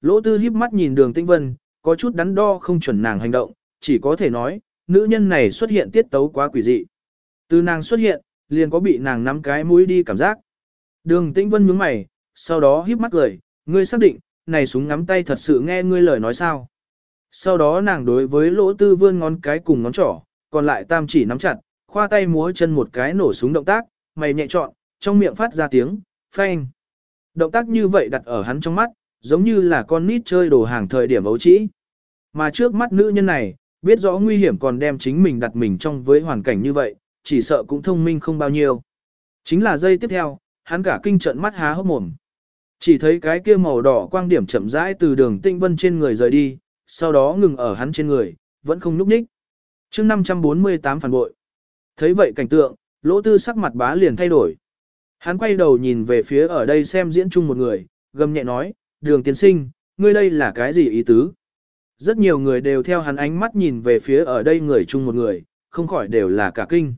Lỗ tư híp mắt nhìn đường tĩnh vân, có chút đắn đo không chuẩn nàng hành động, chỉ có thể nói, nữ nhân này xuất hiện tiết tấu quá quỷ dị. Từ nàng xuất hiện, liền có bị nàng nắm cái mũi đi cảm giác. Đường tĩnh vân nhướng mày, sau đó híp mắt cười, ngươi xác định, này súng ngắm tay thật sự nghe ngươi lời nói sao. Sau đó nàng đối với lỗ tư vươn ngón cái cùng ngón trỏ, còn lại tam chỉ nắm chặt, khoa tay múa chân một cái nổ súng động tác, mày nhẹ trọn, trong miệng phát ra tiếng, phanh. Động tác như vậy đặt ở hắn trong mắt, giống như là con nít chơi đồ hàng thời điểm ấu trĩ. Mà trước mắt nữ nhân này, biết rõ nguy hiểm còn đem chính mình đặt mình trong với hoàn cảnh như vậy, chỉ sợ cũng thông minh không bao nhiêu. Chính là giây tiếp theo, hắn cả kinh trận mắt há hốc mồm. Chỉ thấy cái kia màu đỏ quang điểm chậm rãi từ đường tinh vân trên người rời đi, sau đó ngừng ở hắn trên người, vẫn không núp ních. chương 548 phản bội. Thấy vậy cảnh tượng, lỗ tư sắc mặt bá liền thay đổi. Hắn quay đầu nhìn về phía ở đây xem diễn chung một người, gầm nhẹ nói, đường tiến sinh, ngươi đây là cái gì ý tứ? Rất nhiều người đều theo hắn ánh mắt nhìn về phía ở đây người chung một người, không khỏi đều là cả kinh.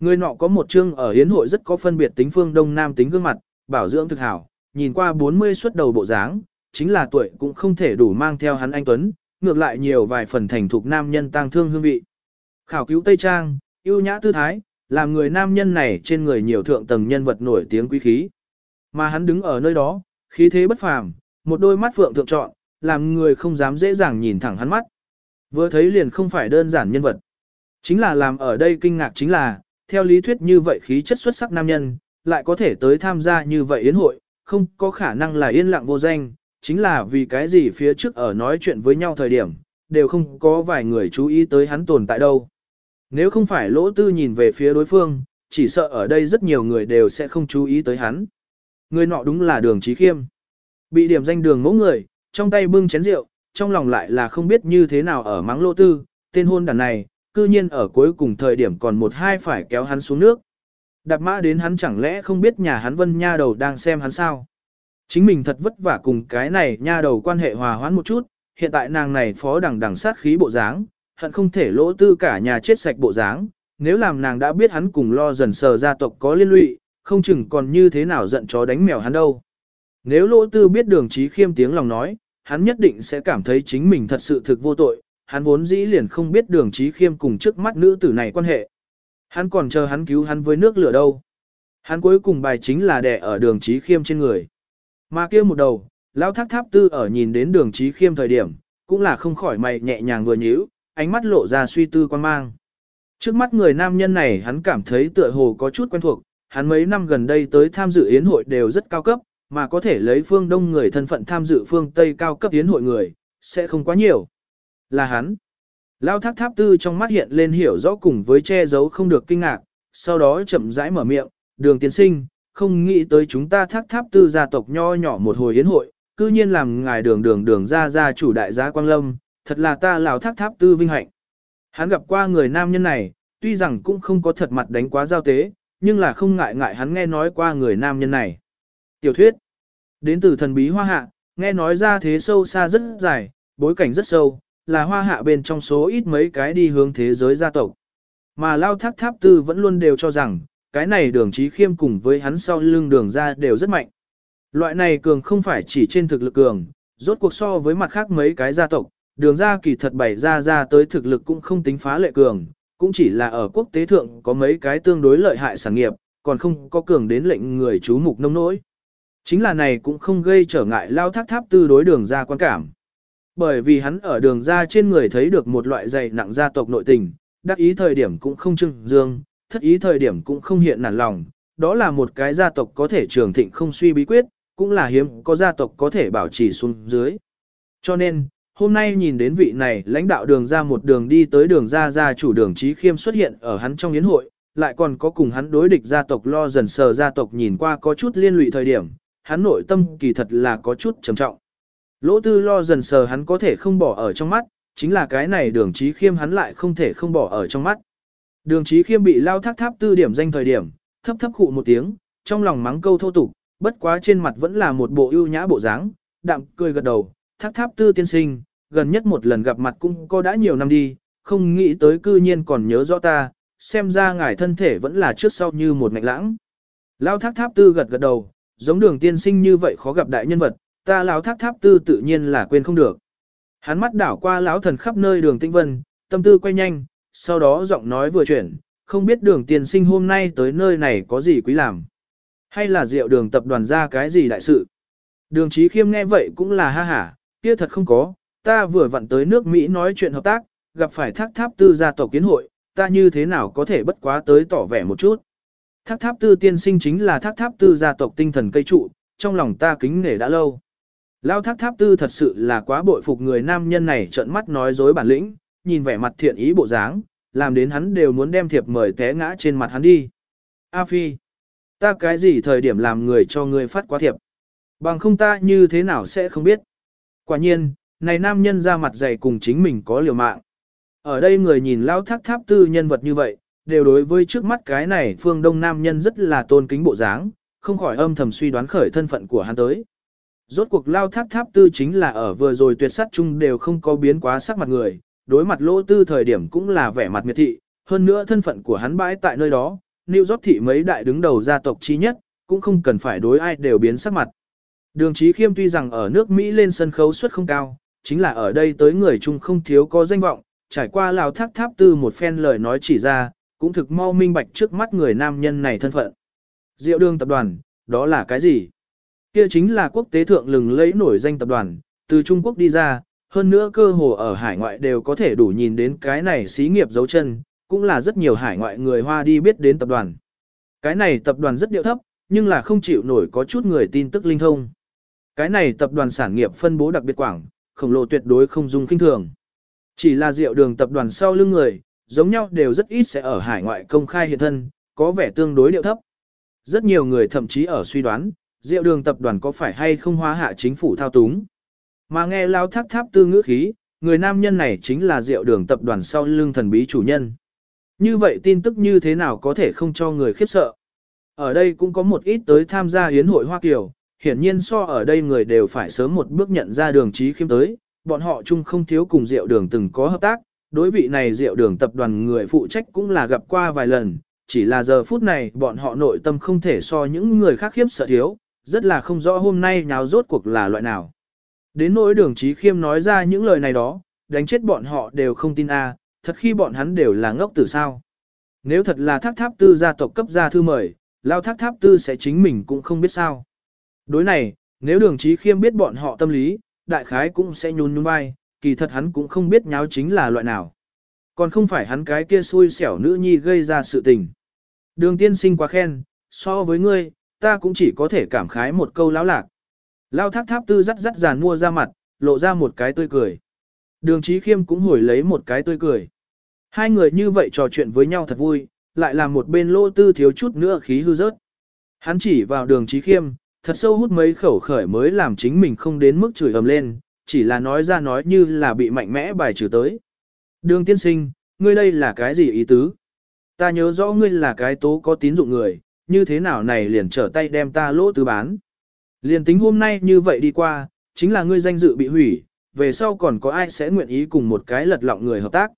Người nọ có một chương ở hiến hội rất có phân biệt tính phương đông nam tính gương mặt, bảo dưỡng thực hảo, nhìn qua 40 xuất đầu bộ dáng, chính là tuổi cũng không thể đủ mang theo hắn anh Tuấn, ngược lại nhiều vài phần thành thục nam nhân tăng thương hương vị. Khảo cứu Tây Trang, yêu nhã tư thái, làm người nam nhân này trên người nhiều thượng tầng nhân vật nổi tiếng quý khí. Mà hắn đứng ở nơi đó, khí thế bất phàm, một đôi mắt phượng thượng trọn, làm người không dám dễ dàng nhìn thẳng hắn mắt. Vừa thấy liền không phải đơn giản nhân vật. Chính là làm ở đây kinh ngạc chính là, theo lý thuyết như vậy khí chất xuất sắc nam nhân, lại có thể tới tham gia như vậy yến hội, không có khả năng là yên lặng vô danh, chính là vì cái gì phía trước ở nói chuyện với nhau thời điểm, đều không có vài người chú ý tới hắn tồn tại đâu. Nếu không phải lỗ tư nhìn về phía đối phương, chỉ sợ ở đây rất nhiều người đều sẽ không chú ý tới hắn. Người nọ đúng là đường trí khiêm. Bị điểm danh đường mẫu người, trong tay bưng chén rượu, trong lòng lại là không biết như thế nào ở mắng lỗ tư, tên hôn đàn này, cư nhiên ở cuối cùng thời điểm còn một hai phải kéo hắn xuống nước. Đạp mã đến hắn chẳng lẽ không biết nhà hắn vân nha đầu đang xem hắn sao. Chính mình thật vất vả cùng cái này nha đầu quan hệ hòa hoãn một chút, hiện tại nàng này phó đẳng đẳng sát khí bộ dáng, hận không thể lỗ tư cả nhà chết sạch bộ dáng, nếu làm nàng đã biết hắn cùng lo dần sờ gia tộc có liên lụy, không chừng còn như thế nào giận chó đánh mèo hắn đâu. Nếu lỗ tư biết đường trí khiêm tiếng lòng nói, hắn nhất định sẽ cảm thấy chính mình thật sự thực vô tội, hắn vốn dĩ liền không biết đường trí khiêm cùng trước mắt nữ tử này quan hệ. Hắn còn chờ hắn cứu hắn với nước lửa đâu. Hắn cuối cùng bài chính là đẻ ở đường trí khiêm trên người. Mà kia một đầu, lão thác tháp tư ở nhìn đến đường trí khiêm thời điểm, cũng là không khỏi mày nhẹ nhàng vừa nhíu, ánh mắt lộ ra suy tư quan mang. Trước mắt người nam nhân này hắn cảm thấy tựa hồ có chút quen thuộc, hắn mấy năm gần đây tới tham dự yến hội đều rất cao cấp, mà có thể lấy phương đông người thân phận tham dự phương Tây cao cấp tiến hội người, sẽ không quá nhiều. Là hắn. Lao thác tháp tư trong mắt hiện lên hiểu rõ cùng với che giấu không được kinh ngạc, sau đó chậm rãi mở miệng, đường tiến sinh, không nghĩ tới chúng ta thác tháp tư gia tộc nho nhỏ một hồi yến hội, cư nhiên làm ngài đường đường đường ra ra chủ đại gia Quang Lâm, thật là ta lào thác tháp tư vinh hạnh. Hắn gặp qua người nam nhân này, tuy rằng cũng không có thật mặt đánh quá giao tế, nhưng là không ngại ngại hắn nghe nói qua người nam nhân này. Tiểu thuyết, đến từ thần bí hoa hạ, nghe nói ra thế sâu xa rất dài, bối cảnh rất sâu, là hoa hạ bên trong số ít mấy cái đi hướng thế giới gia tộc. Mà lao thác tháp tư vẫn luôn đều cho rằng, cái này đường trí khiêm cùng với hắn sau lưng đường ra đều rất mạnh. Loại này cường không phải chỉ trên thực lực cường, rốt cuộc so với mặt khác mấy cái gia tộc, đường ra kỳ thật bày ra ra tới thực lực cũng không tính phá lệ cường, cũng chỉ là ở quốc tế thượng có mấy cái tương đối lợi hại sản nghiệp, còn không có cường đến lệnh người chú mục nông nỗi. Chính là này cũng không gây trở ngại lao thác tháp tư đối đường ra quan cảm. Bởi vì hắn ở đường ra trên người thấy được một loại dày nặng gia tộc nội tình, đắc ý thời điểm cũng không trưng dương, thất ý thời điểm cũng không hiện nản lòng, đó là một cái gia tộc có thể trường thịnh không suy bí quyết, cũng là hiếm có gia tộc có thể bảo trì xuống dưới. Cho nên, hôm nay nhìn đến vị này lãnh đạo đường ra một đường đi tới đường ra ra chủ đường trí khiêm xuất hiện ở hắn trong yến hội, lại còn có cùng hắn đối địch gia tộc lo dần sờ gia tộc nhìn qua có chút liên lụy thời điểm, hắn nội tâm kỳ thật là có chút trầm trọng. Lỗ tư lo dần sờ hắn có thể không bỏ ở trong mắt, chính là cái này đường trí khiêm hắn lại không thể không bỏ ở trong mắt. Đường trí khiêm bị lao thác tháp tư điểm danh thời điểm, thấp thấp khụ một tiếng, trong lòng mắng câu thô tục, bất quá trên mặt vẫn là một bộ ưu nhã bộ dáng, đạm cười gật đầu, thác tháp tư tiên sinh, gần nhất một lần gặp mặt cũng có đã nhiều năm đi, không nghĩ tới cư nhiên còn nhớ rõ ta, xem ra ngài thân thể vẫn là trước sau như một ngạch lãng. Lao thác tháp tư gật gật đầu, giống đường tiên sinh như vậy khó gặp đại nhân vật, ta lão thác tháp tư tự nhiên là quên không được. Hắn mắt đảo qua lão thần khắp nơi đường tinh vân, tâm tư quay nhanh, sau đó giọng nói vừa chuyển, không biết đường tiên sinh hôm nay tới nơi này có gì quý làm. Hay là rượu đường tập đoàn ra cái gì đại sự. Đường trí khiêm nghe vậy cũng là ha hả, kia thật không có, ta vừa vặn tới nước Mỹ nói chuyện hợp tác, gặp phải thác tháp tư gia tộc kiến hội, ta như thế nào có thể bất quá tới tỏ vẻ một chút. Thác tháp tư tiên sinh chính là thác tháp tư gia tộc tinh thần cây trụ, trong lòng ta kính nể đã lâu. Lao thác tháp tư thật sự là quá bội phục người nam nhân này trợn mắt nói dối bản lĩnh, nhìn vẻ mặt thiện ý bộ dáng, làm đến hắn đều muốn đem thiệp mời té ngã trên mặt hắn đi. A Phi, ta cái gì thời điểm làm người cho người phát quá thiệp? Bằng không ta như thế nào sẽ không biết. Quả nhiên, này nam nhân ra mặt dày cùng chính mình có liều mạng. Ở đây người nhìn lao thác tháp tư nhân vật như vậy, đều đối với trước mắt cái này phương đông nam nhân rất là tôn kính bộ dáng, không khỏi âm thầm suy đoán khởi thân phận của hắn tới. Rốt cuộc lao tháp tháp tư chính là ở vừa rồi tuyệt sát chung đều không có biến quá sắc mặt người, đối mặt lỗ tư thời điểm cũng là vẻ mặt miệt thị, hơn nữa thân phận của hắn bãi tại nơi đó, New York thị mấy đại đứng đầu gia tộc chi nhất, cũng không cần phải đối ai đều biến sắc mặt. Đường Chí Khiêm tuy rằng ở nước Mỹ lên sân khấu suất không cao, chính là ở đây tới người chung không thiếu có danh vọng, trải qua lao thác tháp tư một phen lời nói chỉ ra, cũng thực mau minh bạch trước mắt người nam nhân này thân phận. Diệu đường tập đoàn, đó là cái gì? Kia chính là quốc tế thượng lừng lẫy nổi danh tập đoàn, từ Trung Quốc đi ra, hơn nữa cơ hồ ở hải ngoại đều có thể đủ nhìn đến cái này xí nghiệp dấu chân, cũng là rất nhiều hải ngoại người Hoa đi biết đến tập đoàn. Cái này tập đoàn rất điệu thấp, nhưng là không chịu nổi có chút người tin tức linh thông. Cái này tập đoàn sản nghiệp phân bố đặc biệt quảng, khổng lồ tuyệt đối không dung kinh thường. Chỉ là rượu đường tập đoàn sau lưng người, giống nhau đều rất ít sẽ ở hải ngoại công khai hiện thân, có vẻ tương đối điệu thấp. Rất nhiều người thậm chí ở suy đoán, rượu đường tập đoàn có phải hay không hóa hạ chính phủ thao túng. Mà nghe lao tháp tháp tư ngữ khí, người nam nhân này chính là rượu đường tập đoàn sau lưng thần bí chủ nhân. Như vậy tin tức như thế nào có thể không cho người khiếp sợ. Ở đây cũng có một ít tới tham gia hiến hội Hoa Kiều, hiển nhiên so ở đây người đều phải sớm một bước nhận ra đường trí khiêm tới, bọn họ chung không thiếu cùng rượu đường từng có hợp tác, đối vị này rượu đường tập đoàn người phụ trách cũng là gặp qua vài lần, chỉ là giờ phút này bọn họ nội tâm không thể so những người khác khiếp sợ thiếu, rất là không rõ hôm nay nháo rốt cuộc là loại nào. Đến nỗi đường trí khiêm nói ra những lời này đó, đánh chết bọn họ đều không tin a à, thật khi bọn hắn đều là ngốc từ sao. Nếu thật là thác tháp tư gia tộc cấp gia thư mời, lao thác tháp tư sẽ chính mình cũng không biết sao. Đối này, nếu đường trí khiêm biết bọn họ tâm lý, đại khái cũng sẽ nhún nhún vai, kỳ thật hắn cũng không biết nháo chính là loại nào. Còn không phải hắn cái kia xui xẻo nữ nhi gây ra sự tình. Đường tiên sinh quá khen, so với ngươi, ta cũng chỉ có thể cảm khái một câu lão lạc. Lao tháp tháp tư dắt dắt giàn mua ra mặt, lộ ra một cái tươi cười. Đường trí khiêm cũng hồi lấy một cái tươi cười. Hai người như vậy trò chuyện với nhau thật vui, lại làm một bên lô tư thiếu chút nữa khí hư rớt. Hắn chỉ vào đường trí khiêm, thật sâu hút mấy khẩu khởi mới làm chính mình không đến mức chửi ầm lên, chỉ là nói ra nói như là bị mạnh mẽ bài trừ tới. Đường tiên sinh, ngươi đây là cái gì ý tứ? Ta nhớ rõ ngươi là cái tố có tín dụng người, như thế nào này liền trở tay đem ta lỗ tư bán. Liền tính hôm nay như vậy đi qua, chính là ngươi danh dự bị hủy, về sau còn có ai sẽ nguyện ý cùng một cái lật lọng người hợp tác.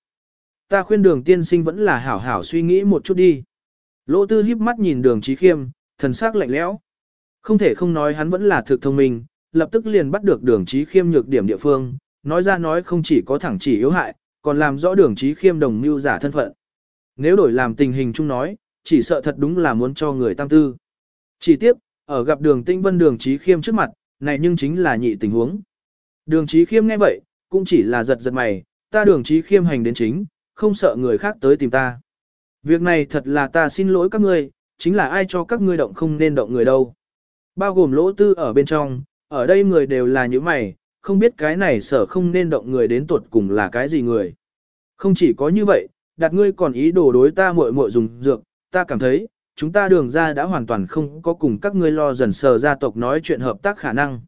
Ta khuyên đường tiên sinh vẫn là hảo hảo suy nghĩ một chút đi. Lỗ tư híp mắt nhìn đường trí khiêm, thần sắc lạnh lẽo. Không thể không nói hắn vẫn là thực thông minh, lập tức liền bắt được đường trí khiêm nhược điểm địa phương, nói ra nói không chỉ có thẳng chỉ yếu hại, còn làm rõ đường trí khiêm đồng mưu giả thân phận. Nếu đổi làm tình hình chung nói, chỉ sợ thật đúng là muốn cho người tăng tư. Chỉ tiếp, ở gặp đường tinh vân đường trí khiêm trước mặt, này nhưng chính là nhị tình huống. Đường trí khiêm nghe vậy, cũng chỉ là giật giật mày, ta đường trí khiêm hành đến chính, không sợ người khác tới tìm ta. Việc này thật là ta xin lỗi các ngươi, chính là ai cho các ngươi động không nên động người đâu. Bao gồm lỗ tư ở bên trong, ở đây người đều là những mày, không biết cái này sở không nên động người đến tuột cùng là cái gì người. Không chỉ có như vậy, đặt ngươi còn ý đồ đối ta muội muội dùng dược, ta cảm thấy, chúng ta đường ra đã hoàn toàn không có cùng các ngươi lo dần sờ gia tộc nói chuyện hợp tác khả năng.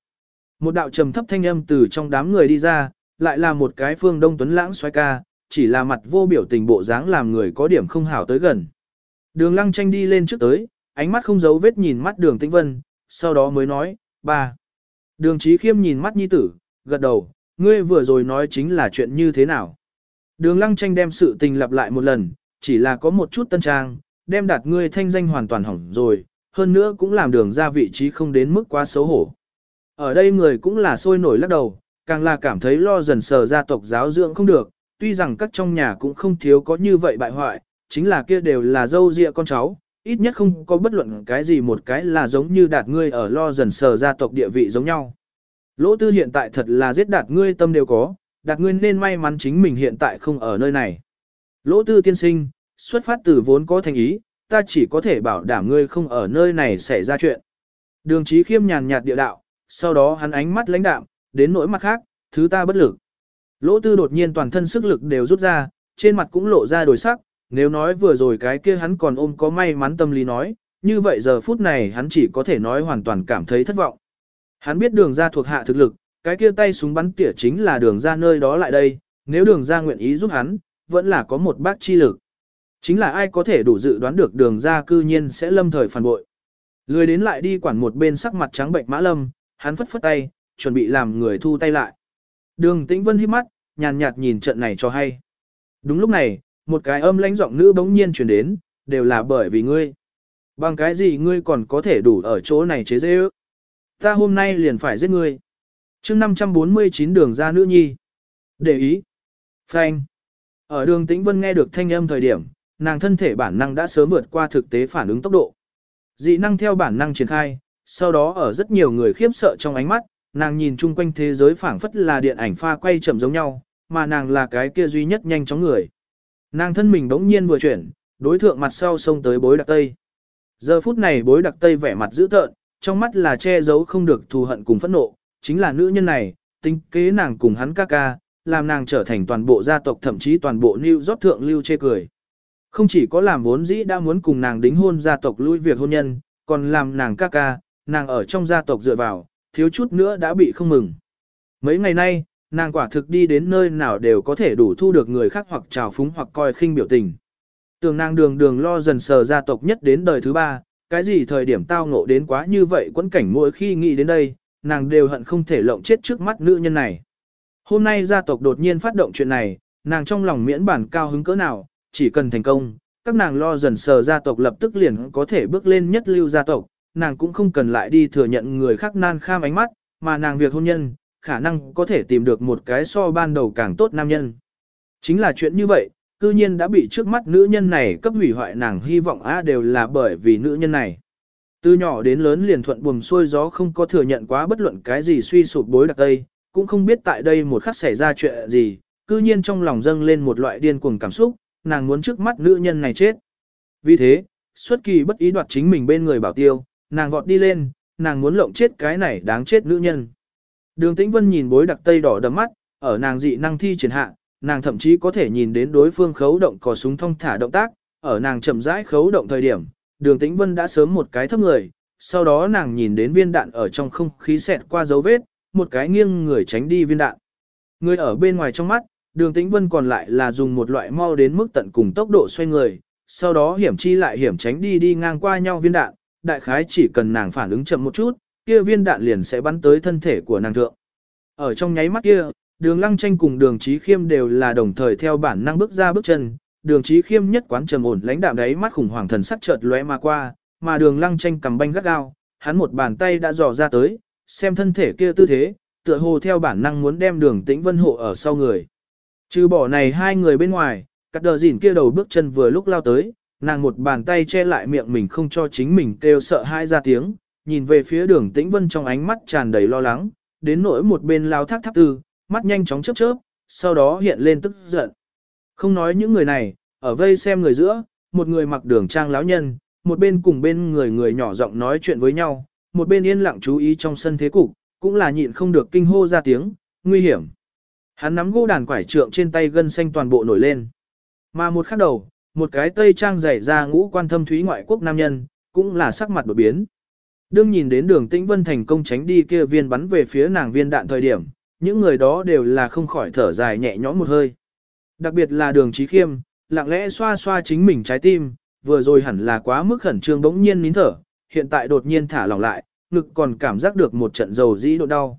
Một đạo trầm thấp thanh âm từ trong đám người đi ra, lại là một cái phương đông tuấn lãng xoay ca, chỉ là mặt vô biểu tình bộ dáng làm người có điểm không hảo tới gần. Đường lăng tranh đi lên trước tới, ánh mắt không giấu vết nhìn mắt đường tĩnh vân, sau đó mới nói, ba. Đường trí khiêm nhìn mắt nhi tử, gật đầu, ngươi vừa rồi nói chính là chuyện như thế nào. Đường lăng tranh đem sự tình lặp lại một lần, chỉ là có một chút tân trang, đem đạt ngươi thanh danh hoàn toàn hỏng rồi, hơn nữa cũng làm đường ra vị trí không đến mức quá xấu hổ. Ở đây người cũng là sôi nổi lắc đầu, càng là cảm thấy lo dần sờ gia tộc giáo dưỡng không được, tuy rằng các trong nhà cũng không thiếu có như vậy bại hoại, chính là kia đều là dâu dịa con cháu, ít nhất không có bất luận cái gì một cái là giống như đạt ngươi ở lo dần sờ gia tộc địa vị giống nhau. Lỗ tư hiện tại thật là giết đạt ngươi tâm đều có, đạt ngươi nên may mắn chính mình hiện tại không ở nơi này. Lỗ tư tiên sinh, xuất phát từ vốn có thành ý, ta chỉ có thể bảo đảm ngươi không ở nơi này xảy ra chuyện. Đường trí khiêm nhàn nhạt địa đạo, sau đó hắn ánh mắt lãnh đạm, đến nỗi mặt khác, thứ ta bất lực. Lỗ tư đột nhiên toàn thân sức lực đều rút ra, trên mặt cũng lộ ra đổi sắc, nếu nói vừa rồi cái kia hắn còn ôm có may mắn tâm lý nói, như vậy giờ phút này hắn chỉ có thể nói hoàn toàn cảm thấy thất vọng. Hắn biết đường ra thuộc hạ thực lực, cái kia tay súng bắn tỉa chính là đường ra nơi đó lại đây, nếu đường ra nguyện ý giúp hắn, vẫn là có một bác chi lực. Chính là ai có thể đủ dự đoán được đường ra cư nhiên sẽ lâm thời phản bội. Lười đến lại đi quản một bên sắc mặt trắng bệnh mã lâm, hắn phất phất tay, chuẩn bị làm người thu tay lại. Đường tĩnh vân hít mắt, nhàn nhạt nhìn trận này cho hay. Đúng lúc này, một cái âm lãnh giọng nữ bỗng nhiên truyền đến, đều là bởi vì ngươi. Bằng cái gì ngươi còn có thể đủ ở chỗ này chế dễ ước. Ta hôm nay liền phải giết ngươi. chương 549 đường ra nữ nhi. Để ý. Frank. Ở đường tĩnh vân nghe được thanh âm thời điểm, nàng thân thể bản năng đã sớm vượt qua thực tế phản ứng tốc độ. Dị năng theo bản năng triển khai, sau đó ở rất nhiều người khiếp sợ trong ánh mắt, nàng nhìn chung quanh thế giới phảng phất là điện ảnh pha quay chậm giống nhau, mà nàng là cái kia duy nhất nhanh chóng người. Nàng thân mình đống nhiên vừa chuyển, đối thượng mặt sau xông tới bối đặc tây. Giờ phút này bối đặc tây vẻ mặt dữ tợn, trong mắt là che giấu không được thù hận cùng phẫn nộ, chính là nữ nhân này, tính kế nàng cùng hắn ca ca, làm nàng trở thành toàn bộ gia tộc thậm chí toàn bộ New York thượng lưu chê cười. Không chỉ có làm vốn dĩ đã muốn cùng nàng đính hôn gia tộc lui việc hôn nhân, còn làm nàng ca ca, nàng ở trong gia tộc dựa vào, thiếu chút nữa đã bị không mừng. Mấy ngày nay, nàng quả thực đi đến nơi nào đều có thể đủ thu được người khác hoặc trào phúng hoặc coi khinh biểu tình. Tường nàng đường đường lo dần sờ gia tộc nhất đến đời thứ ba, cái gì thời điểm tao ngộ đến quá như vậy quẫn cảnh mỗi khi nghĩ đến đây, nàng đều hận không thể lộng chết trước mắt nữ nhân này. Hôm nay gia tộc đột nhiên phát động chuyện này, nàng trong lòng miễn bản cao hứng cỡ nào, chỉ cần thành công, các nàng lo dần sờ gia tộc lập tức liền có thể bước lên nhất lưu gia tộc, nàng cũng không cần lại đi thừa nhận người khác nan kham ánh mắt, mà nàng việc hôn nhân, khả năng có thể tìm được một cái so ban đầu càng tốt nam nhân. Chính là chuyện như vậy, cư nhiên đã bị trước mắt nữ nhân này cấp hủy hoại nàng hy vọng á đều là bởi vì nữ nhân này. Từ nhỏ đến lớn liền thuận buồm xuôi gió không có thừa nhận quá bất luận cái gì suy sụp bối đặc tây, cũng không biết tại đây một khắc xảy ra chuyện gì, cư nhiên trong lòng dâng lên một loại điên cuồng cảm xúc, nàng muốn trước mắt nữ nhân này chết. Vì thế, xuất kỳ bất ý đoạt chính mình bên người bảo tiêu, nàng vọt đi lên, nàng muốn lộng chết cái này đáng chết nữ nhân. Đường Tĩnh Vân nhìn bối đặc tây đỏ đầm mắt, ở nàng dị năng thi triển hạ, nàng thậm chí có thể nhìn đến đối phương khấu động cò súng thông thả động tác, ở nàng chậm rãi khấu động thời điểm, đường Tĩnh Vân đã sớm một cái thấp người, sau đó nàng nhìn đến viên đạn ở trong không khí xẹt qua dấu vết, một cái nghiêng người tránh đi viên đạn. Người ở bên ngoài trong mắt, đường Tĩnh Vân còn lại là dùng một loại mau đến mức tận cùng tốc độ xoay người, sau đó hiểm chi lại hiểm tránh đi đi ngang qua nhau viên đạn, đại khái chỉ cần nàng phản ứng chậm một chút, kia viên đạn liền sẽ bắn tới thân thể của nàng thượng. Ở trong nháy mắt kia, đường lăng tranh cùng đường trí khiêm đều là đồng thời theo bản năng bước ra bước chân, đường trí khiêm nhất quán trầm ổn lãnh đạm đấy mắt khủng hoảng thần sắc chợt lóe mà qua, mà đường lăng tranh cầm banh gắt gao, hắn một bàn tay đã dò ra tới, xem thân thể kia tư thế, tựa hồ theo bản năng muốn đem đường tĩnh vân hộ ở sau người. Trừ bỏ này hai người bên ngoài, cắt đờ dỉn kia đầu bước chân vừa lúc lao tới, nàng một bàn tay che lại miệng mình không cho chính mình kêu sợ hai ra tiếng, nhìn về phía đường tĩnh vân trong ánh mắt tràn đầy lo lắng, đến nỗi một bên lao thác thác tư, mắt nhanh chóng chớp chớp, sau đó hiện lên tức giận. Không nói những người này, ở vây xem người giữa, một người mặc đường trang lão nhân, một bên cùng bên người người nhỏ giọng nói chuyện với nhau, một bên yên lặng chú ý trong sân thế cục, cũng là nhịn không được kinh hô ra tiếng, nguy hiểm. Hắn nắm gỗ đàn quải trượng trên tay gân xanh toàn bộ nổi lên. Mà một khắc đầu, một cái tây trang dày ra ngũ quan thâm thúy ngoại quốc nam nhân, cũng là sắc mặt đột biến. Đương nhìn đến đường tĩnh vân thành công tránh đi kia viên bắn về phía nàng viên đạn thời điểm, những người đó đều là không khỏi thở dài nhẹ nhõm một hơi. Đặc biệt là đường trí khiêm, lặng lẽ xoa xoa chính mình trái tim, vừa rồi hẳn là quá mức khẩn trương bỗng nhiên nín thở, hiện tại đột nhiên thả lỏng lại, ngực còn cảm giác được một trận dầu dĩ độ đau.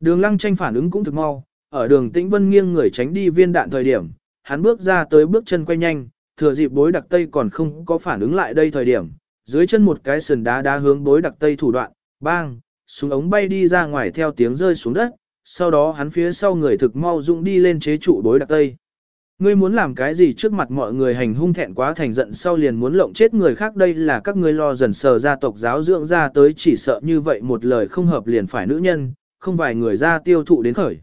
Đường lăng tranh phản ứng cũng thực mau, ở đường tĩnh vân nghiêng người tránh đi viên đạn thời điểm, hắn bước ra tới bước chân quay nhanh, thừa dịp bối đặc tây còn không có phản ứng lại đây thời điểm, dưới chân một cái sườn đá đá hướng bối đặc tây thủ đoạn, bang, súng ống bay đi ra ngoài theo tiếng rơi xuống đất, sau đó hắn phía sau người thực mau dũng đi lên chế trụ đối đặc tây. Ngươi muốn làm cái gì trước mặt mọi người hành hung thẹn quá thành giận sau liền muốn lộng chết người khác đây là các ngươi lo dần sờ gia tộc giáo dưỡng ra tới chỉ sợ như vậy một lời không hợp liền phải nữ nhân, không vài người ra tiêu thụ đến khởi.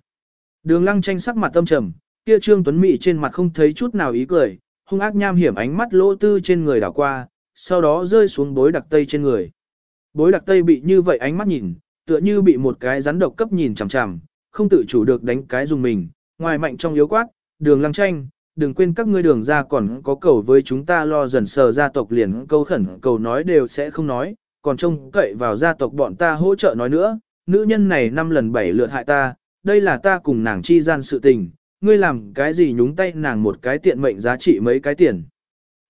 Đường lăng tranh sắc mặt tâm trầm, kia trương tuấn mị trên mặt không thấy chút nào ý cười, hung ác nham hiểm ánh mắt lỗ tư trên người đảo qua, sau đó rơi xuống bối đặc tây trên người. Bối đặc tây bị như vậy ánh mắt nhìn, tựa như bị một cái rắn độc cấp nhìn chằm chằm, không tự chủ được đánh cái dùng mình, ngoài mạnh trong yếu quát, đường lăng tranh, đừng quên các ngươi đường ra còn có cầu với chúng ta lo dần sờ gia tộc liền câu khẩn cầu nói đều sẽ không nói, còn trông cậy vào gia tộc bọn ta hỗ trợ nói nữa, nữ nhân này năm lần bảy lượt hại ta, đây là ta cùng nàng chi gian sự tình, ngươi làm cái gì nhúng tay nàng một cái tiện mệnh giá trị mấy cái tiền.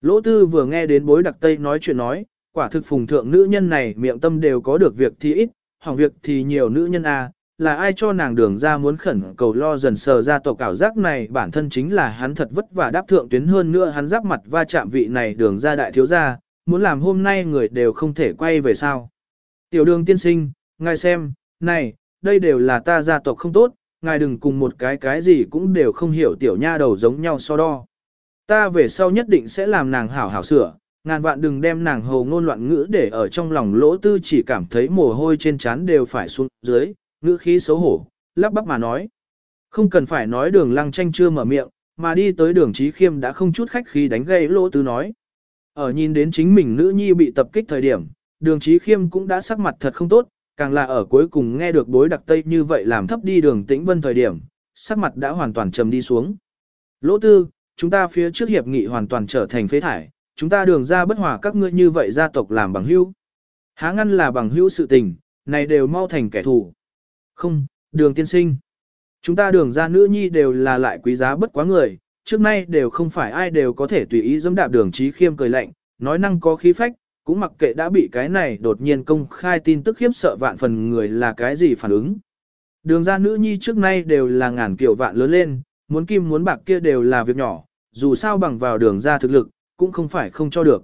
Lỗ tư vừa nghe đến bối đặc tây nói chuyện nói, quả thực phùng thượng nữ nhân này miệng tâm đều có được việc thì ít, hỏng việc thì nhiều nữ nhân a à, là ai cho nàng đường ra muốn khẩn cầu lo dần sờ ra tộc ảo giác này bản thân chính là hắn thật vất vả đáp thượng tuyến hơn nữa hắn giáp mặt va chạm vị này đường ra đại thiếu gia, muốn làm hôm nay người đều không thể quay về sao. Tiểu đường tiên sinh, ngài xem, này, đây đều là ta gia tộc không tốt, ngài đừng cùng một cái cái gì cũng đều không hiểu tiểu nha đầu giống nhau so đo. Ta về sau nhất định sẽ làm nàng hảo hảo sửa, ngàn vạn đừng đem nàng hồ ngôn loạn ngữ để ở trong lòng lỗ tư chỉ cảm thấy mồ hôi trên trán đều phải xuống dưới, ngữ khí xấu hổ, lắp bắp mà nói. Không cần phải nói đường lăng tranh chưa mở miệng, mà đi tới đường trí khiêm đã không chút khách khí đánh gây lỗ tư nói. Ở nhìn đến chính mình nữ nhi bị tập kích thời điểm, đường trí khiêm cũng đã sắc mặt thật không tốt, càng là ở cuối cùng nghe được bối đặc tây như vậy làm thấp đi đường tĩnh vân thời điểm, sắc mặt đã hoàn toàn trầm đi xuống. Lỗ tư, chúng ta phía trước hiệp nghị hoàn toàn trở thành phế thải, chúng ta đường ra bất hòa các ngươi như vậy gia tộc làm bằng hữu. Há ngăn là bằng hữu sự tình, này đều mau thành kẻ thù. Không, đường tiên sinh. Chúng ta đường ra nữ nhi đều là lại quý giá bất quá người, trước nay đều không phải ai đều có thể tùy ý dẫm đạp đường trí khiêm cười lạnh, nói năng có khí phách, cũng mặc kệ đã bị cái này đột nhiên công khai tin tức khiếp sợ vạn phần người là cái gì phản ứng. Đường ra nữ nhi trước nay đều là ngàn kiểu vạn lớn lên, muốn kim muốn bạc kia đều là việc nhỏ, dù sao bằng vào đường ra thực lực, cũng không phải không cho được.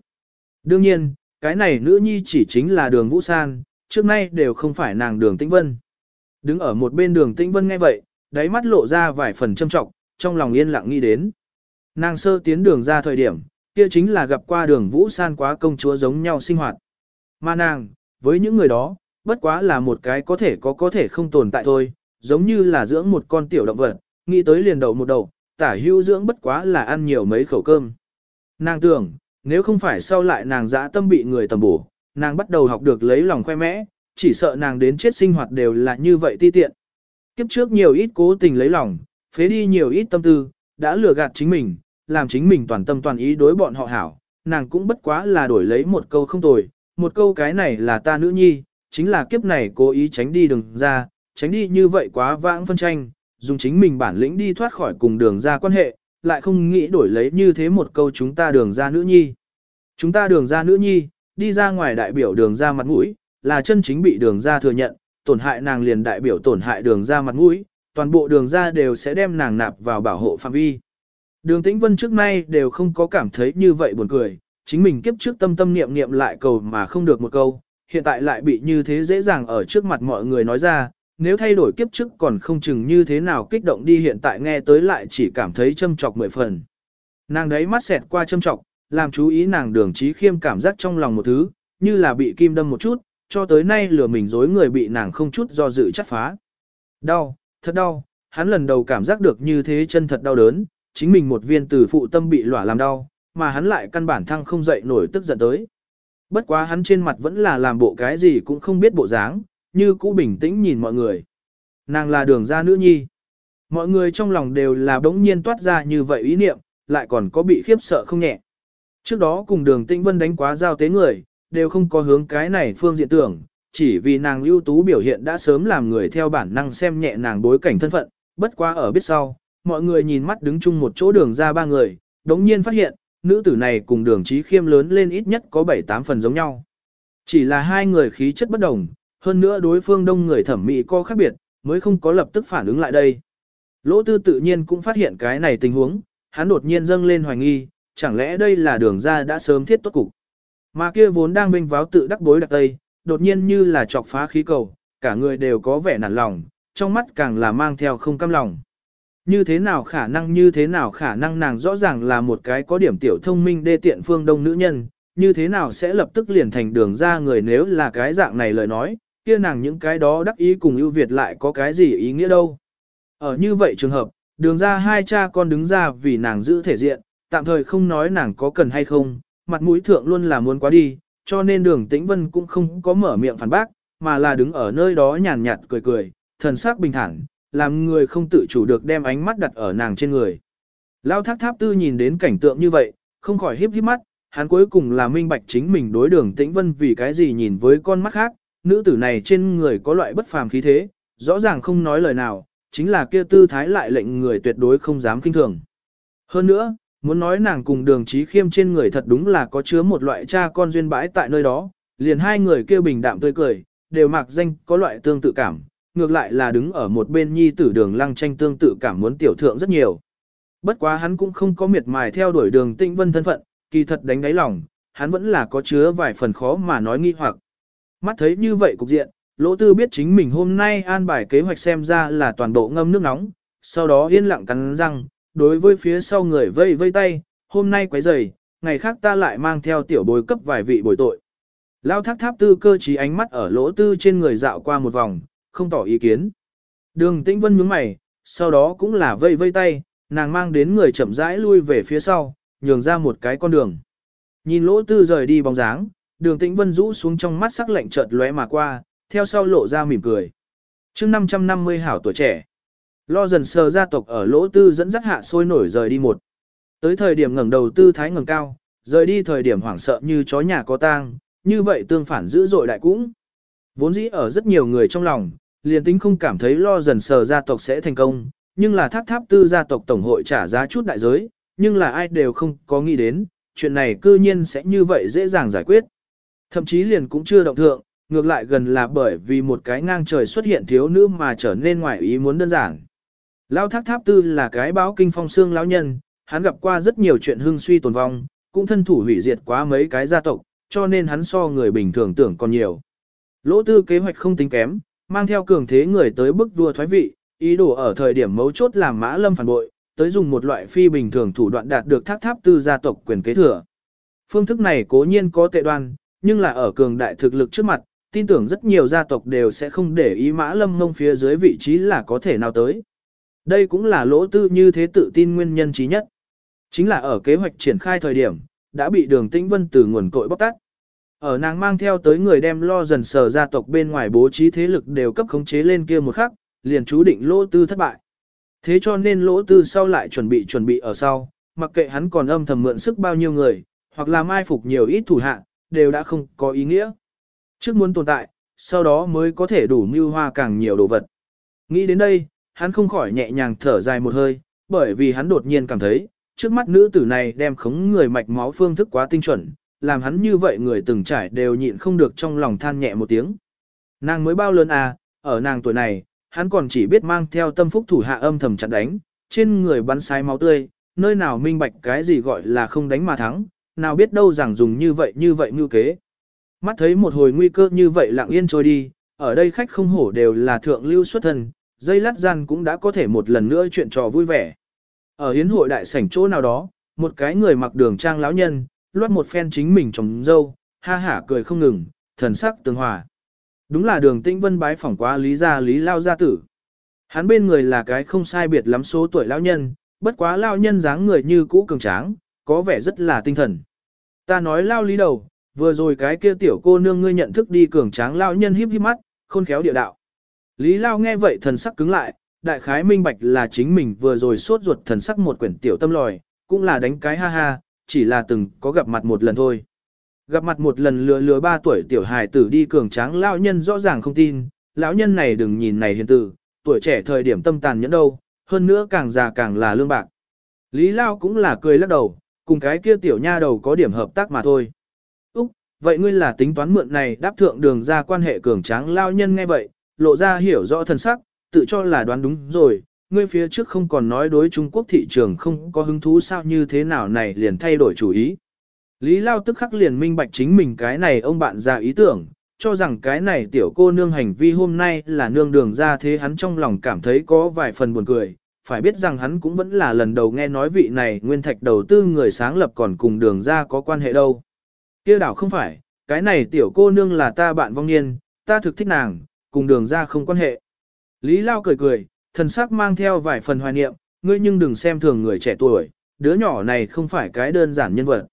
Đương nhiên, cái này nữ nhi chỉ chính là đường Vũ San, trước nay đều không phải nàng đường Tĩnh Vân. Đứng ở một bên đường Tĩnh Vân nghe vậy, đáy mắt lộ ra vài phần châm trọng, trong lòng yên lặng nghĩ đến. Nàng sơ tiến đường ra thời điểm, kia chính là gặp qua đường Vũ San quá công chúa giống nhau sinh hoạt. Mà nàng, với những người đó, bất quá là một cái có thể có có thể không tồn tại thôi, giống như là dưỡng một con tiểu động vật, nghĩ tới liền đầu một đầu, tả hưu dưỡng bất quá là ăn nhiều mấy khẩu cơm. Nàng tưởng, nếu không phải sau lại nàng dã tâm bị người tầm bổ, nàng bắt đầu học được lấy lòng khoe mẽ, chỉ sợ nàng đến chết sinh hoạt đều là như vậy ti tiện. Kiếp trước nhiều ít cố tình lấy lòng, phế đi nhiều ít tâm tư, đã lừa gạt chính mình, làm chính mình toàn tâm toàn ý đối bọn họ hảo, nàng cũng bất quá là đổi lấy một câu không tồi, một câu cái này là ta nữ nhi, chính là kiếp này cố ý tránh đi đường ra, tránh đi như vậy quá vãng phân tranh, dùng chính mình bản lĩnh đi thoát khỏi cùng đường ra quan hệ, lại không nghĩ đổi lấy như thế một câu chúng ta đường ra nữ nhi. Chúng ta đường ra nữ nhi, đi ra ngoài đại biểu đường ra mặt mũi, là chân chính bị đường ra thừa nhận, tổn hại nàng liền đại biểu tổn hại đường ra mặt mũi, toàn bộ đường ra đều sẽ đem nàng nạp vào bảo hộ phạm vi. Đường Tĩnh Vân trước nay đều không có cảm thấy như vậy buồn cười, chính mình kiếp trước tâm tâm niệm niệm lại cầu mà không được một câu, hiện tại lại bị như thế dễ dàng ở trước mặt mọi người nói ra, nếu thay đổi kiếp trước còn không chừng như thế nào kích động đi hiện tại nghe tới lại chỉ cảm thấy châm chọc mười phần. Nàng đấy mắt xẹt qua châm chọc, làm chú ý nàng đường trí khiêm cảm giác trong lòng một thứ, như là bị kim đâm một chút, cho tới nay lừa mình dối người bị nàng không chút do dự chắt phá. Đau, thật đau, hắn lần đầu cảm giác được như thế chân thật đau đớn, chính mình một viên từ phụ tâm bị lỏa làm đau, mà hắn lại căn bản thăng không dậy nổi tức giận tới. Bất quá hắn trên mặt vẫn là làm bộ cái gì cũng không biết bộ dáng, như cũ bình tĩnh nhìn mọi người. Nàng là đường gia nữ nhi. Mọi người trong lòng đều là bỗng nhiên toát ra như vậy ý niệm, lại còn có bị khiếp sợ không nhẹ. Trước đó cùng đường tĩnh vân đánh quá giao tế người, đều không có hướng cái này phương diện tưởng, chỉ vì nàng ưu tú biểu hiện đã sớm làm người theo bản năng xem nhẹ nàng bối cảnh thân phận, bất quá ở biết sau, mọi người nhìn mắt đứng chung một chỗ đường ra ba người, đống nhiên phát hiện, nữ tử này cùng đường trí khiêm lớn lên ít nhất có 7-8 phần giống nhau. Chỉ là hai người khí chất bất đồng, hơn nữa đối phương đông người thẩm mỹ có khác biệt, mới không có lập tức phản ứng lại đây. Lỗ tư tự nhiên cũng phát hiện cái này tình huống, hắn đột nhiên dâng lên hoài nghi, chẳng lẽ đây là đường ra đã sớm thiết tốt cục. Mà kia vốn đang vinh váo tự đắc bối đặc tây, đột nhiên như là chọc phá khí cầu, cả người đều có vẻ nản lòng, trong mắt càng là mang theo không cam lòng. Như thế nào khả năng như thế nào khả năng nàng rõ ràng là một cái có điểm tiểu thông minh đê tiện phương đông nữ nhân, như thế nào sẽ lập tức liền thành đường ra người nếu là cái dạng này lời nói, kia nàng những cái đó đắc ý cùng ưu việt lại có cái gì ý nghĩa đâu. Ở như vậy trường hợp, đường ra hai cha con đứng ra vì nàng giữ thể diện, tạm thời không nói nàng có cần hay không, mặt mũi thượng luôn là muốn quá đi, cho nên đường tĩnh vân cũng không có mở miệng phản bác, mà là đứng ở nơi đó nhàn nhạt cười cười, thần sắc bình thản, làm người không tự chủ được đem ánh mắt đặt ở nàng trên người. Lao thác tháp tư nhìn đến cảnh tượng như vậy, không khỏi híp híp mắt, hắn cuối cùng là minh bạch chính mình đối đường tĩnh vân vì cái gì nhìn với con mắt khác, nữ tử này trên người có loại bất phàm khí thế, rõ ràng không nói lời nào, chính là kia tư thái lại lệnh người tuyệt đối không dám kinh thường. Hơn nữa, muốn nói nàng cùng đường trí khiêm trên người thật đúng là có chứa một loại cha con duyên bãi tại nơi đó, liền hai người kia bình đạm tươi cười, đều mặc danh có loại tương tự cảm, ngược lại là đứng ở một bên nhi tử đường lăng tranh tương tự cảm muốn tiểu thượng rất nhiều. Bất quá hắn cũng không có miệt mài theo đuổi đường Tinh vân thân phận, kỳ thật đánh đáy lòng, hắn vẫn là có chứa vài phần khó mà nói nghi hoặc. Mắt thấy như vậy cục diện, lỗ tư biết chính mình hôm nay an bài kế hoạch xem ra là toàn bộ ngâm nước nóng, sau đó yên lặng cắn răng, đối với phía sau người vây vây tay, hôm nay quấy rầy, ngày khác ta lại mang theo tiểu bồi cấp vài vị bồi tội. Lao thác tháp tư cơ trí ánh mắt ở lỗ tư trên người dạo qua một vòng, không tỏ ý kiến. Đường tĩnh vân nhướng mày, sau đó cũng là vây vây tay, nàng mang đến người chậm rãi lui về phía sau, nhường ra một cái con đường. Nhìn lỗ tư rời đi bóng dáng, đường tĩnh vân rũ xuống trong mắt sắc lạnh chợt lóe mà qua, theo sau lộ ra mỉm cười. chương 550 hảo tuổi trẻ, lo dần sờ gia tộc ở lỗ tư dẫn dắt hạ sôi nổi rời đi một. Tới thời điểm ngẩng đầu tư thái ngẩng cao, rời đi thời điểm hoảng sợ như chó nhà có tang, như vậy tương phản dữ dội đại cũng. Vốn dĩ ở rất nhiều người trong lòng, liền tính không cảm thấy lo dần sờ gia tộc sẽ thành công, nhưng là tháp tháp tư gia tộc tổng hội trả giá chút đại giới, nhưng là ai đều không có nghĩ đến, chuyện này cư nhiên sẽ như vậy dễ dàng giải quyết. Thậm chí liền cũng chưa động thượng, ngược lại gần là bởi vì một cái ngang trời xuất hiện thiếu nữ mà trở nên ngoài ý muốn đơn giản. Lão thác tháp tư là cái báo kinh phong xương lão nhân, hắn gặp qua rất nhiều chuyện hưng suy tồn vong, cũng thân thủ hủy diệt quá mấy cái gia tộc, cho nên hắn so người bình thường tưởng còn nhiều. Lỗ tư kế hoạch không tính kém, mang theo cường thế người tới bức vua thoái vị, ý đồ ở thời điểm mấu chốt làm mã lâm phản bội, tới dùng một loại phi bình thường thủ đoạn đạt được thác tháp tư gia tộc quyền kế thừa. Phương thức này cố nhiên có tệ đoan, nhưng là ở cường đại thực lực trước mặt, tin tưởng rất nhiều gia tộc đều sẽ không để ý mã lâm mông phía dưới vị trí là có thể nào tới. Đây cũng là lỗ tư như thế tự tin nguyên nhân trí nhất. Chính là ở kế hoạch triển khai thời điểm, đã bị đường tĩnh vân từ nguồn cội bóc tắt. Ở nàng mang theo tới người đem lo dần sờ gia tộc bên ngoài bố trí thế lực đều cấp khống chế lên kia một khắc, liền chú định lỗ tư thất bại. Thế cho nên lỗ tư sau lại chuẩn bị chuẩn bị ở sau, mặc kệ hắn còn âm thầm mượn sức bao nhiêu người, hoặc là mai phục nhiều ít thủ hạ, đều đã không có ý nghĩa. Trước muốn tồn tại, sau đó mới có thể đủ mưu hoa càng nhiều đồ vật. Nghĩ đến đây, hắn không khỏi nhẹ nhàng thở dài một hơi, bởi vì hắn đột nhiên cảm thấy, trước mắt nữ tử này đem khống người mạch máu phương thức quá tinh chuẩn, làm hắn như vậy người từng trải đều nhịn không được trong lòng than nhẹ một tiếng. Nàng mới bao lớn à, ở nàng tuổi này, hắn còn chỉ biết mang theo tâm phúc thủ hạ âm thầm chặn đánh, trên người bắn sai máu tươi, nơi nào minh bạch cái gì gọi là không đánh mà thắng, nào biết đâu rằng dùng như vậy như vậy ngư kế. Mắt thấy một hồi nguy cơ như vậy lặng yên trôi đi, ở đây khách không hổ đều là thượng lưu xuất thân, dây lát gian cũng đã có thể một lần nữa chuyện trò vui vẻ. Ở hiến hội đại sảnh chỗ nào đó, một cái người mặc đường trang lão nhân, loát một phen chính mình trồng dâu, ha hả cười không ngừng, thần sắc tương hòa. Đúng là đường tĩnh vân bái phỏng quá lý gia lý lao gia tử. Hắn bên người là cái không sai biệt lắm số tuổi lão nhân, bất quá lão nhân dáng người như cũ cường tráng, có vẻ rất là tinh thần. Ta nói lao lý đầu, vừa rồi cái kia tiểu cô nương ngươi nhận thức đi cường tráng lão nhân híp híp mắt, khôn khéo địa đạo. Lý lao nghe vậy thần sắc cứng lại, đại khái minh bạch là chính mình vừa rồi sốt ruột thần sắc một quyển tiểu tâm lòi, cũng là đánh cái ha ha, chỉ là từng có gặp mặt một lần thôi. Gặp mặt một lần lừa lừa ba tuổi tiểu hài tử đi cường tráng lão nhân rõ ràng không tin, lão nhân này đừng nhìn này hiền tử, tuổi trẻ thời điểm tâm tàn nhẫn đâu, hơn nữa càng già càng là lương bạc. Lý Lao cũng là cười lắc đầu, cùng cái kia tiểu nha đầu có điểm hợp tác mà thôi. Úc, vậy ngươi là tính toán mượn này đáp thượng đường ra quan hệ cường tráng lao nhân nghe vậy, lộ ra hiểu rõ thân sắc, tự cho là đoán đúng rồi, ngươi phía trước không còn nói đối Trung Quốc thị trường không có hứng thú sao như thế nào này liền thay đổi chủ ý. Lý Lao tức khắc liền minh bạch chính mình cái này ông bạn già ý tưởng, cho rằng cái này tiểu cô nương hành vi hôm nay là nương đường ra thế hắn trong lòng cảm thấy có vài phần buồn cười, phải biết rằng hắn cũng vẫn là lần đầu nghe nói vị này nguyên thạch đầu tư người sáng lập còn cùng đường ra có quan hệ đâu. kia đảo không phải, cái này tiểu cô nương là ta bạn vong niên, ta thực thích nàng, cùng đường ra không quan hệ. Lý Lao cười cười, thần sắc mang theo vài phần hoài niệm, ngươi nhưng đừng xem thường người trẻ tuổi, đứa nhỏ này không phải cái đơn giản nhân vật.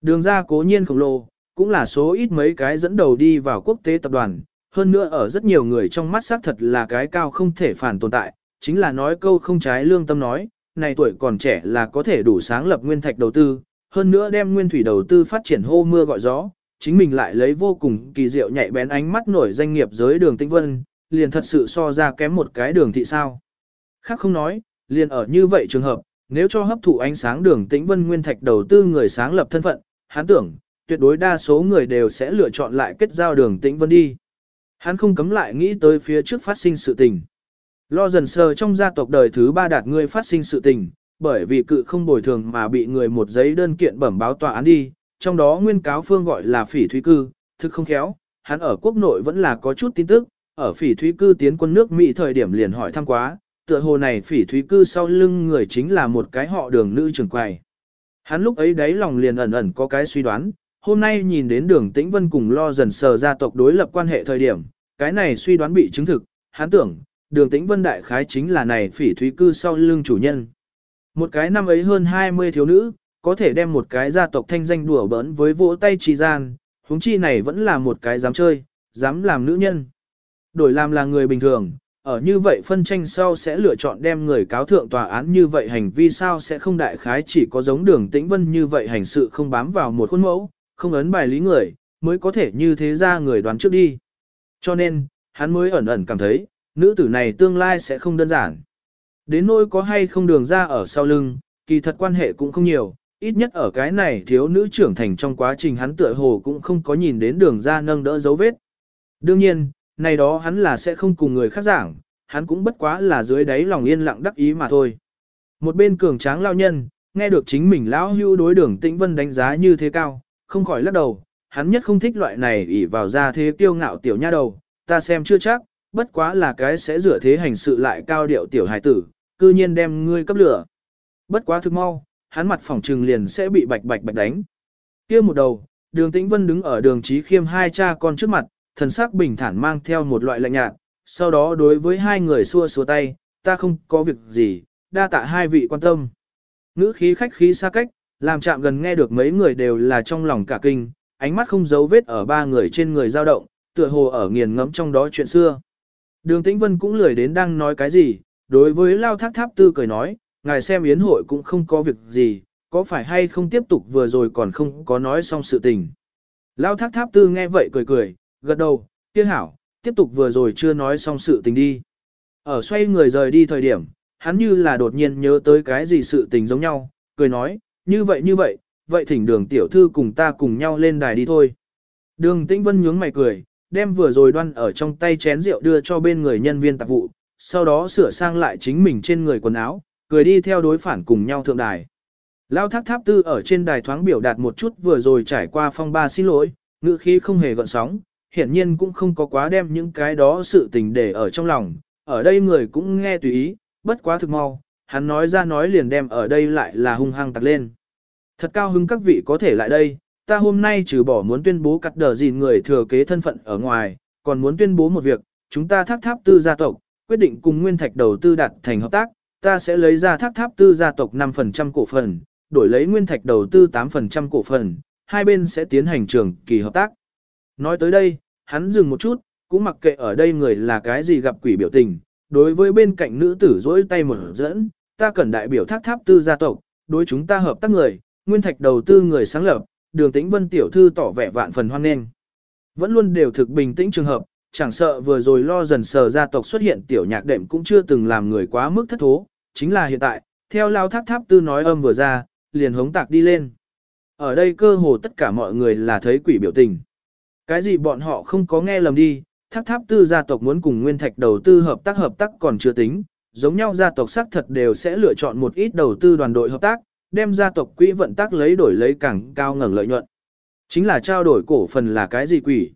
Đường ra cố nhiên khổng lồ, cũng là số ít mấy cái dẫn đầu đi vào quốc tế tập đoàn, hơn nữa ở rất nhiều người trong mắt xác thật là cái cao không thể phản tồn tại, chính là nói câu không trái lương tâm nói, này tuổi còn trẻ là có thể đủ sáng lập nguyên thạch đầu tư, hơn nữa đem nguyên thủy đầu tư phát triển hô mưa gọi gió, chính mình lại lấy vô cùng kỳ diệu nhạy bén ánh mắt nổi danh nghiệp giới đường tinh vân, liền thật sự so ra kém một cái đường thị sao. Khác không nói, liền ở như vậy trường hợp, nếu cho hấp thụ ánh sáng đường tĩnh vân nguyên thạch đầu tư người sáng lập thân phận, hắn tưởng, tuyệt đối đa số người đều sẽ lựa chọn lại kết giao đường tĩnh vân đi. Hắn không cấm lại nghĩ tới phía trước phát sinh sự tình. Lo dần sờ trong gia tộc đời thứ ba đạt người phát sinh sự tình, bởi vì cự không bồi thường mà bị người một giấy đơn kiện bẩm báo tòa án đi, trong đó nguyên cáo phương gọi là phỉ thúy cư, thực không khéo, hắn ở quốc nội vẫn là có chút tin tức, ở phỉ thúy cư tiến quân nước Mỹ thời điểm liền hỏi thăm quá, tựa hồ này phỉ thúy cư sau lưng người chính là một cái họ đường nữ trưởng quầy. Hắn lúc ấy đáy lòng liền ẩn ẩn có cái suy đoán, hôm nay nhìn đến đường tĩnh vân cùng lo dần sờ gia tộc đối lập quan hệ thời điểm, cái này suy đoán bị chứng thực, hắn tưởng, đường tĩnh vân đại khái chính là này phỉ thúy cư sau lưng chủ nhân. Một cái năm ấy hơn 20 thiếu nữ, có thể đem một cái gia tộc thanh danh đùa bỡn với vỗ tay trì gian, huống chi này vẫn là một cái dám chơi, dám làm nữ nhân. Đổi làm là người bình thường, ở như vậy phân tranh sau sẽ lựa chọn đem người cáo thượng tòa án như vậy hành vi sao sẽ không đại khái chỉ có giống đường tĩnh vân như vậy hành sự không bám vào một khuôn mẫu, không ấn bài lý người, mới có thể như thế ra người đoán trước đi. Cho nên, hắn mới ẩn ẩn cảm thấy, nữ tử này tương lai sẽ không đơn giản. Đến nỗi có hay không đường ra ở sau lưng, kỳ thật quan hệ cũng không nhiều, ít nhất ở cái này thiếu nữ trưởng thành trong quá trình hắn tựa hồ cũng không có nhìn đến đường ra nâng đỡ dấu vết. Đương nhiên, này đó hắn là sẽ không cùng người khác giảng, hắn cũng bất quá là dưới đáy lòng yên lặng đắc ý mà thôi. Một bên cường tráng lao nhân, nghe được chính mình lão hưu đối đường tĩnh vân đánh giá như thế cao, không khỏi lắc đầu, hắn nhất không thích loại này ỷ vào ra thế kiêu ngạo tiểu nha đầu, ta xem chưa chắc, bất quá là cái sẽ rửa thế hành sự lại cao điệu tiểu hài tử, cư nhiên đem ngươi cấp lửa. Bất quá thực mau, hắn mặt phỏng trừng liền sẽ bị bạch bạch bạch đánh. kia một đầu, đường tĩnh vân đứng ở đường trí khiêm hai cha con trước mặt, thần sắc bình thản mang theo một loại lạnh nhạt, sau đó đối với hai người xua xua tay, ta không có việc gì, đa tạ hai vị quan tâm. Ngữ khí khách khí xa cách, làm chạm gần nghe được mấy người đều là trong lòng cả kinh, ánh mắt không giấu vết ở ba người trên người dao động, tựa hồ ở nghiền ngẫm trong đó chuyện xưa. Đường Tĩnh Vân cũng lười đến đang nói cái gì, đối với Lao Thác Tháp Tư cười nói, ngài xem yến hội cũng không có việc gì, có phải hay không tiếp tục vừa rồi còn không có nói xong sự tình. Lao Thác Tháp Tư nghe vậy cười cười, gật đầu, kia hảo, tiếp tục vừa rồi chưa nói xong sự tình đi. Ở xoay người rời đi thời điểm, hắn như là đột nhiên nhớ tới cái gì sự tình giống nhau, cười nói, như vậy như vậy, vậy thỉnh đường tiểu thư cùng ta cùng nhau lên đài đi thôi. Đường tĩnh vân nhướng mày cười, đem vừa rồi đoan ở trong tay chén rượu đưa cho bên người nhân viên tạp vụ, sau đó sửa sang lại chính mình trên người quần áo, cười đi theo đối phản cùng nhau thượng đài. Lao tháp tháp tư ở trên đài thoáng biểu đạt một chút vừa rồi trải qua phong ba xin lỗi, ngữ khí không hề gợn sóng, hiển nhiên cũng không có quá đem những cái đó sự tình để ở trong lòng, ở đây người cũng nghe tùy ý, bất quá thực mau, hắn nói ra nói liền đem ở đây lại là hung hăng tặc lên. Thật cao hứng các vị có thể lại đây, ta hôm nay trừ bỏ muốn tuyên bố cắt đờ gìn người thừa kế thân phận ở ngoài, còn muốn tuyên bố một việc, chúng ta thác tháp tư gia tộc, quyết định cùng nguyên thạch đầu tư đặt thành hợp tác, ta sẽ lấy ra thác tháp tư gia tộc 5% cổ phần, đổi lấy nguyên thạch đầu tư 8% cổ phần, hai bên sẽ tiến hành trường kỳ hợp tác. Nói tới đây, hắn dừng một chút, cũng mặc kệ ở đây người là cái gì gặp quỷ biểu tình, đối với bên cạnh nữ tử dỗi tay mở dẫn, ta cần đại biểu thác tháp tư gia tộc, đối chúng ta hợp tác người, nguyên thạch đầu tư người sáng lập, đường tĩnh vân tiểu thư tỏ vẻ vạn phần hoan nghênh. Vẫn luôn đều thực bình tĩnh trường hợp, chẳng sợ vừa rồi lo dần sờ gia tộc xuất hiện tiểu nhạc đệm cũng chưa từng làm người quá mức thất thố, chính là hiện tại, theo lao tháp tháp tư nói âm vừa ra, liền hống tạc đi lên. Ở đây cơ hồ tất cả mọi người là thấy quỷ biểu tình. Cái gì bọn họ không có nghe lầm đi, tháp tháp tư gia tộc muốn cùng nguyên thạch đầu tư hợp tác hợp tác còn chưa tính, giống nhau gia tộc xác thật đều sẽ lựa chọn một ít đầu tư đoàn đội hợp tác, đem gia tộc quỹ vận tác lấy đổi lấy càng cao ngẩng lợi nhuận. Chính là trao đổi cổ phần là cái gì quỷ?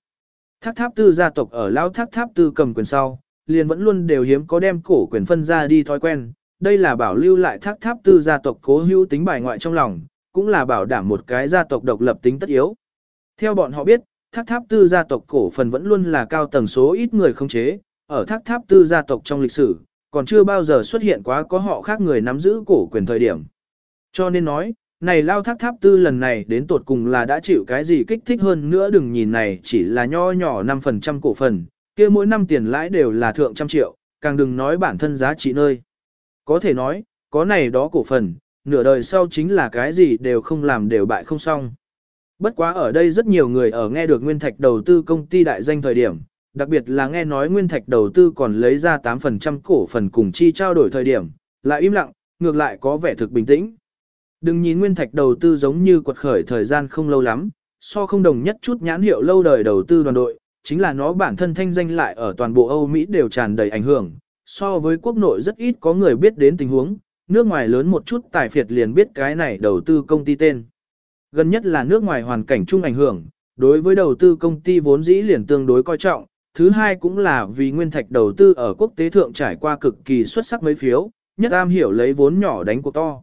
Thác tháp tư gia tộc ở lão thác tháp tư cầm quyền sau, liền vẫn luôn đều hiếm có đem cổ quyền phân ra đi thói quen. Đây là bảo lưu lại thác tháp tư gia tộc cố hữu tính bài ngoại trong lòng, cũng là bảo đảm một cái gia tộc độc lập tính tất yếu. Theo bọn họ biết, thác tháp tư gia tộc cổ phần vẫn luôn là cao tầng số ít người không chế, ở thác tháp tư gia tộc trong lịch sử, còn chưa bao giờ xuất hiện quá có họ khác người nắm giữ cổ quyền thời điểm. Cho nên nói, này lao thác tháp tư lần này đến tột cùng là đã chịu cái gì kích thích hơn nữa đừng nhìn này chỉ là nho nhỏ 5% cổ phần, kia mỗi năm tiền lãi đều là thượng trăm triệu, càng đừng nói bản thân giá trị nơi. Có thể nói, có này đó cổ phần, nửa đời sau chính là cái gì đều không làm đều bại không xong. Bất quá ở đây rất nhiều người ở nghe được Nguyên Thạch đầu tư công ty đại danh thời điểm, đặc biệt là nghe nói Nguyên Thạch đầu tư còn lấy ra 8% cổ phần cùng chi trao đổi thời điểm, lại im lặng, ngược lại có vẻ thực bình tĩnh. Đừng nhìn Nguyên Thạch đầu tư giống như quật khởi thời gian không lâu lắm, so không đồng nhất chút nhãn hiệu lâu đời đầu tư đoàn đội, chính là nó bản thân thanh danh lại ở toàn bộ Âu Mỹ đều tràn đầy ảnh hưởng, so với quốc nội rất ít có người biết đến tình huống, nước ngoài lớn một chút tài phiệt liền biết cái này đầu tư công ty tên. Gần nhất là nước ngoài hoàn cảnh chung ảnh hưởng, đối với đầu tư công ty vốn dĩ liền tương đối coi trọng, thứ hai cũng là vì nguyên thạch đầu tư ở quốc tế thượng trải qua cực kỳ xuất sắc mấy phiếu, nhất am hiểu lấy vốn nhỏ đánh cuộc to.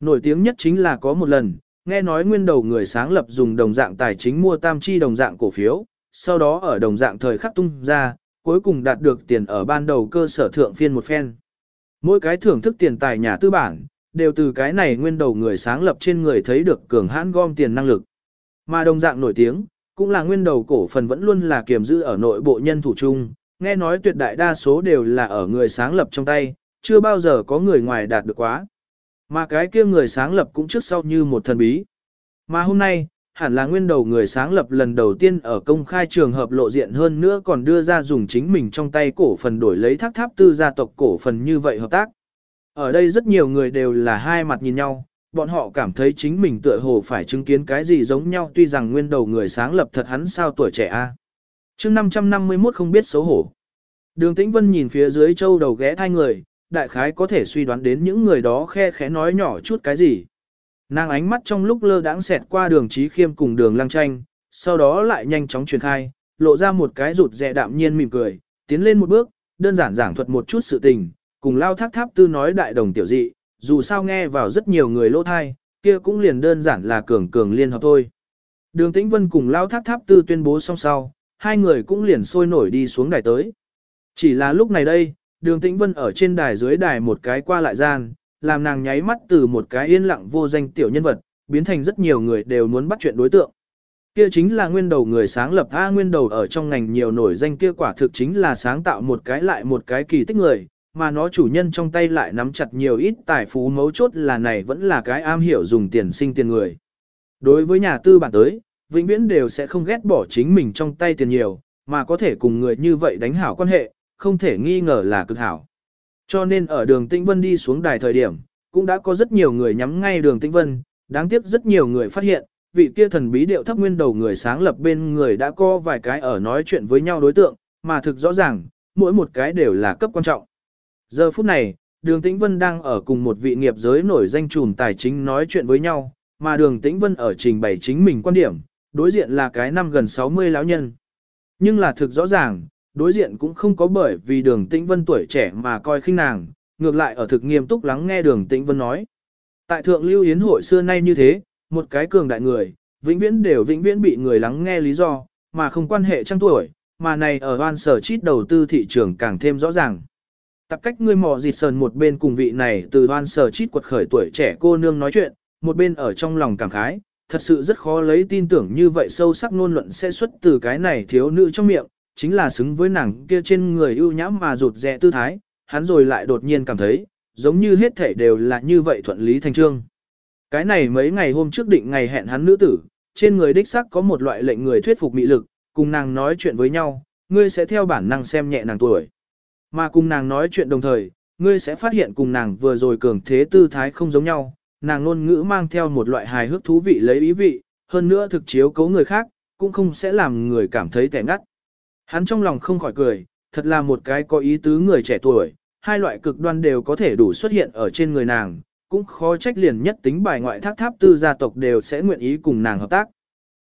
Nổi tiếng nhất chính là có một lần, nghe nói nguyên đầu người sáng lập dùng đồng dạng tài chính mua tam chi đồng dạng cổ phiếu, sau đó ở đồng dạng thời khắc tung ra, cuối cùng đạt được tiền ở ban đầu cơ sở thượng phiên một phen. Mỗi cái thưởng thức tiền tài nhà tư bản, đều từ cái này nguyên đầu người sáng lập trên người thấy được cường hãn gom tiền năng lực. Mà đồng dạng nổi tiếng, cũng là nguyên đầu cổ phần vẫn luôn là kiềm giữ ở nội bộ nhân thủ chung, nghe nói tuyệt đại đa số đều là ở người sáng lập trong tay, chưa bao giờ có người ngoài đạt được quá. Mà cái kia người sáng lập cũng trước sau như một thần bí. Mà hôm nay, hẳn là nguyên đầu người sáng lập lần đầu tiên ở công khai trường hợp lộ diện hơn nữa còn đưa ra dùng chính mình trong tay cổ phần đổi lấy thác tháp tư gia tộc cổ phần như vậy hợp tác. Ở đây rất nhiều người đều là hai mặt nhìn nhau, bọn họ cảm thấy chính mình tựa hồ phải chứng kiến cái gì giống nhau tuy rằng nguyên đầu người sáng lập thật hắn sao tuổi trẻ a. À. Chương 551 không biết xấu hổ. Đường Tĩnh Vân nhìn phía dưới châu đầu ghé thai người, đại khái có thể suy đoán đến những người đó khe khẽ nói nhỏ chút cái gì. Nàng ánh mắt trong lúc lơ đãng xẹt qua đường trí khiêm cùng đường lăng tranh, sau đó lại nhanh chóng truyền khai, lộ ra một cái rụt rè đạm nhiên mỉm cười, tiến lên một bước, đơn giản giảng thuật một chút sự tình, cùng lao thác tháp tư nói đại đồng tiểu dị, dù sao nghe vào rất nhiều người lỗ thai, kia cũng liền đơn giản là cường cường liên hợp thôi. Đường Tĩnh Vân cùng lao thác tháp tư tuyên bố xong sau, hai người cũng liền sôi nổi đi xuống đài tới. Chỉ là lúc này đây, đường Tĩnh Vân ở trên đài dưới đài một cái qua lại gian, làm nàng nháy mắt từ một cái yên lặng vô danh tiểu nhân vật, biến thành rất nhiều người đều muốn bắt chuyện đối tượng. Kia chính là nguyên đầu người sáng lập A nguyên đầu ở trong ngành nhiều nổi danh kia quả thực chính là sáng tạo một cái lại một cái kỳ tích người, mà nó chủ nhân trong tay lại nắm chặt nhiều ít tài phú mấu chốt là này vẫn là cái am hiểu dùng tiền sinh tiền người. Đối với nhà tư bản tới, vĩnh viễn đều sẽ không ghét bỏ chính mình trong tay tiền nhiều, mà có thể cùng người như vậy đánh hảo quan hệ, không thể nghi ngờ là cực hảo. Cho nên ở đường Tĩnh Vân đi xuống đài thời điểm, cũng đã có rất nhiều người nhắm ngay đường Tĩnh Vân, đáng tiếc rất nhiều người phát hiện, vị kia thần bí điệu thấp nguyên đầu người sáng lập bên người đã có vài cái ở nói chuyện với nhau đối tượng, mà thực rõ ràng, mỗi một cái đều là cấp quan trọng. Giờ phút này, đường Tĩnh Vân đang ở cùng một vị nghiệp giới nổi danh trùm tài chính nói chuyện với nhau, mà đường Tĩnh Vân ở trình bày chính mình quan điểm, đối diện là cái năm gần 60 lão nhân. Nhưng là thực rõ ràng, đối diện cũng không có bởi vì đường tĩnh vân tuổi trẻ mà coi khinh nàng, ngược lại ở thực nghiêm túc lắng nghe đường tĩnh vân nói. Tại thượng lưu yến hội xưa nay như thế, một cái cường đại người, vĩnh viễn đều vĩnh viễn bị người lắng nghe lý do, mà không quan hệ trang tuổi, mà này ở oan sở chít đầu tư thị trường càng thêm rõ ràng. Tập cách ngươi mò dịt sờn một bên cùng vị này từ oan sở chít quật khởi tuổi trẻ cô nương nói chuyện, một bên ở trong lòng cảm khái, thật sự rất khó lấy tin tưởng như vậy sâu sắc ngôn luận sẽ xuất từ cái này thiếu nữ trong miệng, chính là xứng với nàng kia trên người ưu nhãm mà rụt rẽ tư thái, hắn rồi lại đột nhiên cảm thấy, giống như hết thể đều là như vậy thuận lý thành trương. Cái này mấy ngày hôm trước định ngày hẹn hắn nữ tử, trên người đích sắc có một loại lệnh người thuyết phục mị lực, cùng nàng nói chuyện với nhau, ngươi sẽ theo bản năng xem nhẹ nàng tuổi. Mà cùng nàng nói chuyện đồng thời, ngươi sẽ phát hiện cùng nàng vừa rồi cường thế tư thái không giống nhau, nàng ngôn ngữ mang theo một loại hài hước thú vị lấy ý vị, hơn nữa thực chiếu cấu người khác, cũng không sẽ làm người cảm thấy tẻ ngắt. Hắn trong lòng không khỏi cười, thật là một cái có ý tứ người trẻ tuổi, hai loại cực đoan đều có thể đủ xuất hiện ở trên người nàng, cũng khó trách liền nhất tính bài ngoại thác tháp tư gia tộc đều sẽ nguyện ý cùng nàng hợp tác.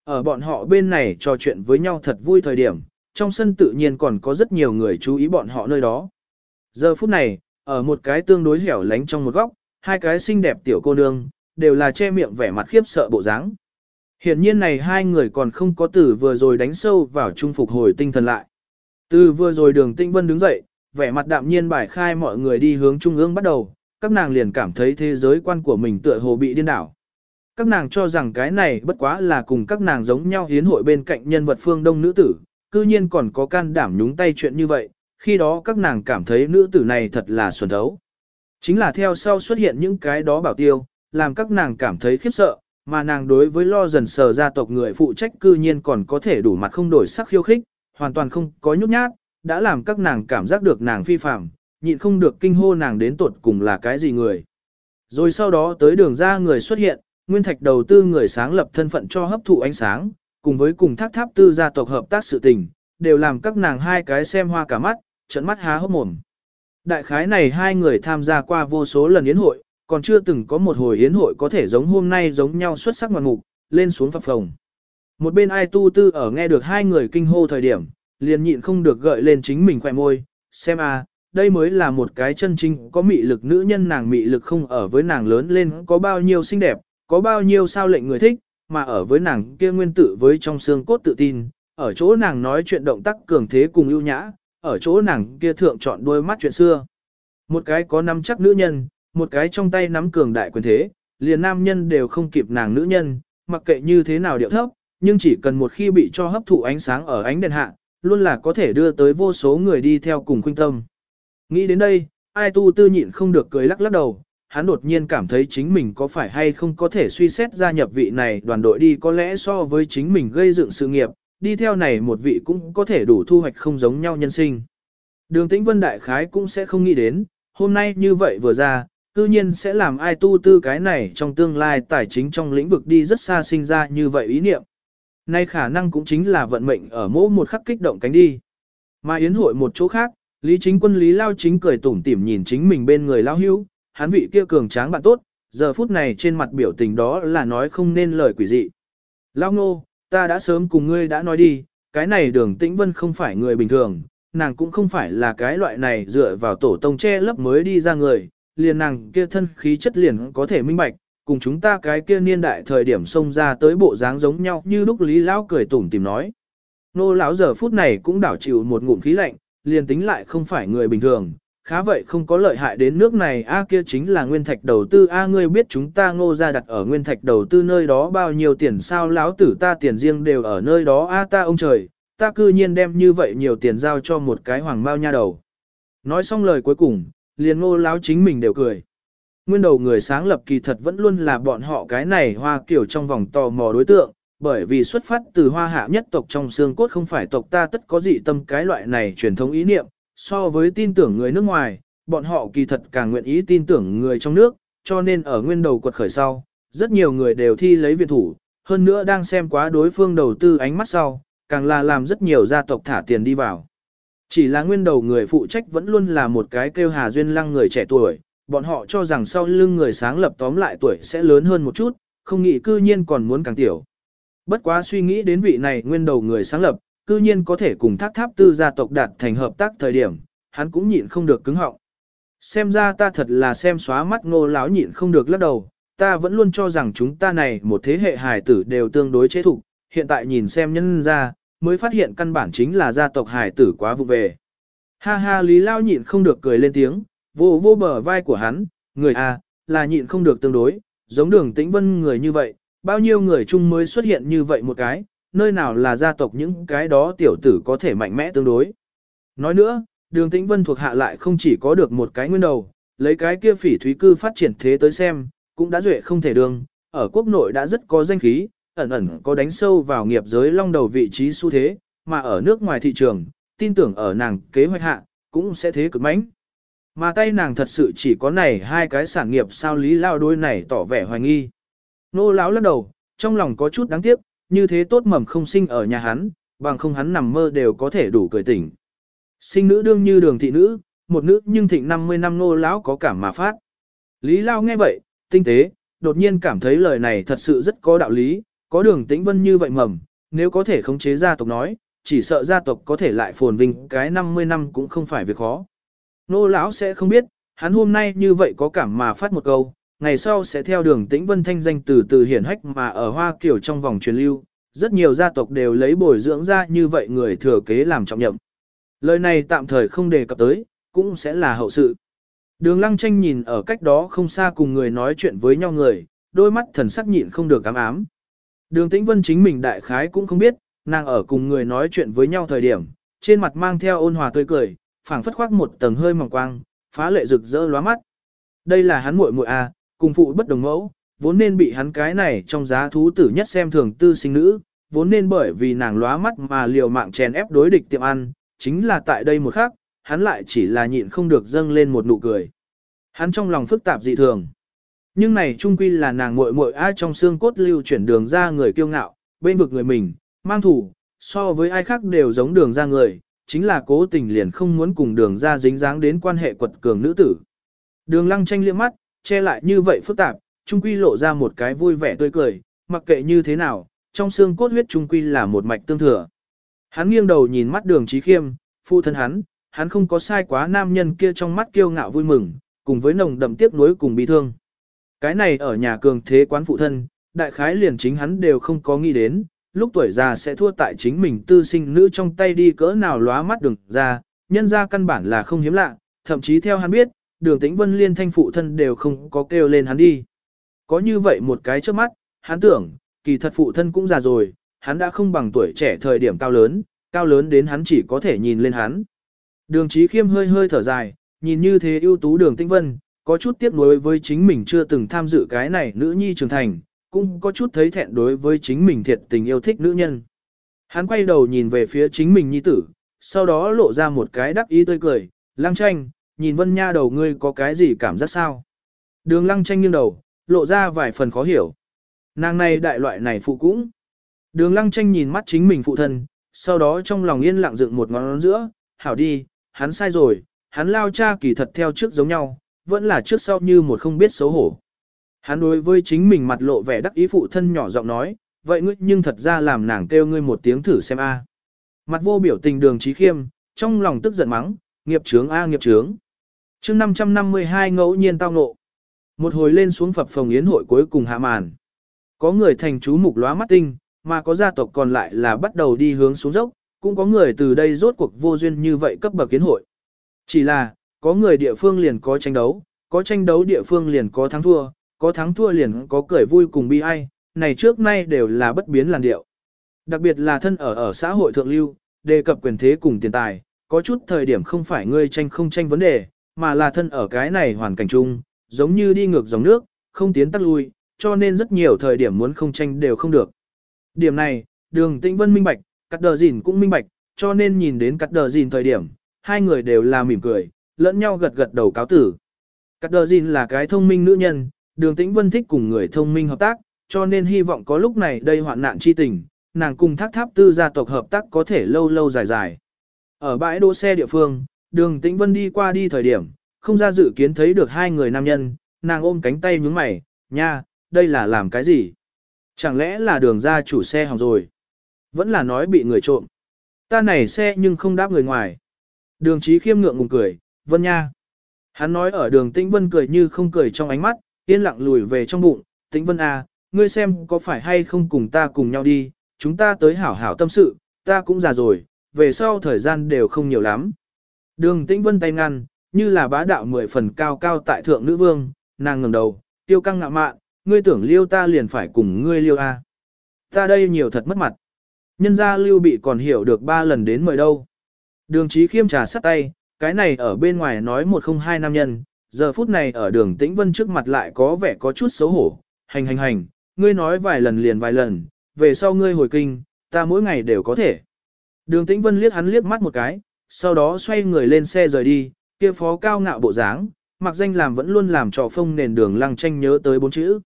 Ở bọn họ bên này trò chuyện với nhau thật vui thời điểm, trong sân tự nhiên còn có rất nhiều người chú ý bọn họ nơi đó. Giờ phút này, ở một cái tương đối hẻo lánh trong một góc, hai cái xinh đẹp tiểu cô nương, đều là che miệng vẻ mặt khiếp sợ bộ dáng. Hiện nhiên này hai người còn không có tử vừa rồi đánh sâu vào trung phục hồi tinh thần lại. Từ vừa rồi đường tinh vân đứng dậy, vẻ mặt đạm nhiên bài khai mọi người đi hướng trung ương bắt đầu, các nàng liền cảm thấy thế giới quan của mình tựa hồ bị điên đảo. Các nàng cho rằng cái này bất quá là cùng các nàng giống nhau hiến hội bên cạnh nhân vật phương đông nữ tử, cư nhiên còn có can đảm nhúng tay chuyện như vậy, khi đó các nàng cảm thấy nữ tử này thật là xuẩn thấu. Chính là theo sau xuất hiện những cái đó bảo tiêu, làm các nàng cảm thấy khiếp sợ, mà nàng đối với lo dần sờ gia tộc người phụ trách cư nhiên còn có thể đủ mặt không đổi sắc khiêu khích, hoàn toàn không có nhút nhát, đã làm các nàng cảm giác được nàng phi phạm, nhịn không được kinh hô nàng đến tuột cùng là cái gì người. Rồi sau đó tới đường ra người xuất hiện, nguyên thạch đầu tư người sáng lập thân phận cho hấp thụ ánh sáng, cùng với cùng thác tháp tư gia tộc hợp tác sự tình, đều làm các nàng hai cái xem hoa cả mắt, trận mắt há hốc mồm. Đại khái này hai người tham gia qua vô số lần yến hội, còn chưa từng có một hồi yến hội có thể giống hôm nay giống nhau xuất sắc ngoạn mục, lên xuống phập phồng. Một bên ai tu tư ở nghe được hai người kinh hô thời điểm, liền nhịn không được gợi lên chính mình khỏe môi, xem a, đây mới là một cái chân chính có mị lực nữ nhân nàng mị lực không ở với nàng lớn lên có bao nhiêu xinh đẹp, có bao nhiêu sao lệnh người thích, mà ở với nàng kia nguyên tử với trong xương cốt tự tin, ở chỗ nàng nói chuyện động tác cường thế cùng ưu nhã, ở chỗ nàng kia thượng chọn đôi mắt chuyện xưa. Một cái có nắm chắc nữ nhân, một cái trong tay nắm cường đại quyền thế, liền nam nhân đều không kịp nàng nữ nhân, mặc kệ như thế nào điệu thấp, nhưng chỉ cần một khi bị cho hấp thụ ánh sáng ở ánh đèn hạ, luôn là có thể đưa tới vô số người đi theo cùng khuynh tâm. Nghĩ đến đây, ai tu tư nhịn không được cười lắc lắc đầu, hắn đột nhiên cảm thấy chính mình có phải hay không có thể suy xét gia nhập vị này đoàn đội đi có lẽ so với chính mình gây dựng sự nghiệp, đi theo này một vị cũng có thể đủ thu hoạch không giống nhau nhân sinh. Đường tĩnh vân đại khái cũng sẽ không nghĩ đến, hôm nay như vậy vừa ra, cư nhiên sẽ làm ai tu tư cái này trong tương lai tài chính trong lĩnh vực đi rất xa sinh ra như vậy ý niệm. Nay khả năng cũng chính là vận mệnh ở mỗi một khắc kích động cánh đi. Mà yến hội một chỗ khác, Lý chính quân Lý Lao chính cười tủm tỉm nhìn chính mình bên người Lao hữu, hắn vị kia cường tráng bạn tốt, giờ phút này trên mặt biểu tình đó là nói không nên lời quỷ dị. Lao ngô, ta đã sớm cùng ngươi đã nói đi, cái này đường tĩnh vân không phải người bình thường, nàng cũng không phải là cái loại này dựa vào tổ tông che lấp mới đi ra người, liền nàng kia thân khí chất liền có thể minh bạch, cùng chúng ta cái kia niên đại thời điểm xông ra tới bộ dáng giống nhau như lúc Lý Lão cười tủm tìm nói. Nô lão giờ phút này cũng đảo chịu một ngụm khí lạnh, liền tính lại không phải người bình thường, khá vậy không có lợi hại đến nước này a kia chính là nguyên thạch đầu tư a ngươi biết chúng ta ngô ra đặt ở nguyên thạch đầu tư nơi đó bao nhiêu tiền sao lão tử ta tiền riêng đều ở nơi đó a ta ông trời, ta cư nhiên đem như vậy nhiều tiền giao cho một cái hoàng bao nha đầu. Nói xong lời cuối cùng, liền ngô láo chính mình đều cười. Nguyên đầu người sáng lập kỳ thật vẫn luôn là bọn họ cái này hoa kiểu trong vòng tò mò đối tượng, bởi vì xuất phát từ hoa hạ nhất tộc trong xương cốt không phải tộc ta tất có dị tâm cái loại này truyền thống ý niệm, so với tin tưởng người nước ngoài, bọn họ kỳ thật càng nguyện ý tin tưởng người trong nước, cho nên ở nguyên đầu quật khởi sau, rất nhiều người đều thi lấy viện thủ, hơn nữa đang xem quá đối phương đầu tư ánh mắt sau, càng là làm rất nhiều gia tộc thả tiền đi vào. Chỉ là nguyên đầu người phụ trách vẫn luôn là một cái kêu Hà Duyên Lăng người trẻ tuổi, bọn họ cho rằng sau lưng người sáng lập tóm lại tuổi sẽ lớn hơn một chút, không nghĩ cư nhiên còn muốn càng tiểu. Bất quá suy nghĩ đến vị này nguyên đầu người sáng lập, cư nhiên có thể cùng thác tháp tư gia tộc đạt thành hợp tác thời điểm, hắn cũng nhịn không được cứng họng. Xem ra ta thật là xem xóa mắt ngô lão nhịn không được lắc đầu, ta vẫn luôn cho rằng chúng ta này một thế hệ hài tử đều tương đối chế thục, hiện tại nhìn xem nhân ra, mới phát hiện căn bản chính là gia tộc hải tử quá vụ về. Ha ha Lý Lao nhịn không được cười lên tiếng, vô vô bờ vai của hắn, người à, là nhịn không được tương đối, giống đường tĩnh vân người như vậy, bao nhiêu người chung mới xuất hiện như vậy một cái, nơi nào là gia tộc những cái đó tiểu tử có thể mạnh mẽ tương đối. Nói nữa, đường tĩnh vân thuộc hạ lại không chỉ có được một cái nguyên đầu, lấy cái kia phỉ thúy cư phát triển thế tới xem, cũng đã duệ không thể đường, ở quốc nội đã rất có danh khí, ẩn ẩn có đánh sâu vào nghiệp giới long đầu vị trí xu thế, mà ở nước ngoài thị trường, tin tưởng ở nàng kế hoạch hạ, cũng sẽ thế cực mãnh. Mà tay nàng thật sự chỉ có này hai cái sản nghiệp sao lý lao đôi này tỏ vẻ hoài nghi. Nô lão lắc đầu, trong lòng có chút đáng tiếc, như thế tốt mầm không sinh ở nhà hắn, bằng không hắn nằm mơ đều có thể đủ cười tỉnh. Sinh nữ đương như đường thị nữ, một nữ nhưng thịnh 50 năm nô lão có cảm mà phát. Lý Lao nghe vậy, tinh tế, đột nhiên cảm thấy lời này thật sự rất có đạo lý, có đường tĩnh vân như vậy mầm, nếu có thể khống chế gia tộc nói, chỉ sợ gia tộc có thể lại phồn vinh cái 50 năm cũng không phải việc khó. Nô lão sẽ không biết, hắn hôm nay như vậy có cảm mà phát một câu, ngày sau sẽ theo đường tĩnh vân thanh danh từ từ hiển hách mà ở Hoa Kiều trong vòng truyền lưu, rất nhiều gia tộc đều lấy bồi dưỡng ra như vậy người thừa kế làm trọng nhậm. Lời này tạm thời không đề cập tới, cũng sẽ là hậu sự. Đường lăng tranh nhìn ở cách đó không xa cùng người nói chuyện với nhau người, đôi mắt thần sắc nhịn không được ám ám. Đường tĩnh vân chính mình đại khái cũng không biết, nàng ở cùng người nói chuyện với nhau thời điểm, trên mặt mang theo ôn hòa tươi cười, phảng phất khoác một tầng hơi mỏng quang, phá lệ rực rỡ lóa mắt. Đây là hắn muội muội a, à, cùng phụ bất đồng mẫu, vốn nên bị hắn cái này trong giá thú tử nhất xem thường tư sinh nữ, vốn nên bởi vì nàng lóa mắt mà liều mạng chèn ép đối địch tiệm ăn, chính là tại đây một khắc, hắn lại chỉ là nhịn không được dâng lên một nụ cười. Hắn trong lòng phức tạp dị thường. Nhưng này trung quy là nàng muội muội ai trong xương cốt lưu chuyển đường ra người kiêu ngạo, bên vực người mình, mang thủ, so với ai khác đều giống đường ra người, chính là cố tình liền không muốn cùng đường ra dính dáng đến quan hệ quật cường nữ tử. Đường lăng tranh liếc mắt, che lại như vậy phức tạp, trung quy lộ ra một cái vui vẻ tươi cười, mặc kệ như thế nào, trong xương cốt huyết trung quy là một mạch tương thừa. Hắn nghiêng đầu nhìn mắt đường trí khiêm, phụ thân hắn, hắn không có sai quá nam nhân kia trong mắt kiêu ngạo vui mừng, cùng với nồng đậm tiếc nuối cùng bi thương. Cái này ở nhà cường thế quán phụ thân, đại khái liền chính hắn đều không có nghĩ đến, lúc tuổi già sẽ thua tại chính mình tư sinh nữ trong tay đi cỡ nào lóa mắt đường ra, nhân ra căn bản là không hiếm lạ, thậm chí theo hắn biết, đường tĩnh vân liên thanh phụ thân đều không có kêu lên hắn đi. Có như vậy một cái trước mắt, hắn tưởng, kỳ thật phụ thân cũng già rồi, hắn đã không bằng tuổi trẻ thời điểm cao lớn, cao lớn đến hắn chỉ có thể nhìn lên hắn. Đường trí khiêm hơi hơi thở dài, nhìn như thế ưu tú đường tĩnh vân, có chút tiếc nuối với chính mình chưa từng tham dự cái này nữ nhi trưởng thành, cũng có chút thấy thẹn đối với chính mình thiệt tình yêu thích nữ nhân. Hắn quay đầu nhìn về phía chính mình nhi tử, sau đó lộ ra một cái đắc ý tươi cười, lăng tranh, nhìn vân nha đầu ngươi có cái gì cảm giác sao? Đường lăng tranh nghiêng đầu, lộ ra vài phần khó hiểu. Nàng này đại loại này phụ cũng. Đường lăng tranh nhìn mắt chính mình phụ thân, sau đó trong lòng yên lặng dựng một ngón giữa, hảo đi, hắn sai rồi, hắn lao cha kỳ thật theo trước giống nhau, vẫn là trước sau như một không biết xấu hổ. Hắn đối với chính mình mặt lộ vẻ đắc ý phụ thân nhỏ giọng nói, vậy ngươi nhưng thật ra làm nàng kêu ngươi một tiếng thử xem a. Mặt vô biểu tình đường trí khiêm, trong lòng tức giận mắng, nghiệp trướng a nghiệp trướng. chương 552 ngẫu nhiên tao ngộ. Một hồi lên xuống phập phòng yến hội cuối cùng hạ màn. Có người thành chú mục lóa mắt tinh, mà có gia tộc còn lại là bắt đầu đi hướng xuống dốc, cũng có người từ đây rốt cuộc vô duyên như vậy cấp bậc kiến hội. Chỉ là, có người địa phương liền có tranh đấu, có tranh đấu địa phương liền có thắng thua, có thắng thua liền có cười vui cùng bi ai, này trước nay đều là bất biến làn điệu. Đặc biệt là thân ở ở xã hội thượng lưu, đề cập quyền thế cùng tiền tài, có chút thời điểm không phải ngươi tranh không tranh vấn đề, mà là thân ở cái này hoàn cảnh chung, giống như đi ngược dòng nước, không tiến tắt lui, cho nên rất nhiều thời điểm muốn không tranh đều không được. Điểm này, đường tĩnh vân minh bạch, cắt đờ dìn cũng minh bạch, cho nên nhìn đến cắt đờ dìn thời điểm, hai người đều là mỉm cười, lẫn nhau gật gật đầu cáo tử. Cắt đờ dìn là cái thông minh nữ nhân, đường tĩnh vân thích cùng người thông minh hợp tác, cho nên hy vọng có lúc này đây hoạn nạn chi tình, nàng cùng thác tháp tư gia tộc hợp tác có thể lâu lâu dài dài. Ở bãi đỗ xe địa phương, đường tĩnh vân đi qua đi thời điểm, không ra dự kiến thấy được hai người nam nhân, nàng ôm cánh tay nhướng mày, nha, đây là làm cái gì? Chẳng lẽ là đường ra chủ xe hỏng rồi? Vẫn là nói bị người trộm. Ta này xe nhưng không đáp người ngoài. Đường trí khiêm ngượng ngùng cười, vân nha. Hắn nói ở đường tĩnh vân cười như không cười trong ánh mắt, yên lặng lùi về trong bụng, tĩnh vân à, ngươi xem có phải hay không cùng ta cùng nhau đi, chúng ta tới hảo hảo tâm sự, ta cũng già rồi, về sau thời gian đều không nhiều lắm. Đường tĩnh vân tay ngăn, như là bá đạo mười phần cao cao tại thượng nữ vương, nàng ngẩng đầu, tiêu căng ngạo mạn, ngươi tưởng liêu ta liền phải cùng ngươi liêu a. Ta đây nhiều thật mất mặt. Nhân gia lưu bị còn hiểu được ba lần đến mời đâu. Đường trí khiêm trà sắt tay, cái này ở bên ngoài nói một không hai nam nhân, giờ phút này ở đường tĩnh vân trước mặt lại có vẻ có chút xấu hổ, hành hành hành, ngươi nói vài lần liền vài lần, về sau ngươi hồi kinh, ta mỗi ngày đều có thể. Đường tĩnh vân liếc hắn liếc mắt một cái, sau đó xoay người lên xe rời đi, kia phó cao ngạo bộ dáng, mặc danh làm vẫn luôn làm trò phông nền đường lăng tranh nhớ tới bốn chữ.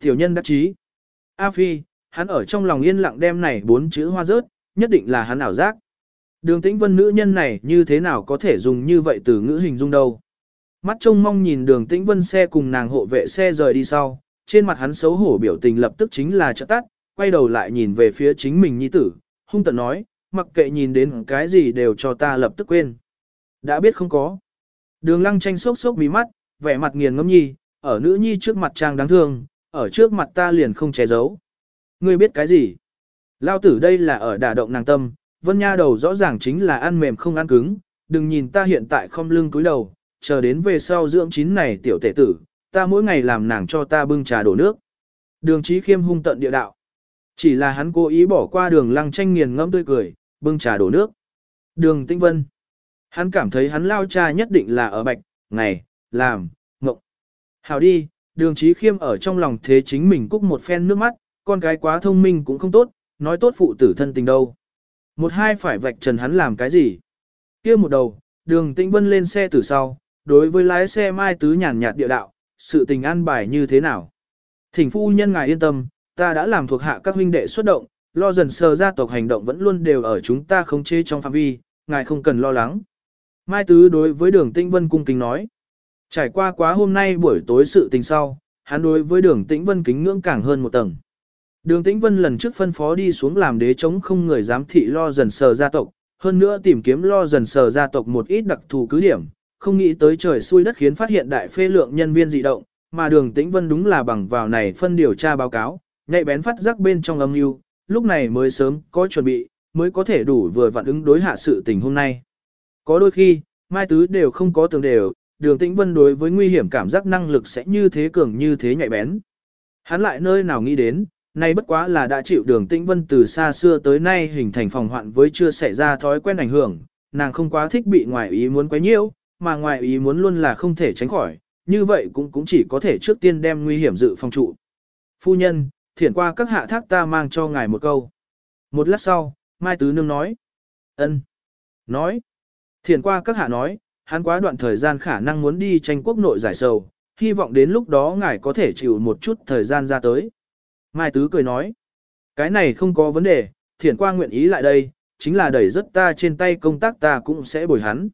Tiểu nhân đắc chí. A Phi, hắn ở trong lòng yên lặng đem này bốn chữ hoa rớt, nhất định là hắn ảo giác. Đường tĩnh vân nữ nhân này như thế nào có thể dùng như vậy từ ngữ hình dung đâu. Mắt trông mong nhìn đường tĩnh vân xe cùng nàng hộ vệ xe rời đi sau, trên mặt hắn xấu hổ biểu tình lập tức chính là trợ tắt, quay đầu lại nhìn về phía chính mình nhi tử, hung tận nói, mặc kệ nhìn đến cái gì đều cho ta lập tức quên. Đã biết không có. Đường lăng tranh sốc sốc mí mắt, vẻ mặt nghiền ngẫm nhi, ở nữ nhi trước mặt trang đáng thương, ở trước mặt ta liền không che giấu. Ngươi biết cái gì? Lao tử đây là ở đả động nàng tâm, vân nha đầu rõ ràng chính là ăn mềm không ăn cứng, đừng nhìn ta hiện tại không lưng cúi đầu, chờ đến về sau dưỡng chín này tiểu tể tử, ta mỗi ngày làm nàng cho ta bưng trà đổ nước. Đường trí khiêm hung tận địa đạo. Chỉ là hắn cố ý bỏ qua đường lăng tranh nghiền ngẫm tươi cười, bưng trà đổ nước. Đường tinh vân. Hắn cảm thấy hắn lao cha nhất định là ở bạch, ngày, làm, ngộng. Hào đi, đường trí khiêm ở trong lòng thế chính mình cúc một phen nước mắt, con cái quá thông minh cũng không tốt, nói tốt phụ tử thân tình đâu. Một hai phải vạch trần hắn làm cái gì. kia một đầu, đường tĩnh vân lên xe từ sau, đối với lái xe mai tứ nhàn nhạt địa đạo, sự tình an bài như thế nào. Thỉnh phu nhân ngài yên tâm, ta đã làm thuộc hạ các huynh đệ xuất động, lo dần sờ gia tộc hành động vẫn luôn đều ở chúng ta không chế trong phạm vi, ngài không cần lo lắng. Mai Tứ đối với đường Tĩnh Vân cung kính nói. Trải qua quá hôm nay buổi tối sự tình sau, hắn đối với đường Tĩnh Vân kính ngưỡng càng hơn một tầng. Đường Tĩnh Vân lần trước phân phó đi xuống làm đế chống không người giám thị lo dần sờ gia tộc, hơn nữa tìm kiếm lo dần sờ gia tộc một ít đặc thù cứ điểm, không nghĩ tới trời xui đất khiến phát hiện đại phê lượng nhân viên dị động, mà đường Tĩnh Vân đúng là bằng vào này phân điều tra báo cáo, nhạy bén phát giác bên trong âm mưu, lúc này mới sớm có chuẩn bị, mới có thể đủ vừa vặn ứng đối hạ sự tình hôm nay. Có đôi khi, Mai Tứ đều không có tường đều, đường tĩnh vân đối với nguy hiểm cảm giác năng lực sẽ như thế cường như thế nhạy bén. Hắn lại nơi nào nghĩ đến, nay bất quá là đã chịu đường tĩnh vân từ xa xưa tới nay hình thành phòng hoạn với chưa xảy ra thói quen ảnh hưởng, nàng không quá thích bị ngoại ý muốn quấy nhiễu, mà ngoại ý muốn luôn là không thể tránh khỏi, như vậy cũng cũng chỉ có thể trước tiên đem nguy hiểm dự phòng trụ. Phu nhân, thiển qua các hạ thác ta mang cho ngài một câu. Một lát sau, Mai Tứ Nương nói. ân, Nói. Thiển qua các hạ nói, hắn quá đoạn thời gian khả năng muốn đi tranh quốc nội giải sầu, hy vọng đến lúc đó ngài có thể chịu một chút thời gian ra tới. Mai Tứ cười nói. Cái này không có vấn đề, thiển qua nguyện ý lại đây, chính là đẩy rất ta trên tay công tác ta cũng sẽ bồi hắn.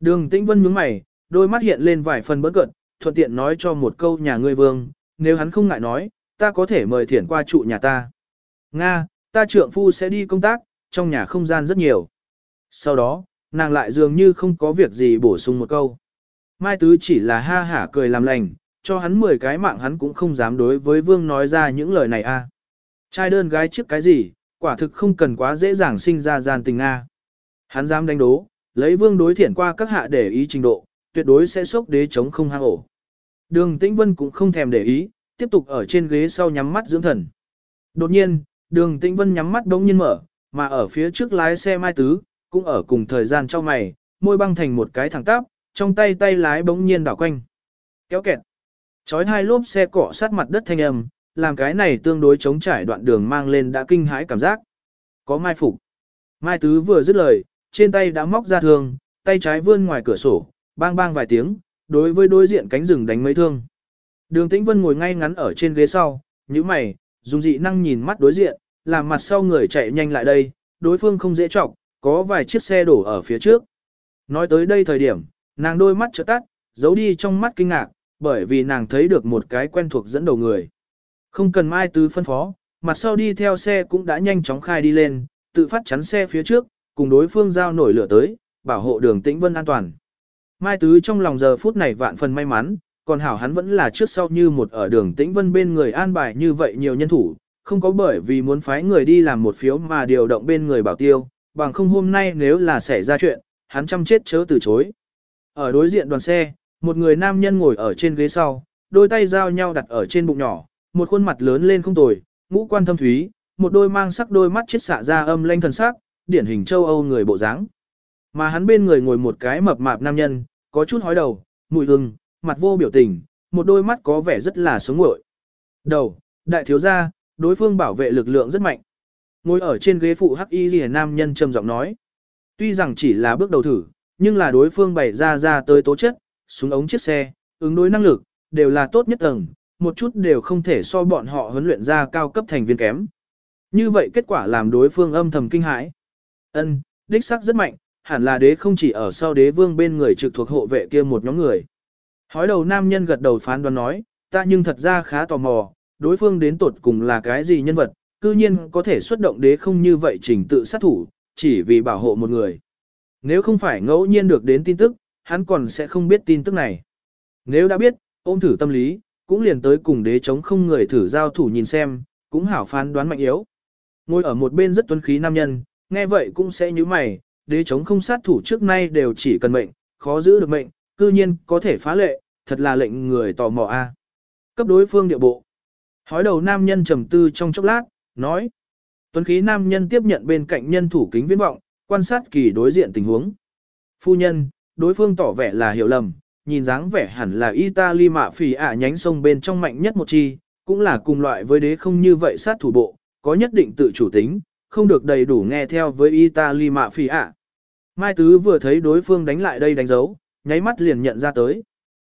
Đường Tĩnh Vân nhướng mày, đôi mắt hiện lên vài phần bớt cận, thuận tiện nói cho một câu nhà ngươi vương, nếu hắn không ngại nói, ta có thể mời thiển qua trụ nhà ta. Nga, ta trượng phu sẽ đi công tác, trong nhà không gian rất nhiều. Sau đó, nàng lại dường như không có việc gì bổ sung một câu. Mai Tứ chỉ là ha hả cười làm lành, cho hắn 10 cái mạng hắn cũng không dám đối với vương nói ra những lời này a. À. Trai đơn gái trước cái gì, quả thực không cần quá dễ dàng sinh ra gian tình a. À. Hắn dám đánh đố, lấy vương đối thiện qua các hạ để ý trình độ, tuyệt đối sẽ sốc đế chống không hang ổ. Đường Tĩnh Vân cũng không thèm để ý, tiếp tục ở trên ghế sau nhắm mắt dưỡng thần. Đột nhiên, đường Tĩnh Vân nhắm mắt đống nhiên mở, mà ở phía trước lái xe Mai Tứ, cũng ở cùng thời gian cho mày, môi băng thành một cái thẳng tắp, trong tay tay lái bỗng nhiên đảo quanh. Kéo kẹt. Chói hai lốp xe cọ sát mặt đất thanh âm, làm cái này tương đối chống trải đoạn đường mang lên đã kinh hãi cảm giác. Có mai phục. Mai Tứ vừa dứt lời, trên tay đã móc ra thương, tay trái vươn ngoài cửa sổ, bang bang vài tiếng, đối với đối diện cánh rừng đánh mấy thương. Đường Tĩnh Vân ngồi ngay ngắn ở trên ghế sau, như mày, dùng dị năng nhìn mắt đối diện, làm mặt sau người chạy nhanh lại đây, đối phương không dễ trọng, có vài chiếc xe đổ ở phía trước. Nói tới đây thời điểm, nàng đôi mắt trợ tắt, giấu đi trong mắt kinh ngạc, bởi vì nàng thấy được một cái quen thuộc dẫn đầu người. Không cần mai tứ phân phó, mặt sau đi theo xe cũng đã nhanh chóng khai đi lên, tự phát chắn xe phía trước, cùng đối phương giao nổi lửa tới, bảo hộ đường tĩnh vân an toàn. Mai tứ trong lòng giờ phút này vạn phần may mắn, còn hảo hắn vẫn là trước sau như một ở đường tĩnh vân bên người an bài như vậy nhiều nhân thủ, không có bởi vì muốn phái người đi làm một phiếu mà điều động bên người bảo tiêu, bằng không hôm nay nếu là xảy ra chuyện, hắn chăm chết chớ từ chối. Ở đối diện đoàn xe, một người nam nhân ngồi ở trên ghế sau, đôi tay giao nhau đặt ở trên bụng nhỏ, một khuôn mặt lớn lên không tồi, ngũ quan thâm thúy, một đôi mang sắc đôi mắt chết xạ ra âm lanh thần sắc, điển hình châu Âu người bộ dáng. Mà hắn bên người ngồi một cái mập mạp nam nhân, có chút hói đầu, mùi hương, mặt vô biểu tình, một đôi mắt có vẻ rất là sống ngội. Đầu, đại thiếu gia, đối phương bảo vệ lực lượng rất mạnh. Ngồi ở trên ghế phụ hắc y ghi nam nhân trầm giọng nói. Tuy rằng chỉ là bước đầu thử, nhưng là đối phương bày ra ra tới tố chất, súng ống chiếc xe, ứng đối năng lực, đều là tốt nhất tầng, một chút đều không thể so bọn họ huấn luyện ra cao cấp thành viên kém. Như vậy kết quả làm đối phương âm thầm kinh hãi. Ân, đích sắc rất mạnh, hẳn là đế không chỉ ở sau đế vương bên người trực thuộc hộ vệ kia một nhóm người. Hói đầu nam nhân gật đầu phán đoán nói, ta nhưng thật ra khá tò mò, đối phương đến tột cùng là cái gì nhân vật, cư nhiên có thể xuất động đế không như vậy trình tự sát thủ, chỉ vì bảo hộ một người. Nếu không phải ngẫu nhiên được đến tin tức, hắn còn sẽ không biết tin tức này. Nếu đã biết, ôm thử tâm lý, cũng liền tới cùng đế chống không người thử giao thủ nhìn xem, cũng hảo phán đoán mạnh yếu. Ngồi ở một bên rất tuấn khí nam nhân, nghe vậy cũng sẽ như mày, đế chống không sát thủ trước nay đều chỉ cần mệnh, khó giữ được mệnh, cư nhiên có thể phá lệ, thật là lệnh người tò mò a. Cấp đối phương địa bộ. Hói đầu nam nhân trầm tư trong chốc lát, nói. Tuấn khí nam nhân tiếp nhận bên cạnh nhân thủ kính viễn vọng, quan sát kỳ đối diện tình huống. Phu nhân, đối phương tỏ vẻ là hiểu lầm, nhìn dáng vẻ hẳn là Italy mạ Phỉ ả nhánh sông bên trong mạnh nhất một chi, cũng là cùng loại với đế không như vậy sát thủ bộ, có nhất định tự chủ tính, không được đầy đủ nghe theo với Italy mạ Phỉ ả. Mai Tứ vừa thấy đối phương đánh lại đây đánh dấu, nháy mắt liền nhận ra tới.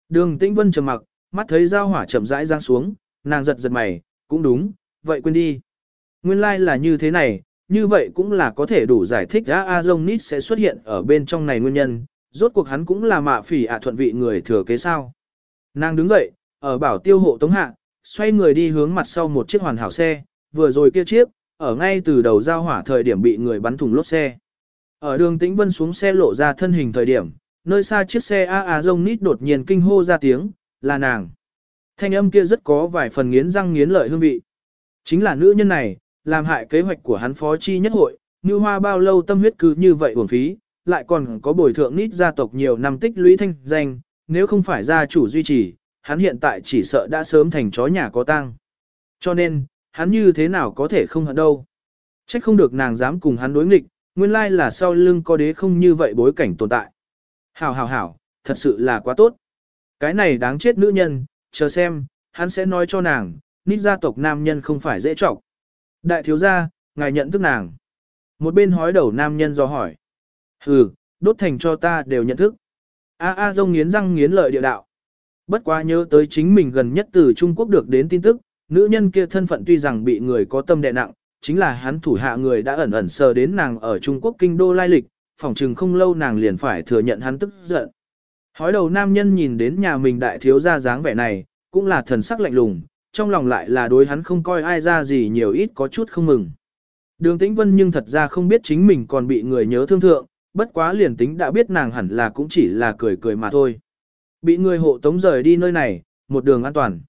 Đường Tĩnh Vân trầm mặc, mắt thấy dao hỏa chậm rãi giáng xuống, nàng giật giật mày, cũng đúng, vậy quên đi. Nguyên lai like là như thế này, như vậy cũng là có thể đủ giải thích A A Nít sẽ xuất hiện ở bên trong này nguyên nhân, rốt cuộc hắn cũng là mạ phỉ ạ thuận vị người thừa kế sao. Nàng đứng dậy, ở bảo tiêu hộ tống hạ, xoay người đi hướng mặt sau một chiếc hoàn hảo xe, vừa rồi kia chiếc, ở ngay từ đầu giao hỏa thời điểm bị người bắn thủng lốp xe. Ở đường Tĩnh Vân xuống xe lộ ra thân hình thời điểm, nơi xa chiếc xe A A Dông Nít đột nhiên kinh hô ra tiếng, là nàng. Thanh âm kia rất có vài phần nghiến răng nghiến lợi hương vị. Chính là nữ nhân này, làm hại kế hoạch của hắn phó chi nhất hội, như hoa bao lâu tâm huyết cứ như vậy uổng phí, lại còn có bồi thượng nít gia tộc nhiều năm tích lũy thanh danh, nếu không phải gia chủ duy trì, hắn hiện tại chỉ sợ đã sớm thành chó nhà có tang. Cho nên, hắn như thế nào có thể không hận đâu. Trách không được nàng dám cùng hắn đối nghịch, nguyên lai là sau lưng có đế không như vậy bối cảnh tồn tại. Hảo hảo hảo, thật sự là quá tốt. Cái này đáng chết nữ nhân, chờ xem, hắn sẽ nói cho nàng, nít gia tộc nam nhân không phải dễ trọc. Đại thiếu gia, ngài nhận thức nàng. Một bên hói đầu nam nhân do hỏi. Hừ, đốt thành cho ta đều nhận thức. A A dông nghiến răng nghiến lợi địa đạo. Bất quá nhớ tới chính mình gần nhất từ Trung Quốc được đến tin tức, nữ nhân kia thân phận tuy rằng bị người có tâm đè nặng, chính là hắn thủ hạ người đã ẩn ẩn sờ đến nàng ở Trung Quốc kinh đô lai lịch, phỏng chừng không lâu nàng liền phải thừa nhận hắn tức giận. Hói đầu nam nhân nhìn đến nhà mình đại thiếu gia dáng vẻ này, cũng là thần sắc lạnh lùng, trong lòng lại là đối hắn không coi ai ra gì nhiều ít có chút không mừng. Đường Tĩnh Vân nhưng thật ra không biết chính mình còn bị người nhớ thương thượng, bất quá liền tính đã biết nàng hẳn là cũng chỉ là cười cười mà thôi. Bị người hộ tống rời đi nơi này, một đường an toàn.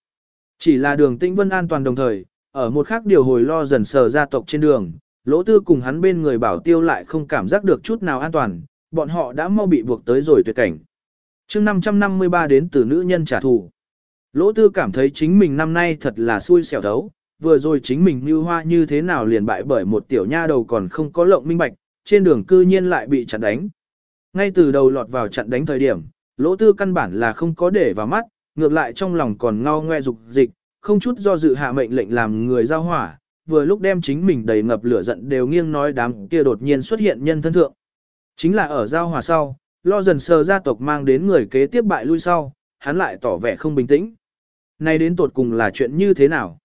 Chỉ là đường Tĩnh Vân an toàn đồng thời, ở một khác điều hồi lo dần sờ gia tộc trên đường, lỗ tư cùng hắn bên người bảo tiêu lại không cảm giác được chút nào an toàn, bọn họ đã mau bị buộc tới rồi tuyệt cảnh. chương 553 đến từ nữ nhân trả thù. Lỗ tư cảm thấy chính mình năm nay thật là xui xẻo thấu, vừa rồi chính mình như hoa như thế nào liền bại bởi một tiểu nha đầu còn không có lộng minh bạch, trên đường cư nhiên lại bị chặn đánh. Ngay từ đầu lọt vào chặn đánh thời điểm, lỗ tư căn bản là không có để vào mắt, ngược lại trong lòng còn ngao ngoe dục dịch, không chút do dự hạ mệnh lệnh làm người giao hỏa, vừa lúc đem chính mình đầy ngập lửa giận đều nghiêng nói đám kia đột nhiên xuất hiện nhân thân thượng. Chính là ở giao hỏa sau, lo dần sờ gia tộc mang đến người kế tiếp bại lui sau, hắn lại tỏ vẻ không bình tĩnh. Nay đến tột cùng là chuyện như thế nào?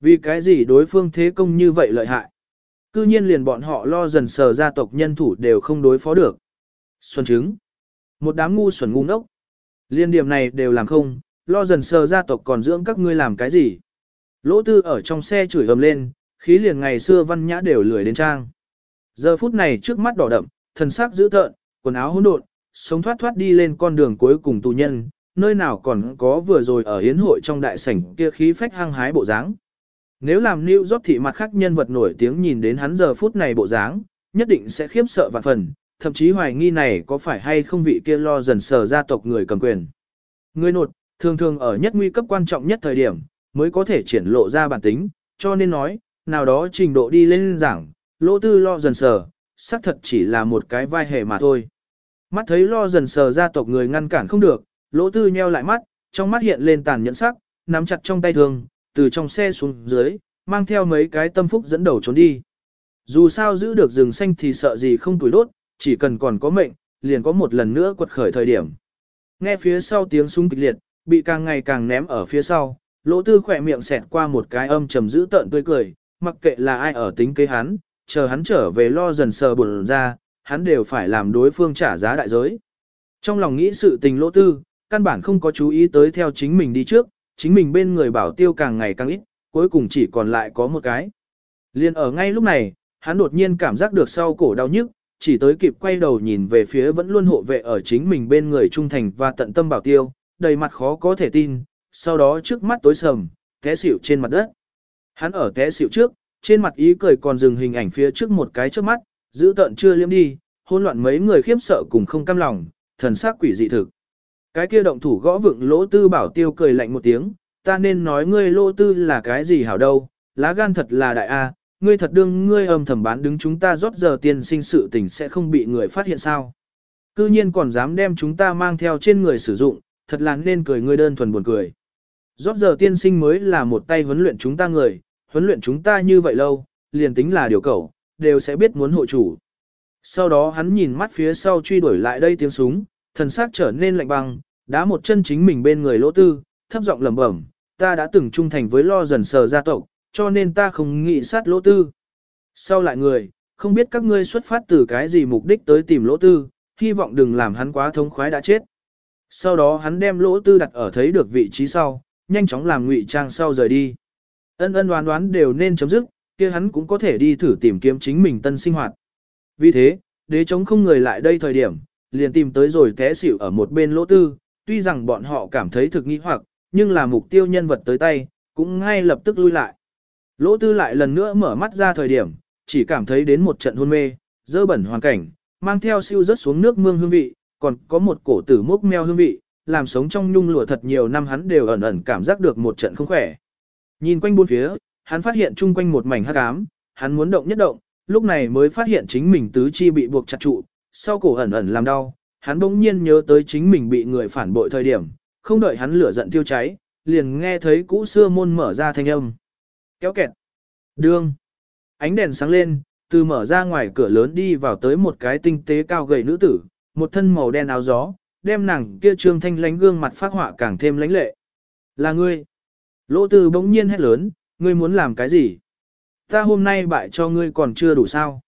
Vì cái gì đối phương thế công như vậy lợi hại? Cư nhiên liền bọn họ lo dần sờ gia tộc nhân thủ đều không đối phó được. Xuân chứng. Một đám ngu xuẩn ngu ngốc. Liên điểm này đều làm không, lo dần sờ gia tộc còn dưỡng các ngươi làm cái gì? Lỗ tư ở trong xe chửi ầm lên, khí liền ngày xưa văn nhã đều lười đến trang. Giờ phút này trước mắt đỏ đậm, thần sắc dữ tợn, quần áo hỗn độn, sống thoát thoát đi lên con đường cuối cùng tù nhân, nơi nào còn có vừa rồi ở hiến hội trong đại sảnh kia khí phách hăng hái bộ dáng. Nếu làm New York thị mặt khác nhân vật nổi tiếng nhìn đến hắn giờ phút này bộ dáng, nhất định sẽ khiếp sợ vạn phần, thậm chí hoài nghi này có phải hay không vị kia lo dần sờ gia tộc người cầm quyền. Người nột, thường thường ở nhất nguy cấp quan trọng nhất thời điểm, mới có thể triển lộ ra bản tính, cho nên nói, nào đó trình độ đi lên giảng, lỗ tư lo dần sờ, xác thật chỉ là một cái vai hề mà thôi. Mắt thấy lo dần sờ gia tộc người ngăn cản không được, lỗ tư nheo lại mắt, trong mắt hiện lên tàn nhẫn sắc, nắm chặt trong tay thương, từ trong xe xuống dưới, mang theo mấy cái tâm phúc dẫn đầu trốn đi. Dù sao giữ được rừng xanh thì sợ gì không tuổi đốt, chỉ cần còn có mệnh, liền có một lần nữa quật khởi thời điểm. Nghe phía sau tiếng súng kịch liệt, bị càng ngày càng ném ở phía sau, lỗ tư khỏe miệng xẹt qua một cái âm trầm giữ tợn tươi cười, mặc kệ là ai ở tính kế hắn, chờ hắn trở về lo dần sờ buồn ra, hắn đều phải làm đối phương trả giá đại giới. Trong lòng nghĩ sự tình lỗ tư, căn bản không có chú ý tới theo chính mình đi trước, chính mình bên người bảo tiêu càng ngày càng ít, cuối cùng chỉ còn lại có một cái. Liên ở ngay lúc này, hắn đột nhiên cảm giác được sau cổ đau nhức, chỉ tới kịp quay đầu nhìn về phía vẫn luôn hộ vệ ở chính mình bên người trung thành và tận tâm bảo tiêu, đầy mặt khó có thể tin, sau đó trước mắt tối sầm, té xỉu trên mặt đất. Hắn ở té xỉu trước, trên mặt ý cười còn dừng hình ảnh phía trước một cái trước mắt, giữ tận chưa liếm đi, hôn loạn mấy người khiếp sợ cùng không cam lòng, thần sắc quỷ dị thực. Cái kia động thủ gõ vựng lỗ tư bảo tiêu cười lạnh một tiếng, ta nên nói ngươi lỗ tư là cái gì hảo đâu, lá gan thật là đại A, ngươi thật đương ngươi âm thầm bán đứng chúng ta rót giờ tiền sinh sự tình sẽ không bị người phát hiện sao. Cư nhiên còn dám đem chúng ta mang theo trên người sử dụng, thật là nên cười ngươi đơn thuần buồn cười. Rót giờ tiên sinh mới là một tay huấn luyện chúng ta người, huấn luyện chúng ta như vậy lâu, liền tính là điều cầu, đều sẽ biết muốn hộ chủ. Sau đó hắn nhìn mắt phía sau truy đuổi lại đây tiếng súng, thần xác trở nên lạnh băng, đá một chân chính mình bên người lỗ tư, thấp giọng lẩm bẩm, ta đã từng trung thành với lo dần sờ gia tộc, cho nên ta không nghĩ sát lỗ tư. Sau lại người, không biết các ngươi xuất phát từ cái gì mục đích tới tìm lỗ tư, hy vọng đừng làm hắn quá thống khoái đã chết. Sau đó hắn đem lỗ tư đặt ở thấy được vị trí sau, nhanh chóng làm ngụy trang sau rời đi. Ân ân đoán đoán đều nên chấm dứt, kia hắn cũng có thể đi thử tìm kiếm chính mình tân sinh hoạt. Vì thế, đế chống không người lại đây thời điểm, liền tìm tới rồi té xỉu ở một bên lỗ tư, tuy rằng bọn họ cảm thấy thực nghi hoặc, nhưng là mục tiêu nhân vật tới tay, cũng ngay lập tức lui lại. Lỗ tư lại lần nữa mở mắt ra thời điểm, chỉ cảm thấy đến một trận hôn mê, dơ bẩn hoàn cảnh, mang theo siêu rớt xuống nước mương hương vị, còn có một cổ tử mốc meo hương vị, làm sống trong nhung lụa thật nhiều năm hắn đều ẩn ẩn cảm giác được một trận không khỏe. Nhìn quanh bốn phía, hắn phát hiện chung quanh một mảnh hắc ám, hắn muốn động nhất động, lúc này mới phát hiện chính mình tứ chi bị buộc chặt trụ, sau cổ ẩn ẩn làm đau, hắn bỗng nhiên nhớ tới chính mình bị người phản bội thời điểm, không đợi hắn lửa giận tiêu cháy, liền nghe thấy cũ xưa môn mở ra thanh âm. Kéo kẹt. Đương. Ánh đèn sáng lên, từ mở ra ngoài cửa lớn đi vào tới một cái tinh tế cao gầy nữ tử, một thân màu đen áo gió, đem nàng kia trương thanh lánh gương mặt phát họa càng thêm lánh lệ. Là ngươi. Lỗ tư bỗng nhiên hét lớn, ngươi muốn làm cái gì? Ta hôm nay bại cho ngươi còn chưa đủ sao?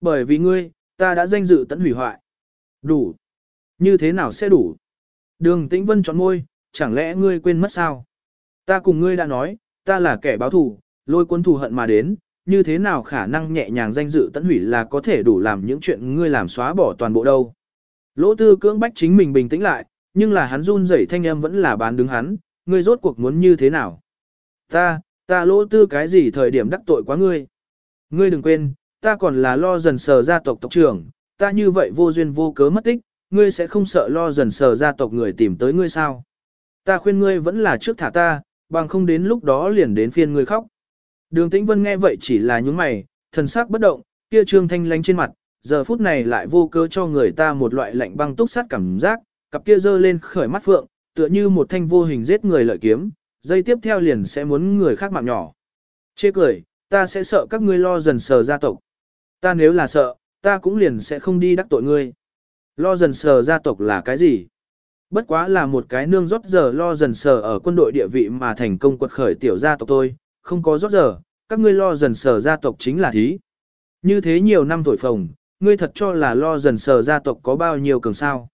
Bởi vì ngươi, ta đã danh dự tận hủy hoại. Đủ. Như thế nào sẽ đủ? Đường tĩnh vân chọn môi, chẳng lẽ ngươi quên mất sao? Ta cùng ngươi đã nói, ta là kẻ báo thù, lôi quân thù hận mà đến, như thế nào khả năng nhẹ nhàng danh dự tận hủy là có thể đủ làm những chuyện ngươi làm xóa bỏ toàn bộ đâu. Lỗ tư cưỡng bách chính mình bình tĩnh lại, nhưng là hắn run rẩy thanh âm vẫn là bán đứng hắn, ngươi rốt cuộc muốn như thế nào? Ta, ta lỗ tư cái gì thời điểm đắc tội quá ngươi? Ngươi đừng quên, ta còn là lo dần sờ gia tộc tộc trưởng, ta như vậy vô duyên vô cớ mất tích, ngươi sẽ không sợ lo dần sờ gia tộc người tìm tới ngươi sao? Ta khuyên ngươi vẫn là trước thả ta, bằng không đến lúc đó liền đến phiên ngươi khóc. Đường Tĩnh Vân nghe vậy chỉ là nhướng mày, thần sắc bất động, kia trương thanh lánh trên mặt, giờ phút này lại vô cớ cho người ta một loại lạnh băng túc sát cảm giác, cặp kia dơ lên khởi mắt phượng, tựa như một thanh vô hình giết người lợi kiếm, dây tiếp theo liền sẽ muốn người khác mạng nhỏ. Chê cười, ta sẽ sợ các ngươi lo dần sờ gia tộc. Ta nếu là sợ, ta cũng liền sẽ không đi đắc tội ngươi. Lo dần sờ gia tộc là cái gì? Bất quá là một cái nương rót giờ lo dần sờ ở quân đội địa vị mà thành công quật khởi tiểu gia tộc tôi, không có rót giờ, các ngươi lo dần sờ gia tộc chính là thí. Như thế nhiều năm tuổi phồng, ngươi thật cho là lo dần sờ gia tộc có bao nhiêu cường sao.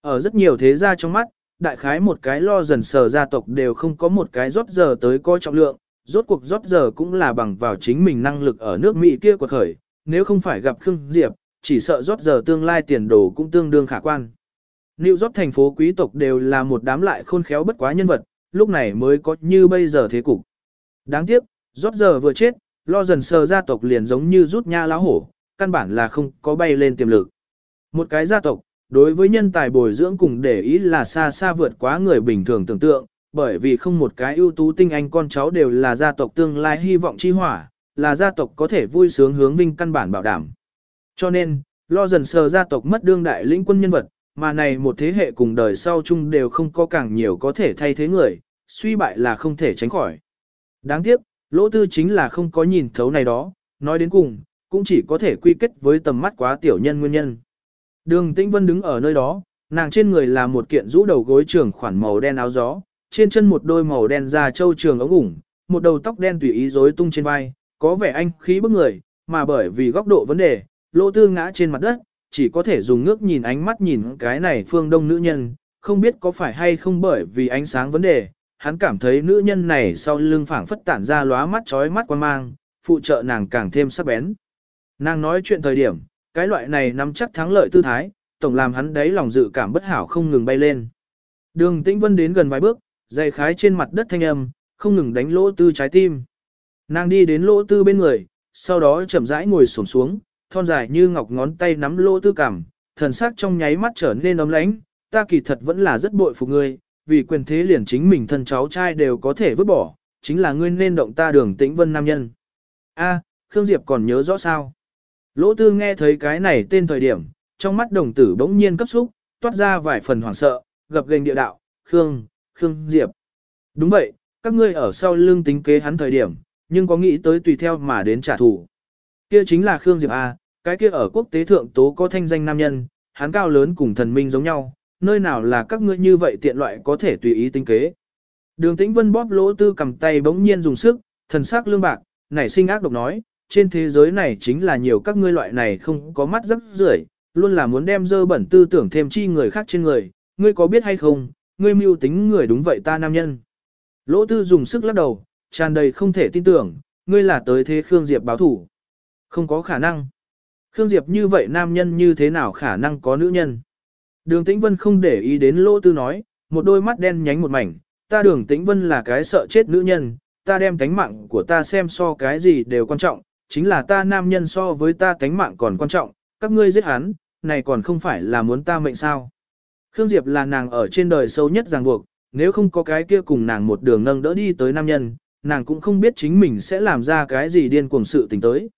Ở rất nhiều thế gia trong mắt, đại khái một cái lo dần sờ gia tộc đều không có một cái rót giờ tới coi trọng lượng, rốt cuộc rót giờ cũng là bằng vào chính mình năng lực ở nước Mỹ kia quật khởi, nếu không phải gặp Khương Diệp, chỉ sợ rót giờ tương lai tiền đồ cũng tương đương khả quan. New York thành phố quý tộc đều là một đám lại khôn khéo bất quá nhân vật, lúc này mới có như bây giờ thế cục. Đáng tiếc, rót giờ vừa chết, lo dần sờ gia tộc liền giống như rút nha láo hổ, căn bản là không có bay lên tiềm lực. Một cái gia tộc, đối với nhân tài bồi dưỡng cùng để ý là xa xa vượt quá người bình thường tưởng tượng, bởi vì không một cái ưu tú tinh anh con cháu đều là gia tộc tương lai hy vọng chi hỏa, là gia tộc có thể vui sướng hướng vinh căn bản bảo đảm. Cho nên, lo dần sờ gia tộc mất đương đại lĩnh quân nhân vật, mà này một thế hệ cùng đời sau chung đều không có càng nhiều có thể thay thế người, suy bại là không thể tránh khỏi. Đáng tiếc, lỗ tư chính là không có nhìn thấu này đó, nói đến cùng, cũng chỉ có thể quy kết với tầm mắt quá tiểu nhân nguyên nhân. Đường Tĩnh Vân đứng ở nơi đó, nàng trên người là một kiện rũ đầu gối trường khoản màu đen áo gió, trên chân một đôi màu đen da trâu trường ống ủng, một đầu tóc đen tùy ý rối tung trên vai, có vẻ anh khí bức người, mà bởi vì góc độ vấn đề, lỗ tư ngã trên mặt đất, chỉ có thể dùng ngước nhìn ánh mắt nhìn cái này phương đông nữ nhân, không biết có phải hay không bởi vì ánh sáng vấn đề, hắn cảm thấy nữ nhân này sau lưng phảng phất tản ra lóa mắt chói mắt quan mang, phụ trợ nàng càng thêm sắc bén. Nàng nói chuyện thời điểm, cái loại này nắm chắc thắng lợi tư thái, tổng làm hắn đấy lòng dự cảm bất hảo không ngừng bay lên. Đường Tĩnh Vân đến gần vài bước, giày khái trên mặt đất thanh âm, không ngừng đánh lỗ tư trái tim. Nàng đi đến lỗ tư bên người, sau đó chậm rãi ngồi xổm xuống, thon dài như ngọc ngón tay nắm lỗ tư cảm, thần sắc trong nháy mắt trở nên ấm lãnh, ta kỳ thật vẫn là rất bội phục ngươi, vì quyền thế liền chính mình thân cháu trai đều có thể vứt bỏ, chính là ngươi nên động ta đường tĩnh vân nam nhân. A, Khương Diệp còn nhớ rõ sao? Lỗ tư nghe thấy cái này tên thời điểm, trong mắt đồng tử bỗng nhiên cấp xúc, toát ra vài phần hoảng sợ, gập gành địa đạo, Khương, Khương Diệp. Đúng vậy, các ngươi ở sau lưng tính kế hắn thời điểm, nhưng có nghĩ tới tùy theo mà đến trả thù. Kia chính là Khương Diệp A, cái kia ở quốc tế thượng tố có thanh danh nam nhân, hắn cao lớn cùng thần minh giống nhau, nơi nào là các ngươi như vậy tiện loại có thể tùy ý tính kế. Đường Tĩnh Vân bóp lỗ tư cầm tay bỗng nhiên dùng sức, thần sắc lương bạc, nảy sinh ác độc nói, trên thế giới này chính là nhiều các ngươi loại này không có mắt rất rưởi, luôn là muốn đem dơ bẩn tư tưởng thêm chi người khác trên người, ngươi có biết hay không, ngươi mưu tính người đúng vậy ta nam nhân. Lỗ tư dùng sức lắc đầu, tràn đầy không thể tin tưởng, ngươi là tới thế Khương Diệp báo thủ. Không có khả năng. Khương Diệp như vậy nam nhân như thế nào khả năng có nữ nhân. Đường Tĩnh Vân không để ý đến Lô tư nói, một đôi mắt đen nhánh một mảnh, ta đường Tĩnh Vân là cái sợ chết nữ nhân, ta đem tánh mạng của ta xem so cái gì đều quan trọng, chính là ta nam nhân so với ta tánh mạng còn quan trọng, các ngươi giết hắn, này còn không phải là muốn ta mệnh sao. Khương Diệp là nàng ở trên đời sâu nhất ràng buộc, nếu không có cái kia cùng nàng một đường nâng đỡ đi tới nam nhân, nàng cũng không biết chính mình sẽ làm ra cái gì điên cuồng sự tình tới.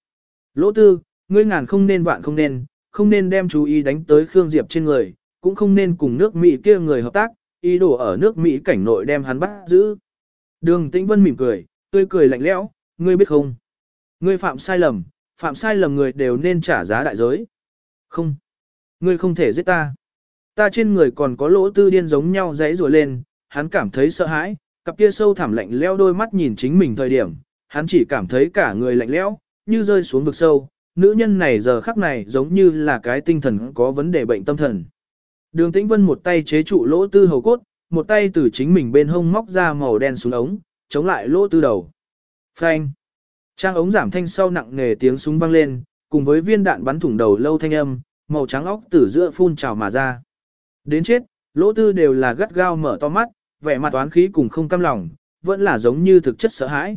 Lỗ tư, ngươi ngàn không nên vạn không nên, không nên đem chú ý đánh tới Khương Diệp trên người, cũng không nên cùng nước Mỹ kia người hợp tác, ý đồ ở nước Mỹ cảnh nội đem hắn bắt giữ. Đường Tĩnh Vân mỉm cười, tươi cười lạnh lẽo, ngươi biết không? Ngươi phạm sai lầm, phạm sai lầm người đều nên trả giá đại giới. Không, ngươi không thể giết ta. Ta trên người còn có lỗ tư điên giống nhau dãy rùa lên, hắn cảm thấy sợ hãi, cặp kia sâu thẳm lạnh lẽo đôi mắt nhìn chính mình thời điểm, hắn chỉ cảm thấy cả người lạnh lẽo, như rơi xuống vực sâu, nữ nhân này giờ khắc này giống như là cái tinh thần có vấn đề bệnh tâm thần. Đường Tĩnh Vân một tay chế trụ lỗ tư hầu cốt, một tay từ chính mình bên hông móc ra màu đen xuống ống, chống lại lỗ tư đầu. Phanh. Trang ống giảm thanh sau nặng nề tiếng súng vang lên, cùng với viên đạn bắn thủng đầu lâu thanh âm, màu trắng óc từ giữa phun trào mà ra. Đến chết, lỗ tư đều là gắt gao mở to mắt, vẻ mặt toán khí cùng không cam lòng, vẫn là giống như thực chất sợ hãi.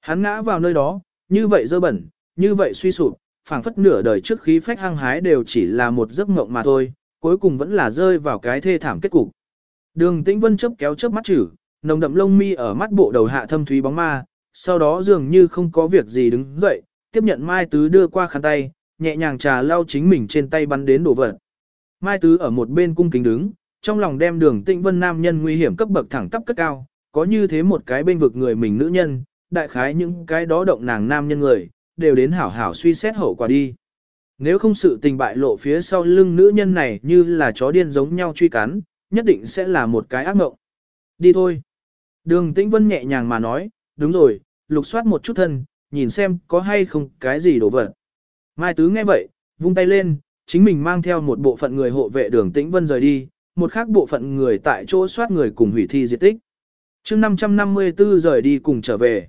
Hắn ngã vào nơi đó, như vậy dơ bẩn, như vậy suy sụp, phảng phất nửa đời trước khí phách hăng hái đều chỉ là một giấc mộng mà thôi, cuối cùng vẫn là rơi vào cái thê thảm kết cục. Đường Tĩnh Vân chớp kéo chớp mắt chữ, nồng đậm lông mi ở mắt bộ đầu hạ thâm thúy bóng ma, sau đó dường như không có việc gì đứng dậy, tiếp nhận Mai Tứ đưa qua khăn tay, nhẹ nhàng trà lau chính mình trên tay bắn đến đổ vật. Mai Tứ ở một bên cung kính đứng, trong lòng đem đường Tĩnh Vân nam nhân nguy hiểm cấp bậc thẳng tắp cất cao, có như thế một cái bên vực người mình nữ nhân, đại khái những cái đó động nàng nam nhân người, đều đến hảo hảo suy xét hậu quả đi. Nếu không sự tình bại lộ phía sau lưng nữ nhân này như là chó điên giống nhau truy cắn, nhất định sẽ là một cái ác mộng. Đi thôi. Đường Tĩnh Vân nhẹ nhàng mà nói, đúng rồi, lục soát một chút thân, nhìn xem có hay không cái gì đổ vật. Mai Tứ nghe vậy, vung tay lên, chính mình mang theo một bộ phận người hộ vệ đường Tĩnh Vân rời đi, một khác bộ phận người tại chỗ soát người cùng hủy thi diệt tích. chương 554 rời đi cùng trở về.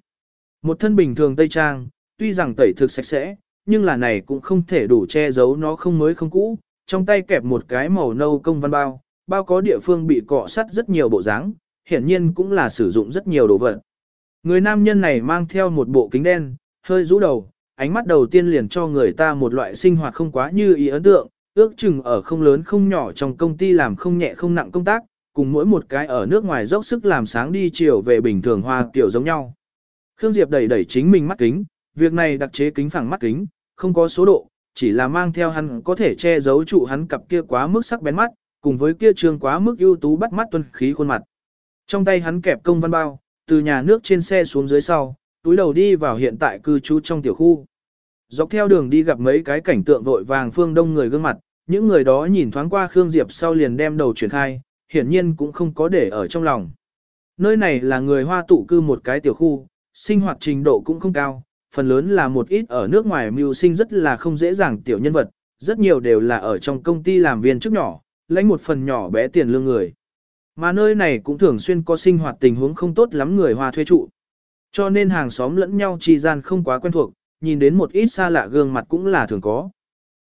Một thân bình thường Tây Trang, tuy rằng tẩy thực sạch sẽ, nhưng là này cũng không thể đủ che giấu nó không mới không cũ, trong tay kẹp một cái màu nâu công văn bao, bao có địa phương bị cọ sắt rất nhiều bộ dáng, hiển nhiên cũng là sử dụng rất nhiều đồ vật. Người nam nhân này mang theo một bộ kính đen, hơi rũ đầu, ánh mắt đầu tiên liền cho người ta một loại sinh hoạt không quá như ý ấn tượng, ước chừng ở không lớn không nhỏ trong công ty làm không nhẹ không nặng công tác, cùng mỗi một cái ở nước ngoài dốc sức làm sáng đi chiều về bình thường hoa tiểu giống nhau. Khương Diệp đẩy đẩy chính mình mắt kính, việc này đặc chế kính phẳng mắt kính, không có số độ, chỉ là mang theo hắn có thể che giấu trụ hắn cặp kia quá mức sắc bén mắt, cùng với kia trường quá mức ưu tú bắt mắt tuân khí khuôn mặt. Trong tay hắn kẹp công văn bao, từ nhà nước trên xe xuống dưới sau, túi đầu đi vào hiện tại cư trú trong tiểu khu. Dọc theo đường đi gặp mấy cái cảnh tượng vội vàng phương đông người gương mặt, những người đó nhìn thoáng qua Khương Diệp sau liền đem đầu chuyển khai, hiển nhiên cũng không có để ở trong lòng. Nơi này là người hoa tụ cư một cái tiểu khu, sinh hoạt trình độ cũng không cao, phần lớn là một ít ở nước ngoài mưu sinh rất là không dễ dàng tiểu nhân vật, rất nhiều đều là ở trong công ty làm viên chức nhỏ, lãnh một phần nhỏ bé tiền lương người. Mà nơi này cũng thường xuyên có sinh hoạt tình huống không tốt lắm người hoa thuê trụ. Cho nên hàng xóm lẫn nhau trì gian không quá quen thuộc, nhìn đến một ít xa lạ gương mặt cũng là thường có.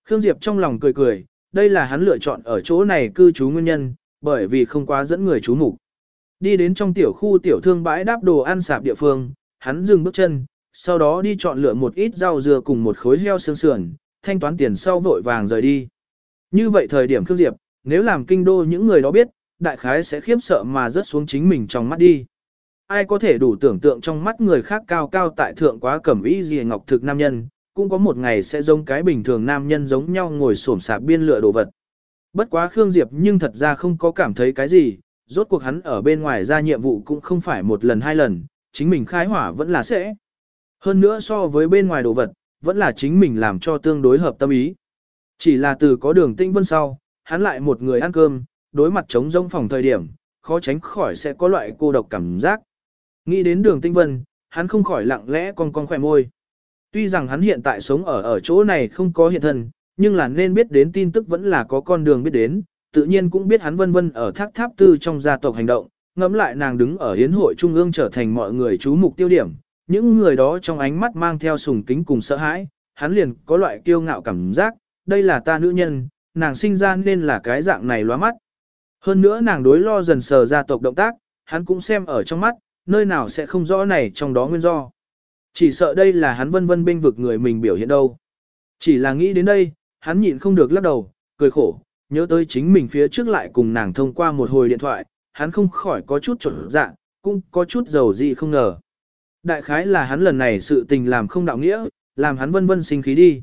Khương Diệp trong lòng cười cười, đây là hắn lựa chọn ở chỗ này cư trú nguyên nhân, bởi vì không quá dẫn người chú mục. Đi đến trong tiểu khu tiểu thương bãi đáp đồ ăn sạp địa phương, hắn dừng bước chân, sau đó đi chọn lựa một ít rau dừa cùng một khối heo xương sườn, thanh toán tiền sau vội vàng rời đi. Như vậy thời điểm Khương Diệp, nếu làm kinh đô những người đó biết, đại khái sẽ khiếp sợ mà rớt xuống chính mình trong mắt đi. Ai có thể đủ tưởng tượng trong mắt người khác cao cao tại thượng quá cẩm ý gì ngọc thực nam nhân, cũng có một ngày sẽ giống cái bình thường nam nhân giống nhau ngồi xổm sạp biên lựa đồ vật. Bất quá Khương Diệp nhưng thật ra không có cảm thấy cái gì, rốt cuộc hắn ở bên ngoài ra nhiệm vụ cũng không phải một lần hai lần, chính mình khai hỏa vẫn là sẽ. Hơn nữa so với bên ngoài đồ vật, vẫn là chính mình làm cho tương đối hợp tâm ý. Chỉ là từ có đường tinh vân sau, hắn lại một người ăn cơm, đối mặt chống rông phòng thời điểm, khó tránh khỏi sẽ có loại cô độc cảm giác. Nghĩ đến đường tinh vân, hắn không khỏi lặng lẽ con con khỏe môi. Tuy rằng hắn hiện tại sống ở ở chỗ này không có hiện thân, nhưng là nên biết đến tin tức vẫn là có con đường biết đến, tự nhiên cũng biết hắn vân vân ở thác tháp tư trong gia tộc hành động, ngẫm lại nàng đứng ở hiến hội trung ương trở thành mọi người chú mục tiêu điểm, những người đó trong ánh mắt mang theo sùng kính cùng sợ hãi, hắn liền có loại kiêu ngạo cảm giác, đây là ta nữ nhân, nàng sinh ra nên là cái dạng này loa mắt. Hơn nữa nàng đối lo dần sờ gia tộc động tác, hắn cũng xem ở trong mắt, nơi nào sẽ không rõ này trong đó nguyên do. Chỉ sợ đây là hắn vân vân bênh vực người mình biểu hiện đâu. Chỉ là nghĩ đến đây, hắn nhịn không được lắc đầu, cười khổ, nhớ tới chính mình phía trước lại cùng nàng thông qua một hồi điện thoại, hắn không khỏi có chút trộn dạ, cũng có chút dầu gì không ngờ. Đại khái là hắn lần này sự tình làm không đạo nghĩa, làm hắn vân vân sinh khí đi.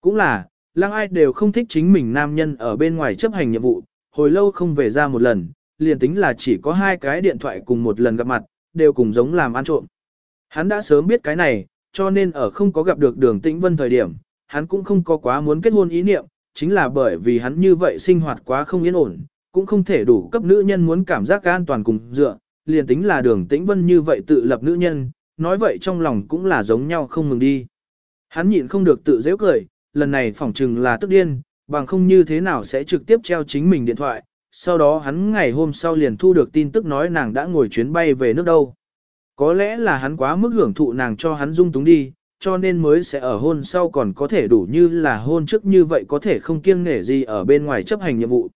Cũng là, lăng ai đều không thích chính mình nam nhân ở bên ngoài chấp hành nhiệm vụ, hồi lâu không về ra một lần, liền tính là chỉ có hai cái điện thoại cùng một lần gặp mặt, đều cùng giống làm ăn trộm. Hắn đã sớm biết cái này, cho nên ở không có gặp được đường tĩnh vân thời điểm, hắn cũng không có quá muốn kết hôn ý niệm, chính là bởi vì hắn như vậy sinh hoạt quá không yên ổn, cũng không thể đủ cấp nữ nhân muốn cảm giác an toàn cùng dựa, liền tính là đường tĩnh vân như vậy tự lập nữ nhân, nói vậy trong lòng cũng là giống nhau không mừng đi. Hắn nhịn không được tự dễ cười, lần này phỏng chừng là tức điên, bằng không như thế nào sẽ trực tiếp treo chính mình điện thoại, sau đó hắn ngày hôm sau liền thu được tin tức nói nàng đã ngồi chuyến bay về nước đâu. Có lẽ là hắn quá mức hưởng thụ nàng cho hắn dung túng đi, cho nên mới sẽ ở hôn sau còn có thể đủ như là hôn trước như vậy có thể không kiêng nể gì ở bên ngoài chấp hành nhiệm vụ.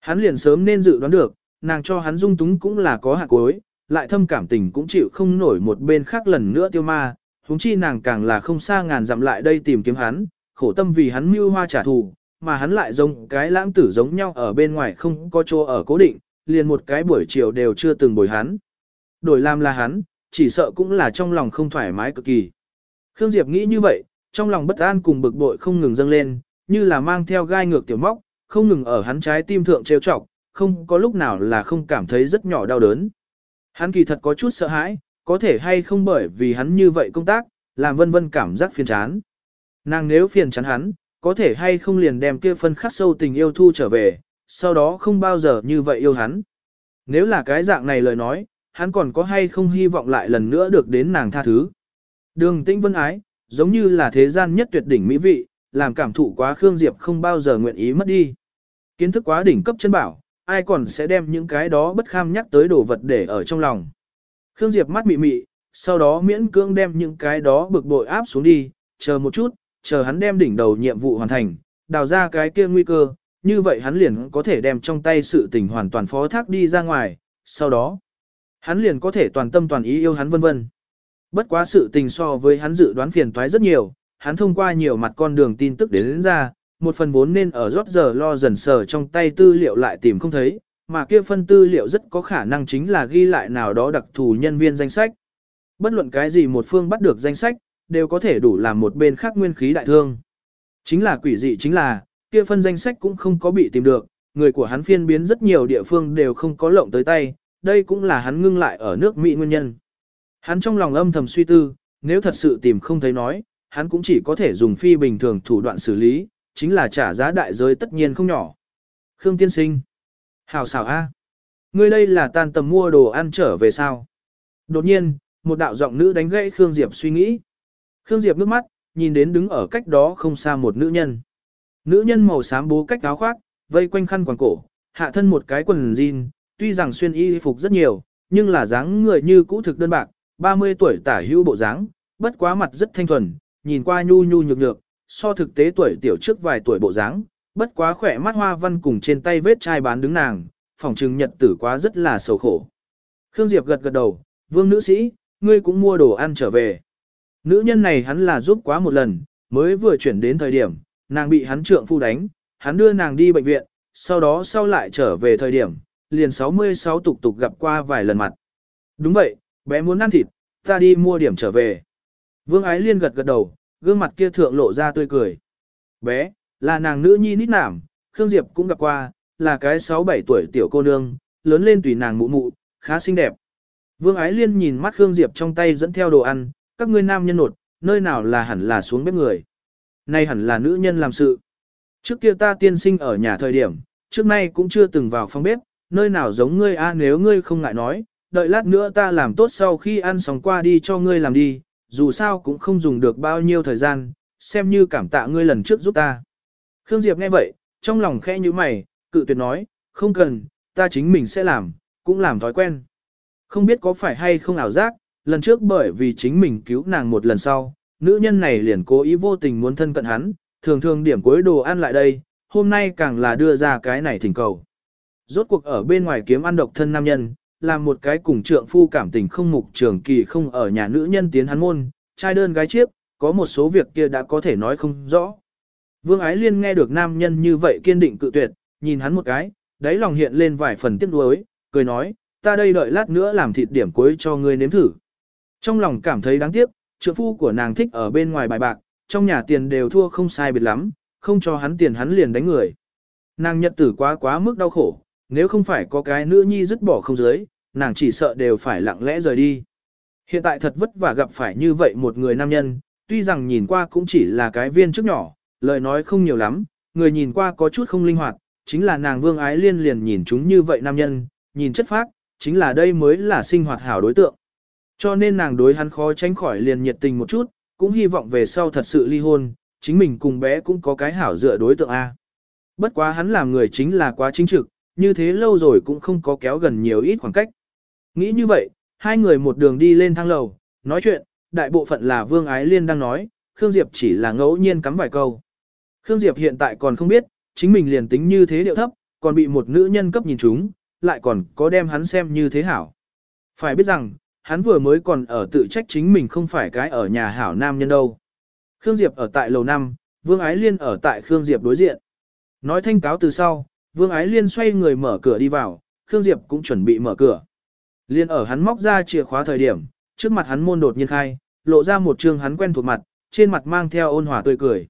Hắn liền sớm nên dự đoán được, nàng cho hắn dung túng cũng là có hạt cuối, lại thâm cảm tình cũng chịu không nổi một bên khác lần nữa tiêu ma, huống chi nàng càng là không xa ngàn dặm lại đây tìm kiếm hắn, khổ tâm vì hắn mưu hoa trả thù, mà hắn lại giống cái lãng tử giống nhau ở bên ngoài không có chỗ ở cố định, liền một cái buổi chiều đều chưa từng bồi hắn. Đổi làm là hắn, chỉ sợ cũng là trong lòng không thoải mái cực kỳ. Khương Diệp nghĩ như vậy, trong lòng bất an cùng bực bội không ngừng dâng lên, như là mang theo gai ngược tiểu móc, không ngừng ở hắn trái tim thượng trêu chọc, không có lúc nào là không cảm thấy rất nhỏ đau đớn. Hắn kỳ thật có chút sợ hãi, có thể hay không bởi vì hắn như vậy công tác, làm vân vân cảm giác phiền chán. Nàng nếu phiền chán hắn, có thể hay không liền đem kia phân khắc sâu tình yêu thu trở về, sau đó không bao giờ như vậy yêu hắn. Nếu là cái dạng này lời nói, hắn còn có hay không hy vọng lại lần nữa được đến nàng tha thứ. Đường tĩnh vân ái, giống như là thế gian nhất tuyệt đỉnh mỹ vị, làm cảm thụ quá Khương Diệp không bao giờ nguyện ý mất đi. Kiến thức quá đỉnh cấp chân bảo, ai còn sẽ đem những cái đó bất kham nhắc tới đồ vật để ở trong lòng. Khương Diệp mắt mị mị, sau đó miễn cưỡng đem những cái đó bực bội áp xuống đi, chờ một chút, chờ hắn đem đỉnh đầu nhiệm vụ hoàn thành, đào ra cái kia nguy cơ, như vậy hắn liền có thể đem trong tay sự tình hoàn toàn phó thác đi ra ngoài, sau đó, hắn liền có thể toàn tâm toàn ý yêu hắn vân vân. Bất quá sự tình so với hắn dự đoán phiền toái rất nhiều, hắn thông qua nhiều mặt con đường tin tức đến, đến ra, một phần vốn nên ở rót giờ lo dần sờ trong tay tư liệu lại tìm không thấy, mà kia phân tư liệu rất có khả năng chính là ghi lại nào đó đặc thù nhân viên danh sách. Bất luận cái gì một phương bắt được danh sách, đều có thể đủ làm một bên khác nguyên khí đại thương. Chính là quỷ dị chính là, kia phân danh sách cũng không có bị tìm được, người của hắn phiên biến rất nhiều địa phương đều không có lộng tới tay, đây cũng là hắn ngưng lại ở nước Mỹ nguyên nhân. Hắn trong lòng âm thầm suy tư, nếu thật sự tìm không thấy nói, hắn cũng chỉ có thể dùng phi bình thường thủ đoạn xử lý, chính là trả giá đại giới tất nhiên không nhỏ. Khương tiên sinh. Hào xảo A. Ngươi đây là tan tầm mua đồ ăn trở về sao? Đột nhiên, một đạo giọng nữ đánh gãy Khương Diệp suy nghĩ. Khương Diệp nước mắt, nhìn đến đứng ở cách đó không xa một nữ nhân. Nữ nhân màu xám bố cách áo khoác, vây quanh khăn quàng cổ, hạ thân một cái quần jean, tuy rằng xuyên y phục rất nhiều, nhưng là dáng người như cũ thực đơn bạc, 30 tuổi tả hữu bộ dáng, bất quá mặt rất thanh thuần, nhìn qua nhu nhu nhược nhược, so thực tế tuổi tiểu trước vài tuổi bộ dáng, bất quá khỏe mắt hoa văn cùng trên tay vết chai bán đứng nàng, phòng trừng nhật tử quá rất là sầu khổ. Khương Diệp gật gật đầu, vương nữ sĩ, ngươi cũng mua đồ ăn trở về. Nữ nhân này hắn là giúp quá một lần, mới vừa chuyển đến thời điểm, nàng bị hắn trượng phu đánh, hắn đưa nàng đi bệnh viện, sau đó sau lại trở về thời điểm, liền 66 tục tục gặp qua vài lần mặt. Đúng vậy, bé muốn ăn thịt, ta đi mua điểm trở về. Vương Ái Liên gật gật đầu, gương mặt kia thượng lộ ra tươi cười. Bé, là nàng nữ nhi nít nảm, Khương Diệp cũng gặp qua, là cái 6-7 tuổi tiểu cô nương, lớn lên tùy nàng mụ mụ, khá xinh đẹp. Vương Ái Liên nhìn mắt Khương Diệp trong tay dẫn theo đồ ăn, các ngươi nam nhân nột, nơi nào là hẳn là xuống bếp người. Nay hẳn là nữ nhân làm sự. Trước kia ta tiên sinh ở nhà thời điểm, trước nay cũng chưa từng vào phòng bếp, nơi nào giống ngươi a nếu ngươi không ngại nói, đợi lát nữa ta làm tốt sau khi ăn xong qua đi cho ngươi làm đi, dù sao cũng không dùng được bao nhiêu thời gian, xem như cảm tạ ngươi lần trước giúp ta. Khương Diệp nghe vậy, trong lòng khẽ như mày, cự tuyệt nói, không cần, ta chính mình sẽ làm, cũng làm thói quen. Không biết có phải hay không ảo giác, lần trước bởi vì chính mình cứu nàng một lần sau, nữ nhân này liền cố ý vô tình muốn thân cận hắn, thường thường điểm cuối đồ ăn lại đây, hôm nay càng là đưa ra cái này thỉnh cầu. Rốt cuộc ở bên ngoài kiếm ăn độc thân nam nhân, làm một cái cùng trượng phu cảm tình không mục trường kỳ không ở nhà nữ nhân tiến hắn môn, trai đơn gái chiếc, có một số việc kia đã có thể nói không rõ. Vương Ái Liên nghe được nam nhân như vậy kiên định cự tuyệt, nhìn hắn một cái, đáy lòng hiện lên vài phần tiếc nuối, cười nói, ta đây đợi lát nữa làm thịt điểm cuối cho ngươi nếm thử. Trong lòng cảm thấy đáng tiếc, trượng phu của nàng thích ở bên ngoài bài bạc, trong nhà tiền đều thua không sai biệt lắm, không cho hắn tiền hắn liền đánh người. Nàng nhật tử quá quá mức đau khổ, nếu không phải có cái nữ nhi dứt bỏ không dưới, nàng chỉ sợ đều phải lặng lẽ rời đi. Hiện tại thật vất vả gặp phải như vậy một người nam nhân, tuy rằng nhìn qua cũng chỉ là cái viên chức nhỏ, lời nói không nhiều lắm, người nhìn qua có chút không linh hoạt, chính là nàng vương ái liên liền nhìn chúng như vậy nam nhân, nhìn chất phác, chính là đây mới là sinh hoạt hảo đối tượng. Cho nên nàng đối hắn khó tránh khỏi liền nhiệt tình một chút, cũng hy vọng về sau thật sự ly hôn, chính mình cùng bé cũng có cái hảo dựa đối tượng A. Bất quá hắn làm người chính là quá chính trực, như thế lâu rồi cũng không có kéo gần nhiều ít khoảng cách. Nghĩ như vậy, hai người một đường đi lên thang lầu, nói chuyện, đại bộ phận là Vương Ái Liên đang nói, Khương Diệp chỉ là ngẫu nhiên cắm vài câu. Khương Diệp hiện tại còn không biết, chính mình liền tính như thế điệu thấp, còn bị một nữ nhân cấp nhìn chúng, lại còn có đem hắn xem như thế hảo. Phải biết rằng, hắn vừa mới còn ở tự trách chính mình không phải cái ở nhà hảo nam nhân đâu. Khương Diệp ở tại lầu 5, Vương Ái Liên ở tại Khương Diệp đối diện. Nói thanh cáo từ sau, Vương Ái Liên xoay người mở cửa đi vào, Khương Diệp cũng chuẩn bị mở cửa. Liên ở hắn móc ra chìa khóa thời điểm, trước mặt hắn môn đột nhiên khai, lộ ra một trường hắn quen thuộc mặt, trên mặt mang theo ôn hòa tươi cười.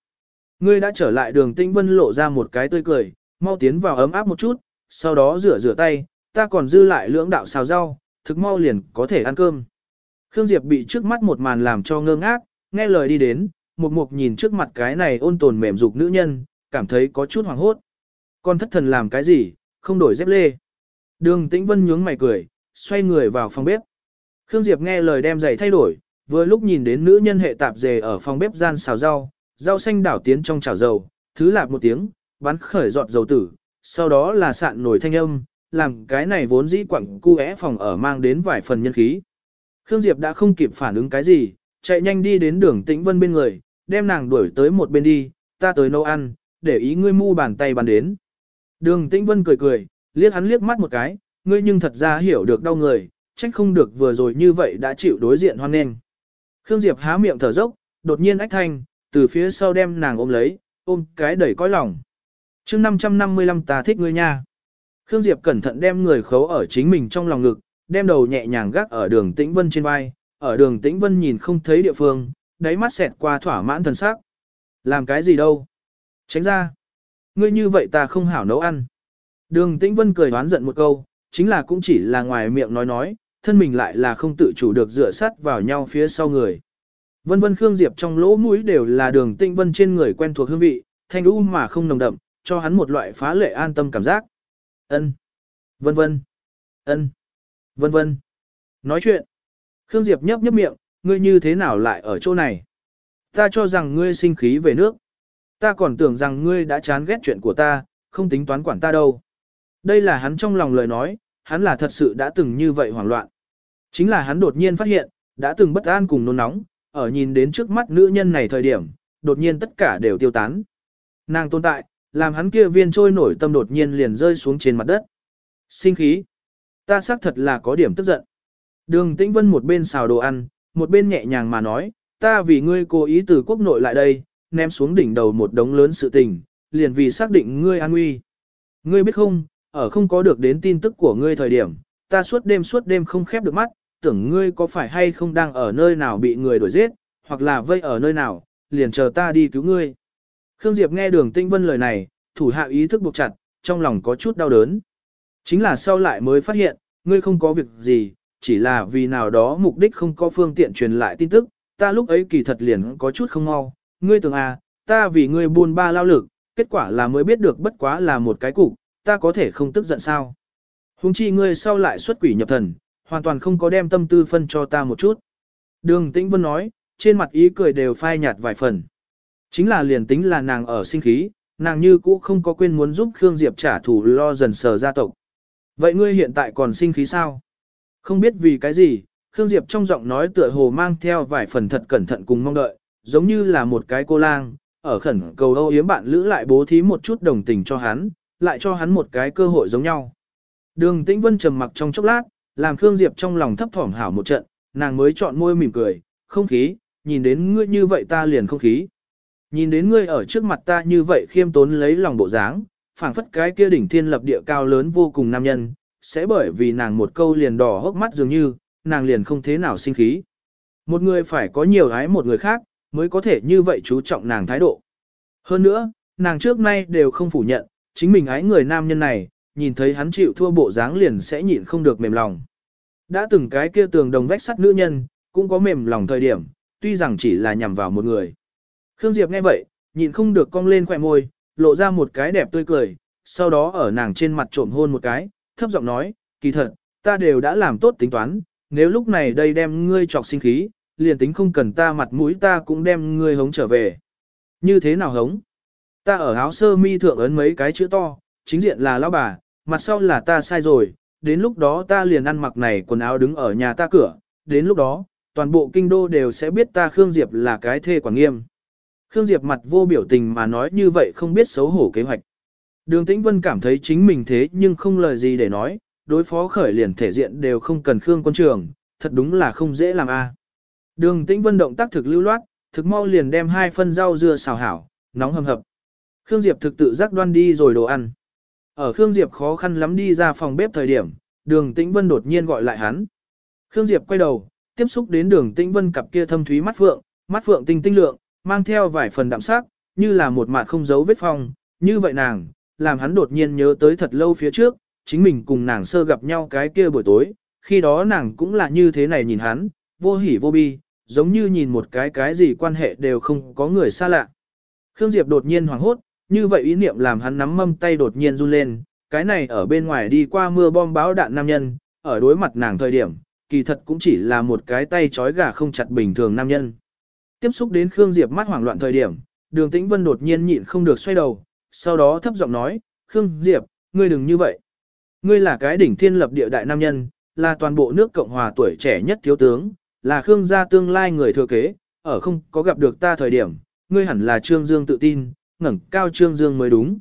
Ngươi đã trở lại đường tinh vân lộ ra một cái tươi cười, mau tiến vào ấm áp một chút, sau đó rửa rửa tay, ta còn dư lại lưỡng đạo xào rau, thực mau liền có thể ăn cơm. Khương Diệp bị trước mắt một màn làm cho ngơ ngác, nghe lời đi đến, một mục nhìn trước mặt cái này ôn tồn mềm dục nữ nhân, cảm thấy có chút hoảng hốt. Con thất thần làm cái gì, không đổi dép lê. Đường Tĩnh Vân nhướng mày cười, xoay người vào phòng bếp. Khương Diệp nghe lời đem giày thay đổi, vừa lúc nhìn đến nữ nhân hệ tạp dề ở phòng bếp gian xào rau, rau xanh đảo tiến trong chảo dầu, thứ lạp một tiếng, bắn khởi giọt dầu tử, sau đó là sạn nổi thanh âm, làm cái này vốn dĩ quặng cu é phòng ở mang đến vài phần nhân khí. Khương Diệp đã không kịp phản ứng cái gì, chạy nhanh đi đến đường Tĩnh Vân bên người, đem nàng đuổi tới một bên đi, ta tới nấu ăn, để ý ngươi mu bàn tay bàn đến. Đường Tĩnh Vân cười cười, liếc hắn liếc mắt một cái, ngươi nhưng thật ra hiểu được đau người, trách không được vừa rồi như vậy đã chịu đối diện hoan nghênh. Khương Diệp há miệng thở dốc, đột nhiên ách thanh, từ phía sau đem nàng ôm lấy, ôm cái đẩy cõi lòng. chương 555 ta thích ngươi nha. Khương Diệp cẩn thận đem người khấu ở chính mình trong lòng ngực, đem đầu nhẹ nhàng gác ở đường tĩnh vân trên vai, ở đường tĩnh vân nhìn không thấy địa phương, đáy mắt xẹt qua thỏa mãn thần sắc. Làm cái gì đâu? Tránh ra. Ngươi như vậy ta không hảo nấu ăn. Đường tĩnh vân cười đoán giận một câu, chính là cũng chỉ là ngoài miệng nói nói, thân mình lại là không tự chủ được dựa sát vào nhau phía sau người. Vân vân Khương Diệp trong lỗ mũi đều là đường tĩnh vân trên người quen thuộc hương vị, thanh u mà không nồng đậm, cho hắn một loại phá lệ an tâm cảm giác. Ân, Vân vân. Ân, Vân vân. Nói chuyện. Khương Diệp nhấp nhấp miệng, ngươi như thế nào lại ở chỗ này? Ta cho rằng ngươi sinh khí về nước. Ta còn tưởng rằng ngươi đã chán ghét chuyện của ta, không tính toán quản ta đâu. Đây là hắn trong lòng lời nói, hắn là thật sự đã từng như vậy hoảng loạn. Chính là hắn đột nhiên phát hiện, đã từng bất an cùng nôn nóng, ở nhìn đến trước mắt nữ nhân này thời điểm, đột nhiên tất cả đều tiêu tán. Nàng tồn tại, làm hắn kia viên trôi nổi tâm đột nhiên liền rơi xuống trên mặt đất. Sinh khí. Ta xác thật là có điểm tức giận. Đường Tĩnh Vân một bên xào đồ ăn, một bên nhẹ nhàng mà nói, ta vì ngươi cố ý từ quốc nội lại đây, ném xuống đỉnh đầu một đống lớn sự tình, liền vì xác định ngươi an nguy. Ngươi biết không, ở không có được đến tin tức của ngươi thời điểm, ta suốt đêm suốt đêm không khép được mắt, tưởng ngươi có phải hay không đang ở nơi nào bị người đuổi giết, hoặc là vây ở nơi nào, liền chờ ta đi cứu ngươi. Khương Diệp nghe đường tinh vân lời này, thủ hạ ý thức buộc chặt, trong lòng có chút đau đớn. Chính là sau lại mới phát hiện, ngươi không có việc gì, chỉ là vì nào đó mục đích không có phương tiện truyền lại tin tức, ta lúc ấy kỳ thật liền có chút không mau, ngươi tưởng à, ta vì ngươi buôn ba lao lực, kết quả là mới biết được bất quá là một cái cục, ta có thể không tức giận sao. Hùng chi ngươi sau lại xuất quỷ nhập thần, hoàn toàn không có đem tâm tư phân cho ta một chút. Đường Tĩnh Vân nói, trên mặt ý cười đều phai nhạt vài phần. Chính là liền tính là nàng ở sinh khí, nàng như cũ không có quên muốn giúp Khương Diệp trả thù lo dần sờ gia tộc. Vậy ngươi hiện tại còn sinh khí sao? Không biết vì cái gì, Khương Diệp trong giọng nói tựa hồ mang theo vài phần thật cẩn thận cùng mong đợi, giống như là một cái cô lang, ở khẩn cầu âu yếm bạn lữ lại bố thí một chút đồng tình cho hắn, lại cho hắn một cái cơ hội giống nhau. Đường Tĩnh Vân trầm mặc trong chốc lát, làm Khương Diệp trong lòng thấp thỏm hảo một trận, nàng mới chọn môi mỉm cười, không khí, nhìn đến ngươi như vậy ta liền không khí. Nhìn đến ngươi ở trước mặt ta như vậy khiêm tốn lấy lòng bộ dáng, phảng phất cái kia đỉnh thiên lập địa cao lớn vô cùng nam nhân, sẽ bởi vì nàng một câu liền đỏ hốc mắt dường như, nàng liền không thế nào sinh khí. Một người phải có nhiều ái một người khác, mới có thể như vậy chú trọng nàng thái độ. Hơn nữa, nàng trước nay đều không phủ nhận, chính mình ái người nam nhân này, nhìn thấy hắn chịu thua bộ dáng liền sẽ nhịn không được mềm lòng. Đã từng cái kia tường đồng vách sắt nữ nhân, cũng có mềm lòng thời điểm, tuy rằng chỉ là nhằm vào một người. Khương Diệp nghe vậy, nhịn không được cong lên khỏe môi, lộ ra một cái đẹp tươi cười, sau đó ở nàng trên mặt trộm hôn một cái, thấp giọng nói, kỳ thật, ta đều đã làm tốt tính toán, nếu lúc này đây đem ngươi trọc sinh khí, liền tính không cần ta mặt mũi ta cũng đem ngươi hống trở về. Như thế nào hống? Ta ở áo sơ mi thượng ấn mấy cái chữ to, chính diện là lão bà, mặt sau là ta sai rồi, đến lúc đó ta liền ăn mặc này quần áo đứng ở nhà ta cửa, đến lúc đó, toàn bộ kinh đô đều sẽ biết ta Khương Diệp là cái thê quản nghiêm. Khương Diệp mặt vô biểu tình mà nói như vậy không biết xấu hổ kế hoạch. Đường Tĩnh Vân cảm thấy chính mình thế nhưng không lời gì để nói, đối phó khởi liền thể diện đều không cần Khương quân trường, thật đúng là không dễ làm a. Đường Tĩnh Vân động tác thực lưu loát, thực mau liền đem hai phân rau dưa xào hảo, nóng hầm hập. Khương Diệp thực tự giác đoan đi rồi đồ ăn. Ở Khương Diệp khó khăn lắm đi ra phòng bếp thời điểm, đường Tĩnh Vân đột nhiên gọi lại hắn. Khương Diệp quay đầu, tiếp xúc đến đường Tĩnh Vân cặp kia thâm thúy mắt phượng, mắt phượng tinh tinh lượng, mang theo vài phần đạm sắc, như là một mặt không giấu vết phong, như vậy nàng, làm hắn đột nhiên nhớ tới thật lâu phía trước, chính mình cùng nàng sơ gặp nhau cái kia buổi tối, khi đó nàng cũng là như thế này nhìn hắn, vô hỉ vô bi, giống như nhìn một cái cái gì quan hệ đều không có người xa lạ. Khương Diệp đột nhiên hoảng hốt, như vậy ý niệm làm hắn nắm mâm tay đột nhiên run lên, cái này ở bên ngoài đi qua mưa bom báo đạn nam nhân, ở đối mặt nàng thời điểm, kỳ thật cũng chỉ là một cái tay trói gà không chặt bình thường nam nhân. Tiếp xúc đến Khương Diệp mắt hoảng loạn thời điểm, đường tĩnh vân đột nhiên nhịn không được xoay đầu, sau đó thấp giọng nói, Khương Diệp, ngươi đừng như vậy. Ngươi là cái đỉnh thiên lập địa đại nam nhân, là toàn bộ nước Cộng Hòa tuổi trẻ nhất thiếu tướng, là Khương gia tương lai người thừa kế, ở không có gặp được ta thời điểm, ngươi hẳn là Trương Dương tự tin, ngẩng cao Trương Dương mới đúng.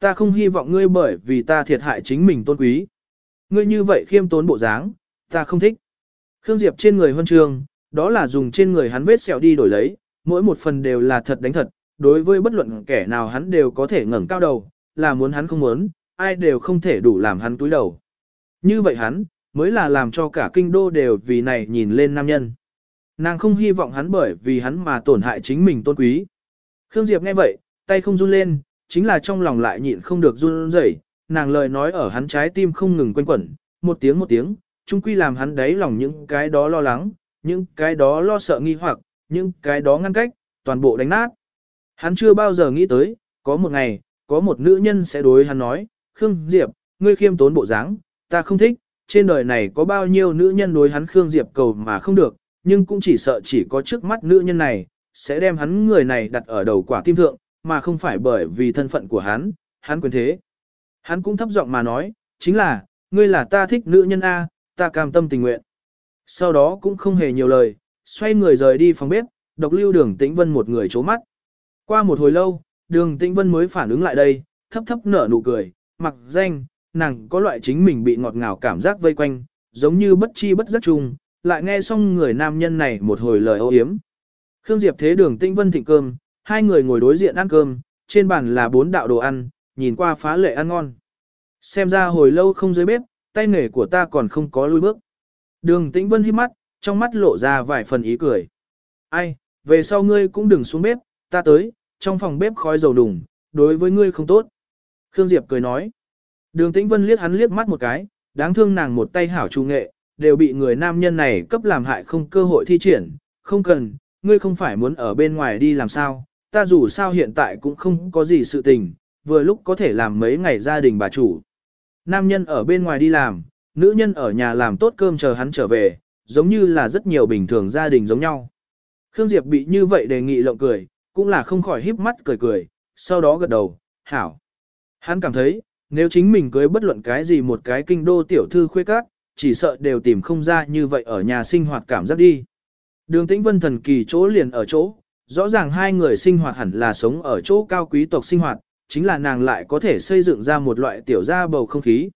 Ta không hy vọng ngươi bởi vì ta thiệt hại chính mình tôn quý. Ngươi như vậy khiêm tốn bộ dáng, ta không thích. Khương Diệp trên người huân trường, đó là dùng trên người hắn vết sẹo đi đổi lấy, mỗi một phần đều là thật đánh thật, đối với bất luận kẻ nào hắn đều có thể ngẩng cao đầu, là muốn hắn không muốn, ai đều không thể đủ làm hắn túi đầu. Như vậy hắn, mới là làm cho cả kinh đô đều vì này nhìn lên nam nhân. Nàng không hy vọng hắn bởi vì hắn mà tổn hại chính mình tôn quý. Khương Diệp nghe vậy, tay không run lên, chính là trong lòng lại nhịn không được run rẩy, nàng lời nói ở hắn trái tim không ngừng quanh quẩn, một tiếng một tiếng, chung quy làm hắn đáy lòng những cái đó lo lắng, những cái đó lo sợ nghi hoặc, những cái đó ngăn cách, toàn bộ đánh nát. Hắn chưa bao giờ nghĩ tới, có một ngày, có một nữ nhân sẽ đối hắn nói, Khương Diệp, ngươi khiêm tốn bộ dáng, ta không thích, trên đời này có bao nhiêu nữ nhân đối hắn Khương Diệp cầu mà không được, nhưng cũng chỉ sợ chỉ có trước mắt nữ nhân này, sẽ đem hắn người này đặt ở đầu quả tim thượng, mà không phải bởi vì thân phận của hắn, hắn quyền thế. Hắn cũng thấp giọng mà nói, chính là, ngươi là ta thích nữ nhân A, ta cam tâm tình nguyện. Sau đó cũng không hề nhiều lời, xoay người rời đi phòng bếp, độc lưu đường tĩnh vân một người chố mắt. Qua một hồi lâu, đường tĩnh vân mới phản ứng lại đây, thấp thấp nở nụ cười, mặc danh, nàng có loại chính mình bị ngọt ngào cảm giác vây quanh, giống như bất chi bất giác chung, lại nghe xong người nam nhân này một hồi lời ô hiếm. Khương Diệp thế đường tinh vân thịnh cơm, hai người ngồi đối diện ăn cơm, trên bàn là bốn đạo đồ ăn, nhìn qua phá lệ ăn ngon. Xem ra hồi lâu không dưới bếp, tay nghề của ta còn không có lui bước. Đường tĩnh vân hít mắt, trong mắt lộ ra vài phần ý cười. Ai, về sau ngươi cũng đừng xuống bếp, ta tới, trong phòng bếp khói dầu đùng, đối với ngươi không tốt. Khương Diệp cười nói. Đường tĩnh vân liếc hắn liếc mắt một cái, đáng thương nàng một tay hảo trung nghệ, đều bị người nam nhân này cấp làm hại không cơ hội thi triển, không cần, ngươi không phải muốn ở bên ngoài đi làm sao, ta dù sao hiện tại cũng không có gì sự tình, vừa lúc có thể làm mấy ngày gia đình bà chủ. Nam nhân ở bên ngoài đi làm, nữ nhân ở nhà làm tốt cơm chờ hắn trở về, giống như là rất nhiều bình thường gia đình giống nhau. Khương Diệp bị như vậy đề nghị lộng cười, cũng là không khỏi híp mắt cười cười, sau đó gật đầu, hảo. Hắn cảm thấy, nếu chính mình cưới bất luận cái gì một cái kinh đô tiểu thư khuê các, chỉ sợ đều tìm không ra như vậy ở nhà sinh hoạt cảm giác đi. Đường tĩnh vân thần kỳ chỗ liền ở chỗ, rõ ràng hai người sinh hoạt hẳn là sống ở chỗ cao quý tộc sinh hoạt, chính là nàng lại có thể xây dựng ra một loại tiểu gia bầu không khí.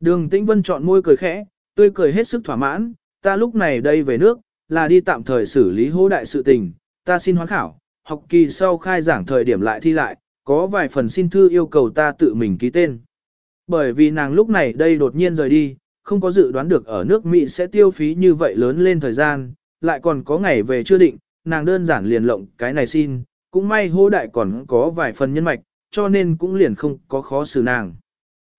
Đường tĩnh vân chọn môi cười khẽ, tươi cười hết sức thỏa mãn, ta lúc này đây về nước, là đi tạm thời xử lý hô đại sự tình, ta xin hoán khảo, học kỳ sau khai giảng thời điểm lại thi lại, có vài phần xin thư yêu cầu ta tự mình ký tên. Bởi vì nàng lúc này đây đột nhiên rời đi, không có dự đoán được ở nước Mỹ sẽ tiêu phí như vậy lớn lên thời gian, lại còn có ngày về chưa định, nàng đơn giản liền lộng cái này xin, cũng may hô đại còn có vài phần nhân mạch, cho nên cũng liền không có khó xử nàng.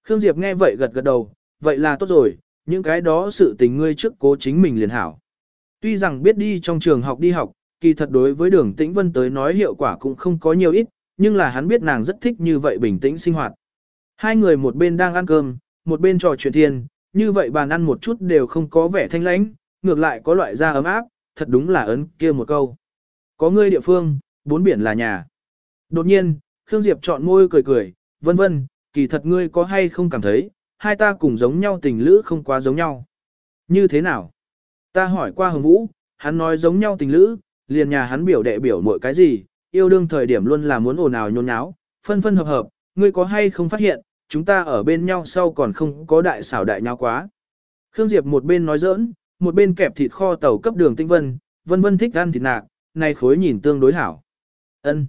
Khương Diệp nghe vậy gật gật đầu, vậy là tốt rồi, những cái đó sự tình ngươi trước cố chính mình liền hảo. Tuy rằng biết đi trong trường học đi học, kỳ thật đối với đường tĩnh vân tới nói hiệu quả cũng không có nhiều ít, nhưng là hắn biết nàng rất thích như vậy bình tĩnh sinh hoạt. Hai người một bên đang ăn cơm, một bên trò chuyện thiên, như vậy bàn ăn một chút đều không có vẻ thanh lãnh, ngược lại có loại da ấm áp, thật đúng là ấn kia một câu. Có ngươi địa phương, bốn biển là nhà. Đột nhiên, Khương Diệp chọn môi cười cười, vân vân, kỳ thật ngươi có hay không cảm thấy, hai ta cùng giống nhau tình lữ không quá giống nhau. Như thế nào? Ta hỏi qua Hồng Vũ, hắn nói giống nhau tình lữ, liền nhà hắn biểu đệ biểu mọi cái gì, yêu đương thời điểm luôn là muốn ồn ào nhôn nháo, phân phân hợp hợp, ngươi có hay không phát hiện, chúng ta ở bên nhau sau còn không có đại xảo đại nhau quá. Khương Diệp một bên nói giỡn, một bên kẹp thịt kho tàu cấp đường tinh vân, vân vân thích ăn thịt nạc, này khối nhìn tương đối hảo. Ân,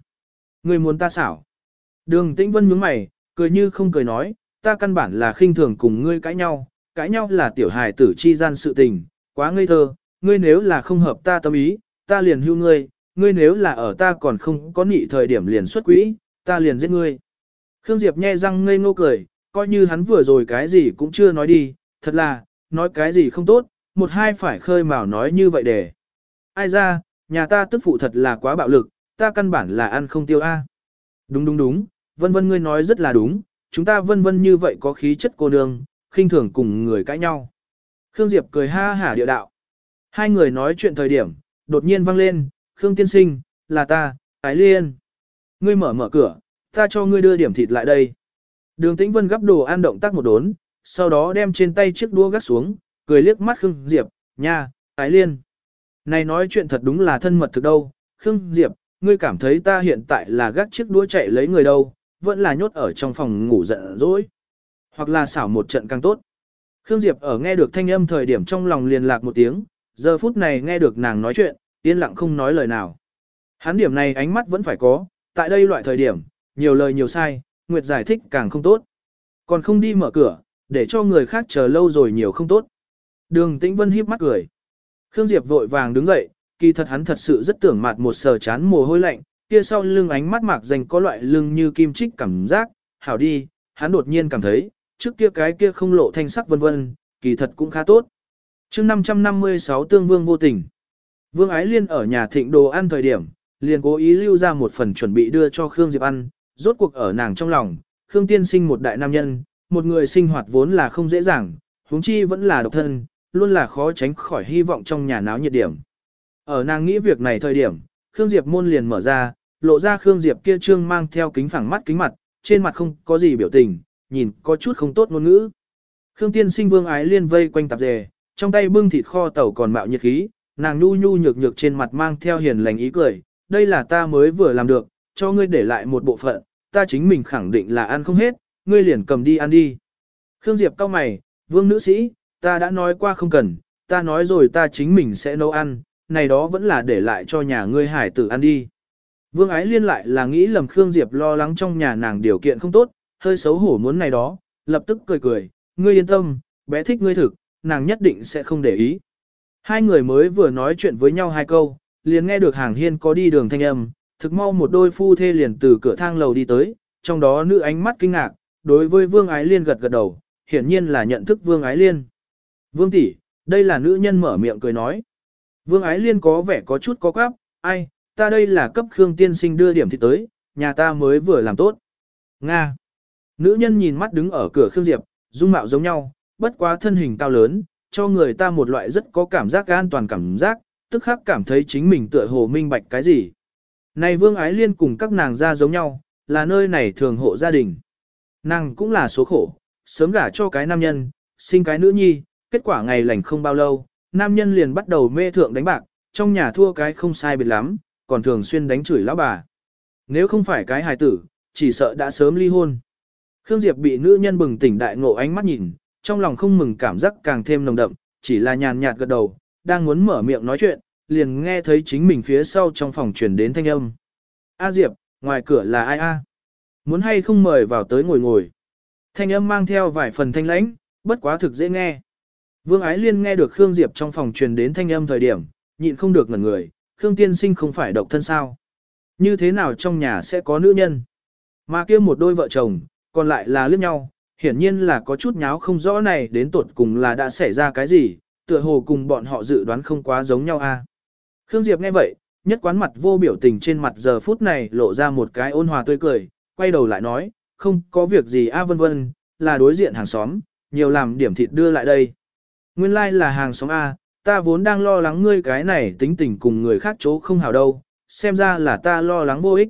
Ngươi muốn ta xảo. Đường tĩnh vân nhướng mày, cười như không cười nói, ta căn bản là khinh thường cùng ngươi cãi nhau, cãi nhau là tiểu hài tử chi gian sự tình, quá ngây thơ, ngươi nếu là không hợp ta tâm ý, ta liền hưu ngươi, ngươi nếu là ở ta còn không có nị thời điểm liền xuất quỹ, ta liền giết ngươi. Khương Diệp nhe răng ngây ngô cười, coi như hắn vừa rồi cái gì cũng chưa nói đi, thật là, nói cái gì không tốt, một hai phải khơi mào nói như vậy để. Ai ra, nhà ta tức phụ thật là quá bạo lực, ta căn bản là ăn không tiêu a. Đúng đúng đúng, vân vân ngươi nói rất là đúng, chúng ta vân vân như vậy có khí chất cô nương, khinh thường cùng người cãi nhau. Khương Diệp cười ha hả địa đạo. Hai người nói chuyện thời điểm, đột nhiên vang lên, Khương tiên sinh, là ta, Ái Liên. Ngươi mở mở cửa, ta cho ngươi đưa điểm thịt lại đây. Đường Tĩnh Vân gắp đồ ăn động tác một đốn, sau đó đem trên tay chiếc đua gắt xuống, cười liếc mắt Khương Diệp, nha, Ái Liên. Này nói chuyện thật đúng là thân mật thực đâu, Khương Diệp, ngươi cảm thấy ta hiện tại là gác chiếc đua chạy lấy người đâu, vẫn là nhốt ở trong phòng ngủ giận dỗi. Hoặc là xảo một trận càng tốt. Khương Diệp ở nghe được thanh âm thời điểm trong lòng liền lạc một tiếng, giờ phút này nghe được nàng nói chuyện, yên lặng không nói lời nào. Hắn điểm này ánh mắt vẫn phải có, tại đây loại thời điểm, nhiều lời nhiều sai, Nguyệt giải thích càng không tốt. Còn không đi mở cửa, để cho người khác chờ lâu rồi nhiều không tốt. Đường Tĩnh Vân híp mắt cười. Khương Diệp vội vàng đứng dậy, kỳ thật hắn thật sự rất tưởng mặt một sờ chán mồ hôi lạnh, kia sau lưng ánh mắt mạc dành có loại lưng như kim chích cảm giác, hảo đi, hắn đột nhiên cảm thấy, trước kia cái kia không lộ thanh sắc vân vân, kỳ thật cũng khá tốt. chương 556 tương vương vô tình. Vương Ái Liên ở nhà thịnh đồ ăn thời điểm, liền cố ý lưu ra một phần chuẩn bị đưa cho Khương Diệp ăn, rốt cuộc ở nàng trong lòng, Khương Tiên sinh một đại nam nhân, một người sinh hoạt vốn là không dễ dàng, huống chi vẫn là độc thân, luôn là khó tránh khỏi hy vọng trong nhà náo nhiệt điểm. Ở nàng nghĩ việc này thời điểm, Khương Diệp môn liền mở ra, lộ ra Khương Diệp kia trương mang theo kính phẳng mắt kính mặt, trên mặt không có gì biểu tình, nhìn có chút không tốt ngôn ngữ. Khương Tiên sinh vương ái liên vây quanh tạp dề, trong tay bưng thịt kho tàu còn mạo nhiệt khí, nàng nhu nhu nhược nhược trên mặt mang theo hiền lành ý cười, đây là ta mới vừa làm được, cho ngươi để lại một bộ phận, ta chính mình khẳng định là ăn không hết, ngươi liền cầm đi ăn đi. Khương Diệp cau mày, vương nữ sĩ, ta đã nói qua không cần, ta nói rồi ta chính mình sẽ nấu ăn, này đó vẫn là để lại cho nhà ngươi hải tử ăn đi. Vương ái liên lại là nghĩ lầm Khương Diệp lo lắng trong nhà nàng điều kiện không tốt, hơi xấu hổ muốn này đó, lập tức cười cười, ngươi yên tâm, bé thích ngươi thực, nàng nhất định sẽ không để ý. Hai người mới vừa nói chuyện với nhau hai câu, liền nghe được hàng hiên có đi đường thanh âm, thực mau một đôi phu thê liền từ cửa thang lầu đi tới, trong đó nữ ánh mắt kinh ngạc, đối với Vương Ái Liên gật gật đầu, hiển nhiên là nhận thức Vương Ái Liên. Vương tỷ, đây là nữ nhân mở miệng cười nói. Vương Ái Liên có vẻ có chút có quáp, ai, ta đây là cấp Khương tiên sinh đưa điểm thì tới, nhà ta mới vừa làm tốt. Nga. Nữ nhân nhìn mắt đứng ở cửa Khương Diệp, dung mạo giống nhau, bất quá thân hình cao lớn, cho người ta một loại rất có cảm giác an toàn cảm giác, tức khắc cảm thấy chính mình tựa hồ minh bạch cái gì. Này Vương Ái Liên cùng các nàng ra giống nhau, là nơi này thường hộ gia đình. Nàng cũng là số khổ, sớm gả cho cái nam nhân, sinh cái nữ nhi, kết quả ngày lành không bao lâu, nam nhân liền bắt đầu mê thượng đánh bạc, trong nhà thua cái không sai biệt lắm, còn thường xuyên đánh chửi lão bà. Nếu không phải cái hài tử, chỉ sợ đã sớm ly hôn. Khương Diệp bị nữ nhân bừng tỉnh đại ngộ ánh mắt nhìn, trong lòng không mừng cảm giác càng thêm nồng đậm, chỉ là nhàn nhạt gật đầu, đang muốn mở miệng nói chuyện, liền nghe thấy chính mình phía sau trong phòng truyền đến thanh âm. A Diệp, ngoài cửa là ai a? Muốn hay không mời vào tới ngồi ngồi. Thanh âm mang theo vài phần thanh lãnh, bất quá thực dễ nghe. Vương Ái Liên nghe được Khương Diệp trong phòng truyền đến thanh âm thời điểm, nhịn không được ngẩn người, Khương Tiên Sinh không phải độc thân sao. Như thế nào trong nhà sẽ có nữ nhân? Mà kia một đôi vợ chồng, còn lại là liếc nhau, hiển nhiên là có chút nháo không rõ này đến tuột cùng là đã xảy ra cái gì, tựa hồ cùng bọn họ dự đoán không quá giống nhau a. Khương Diệp nghe vậy, nhất quán mặt vô biểu tình trên mặt giờ phút này lộ ra một cái ôn hòa tươi cười, quay đầu lại nói, không có việc gì a vân vân, là đối diện hàng xóm, nhiều làm điểm thịt đưa lại đây. Nguyên lai like là hàng xóm A, ta vốn đang lo lắng ngươi cái này tính tình cùng người khác chỗ không hào đâu, xem ra là ta lo lắng vô ích.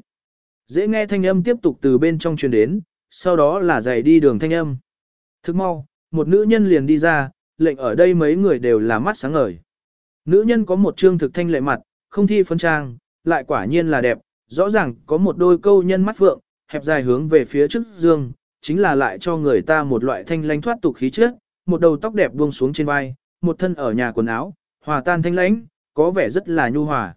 Dễ nghe thanh âm tiếp tục từ bên trong truyền đến, sau đó là giày đi đường thanh âm. Thức mau, một nữ nhân liền đi ra, lệnh ở đây mấy người đều là mắt sáng ngời. Nữ nhân có một trương thực thanh lệ mặt, không thi phân trang, lại quả nhiên là đẹp, rõ ràng có một đôi câu nhân mắt vượng, hẹp dài hướng về phía trước dương, chính là lại cho người ta một loại thanh lãnh thoát tục khí chất, một đầu tóc đẹp buông xuống trên vai, một thân ở nhà quần áo, hòa tan thanh lãnh, có vẻ rất là nhu hòa.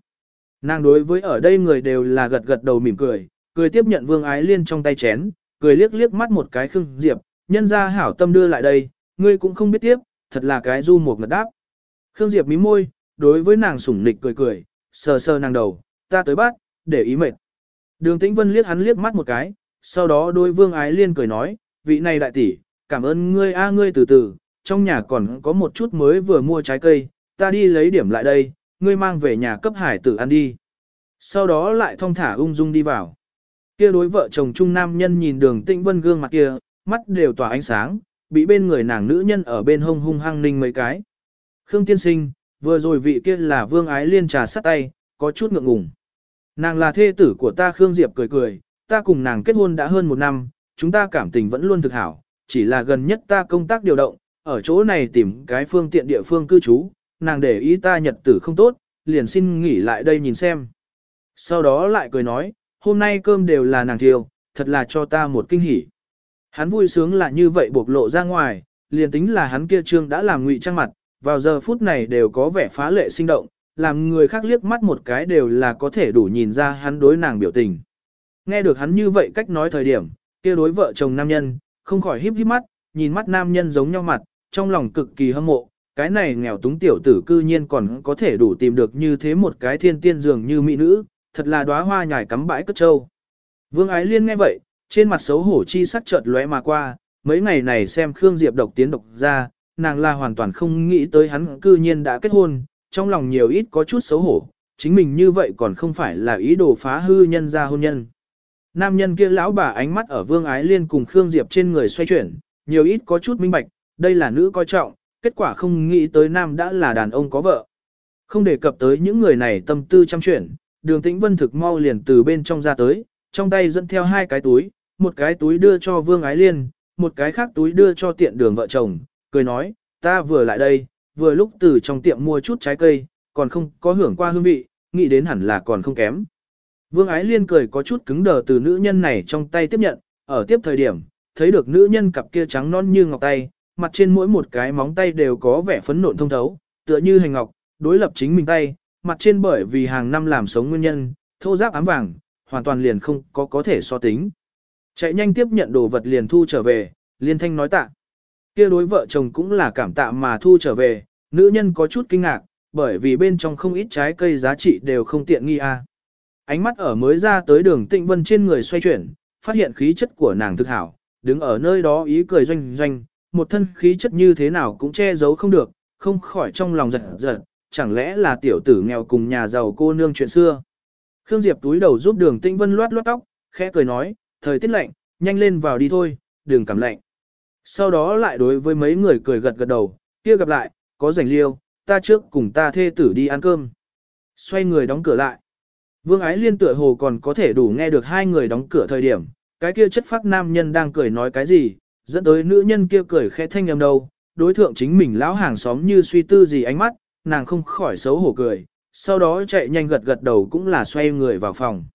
Nàng đối với ở đây người đều là gật gật đầu mỉm cười, cười tiếp nhận Vương Ái Liên trong tay chén, cười liếc liếc mắt một cái Khương Diệp, nhân ra hảo tâm đưa lại đây, ngươi cũng không biết tiếp, thật là cái du một ngật đáp. Khương Diệp mím môi, đối với nàng sủng nịch cười cười, sờ sờ nàng đầu, ta tới bắt, để ý mệt. Đường Tĩnh Vân liếc hắn liếc mắt một cái, sau đó đôi Vương Ái Liên cười nói, vị này đại tỷ, cảm ơn ngươi a ngươi từ từ, trong nhà còn có một chút mới vừa mua trái cây, ta đi lấy điểm lại đây, ngươi mang về nhà cấp hải tử ăn đi. Sau đó lại thong thả ung dung đi vào. Kia đối vợ chồng trung nam nhân nhìn đường tĩnh vân gương mặt kia, mắt đều tỏa ánh sáng, bị bên người nàng nữ nhân ở bên hông hung hăng ninh mấy cái. Khương tiên sinh, vừa rồi vị kia là vương ái liên trà sắt tay, có chút ngượng ngùng. Nàng là thê tử của ta Khương Diệp cười cười, ta cùng nàng kết hôn đã hơn một năm, chúng ta cảm tình vẫn luôn thực hảo, chỉ là gần nhất ta công tác điều động, ở chỗ này tìm cái phương tiện địa phương cư trú, nàng để ý ta nhật tử không tốt, liền xin nghỉ lại đây nhìn xem. Sau đó lại cười nói, hôm nay cơm đều là nàng thiêu, thật là cho ta một kinh hỉ. Hắn vui sướng là như vậy bộc lộ ra ngoài, liền tính là hắn kia trương đã làm ngụy trang mặt, vào giờ phút này đều có vẻ phá lệ sinh động, làm người khác liếc mắt một cái đều là có thể đủ nhìn ra hắn đối nàng biểu tình. Nghe được hắn như vậy cách nói thời điểm, kia đối vợ chồng nam nhân, không khỏi híp híp mắt, nhìn mắt nam nhân giống nhau mặt, trong lòng cực kỳ hâm mộ, cái này nghèo túng tiểu tử cư nhiên còn có thể đủ tìm được như thế một cái thiên tiên dường như mỹ nữ, thật là đóa hoa nhài cắm bãi cất trâu. Vương Ái Liên nghe vậy, trên mặt xấu hổ chi sắc chợt lóe mà qua, mấy ngày này xem Khương Diệp độc tiến độc ra, nàng là hoàn toàn không nghĩ tới hắn cư nhiên đã kết hôn, trong lòng nhiều ít có chút xấu hổ, chính mình như vậy còn không phải là ý đồ phá hư nhân ra hôn nhân. Nam nhân kia lão bà ánh mắt ở Vương Ái Liên cùng Khương Diệp trên người xoay chuyển, nhiều ít có chút minh bạch, đây là nữ coi trọng, kết quả không nghĩ tới nam đã là đàn ông có vợ. Không đề cập tới những người này tâm tư chăm chuyển, đường tĩnh vân thực mau liền từ bên trong ra tới, trong tay dẫn theo hai cái túi, một cái túi đưa cho Vương Ái Liên, một cái khác túi đưa cho tiện đường vợ chồng, cười nói, ta vừa lại đây, vừa lúc từ trong tiệm mua chút trái cây, còn không có hưởng qua hương vị, nghĩ đến hẳn là còn không kém. Vương Ái Liên cười có chút cứng đờ từ nữ nhân này trong tay tiếp nhận, ở tiếp thời điểm, thấy được nữ nhân cặp kia trắng non như ngọc tay, mặt trên mỗi một cái móng tay đều có vẻ phấn nộn thông thấu, tựa như hành ngọc, đối lập chính mình tay, mặt trên bởi vì hàng năm làm sống nguyên nhân, thô giáp ám vàng, hoàn toàn liền không có có thể so tính. Chạy nhanh tiếp nhận đồ vật liền thu trở về, liên thanh nói tạ. Kia đối vợ chồng cũng là cảm tạ mà thu trở về, nữ nhân có chút kinh ngạc, bởi vì bên trong không ít trái cây giá trị đều không tiện nghi a. Ánh mắt ở mới ra tới đường tịnh vân trên người xoay chuyển, phát hiện khí chất của nàng thực hảo, đứng ở nơi đó ý cười doanh doanh, một thân khí chất như thế nào cũng che giấu không được, không khỏi trong lòng giật giật, chẳng lẽ là tiểu tử nghèo cùng nhà giàu cô nương chuyện xưa. Khương Diệp túi đầu giúp đường tĩnh vân loát loát tóc, khẽ cười nói, thời tiết lạnh, nhanh lên vào đi thôi, đừng cảm lạnh. Sau đó lại đối với mấy người cười gật gật đầu, kia gặp lại, có rảnh liêu, ta trước cùng ta thê tử đi ăn cơm. Xoay người đóng cửa lại. Vương ái liên tựa hồ còn có thể đủ nghe được hai người đóng cửa thời điểm, cái kia chất phác nam nhân đang cười nói cái gì, dẫn tới nữ nhân kia cười khẽ thanh âm đâu, đối thượng chính mình lão hàng xóm như suy tư gì ánh mắt, nàng không khỏi xấu hổ cười, sau đó chạy nhanh gật gật đầu cũng là xoay người vào phòng.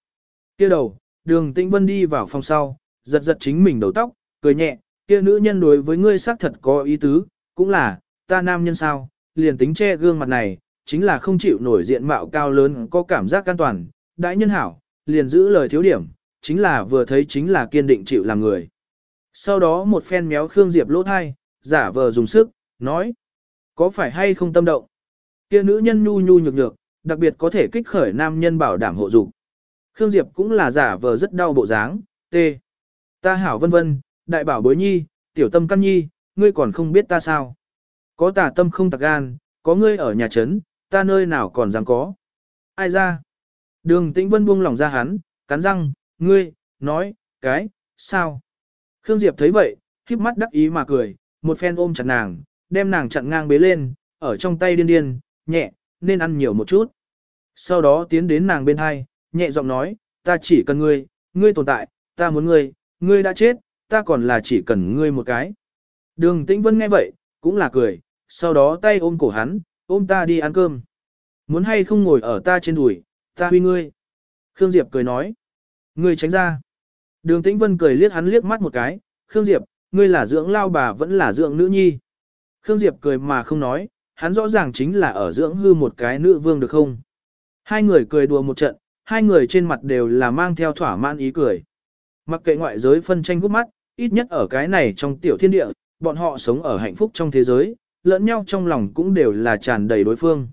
Kia đầu, đường tĩnh vân đi vào phòng sau, giật giật chính mình đầu tóc, cười nhẹ, kia nữ nhân đối với ngươi xác thật có ý tứ, cũng là, ta nam nhân sao, liền tính che gương mặt này, chính là không chịu nổi diện mạo cao lớn có cảm giác an toàn, đại nhân hảo, liền giữ lời thiếu điểm, chính là vừa thấy chính là kiên định chịu làm người. Sau đó một phen méo Khương Diệp lỗ thai, giả vờ dùng sức, nói, có phải hay không tâm động? Kia nữ nhân nhu nhu nhược nhược, đặc biệt có thể kích khởi nam nhân bảo đảm hộ dục. Khương Diệp cũng là giả vờ rất đau bộ dáng, tê. Ta hảo vân vân, đại bảo bối nhi, tiểu tâm căn nhi, ngươi còn không biết ta sao. Có tà tâm không tạc gan, có ngươi ở nhà trấn, ta nơi nào còn dám có. Ai ra? Đường tĩnh vân buông lỏng ra hắn, cắn răng, ngươi, nói, cái, sao? Khương Diệp thấy vậy, khiếp mắt đắc ý mà cười, một phen ôm chặt nàng, đem nàng chặn ngang bế lên, ở trong tay điên điên, nhẹ, nên ăn nhiều một chút. Sau đó tiến đến nàng bên hai, nhẹ giọng nói, ta chỉ cần ngươi, ngươi tồn tại, ta muốn ngươi, ngươi đã chết, ta còn là chỉ cần ngươi một cái. Đường Tĩnh Vân nghe vậy, cũng là cười, sau đó tay ôm cổ hắn, ôm ta đi ăn cơm. Muốn hay không ngồi ở ta trên đùi, ta huy ngươi. Khương Diệp cười nói, ngươi tránh ra. Đường Tĩnh Vân cười liếc hắn liếc mắt một cái, Khương Diệp, ngươi là dưỡng lao bà vẫn là dưỡng nữ nhi. Khương Diệp cười mà không nói, hắn rõ ràng chính là ở dưỡng hư một cái nữ vương được không. Hai người cười đùa một trận, hai người trên mặt đều là mang theo thỏa mãn ý cười. Mặc kệ ngoại giới phân tranh gút mắt, ít nhất ở cái này trong tiểu thiên địa, bọn họ sống ở hạnh phúc trong thế giới, lẫn nhau trong lòng cũng đều là tràn đầy đối phương.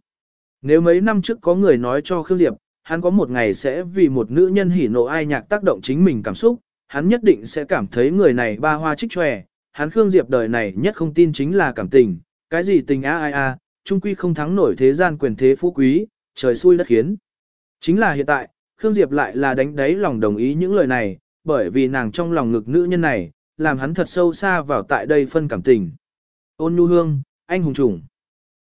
Nếu mấy năm trước có người nói cho Khương Diệp, hắn có một ngày sẽ vì một nữ nhân hỉ nộ ai nhạc tác động chính mình cảm xúc, hắn nhất định sẽ cảm thấy người này ba hoa trích tròe, hắn Khương Diệp đời này nhất không tin chính là cảm tình, cái gì tình a ai a, trung quy không thắng nổi thế gian quyền thế phú quý, trời xui đất khiến. Chính là hiện tại, Khương Diệp lại là đánh đáy lòng đồng ý những lời này, bởi vì nàng trong lòng ngực nữ nhân này, làm hắn thật sâu xa vào tại đây phân cảm tình. Ôn nhu hương, anh hùng trùng.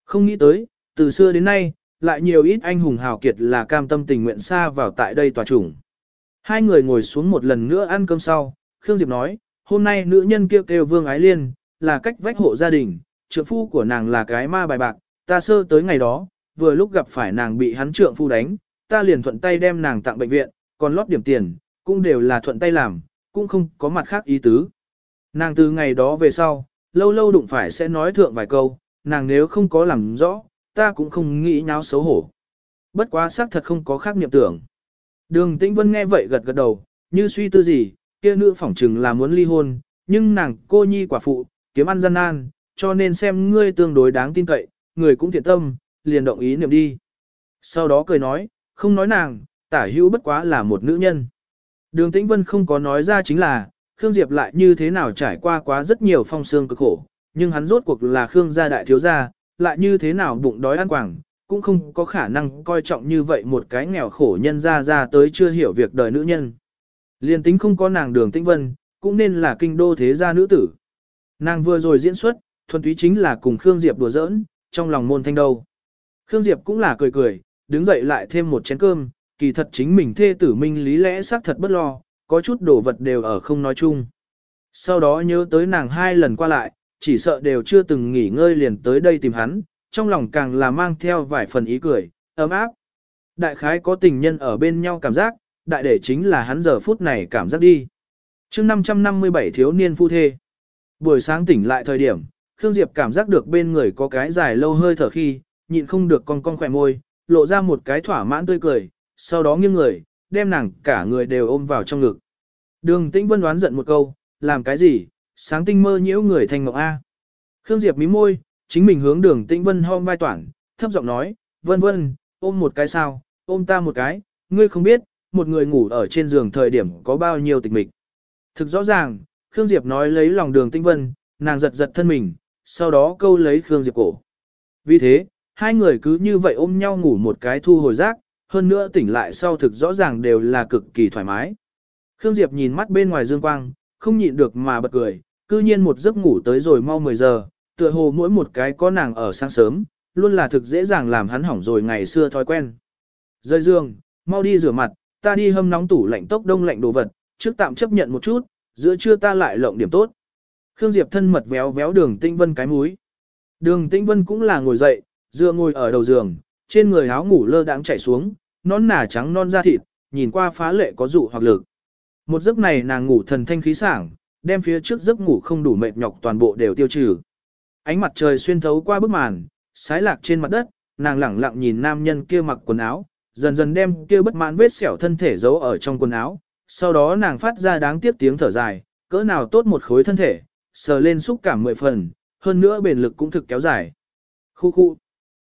Không nghĩ tới, từ xưa đến nay, lại nhiều ít anh hùng hào kiệt là cam tâm tình nguyện xa vào tại đây tòa chủng. Hai người ngồi xuống một lần nữa ăn cơm sau, Khương Diệp nói, hôm nay nữ nhân kêu kêu Vương Ái Liên, là cách vách hộ gia đình, trượng phu của nàng là cái ma bài bạc, ta sơ tới ngày đó, vừa lúc gặp phải nàng bị hắn trượng phu đánh, ta liền thuận tay đem nàng tặng bệnh viện, còn lót điểm tiền, cũng đều là thuận tay làm, cũng không có mặt khác ý tứ. Nàng từ ngày đó về sau, lâu lâu đụng phải sẽ nói thượng vài câu, nàng nếu không có làm rõ, ta cũng không nghĩ nháo xấu hổ. Bất quá xác thật không có khác niệm tưởng. Đường Tĩnh Vân nghe vậy gật gật đầu, như suy tư gì, kia nữ phỏng chừng là muốn ly hôn, nhưng nàng cô nhi quả phụ, kiếm ăn gian nan, cho nên xem ngươi tương đối đáng tin cậy, người cũng thiện tâm, liền động ý niệm đi. Sau đó cười nói, không nói nàng, tả hữu bất quá là một nữ nhân. Đường Tĩnh Vân không có nói ra chính là, Khương Diệp lại như thế nào trải qua quá rất nhiều phong sương cực khổ, nhưng hắn rốt cuộc là Khương gia đại thiếu gia, lại như thế nào bụng đói ăn quảng, cũng không có khả năng coi trọng như vậy một cái nghèo khổ nhân ra ra tới chưa hiểu việc đời nữ nhân. Liên tính không có nàng đường tĩnh vân, cũng nên là kinh đô thế gia nữ tử. Nàng vừa rồi diễn xuất, thuần túy chính là cùng Khương Diệp đùa giỡn, trong lòng môn thanh đâu. Khương Diệp cũng là cười cười, đứng dậy lại thêm một chén cơm, kỳ thật chính mình thê tử minh lý lẽ xác thật bất lo, có chút đồ vật đều ở không nói chung. Sau đó nhớ tới nàng hai lần qua lại, chỉ sợ đều chưa từng nghỉ ngơi liền tới đây tìm hắn, trong lòng càng là mang theo vài phần ý cười, ấm áp. Đại khái có tình nhân ở bên nhau cảm giác, đại để chính là hắn giờ phút này cảm giác đi. chương 557 thiếu niên phu thê. Buổi sáng tỉnh lại thời điểm, Khương Diệp cảm giác được bên người có cái dài lâu hơi thở khi, nhịn không được con con khỏe môi, lộ ra một cái thỏa mãn tươi cười, sau đó nghiêng người, đem nàng cả người đều ôm vào trong ngực. Đường Tĩnh Vân đoán giận một câu, làm cái gì, sáng tinh mơ nhiễu người thành ngọc A. Khương Diệp mí môi, chính mình hướng đường Tĩnh Vân hôm vai toản, thấp giọng nói, vân vân, ôm một cái sao, ôm ta một cái, ngươi không biết, một người ngủ ở trên giường thời điểm có bao nhiêu tịch mịch. Thực rõ ràng, Khương Diệp nói lấy lòng đường Tĩnh Vân, nàng giật giật thân mình, sau đó câu lấy Khương Diệp cổ. Vì thế, hai người cứ như vậy ôm nhau ngủ một cái thu hồi giác, hơn nữa tỉnh lại sau thực rõ ràng đều là cực kỳ thoải mái. Khương Diệp nhìn mắt bên ngoài dương quang, không nhịn được mà bật cười, cư nhiên một giấc ngủ tới rồi mau 10 giờ, tựa hồ mỗi một cái có nàng ở sáng sớm, luôn là thực dễ dàng làm hắn hỏng rồi ngày xưa thói quen. Rơi dương, mau đi rửa mặt, ta đi hâm nóng tủ lạnh tốc đông lạnh đồ vật, trước tạm chấp nhận một chút, giữa trưa ta lại lộng điểm tốt. Khương Diệp thân mật véo véo đường Tĩnh Vân cái múi. Đường Tĩnh Vân cũng là ngồi dậy, dựa ngồi ở đầu giường, trên người áo ngủ lơ đãng chảy xuống, nón nả trắng non da thịt, nhìn qua phá lệ có dụ hoặc lực. Một giấc này nàng ngủ thần thanh khí sảng, đem phía trước giấc ngủ không đủ mệt nhọc toàn bộ đều tiêu trừ. Ánh mặt trời xuyên thấu qua bức màn, sái lạc trên mặt đất, nàng lẳng lặng nhìn nam nhân kia mặc quần áo, dần dần đem kia bất mãn vết sẹo thân thể giấu ở trong quần áo. Sau đó nàng phát ra đáng tiếc tiếng thở dài, cỡ nào tốt một khối thân thể, sờ lên xúc cảm mười phần, hơn nữa bền lực cũng thực kéo dài. Khu khu.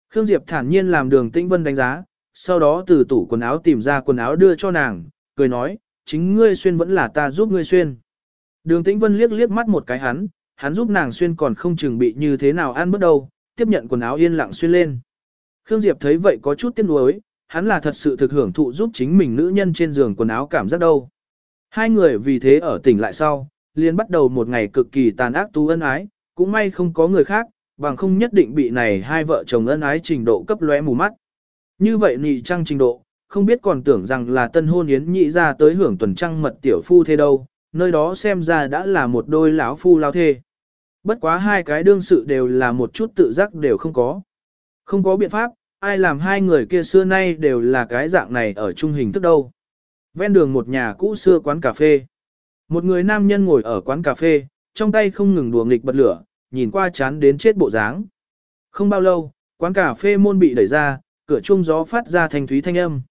Khương Diệp thản nhiên làm đường tĩnh vân đánh giá, sau đó từ tủ quần áo tìm ra quần áo đưa cho nàng, cười nói, chính ngươi xuyên vẫn là ta giúp ngươi xuyên. Đường tĩnh vân liếc liếc mắt một cái hắn, hắn giúp nàng xuyên còn không chừng bị như thế nào ăn bất đâu, tiếp nhận quần áo yên lặng xuyên lên. Khương Diệp thấy vậy có chút tiếc nuối, hắn là thật sự thực hưởng thụ giúp chính mình nữ nhân trên giường quần áo cảm giác đâu. Hai người vì thế ở tỉnh lại sau, liền bắt đầu một ngày cực kỳ tàn ác tu ân ái, cũng may không có người khác, bằng không nhất định bị này hai vợ chồng ân ái trình độ cấp lóe mù mắt. Như vậy nhị trăng trình độ, không biết còn tưởng rằng là tân hôn yến nhị ra tới hưởng tuần trăng mật tiểu phu thế đâu, nơi đó xem ra đã là một đôi lão phu lao thê. Bất quá hai cái đương sự đều là một chút tự giác đều không có. Không có biện pháp, ai làm hai người kia xưa nay đều là cái dạng này ở trung hình thức đâu. Ven đường một nhà cũ xưa quán cà phê. Một người nam nhân ngồi ở quán cà phê, trong tay không ngừng đùa nghịch bật lửa, nhìn qua chán đến chết bộ dáng. Không bao lâu, quán cà phê môn bị đẩy ra, cửa chuông gió phát ra thanh thúy thanh âm.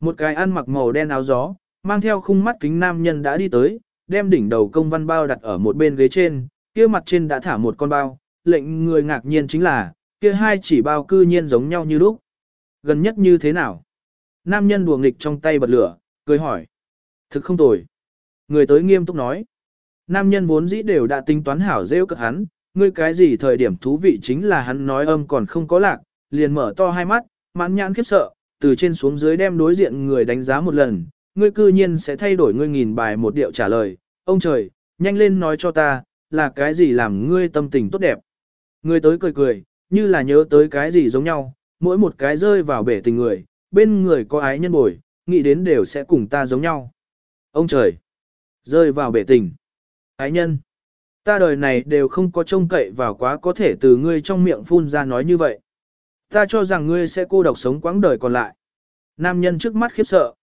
Một cái ăn mặc màu đen áo gió, mang theo khung mắt kính nam nhân đã đi tới, đem đỉnh đầu công văn bao đặt ở một bên ghế trên, kia mặt trên đã thả một con bao, lệnh người ngạc nhiên chính là, kia hai chỉ bao cư nhiên giống nhau như lúc. Gần nhất như thế nào? Nam nhân đùa nghịch trong tay bật lửa, cười hỏi. Thực không tồi. Người tới nghiêm túc nói. Nam nhân vốn dĩ đều đã tính toán hảo rêu cực hắn, ngươi cái gì thời điểm thú vị chính là hắn nói âm còn không có lạc, liền mở to hai mắt, mãn nhãn khiếp sợ, từ trên xuống dưới đem đối diện người đánh giá một lần, ngươi cư nhiên sẽ thay đổi ngươi nghìn bài một điệu trả lời, ông trời, nhanh lên nói cho ta, là cái gì làm ngươi tâm tình tốt đẹp. Người tới cười cười, như là nhớ tới cái gì giống nhau, mỗi một cái rơi vào bể tình người, bên người có ái nhân bồi, nghĩ đến đều sẽ cùng ta giống nhau. Ông trời, rơi vào bể tình. Ái nhân, ta đời này đều không có trông cậy vào quá có thể từ ngươi trong miệng phun ra nói như vậy. Ta cho rằng ngươi sẽ cô độc sống quãng đời còn lại. Nam nhân trước mắt khiếp sợ.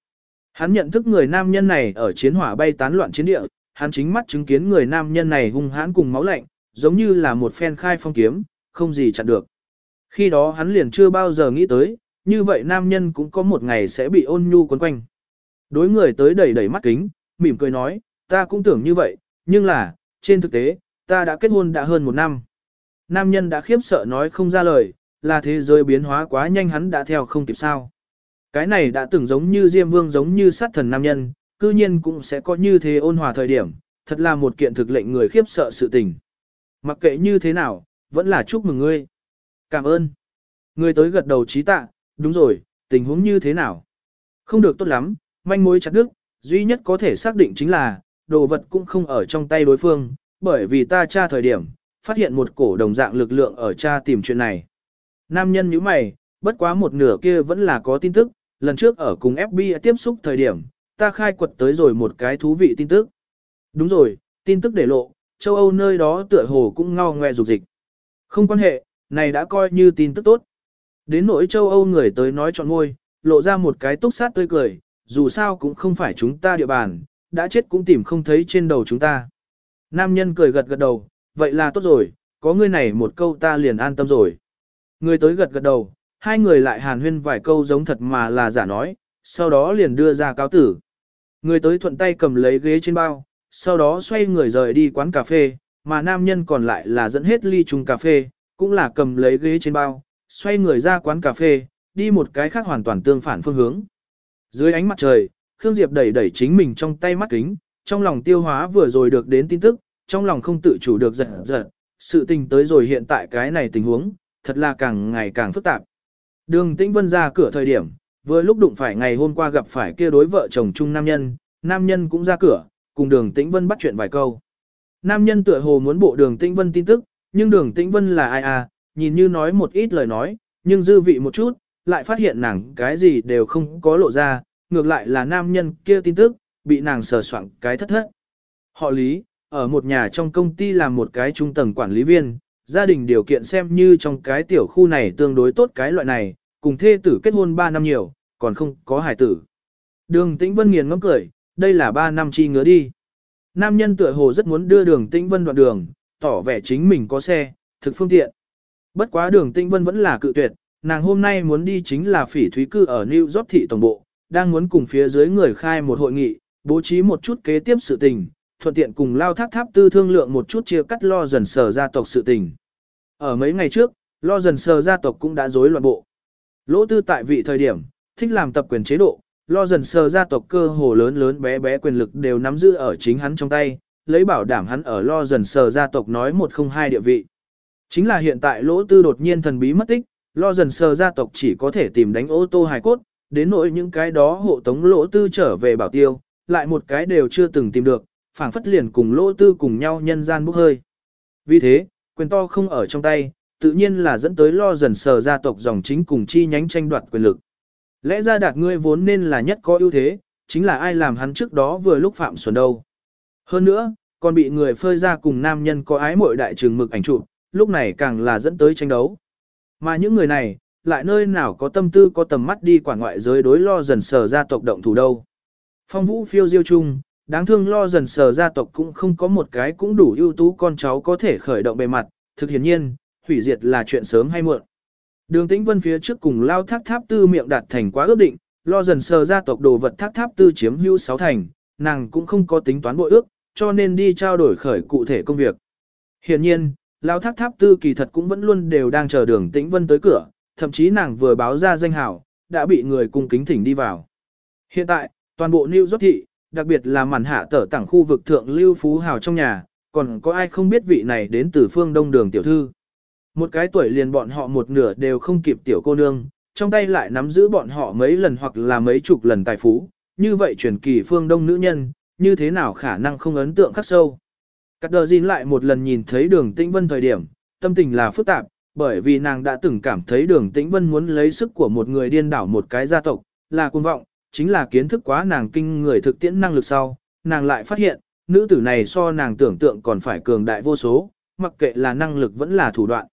Hắn nhận thức người nam nhân này ở chiến hỏa bay tán loạn chiến địa, hắn chính mắt chứng kiến người nam nhân này hung hãn cùng máu lạnh, giống như là một phen khai phong kiếm, không gì chặn được. Khi đó hắn liền chưa bao giờ nghĩ tới, như vậy nam nhân cũng có một ngày sẽ bị ôn nhu quấn quanh. Đối người tới đẩy đẩy mắt kính, mỉm cười nói, ta cũng tưởng như vậy, nhưng là, trên thực tế, ta đã kết hôn đã hơn một năm. Nam nhân đã khiếp sợ nói không ra lời, là thế giới biến hóa quá nhanh hắn đã theo không kịp sao. Cái này đã từng giống như Diêm Vương giống như sát thần nam nhân, cư nhiên cũng sẽ có như thế ôn hòa thời điểm, thật là một kiện thực lệnh người khiếp sợ sự tình. Mặc kệ như thế nào, vẫn là chúc mừng ngươi. Cảm ơn. Ngươi tới gật đầu trí tạ, đúng rồi, tình huống như thế nào? Không được tốt lắm, manh mối chặt đứt, duy nhất có thể xác định chính là, đồ vật cũng không ở trong tay đối phương, bởi vì ta tra thời điểm, phát hiện một cổ đồng dạng lực lượng ở tra tìm chuyện này. Nam nhân như mày, bất quá một nửa kia vẫn là có tin tức, lần trước ở cùng FBI tiếp xúc thời điểm, ta khai quật tới rồi một cái thú vị tin tức. Đúng rồi, tin tức để lộ, châu Âu nơi đó tựa hồ cũng ngao ngoe dục dịch. Không quan hệ, này đã coi như tin tức tốt. Đến nỗi châu Âu người tới nói chọn ngôi, lộ ra một cái túc sát tươi cười, dù sao cũng không phải chúng ta địa bàn, đã chết cũng tìm không thấy trên đầu chúng ta. Nam nhân cười gật gật đầu, vậy là tốt rồi, có ngươi này một câu ta liền an tâm rồi. Người tới gật gật đầu, hai người lại hàn huyên vài câu giống thật mà là giả nói, sau đó liền đưa ra cáo tử. Người tới thuận tay cầm lấy ghế trên bao, sau đó xoay người rời đi quán cà phê, mà nam nhân còn lại là dẫn hết ly chung cà phê, cũng là cầm lấy ghế trên bao, xoay người ra quán cà phê, đi một cái khác hoàn toàn tương phản phương hướng. Dưới ánh mặt trời, Khương Diệp đẩy đẩy chính mình trong tay mắt kính, trong lòng tiêu hóa vừa rồi được đến tin tức, trong lòng không tự chủ được giật giật, sự tình tới rồi hiện tại cái này tình huống, thật là càng ngày càng phức tạp. Đường Tĩnh Vân ra cửa thời điểm, vừa lúc đụng phải ngày hôm qua gặp phải kia đối vợ chồng chung nam nhân, nam nhân cũng ra cửa, cùng đường Tĩnh Vân bắt chuyện vài câu. Nam nhân tựa hồ muốn bộ đường Tĩnh Vân tin tức, nhưng đường Tĩnh Vân là ai à, nhìn như nói một ít lời nói, nhưng dư vị một chút, lại phát hiện nàng cái gì đều không có lộ ra, ngược lại là nam nhân kia tin tức, bị nàng sờ soạn cái thất thất. Họ lý, ở một nhà trong công ty làm một cái trung tầng quản lý viên, gia đình điều kiện xem như trong cái tiểu khu này tương đối tốt cái loại này, cùng thê tử kết hôn 3 năm nhiều, còn không có hài tử. Đường Tĩnh Vân nghiền ngẫm cười, đây là 3 năm chi ngứa đi. Nam nhân tựa hồ rất muốn đưa đường Tĩnh Vân đoạn đường, tỏ vẻ chính mình có xe, thực phương tiện. Bất quá đường Tĩnh Vân vẫn là cự tuyệt, nàng hôm nay muốn đi chính là phỉ thúy cư ở New York thị tổng bộ, đang muốn cùng phía dưới người khai một hội nghị, bố trí một chút kế tiếp sự tình, thuận tiện cùng lao thác tháp tư thương lượng một chút chia cắt lo dần sờ gia tộc sự tình. Ở mấy ngày trước, lo dần sờ gia tộc cũng đã rối loạn bộ. Lỗ tư tại vị thời điểm, thích làm tập quyền chế độ, lo dần sờ gia tộc cơ hồ lớn lớn bé bé quyền lực đều nắm giữ ở chính hắn trong tay, lấy bảo đảm hắn ở lo dần sờ gia tộc nói một không hai địa vị. Chính là hiện tại lỗ tư đột nhiên thần bí mất tích, lo dần sờ gia tộc chỉ có thể tìm đánh ô tô hài cốt, đến nỗi những cái đó hộ tống lỗ tư trở về bảo tiêu, lại một cái đều chưa từng tìm được, phảng phất liền cùng lỗ tư cùng nhau nhân gian bốc hơi. Vì thế, quyền to không ở trong tay, tự nhiên là dẫn tới lo dần sờ gia tộc dòng chính cùng chi nhánh tranh đoạt quyền lực. Lẽ ra đạt ngươi vốn nên là nhất có ưu thế, chính là ai làm hắn trước đó vừa lúc phạm xuân đâu. Hơn nữa, còn bị người phơi ra cùng nam nhân có ái mội đại trường mực ảnh chụp, lúc này càng là dẫn tới tranh đấu. Mà những người này, lại nơi nào có tâm tư có tầm mắt đi quản ngoại giới đối lo dần sờ gia tộc động thủ đâu. Phong vũ phiêu diêu chung, đáng thương lo dần sờ gia tộc cũng không có một cái cũng đủ ưu tú con cháu có thể khởi động bề mặt, thực hiển nhiên, hủy diệt là chuyện sớm hay muộn. Đường tĩnh vân phía trước cùng lao thác tháp tư miệng đạt thành quá ước định, lo dần sờ gia tộc đồ vật thác tháp tư chiếm hữu sáu thành, nàng cũng không có tính toán bội ước, cho nên đi trao đổi khởi cụ thể công việc. Hiển nhiên, lao thác tháp tư kỳ thật cũng vẫn luôn đều đang chờ đường tĩnh vân tới cửa, thậm chí nàng vừa báo ra danh hảo, đã bị người cung kính thỉnh đi vào. Hiện tại, toàn bộ New York thị, đặc biệt là màn hạ tở tảng khu vực thượng lưu phú hào trong nhà, còn có ai không biết vị này đến từ phương đông đường tiểu thư. Một cái tuổi liền bọn họ một nửa đều không kịp tiểu cô nương, trong tay lại nắm giữ bọn họ mấy lần hoặc là mấy chục lần tài phú, như vậy truyền kỳ phương đông nữ nhân, như thế nào khả năng không ấn tượng khắc sâu. Cắt đờ gìn lại một lần nhìn thấy đường tĩnh vân thời điểm, tâm tình là phức tạp, bởi vì nàng đã từng cảm thấy đường tĩnh vân muốn lấy sức của một người điên đảo một cái gia tộc, là cuồng vọng, chính là kiến thức quá nàng kinh người thực tiễn năng lực sau, nàng lại phát hiện, nữ tử này so nàng tưởng tượng còn phải cường đại vô số, mặc kệ là năng lực vẫn là thủ đoạn.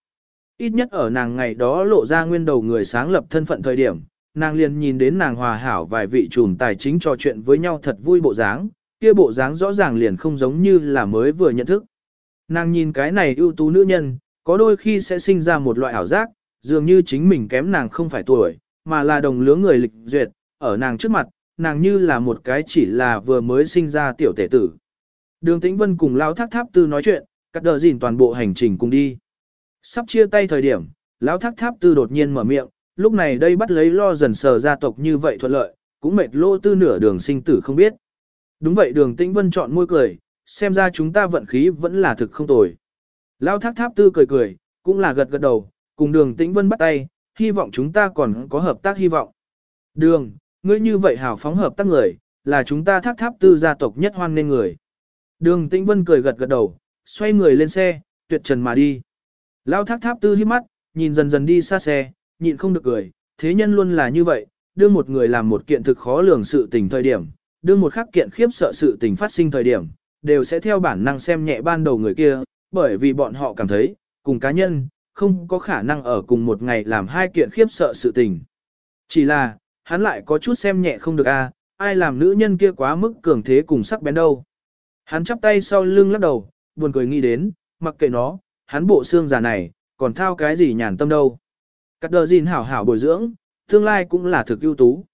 Ít nhất ở nàng ngày đó lộ ra nguyên đầu người sáng lập thân phận thời điểm, nàng liền nhìn đến nàng hòa hảo vài vị trùm tài chính trò chuyện với nhau thật vui bộ dáng, kia bộ dáng rõ ràng liền không giống như là mới vừa nhận thức. Nàng nhìn cái này ưu tú nữ nhân, có đôi khi sẽ sinh ra một loại ảo giác, dường như chính mình kém nàng không phải tuổi, mà là đồng lứa người lịch duyệt, ở nàng trước mặt, nàng như là một cái chỉ là vừa mới sinh ra tiểu tể tử. Đường Tĩnh Vân cùng Lão Thác Tháp Tư nói chuyện, cắt đờ dìn toàn bộ hành trình cùng đi. Sắp chia tay thời điểm, Lão Thác Tháp Tư đột nhiên mở miệng, lúc này đây bắt lấy lo dần sờ gia tộc như vậy thuận lợi, cũng mệt lô tư nửa đường sinh tử không biết. Đúng vậy đường Tĩnh Vân chọn môi cười, xem ra chúng ta vận khí vẫn là thực không tồi. Lão Thác Tháp Tư cười cười, cũng là gật gật đầu, cùng đường Tĩnh Vân bắt tay, hy vọng chúng ta còn có hợp tác hy vọng. Đường, ngươi như vậy hào phóng hợp tác người, là chúng ta thác tháp tư gia tộc nhất hoan nên người. Đường Tĩnh Vân cười gật gật đầu, xoay người lên xe, tuyệt trần mà đi. Lao thác tháp tư hiếp mắt, nhìn dần dần đi xa xe, nhịn không được cười, thế nhân luôn là như vậy, đưa một người làm một kiện thực khó lường sự tình thời điểm, đưa một khắc kiện khiếp sợ sự tình phát sinh thời điểm, đều sẽ theo bản năng xem nhẹ ban đầu người kia, bởi vì bọn họ cảm thấy, cùng cá nhân, không có khả năng ở cùng một ngày làm hai kiện khiếp sợ sự tình. Chỉ là, hắn lại có chút xem nhẹ không được a, ai làm nữ nhân kia quá mức cường thế cùng sắc bén đâu. Hắn chắp tay sau lưng lắc đầu, buồn cười nghĩ đến, mặc kệ nó, hắn bộ xương già này, còn thao cái gì nhàn tâm đâu. Cắt đờ gìn hảo hảo bồi dưỡng, tương lai cũng là thực ưu tú.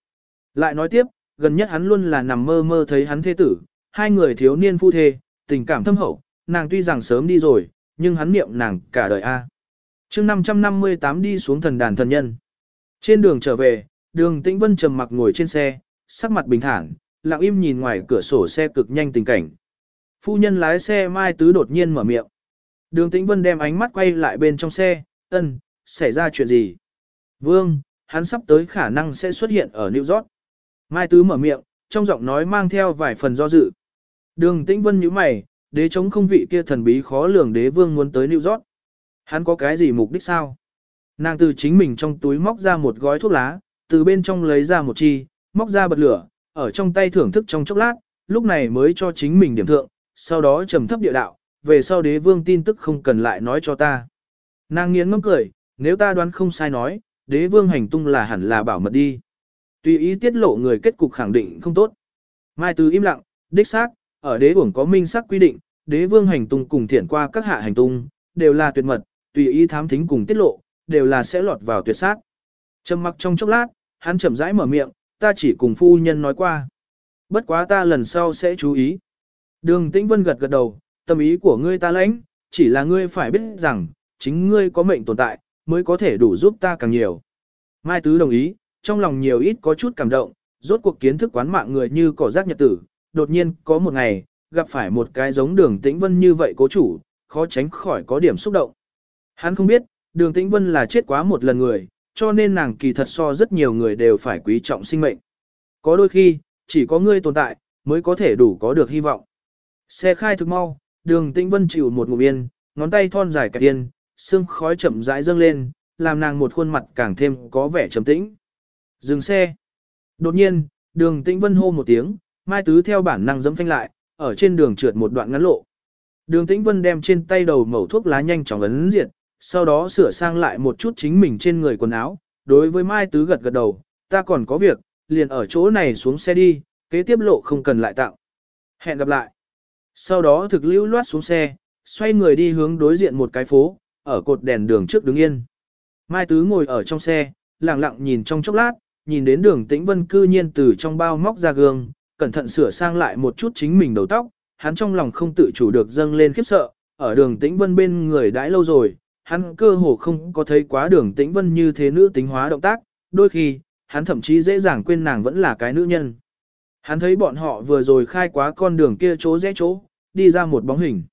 Lại nói tiếp, gần nhất hắn luôn là nằm mơ mơ thấy hắn thế tử, hai người thiếu niên phu thê, tình cảm thâm hậu, nàng tuy rằng sớm đi rồi, nhưng hắn niệm nàng cả đời A. À. chương 558 đi xuống thần đàn thần nhân. Trên đường trở về, đường tĩnh vân trầm mặc ngồi trên xe, sắc mặt bình thản, lặng im nhìn ngoài cửa sổ xe cực nhanh tình cảnh. Phu nhân lái xe Mai Tứ đột nhiên mở miệng. Đường Tĩnh Vân đem ánh mắt quay lại bên trong xe, ân, xảy ra chuyện gì? Vương, hắn sắp tới khả năng sẽ xuất hiện ở New York. Mai Tứ mở miệng, trong giọng nói mang theo vài phần do dự. Đường Tĩnh Vân nhíu mày, đế chống không vị kia thần bí khó lường đế vương muốn tới New York. Hắn có cái gì mục đích sao? Nàng từ chính mình trong túi móc ra một gói thuốc lá, từ bên trong lấy ra một chi, móc ra bật lửa, ở trong tay thưởng thức trong chốc lát, lúc này mới cho chính mình điểm thượng, sau đó trầm thấp địa đạo, về sau đế vương tin tức không cần lại nói cho ta. Nàng nghiến ngâm cười, nếu ta đoán không sai nói, đế vương hành tung là hẳn là bảo mật đi. Tùy ý tiết lộ người kết cục khẳng định không tốt. Mai Từ im lặng, đích xác, ở đế uổng có minh xác quy định, đế vương hành tung cùng thiện qua các hạ hành tung, đều là tuyệt mật, tùy ý thám thính cùng tiết lộ, đều là sẽ lọt vào tuyệt sát. Trầm mặc trong chốc lát, hắn chậm rãi mở miệng, ta chỉ cùng phu nhân nói qua. Bất quá ta lần sau sẽ chú ý. Đường Tĩnh Vân gật gật đầu, tâm ý của ngươi ta lãnh, chỉ là ngươi phải biết rằng, chính ngươi có mệnh tồn tại, mới có thể đủ giúp ta càng nhiều. Mai Tứ đồng ý, trong lòng nhiều ít có chút cảm động, rốt cuộc kiến thức quán mạng người như cỏ rác nhật tử, đột nhiên có một ngày, gặp phải một cái giống đường Tĩnh Vân như vậy cố chủ, khó tránh khỏi có điểm xúc động. Hắn không biết, đường Tĩnh Vân là chết quá một lần người, cho nên nàng kỳ thật so rất nhiều người đều phải quý trọng sinh mệnh. Có đôi khi, chỉ có ngươi tồn tại, mới có thể đủ có được hy vọng. Xe khai thực mau, đường tĩnh vân chịu một ngụm yên, ngón tay thon dài cả yên, xương khói chậm rãi dâng lên, làm nàng một khuôn mặt càng thêm có vẻ trầm tĩnh. Dừng xe. Đột nhiên, đường tĩnh vân hô một tiếng, mai tứ theo bản năng dẫm phanh lại, ở trên đường trượt một đoạn ngắn lộ. Đường tĩnh vân đem trên tay đầu mẩu thuốc lá nhanh chóng ấn diệt, sau đó sửa sang lại một chút chính mình trên người quần áo, đối với mai tứ gật gật đầu, ta còn có việc, liền ở chỗ này xuống xe đi, kế tiếp lộ không cần lại tạo. Hẹn gặp lại. Sau đó thực lưu loát xuống xe, xoay người đi hướng đối diện một cái phố, ở cột đèn đường trước đứng yên. Mai Tứ ngồi ở trong xe, lặng lặng nhìn trong chốc lát, nhìn đến đường tĩnh vân cư nhiên từ trong bao móc ra gương, cẩn thận sửa sang lại một chút chính mình đầu tóc, hắn trong lòng không tự chủ được dâng lên khiếp sợ, ở đường tĩnh vân bên người đãi lâu rồi, hắn cơ hồ không có thấy quá đường tĩnh vân như thế nữ tính hóa động tác, đôi khi, hắn thậm chí dễ dàng quên nàng vẫn là cái nữ nhân. Hắn thấy bọn họ vừa rồi khai quá con đường kia chỗ rẽ chỗ, đi ra một bóng hình.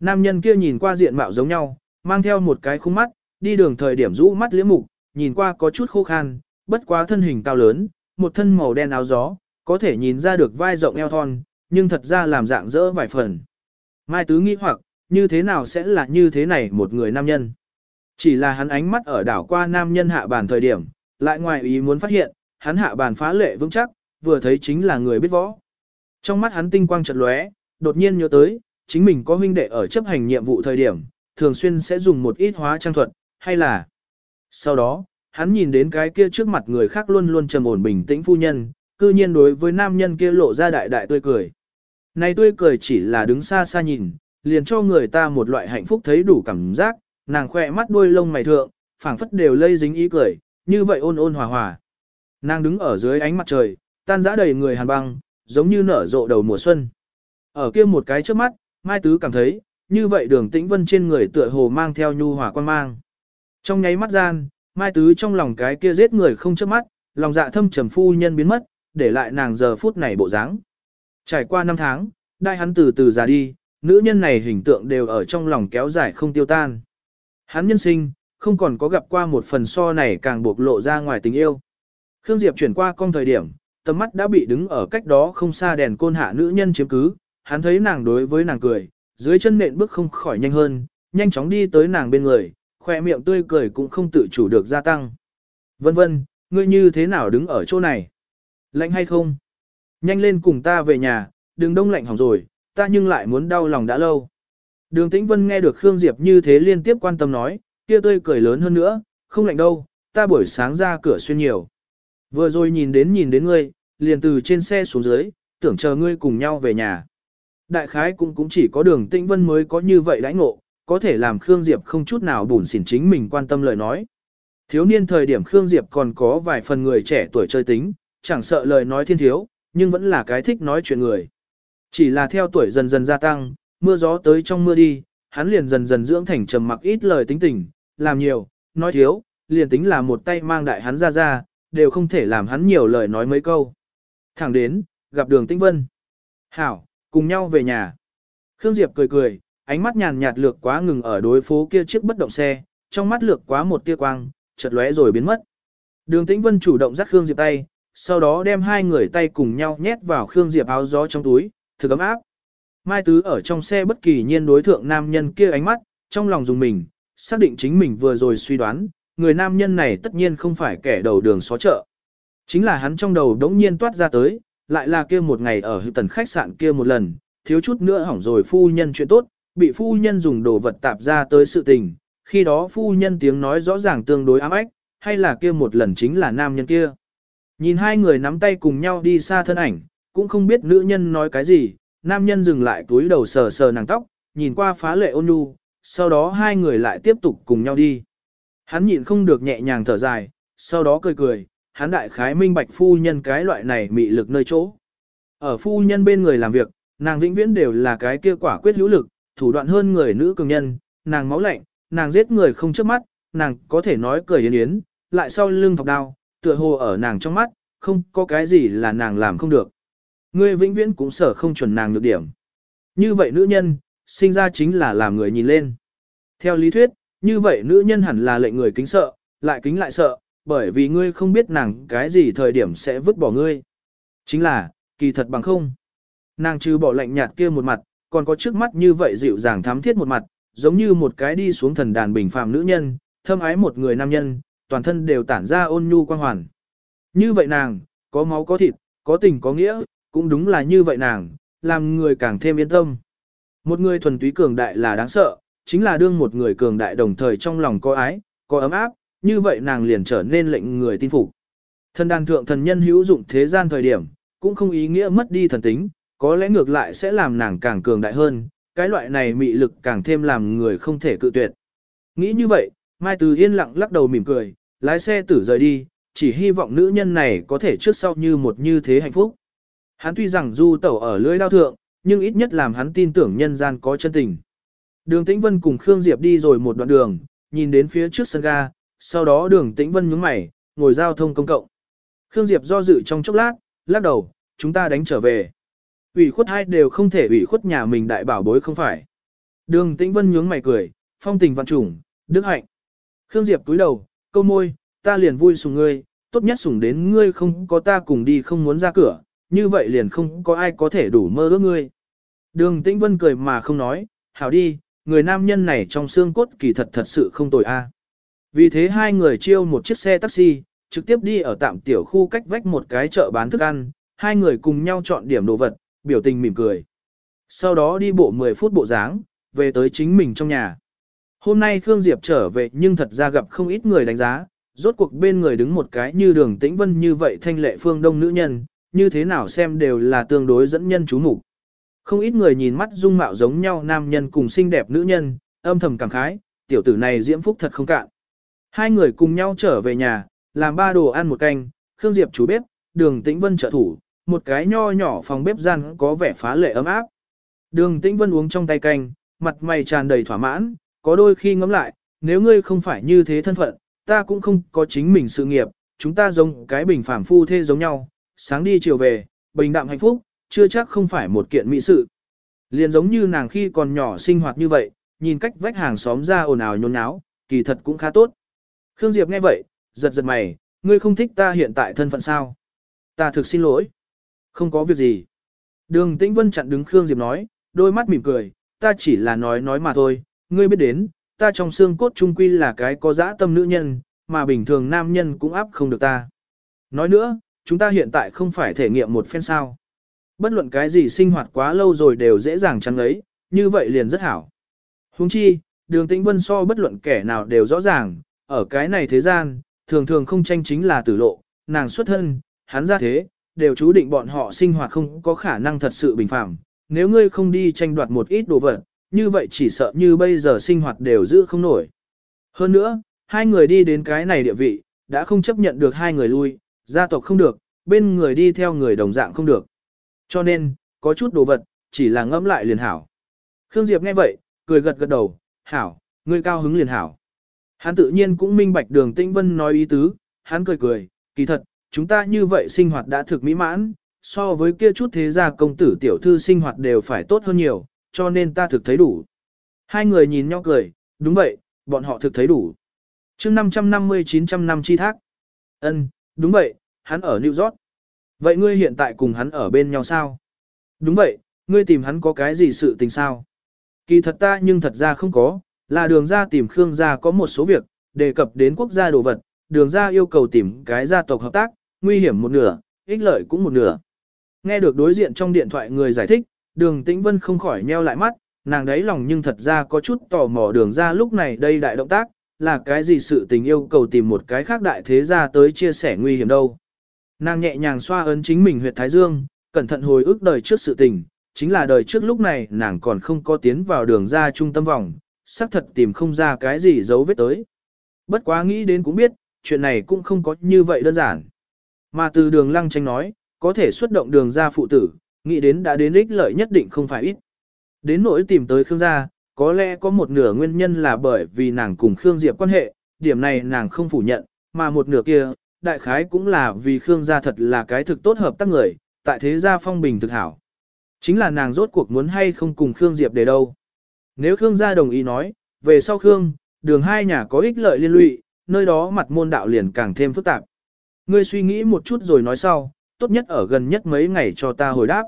Nam nhân kia nhìn qua diện mạo giống nhau, mang theo một cái khung mắt, đi đường thời điểm rũ mắt liễm mục, nhìn qua có chút khô khan, bất quá thân hình cao lớn, một thân màu đen áo gió, có thể nhìn ra được vai rộng eo thon, nhưng thật ra làm dạng dỡ vài phần. Mai Tứ nghĩ hoặc, như thế nào sẽ là như thế này một người nam nhân? Chỉ là hắn ánh mắt ở đảo qua nam nhân hạ bàn thời điểm, lại ngoài ý muốn phát hiện, hắn hạ bàn phá lệ vững chắc, vừa thấy chính là người biết võ. Trong mắt hắn tinh quang chợt lóe, đột nhiên nhớ tới, chính mình có huynh đệ ở chấp hành nhiệm vụ thời điểm, thường xuyên sẽ dùng một ít hóa trang thuật, hay là... Sau đó, hắn nhìn đến cái kia trước mặt người khác luôn luôn trầm ổn bình tĩnh phu nhân, cư nhiên đối với nam nhân kia lộ ra đại đại tươi cười. Này tươi cười chỉ là đứng xa xa nhìn, liền cho người ta một loại hạnh phúc thấy đủ cảm giác, nàng khỏe mắt đuôi lông mày thượng, phảng phất đều lây dính ý cười, như vậy ôn ôn hòa hòa. Nàng đứng ở dưới ánh mặt trời, tan rã đầy người hàn băng, giống như nở rộ đầu mùa xuân. Ở kia một cái trước mắt, Mai Tứ cảm thấy, như vậy đường tĩnh vân trên người tựa hồ mang theo nhu hòa quan mang. Trong nháy mắt gian, Mai Tứ trong lòng cái kia giết người không chớp mắt, lòng dạ thâm trầm phu nhân biến mất, để lại nàng giờ phút này bộ dáng. Trải qua năm tháng, đai hắn từ từ già đi, nữ nhân này hình tượng đều ở trong lòng kéo dài không tiêu tan. Hắn nhân sinh, không còn có gặp qua một phần so này càng buộc lộ ra ngoài tình yêu. Khương Diệp chuyển qua con thời điểm, tầm mắt đã bị đứng ở cách đó không xa đèn côn hạ nữ nhân chiếm cứ, hắn thấy nàng đối với nàng cười, dưới chân nện bước không khỏi nhanh hơn, nhanh chóng đi tới nàng bên người, khoe miệng tươi cười cũng không tự chủ được gia tăng. Vân vân, ngươi như thế nào đứng ở chỗ này? Lạnh hay không? Nhanh lên cùng ta về nhà, đừng đông lạnh hỏng rồi, ta nhưng lại muốn đau lòng đã lâu. Đường Tĩnh Vân nghe được Khương Diệp như thế liên tiếp quan tâm nói, kia tươi cười lớn hơn nữa, không lạnh đâu, ta buổi sáng ra cửa xuyên nhiều. Vừa rồi nhìn đến nhìn đến ngươi, liền từ trên xe xuống dưới, tưởng chờ ngươi cùng nhau về nhà. Đại khái cũng cũng chỉ có đường tĩnh vân mới có như vậy đãi ngộ, có thể làm Khương Diệp không chút nào bùn xỉn chính mình quan tâm lời nói. Thiếu niên thời điểm Khương Diệp còn có vài phần người trẻ tuổi chơi tính, chẳng sợ lời nói thiên thiếu, nhưng vẫn là cái thích nói chuyện người. Chỉ là theo tuổi dần dần gia tăng, mưa gió tới trong mưa đi, hắn liền dần dần dưỡng thành trầm mặc ít lời tính tình, làm nhiều, nói thiếu, liền tính là một tay mang đại hắn ra ra, đều không thể làm hắn nhiều lời nói mấy câu. Thẳng đến, gặp đường tĩnh vân. Hảo, cùng nhau về nhà. Khương Diệp cười cười, ánh mắt nhàn nhạt lược quá ngừng ở đối phố kia chiếc bất động xe, trong mắt lược quá một tia quang, chợt lóe rồi biến mất. Đường Tĩnh Vân chủ động dắt Khương Diệp tay, sau đó đem hai người tay cùng nhau nhét vào Khương Diệp áo gió trong túi, thử ấm áp. Mai Tứ ở trong xe bất kỳ nhiên đối thượng nam nhân kia ánh mắt, trong lòng dùng mình, xác định chính mình vừa rồi suy đoán, người nam nhân này tất nhiên không phải kẻ đầu đường xó chợ. Chính là hắn trong đầu đống nhiên toát ra tới, lại là kia một ngày ở hữu tần khách sạn kia một lần, thiếu chút nữa hỏng rồi phu nhân chuyện tốt, bị phu nhân dùng đồ vật tạp ra tới sự tình, khi đó phu nhân tiếng nói rõ ràng tương đối ám ách, hay là kia một lần chính là nam nhân kia. Nhìn hai người nắm tay cùng nhau đi xa thân ảnh, cũng không biết nữ nhân nói cái gì, nam nhân dừng lại túi đầu sờ sờ nàng tóc, nhìn qua phá lệ ôn nhu, sau đó hai người lại tiếp tục cùng nhau đi. Hắn nhịn không được nhẹ nhàng thở dài, sau đó cười cười, hắn đại khái minh bạch phu nhân cái loại này mị lực nơi chỗ. Ở phu nhân bên người làm việc, nàng vĩnh viễn đều là cái kia quả quyết hữu lực, thủ đoạn hơn người nữ cường nhân, nàng máu lạnh, nàng giết người không trước mắt, nàng có thể nói cười yến yến, lại sau lưng thọc đao, tựa hồ ở nàng trong mắt, không có cái gì là nàng làm không được. Ngươi vĩnh viễn cũng sở không chuẩn nàng được điểm. Như vậy nữ nhân, sinh ra chính là làm người nhìn lên. Theo lý thuyết, như vậy nữ nhân hẳn là lệnh người kính sợ, lại kính lại sợ, bởi vì ngươi không biết nàng cái gì thời điểm sẽ vứt bỏ ngươi. Chính là, kỳ thật bằng không. Nàng trừ bỏ lạnh nhạt kia một mặt, còn có trước mắt như vậy dịu dàng thắm thiết một mặt, giống như một cái đi xuống thần đàn bình phàm nữ nhân, thâm ái một người nam nhân, toàn thân đều tản ra ôn nhu quang hoàn. Như vậy nàng, có máu có thịt, có tình có nghĩa, cũng đúng là như vậy nàng, làm người càng thêm yên tâm. Một người thuần túy cường đại là đáng sợ, chính là đương một người cường đại đồng thời trong lòng có ái, có ấm áp, như vậy nàng liền trở nên lệnh người tin phục. Thần đàn thượng thần nhân hữu dụng thế gian thời điểm, cũng không ý nghĩa mất đi thần tính, có lẽ ngược lại sẽ làm nàng càng cường đại hơn, cái loại này mị lực càng thêm làm người không thể cự tuyệt. Nghĩ như vậy, Mai Từ yên lặng lắc đầu mỉm cười, lái xe tử rời đi, chỉ hy vọng nữ nhân này có thể trước sau như một như thế hạnh phúc. Hắn tuy rằng du tẩu ở lưỡi đao thượng, nhưng ít nhất làm hắn tin tưởng nhân gian có chân tình. Đường Tĩnh Vân cùng Khương Diệp đi rồi một đoạn đường, nhìn đến phía trước sân ga, sau đó đường Tĩnh Vân nhướng mày, ngồi giao thông công cộng. Khương Diệp do dự trong chốc lát, lắc đầu, chúng ta đánh trở về. ủy khuất hai đều không thể ủy khuất nhà mình đại bảo bối không phải. Đường Tĩnh Vân nhướng mày cười, phong tình vạn trùng, đức hạnh. Khương Diệp cúi đầu, câu môi, ta liền vui sùng ngươi, tốt nhất sủng đến ngươi không có ta cùng đi không muốn ra cửa, như vậy liền không có ai có thể đủ mơ ước ngươi. Đường Tĩnh Vân cười mà không nói, hảo đi, người nam nhân này trong xương cốt kỳ thật thật sự không tồi a. Vì thế hai người chiêu một chiếc xe taxi, trực tiếp đi ở tạm tiểu khu cách vách một cái chợ bán thức ăn, hai người cùng nhau chọn điểm đồ vật, biểu tình mỉm cười. Sau đó đi bộ 10 phút bộ dáng, về tới chính mình trong nhà. Hôm nay Khương Diệp trở về nhưng thật ra gặp không ít người đánh giá, rốt cuộc bên người đứng một cái như đường tĩnh vân như vậy thanh lệ phương đông nữ nhân, như thế nào xem đều là tương đối dẫn nhân chú mục Không ít người nhìn mắt dung mạo giống nhau nam nhân cùng xinh đẹp nữ nhân, âm thầm cảm khái, tiểu tử này diễm phúc thật không cạn. Hai người cùng nhau trở về nhà, làm ba đồ ăn một canh, Khương Diệp chủ bếp, đường tĩnh vân trợ thủ, một cái nho nhỏ phòng bếp gian có vẻ phá lệ ấm áp. Đường tĩnh vân uống trong tay canh, mặt mày tràn đầy thỏa mãn, có đôi khi ngẫm lại, nếu ngươi không phải như thế thân phận, ta cũng không có chính mình sự nghiệp, chúng ta giống cái bình phàm phu thê giống nhau, sáng đi chiều về, bình đạm hạnh phúc, chưa chắc không phải một kiện mỹ sự. Liền giống như nàng khi còn nhỏ sinh hoạt như vậy, nhìn cách vách hàng xóm ra ồn ào nhốn nháo, kỳ thật cũng khá tốt. Khương Diệp nghe vậy, giật giật mày, ngươi không thích ta hiện tại thân phận sao? Ta thực xin lỗi. Không có việc gì. Đường Tĩnh Vân chặn đứng Khương Diệp nói, đôi mắt mỉm cười, ta chỉ là nói nói mà thôi, ngươi biết đến, ta trong xương cốt trung quy là cái có dã tâm nữ nhân, mà bình thường nam nhân cũng áp không được ta. Nói nữa, chúng ta hiện tại không phải thể nghiệm một phen sao. Bất luận cái gì sinh hoạt quá lâu rồi đều dễ dàng chắn ấy, như vậy liền rất hảo. Huống chi, đường tĩnh vân so bất luận kẻ nào đều rõ ràng, ở cái này thế gian, thường thường không tranh chính là tử lộ, nàng xuất thân, hắn ra thế, đều chú định bọn họ sinh hoạt không có khả năng thật sự bình phạm. Nếu ngươi không đi tranh đoạt một ít đồ vật, như vậy chỉ sợ như bây giờ sinh hoạt đều giữ không nổi. Hơn nữa, hai người đi đến cái này địa vị, đã không chấp nhận được hai người lui, gia tộc không được, bên người đi theo người đồng dạng không được. Cho nên, có chút đồ vật, chỉ là ngẫm lại liền hảo. Khương Diệp nghe vậy, cười gật gật đầu, hảo, ngươi cao hứng liền hảo. Hắn tự nhiên cũng minh bạch đường Tĩnh Vân nói ý tứ, hắn cười cười, kỳ thật, chúng ta như vậy sinh hoạt đã thực mỹ mãn, so với kia chút thế gia công tử tiểu thư sinh hoạt đều phải tốt hơn nhiều, cho nên ta thực thấy đủ. Hai người nhìn nhau cười, đúng vậy, bọn họ thực thấy đủ. chương 550-900 năm chi thác. ân đúng vậy, hắn ở New York. Vậy ngươi hiện tại cùng hắn ở bên nhau sao? Đúng vậy, ngươi tìm hắn có cái gì sự tình sao? Kỳ thật ta nhưng thật ra không có, là đường ra tìm Khương gia có một số việc, đề cập đến quốc gia đồ vật, đường ra yêu cầu tìm cái gia tộc hợp tác, nguy hiểm một nửa, ích lợi cũng một nửa. Nghe được đối diện trong điện thoại người giải thích, đường tĩnh vân không khỏi nheo lại mắt, nàng đấy lòng nhưng thật ra có chút tò mò đường ra lúc này đây đại động tác, là cái gì sự tình yêu cầu tìm một cái khác đại thế gia tới chia sẻ nguy hiểm đâu. Nàng nhẹ nhàng xoa ấn chính mình huyệt thái dương, cẩn thận hồi ức đời trước sự tình, chính là đời trước lúc này nàng còn không có tiến vào đường ra trung tâm vòng, xác thật tìm không ra cái gì dấu vết tới. Bất quá nghĩ đến cũng biết, chuyện này cũng không có như vậy đơn giản. Mà từ đường lăng tranh nói, có thể xuất động đường ra phụ tử, nghĩ đến đã đến ích lợi nhất định không phải ít. Đến nỗi tìm tới Khương gia, có lẽ có một nửa nguyên nhân là bởi vì nàng cùng Khương Diệp quan hệ, điểm này nàng không phủ nhận, mà một nửa kia, đại khái cũng là vì Khương gia thật là cái thực tốt hợp tác người, tại thế gia phong bình thực hảo. Chính là nàng rốt cuộc muốn hay không cùng Khương Diệp để đâu. Nếu Khương gia đồng ý nói, về sau Khương, đường hai nhà có ích lợi liên lụy, nơi đó mặt môn đạo liền càng thêm phức tạp. Ngươi suy nghĩ một chút rồi nói sau, tốt nhất ở gần nhất mấy ngày cho ta hồi đáp.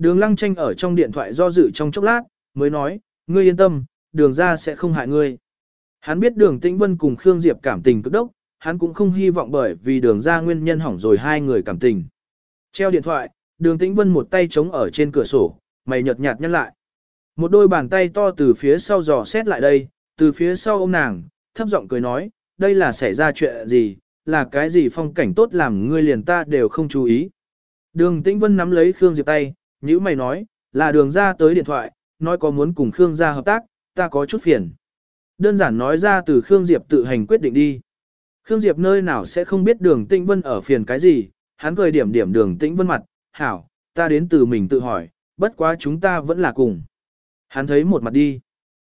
Đường lăng tranh ở trong điện thoại do dự trong chốc lát, mới nói, ngươi yên tâm, đường ra sẽ không hại ngươi. Hắn biết đường tĩnh vân cùng Khương Diệp cảm tình cực đốc, hắn cũng không hy vọng bởi vì đường ra nguyên nhân hỏng rồi hai người cảm tình. Treo điện thoại, đường tĩnh vân một tay chống ở trên cửa sổ, mày nhợt nhạt nhăn lại. Một đôi bàn tay to từ phía sau giò xét lại đây, từ phía sau ôm nàng, thấp giọng cười nói, đây là xảy ra chuyện gì, là cái gì phong cảnh tốt làm ngươi liền ta đều không chú ý. Đường Tĩnh Vân nắm lấy Khương Diệp tay, nhữ mày nói, là đường ra tới điện thoại, nói có muốn cùng Khương gia hợp tác, ta có chút phiền. Đơn giản nói ra từ Khương Diệp tự hành quyết định đi. Khương Diệp nơi nào sẽ không biết đường Tĩnh Vân ở phiền cái gì, hắn cười điểm điểm đường Tĩnh Vân mặt, hảo, ta đến từ mình tự hỏi, bất quá chúng ta vẫn là cùng. Hắn thấy một mặt đi.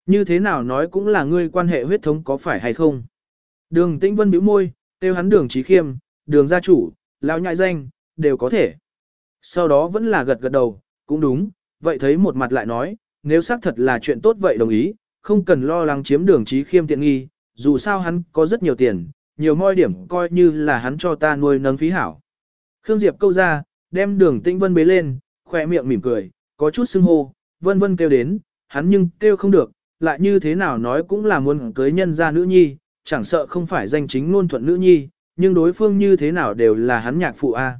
Như thế nào nói cũng là ngươi quan hệ huyết thống có phải hay không. Đường Tĩnh Vân bĩu môi, tiêu hắn đường trí khiêm, đường gia chủ, lão nhại danh, đều có thể. Sau đó vẫn là gật gật đầu, cũng đúng, vậy thấy một mặt lại nói, nếu xác thật là chuyện tốt vậy đồng ý, không cần lo lắng chiếm đường trí khiêm tiện nghi, dù sao hắn có rất nhiều tiền, nhiều môi điểm coi như là hắn cho ta nuôi nấng phí hảo. Khương Diệp câu ra, đem đường tĩnh vân bế lên, khoe miệng mỉm cười, có chút xưng hô, vân vân kêu đến, hắn nhưng kêu không được, lại như thế nào nói cũng là muốn cưới nhân ra nữ nhi, chẳng sợ không phải danh chính ngôn thuận nữ nhi, nhưng đối phương như thế nào đều là hắn nhạc phụ a.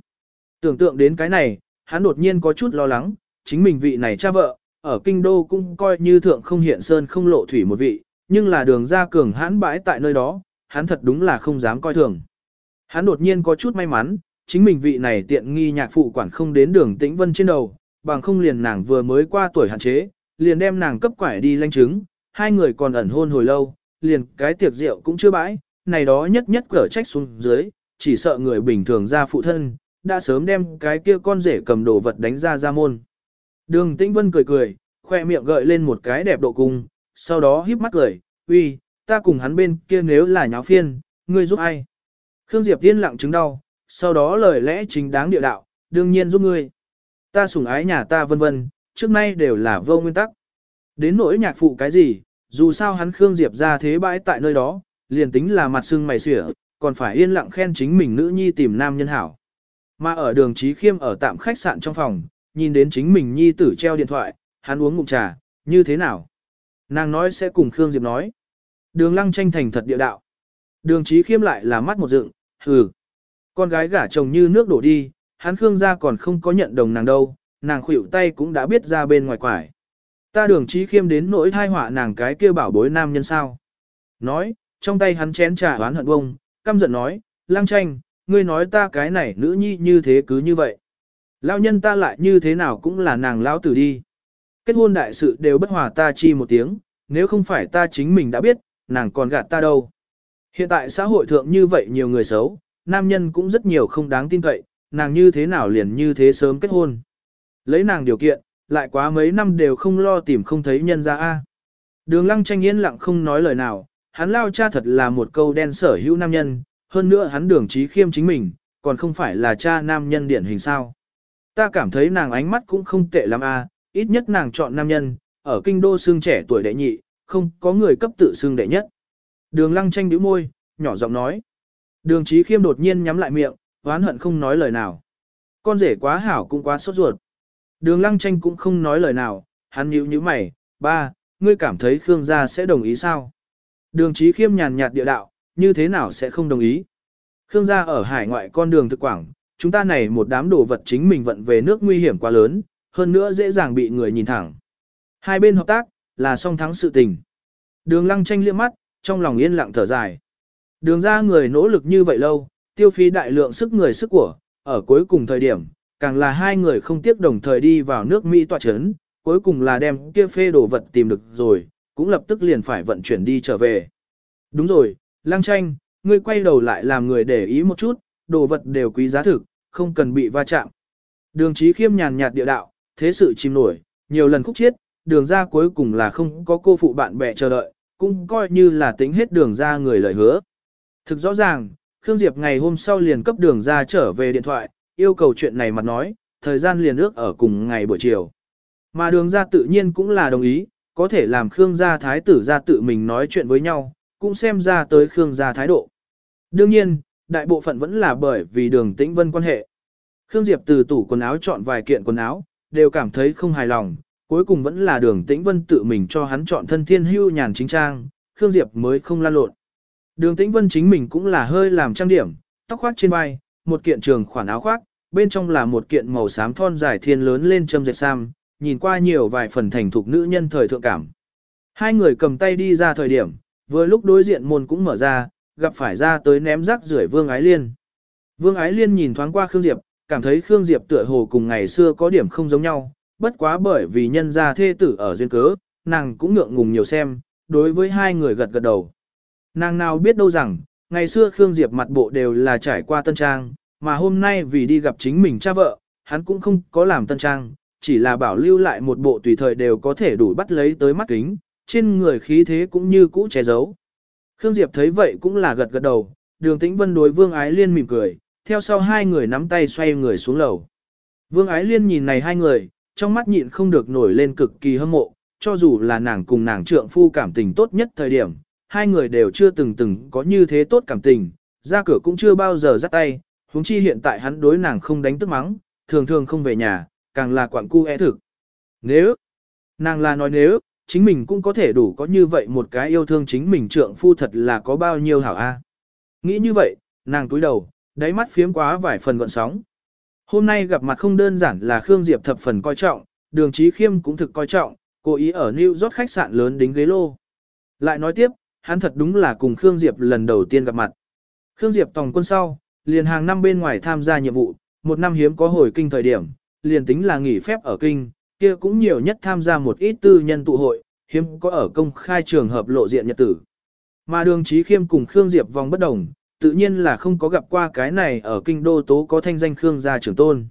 Tưởng tượng đến cái này, hắn đột nhiên có chút lo lắng, chính mình vị này cha vợ, ở kinh đô cũng coi như thượng không hiện sơn không lộ thủy một vị, nhưng là đường ra cường hãn bãi tại nơi đó, hắn thật đúng là không dám coi thường. Hắn đột nhiên có chút may mắn, chính mình vị này tiện nghi nhạc phụ quản không đến đường tĩnh vân trên đầu, bằng không liền nàng vừa mới qua tuổi hạn chế, liền đem nàng cấp quải đi lanh chứng, hai người còn ẩn hôn hồi lâu, liền cái tiệc rượu cũng chưa bãi, này đó nhất nhất cở trách xuống dưới, chỉ sợ người bình thường ra phụ thân, đã sớm đem cái kia con rể cầm đồ vật đánh ra ra môn. Đường Tĩnh Vân cười cười, khoe miệng gợi lên một cái đẹp độ cung, sau đó híp mắt cười, uy, ta cùng hắn bên kia nếu là nháo phiên, ngươi giúp ai? Khương Diệp tiên lặng chứng đau, sau đó lời lẽ chính đáng địa đạo, đương nhiên giúp ngươi. Ta sủng ái nhà ta vân vân, trước nay đều là vô nguyên tắc. Đến nỗi nhạc phụ cái gì, dù sao hắn Khương Diệp ra thế bãi tại nơi đó, liền tính là mặt sưng mày xỉa, còn phải yên lặng khen chính mình nữ nhi tìm nam nhân hảo. Mà ở đường Trí Khiêm ở tạm khách sạn trong phòng, nhìn đến chính mình nhi tử treo điện thoại, hắn uống ngụm trà, như thế nào? Nàng nói sẽ cùng Khương Diệp nói. Đường lăng tranh thành thật địa đạo. Đường Trí Khiêm lại là mắt một dựng, hừ. Con gái gả chồng như nước đổ đi, hắn Khương gia còn không có nhận đồng nàng đâu, nàng khuỷu tay cũng đã biết ra bên ngoài quải. Ta đường trí khiêm đến nỗi thai họa nàng cái kia bảo bối nam nhân sao. Nói, trong tay hắn chén trà oán hận bông, căm giận nói, lăng tranh, ngươi nói ta cái này nữ nhi như thế cứ như vậy. Lao nhân ta lại như thế nào cũng là nàng lão tử đi. Kết hôn đại sự đều bất hòa ta chi một tiếng, nếu không phải ta chính mình đã biết, nàng còn gạt ta đâu. Hiện tại xã hội thượng như vậy nhiều người xấu, nam nhân cũng rất nhiều không đáng tin cậy, nàng như thế nào liền như thế sớm kết hôn. Lấy nàng điều kiện, lại quá mấy năm đều không lo tìm không thấy nhân ra A. Đường lăng tranh yên lặng không nói lời nào, hắn lao cha thật là một câu đen sở hữu nam nhân, hơn nữa hắn đường trí khiêm chính mình, còn không phải là cha nam nhân điển hình sao. Ta cảm thấy nàng ánh mắt cũng không tệ lắm a, ít nhất nàng chọn nam nhân, ở kinh đô xương trẻ tuổi đệ nhị, không có người cấp tự xương đệ nhất. Đường lăng tranh đứa môi, nhỏ giọng nói. Đường trí khiêm đột nhiên nhắm lại miệng, oán hận không nói lời nào. Con rể quá hảo cũng quá sốt ruột. Đường lăng tranh cũng không nói lời nào, hắn nhíu nhíu mày, ba, ngươi cảm thấy Khương gia sẽ đồng ý sao? Đường trí khiêm nhàn nhạt địa đạo, như thế nào sẽ không đồng ý? Khương gia ở hải ngoại con đường thực quảng, chúng ta này một đám đồ vật chính mình vận về nước nguy hiểm quá lớn, hơn nữa dễ dàng bị người nhìn thẳng. Hai bên hợp tác, là song thắng sự tình. Đường lăng tranh liếc mắt, trong lòng yên lặng thở dài. Đường ra người nỗ lực như vậy lâu, tiêu phí đại lượng sức người sức của, ở cuối cùng thời điểm, càng là hai người không tiếc đồng thời đi vào nước Mỹ tọa chấn, cuối cùng là đem kia phê đồ vật tìm được rồi, cũng lập tức liền phải vận chuyển đi trở về. Đúng rồi, lăng tranh, ngươi quay đầu lại làm người để ý một chút, đồ vật đều quý giá thực, không cần bị va chạm. Đường trí khiêm nhàn nhạt địa đạo, thế sự chìm nổi, nhiều lần khúc chiết, đường ra cuối cùng là không có cô phụ bạn bè chờ đợi, cũng coi như là tính hết đường ra người lời hứa. Thực rõ ràng, Khương Diệp ngày hôm sau liền cấp đường ra trở về điện thoại, yêu cầu chuyện này mặt nói, thời gian liền ước ở cùng ngày buổi chiều. Mà đường ra tự nhiên cũng là đồng ý, có thể làm Khương gia thái tử ra tự mình nói chuyện với nhau, cũng xem ra tới Khương gia thái độ. Đương nhiên, đại bộ phận vẫn là bởi vì đường tĩnh vân quan hệ. Khương Diệp từ tủ quần áo chọn vài kiện quần áo, đều cảm thấy không hài lòng, cuối cùng vẫn là đường tĩnh vân tự mình cho hắn chọn thân thiên hưu nhàn chính trang, Khương Diệp mới không lan lộn. Đường tĩnh vân chính mình cũng là hơi làm trang điểm, tóc khoác trên vai, một kiện trường khoản áo khoác, bên trong là một kiện màu xám thon dài thiên lớn lên châm dệt sam, nhìn qua nhiều vài phần thành thục nữ nhân thời thượng cảm. Hai người cầm tay đi ra thời điểm, vừa lúc đối diện môn cũng mở ra, gặp phải ra tới ném rác rưởi Vương Ái Liên. Vương Ái Liên nhìn thoáng qua Khương Diệp, cảm thấy Khương Diệp tựa hồ cùng ngày xưa có điểm không giống nhau, bất quá bởi vì nhân gia thê tử ở duyên cớ, nàng cũng ngượng ngùng nhiều xem, đối với hai người gật gật đầu. Nàng nào biết đâu rằng, ngày xưa Khương Diệp mặt bộ đều là trải qua tân trang, mà hôm nay vì đi gặp chính mình cha vợ, hắn cũng không có làm tân trang, chỉ là bảo lưu lại một bộ tùy thời đều có thể đủ bắt lấy tới mắt kính, trên người khí thế cũng như cũ che giấu. Khương Diệp thấy vậy cũng là gật gật đầu, đường tĩnh vân đối vương ái liên mỉm cười, theo sau hai người nắm tay xoay người xuống lầu. Vương ái liên nhìn này hai người, trong mắt nhịn không được nổi lên cực kỳ hâm mộ, cho dù là nàng cùng nàng trượng phu cảm tình tốt nhất thời điểm, hai người đều chưa từng từng có như thế tốt cảm tình, ra cửa cũng chưa bao giờ dắt tay, huống chi hiện tại hắn đối nàng không đánh tức mắng, thường thường không về nhà, càng là quặng cu e thực. Nếu, nàng là nói nếu, chính mình cũng có thể đủ có như vậy một cái yêu thương chính mình trượng phu thật là có bao nhiêu hảo a. Nghĩ như vậy, nàng túi đầu, đáy mắt phiếm quá vài phần gọn sóng. Hôm nay gặp mặt không đơn giản là Khương Diệp thập phần coi trọng, đường trí khiêm cũng thực coi trọng, cố ý ở New York khách sạn lớn đính ghế lô. Lại nói tiếp, hắn thật đúng là cùng Khương Diệp lần đầu tiên gặp mặt. Khương Diệp tòng quân sau, liền hàng năm bên ngoài tham gia nhiệm vụ, một năm hiếm có hồi kinh thời điểm, liền tính là nghỉ phép ở kinh, kia cũng nhiều nhất tham gia một ít tư nhân tụ hội, hiếm có ở công khai trường hợp lộ diện nhật tử. Mà đường trí khiêm cùng Khương Diệp vòng bất đồng, tự nhiên là không có gặp qua cái này ở kinh đô tố có thanh danh Khương gia trưởng tôn.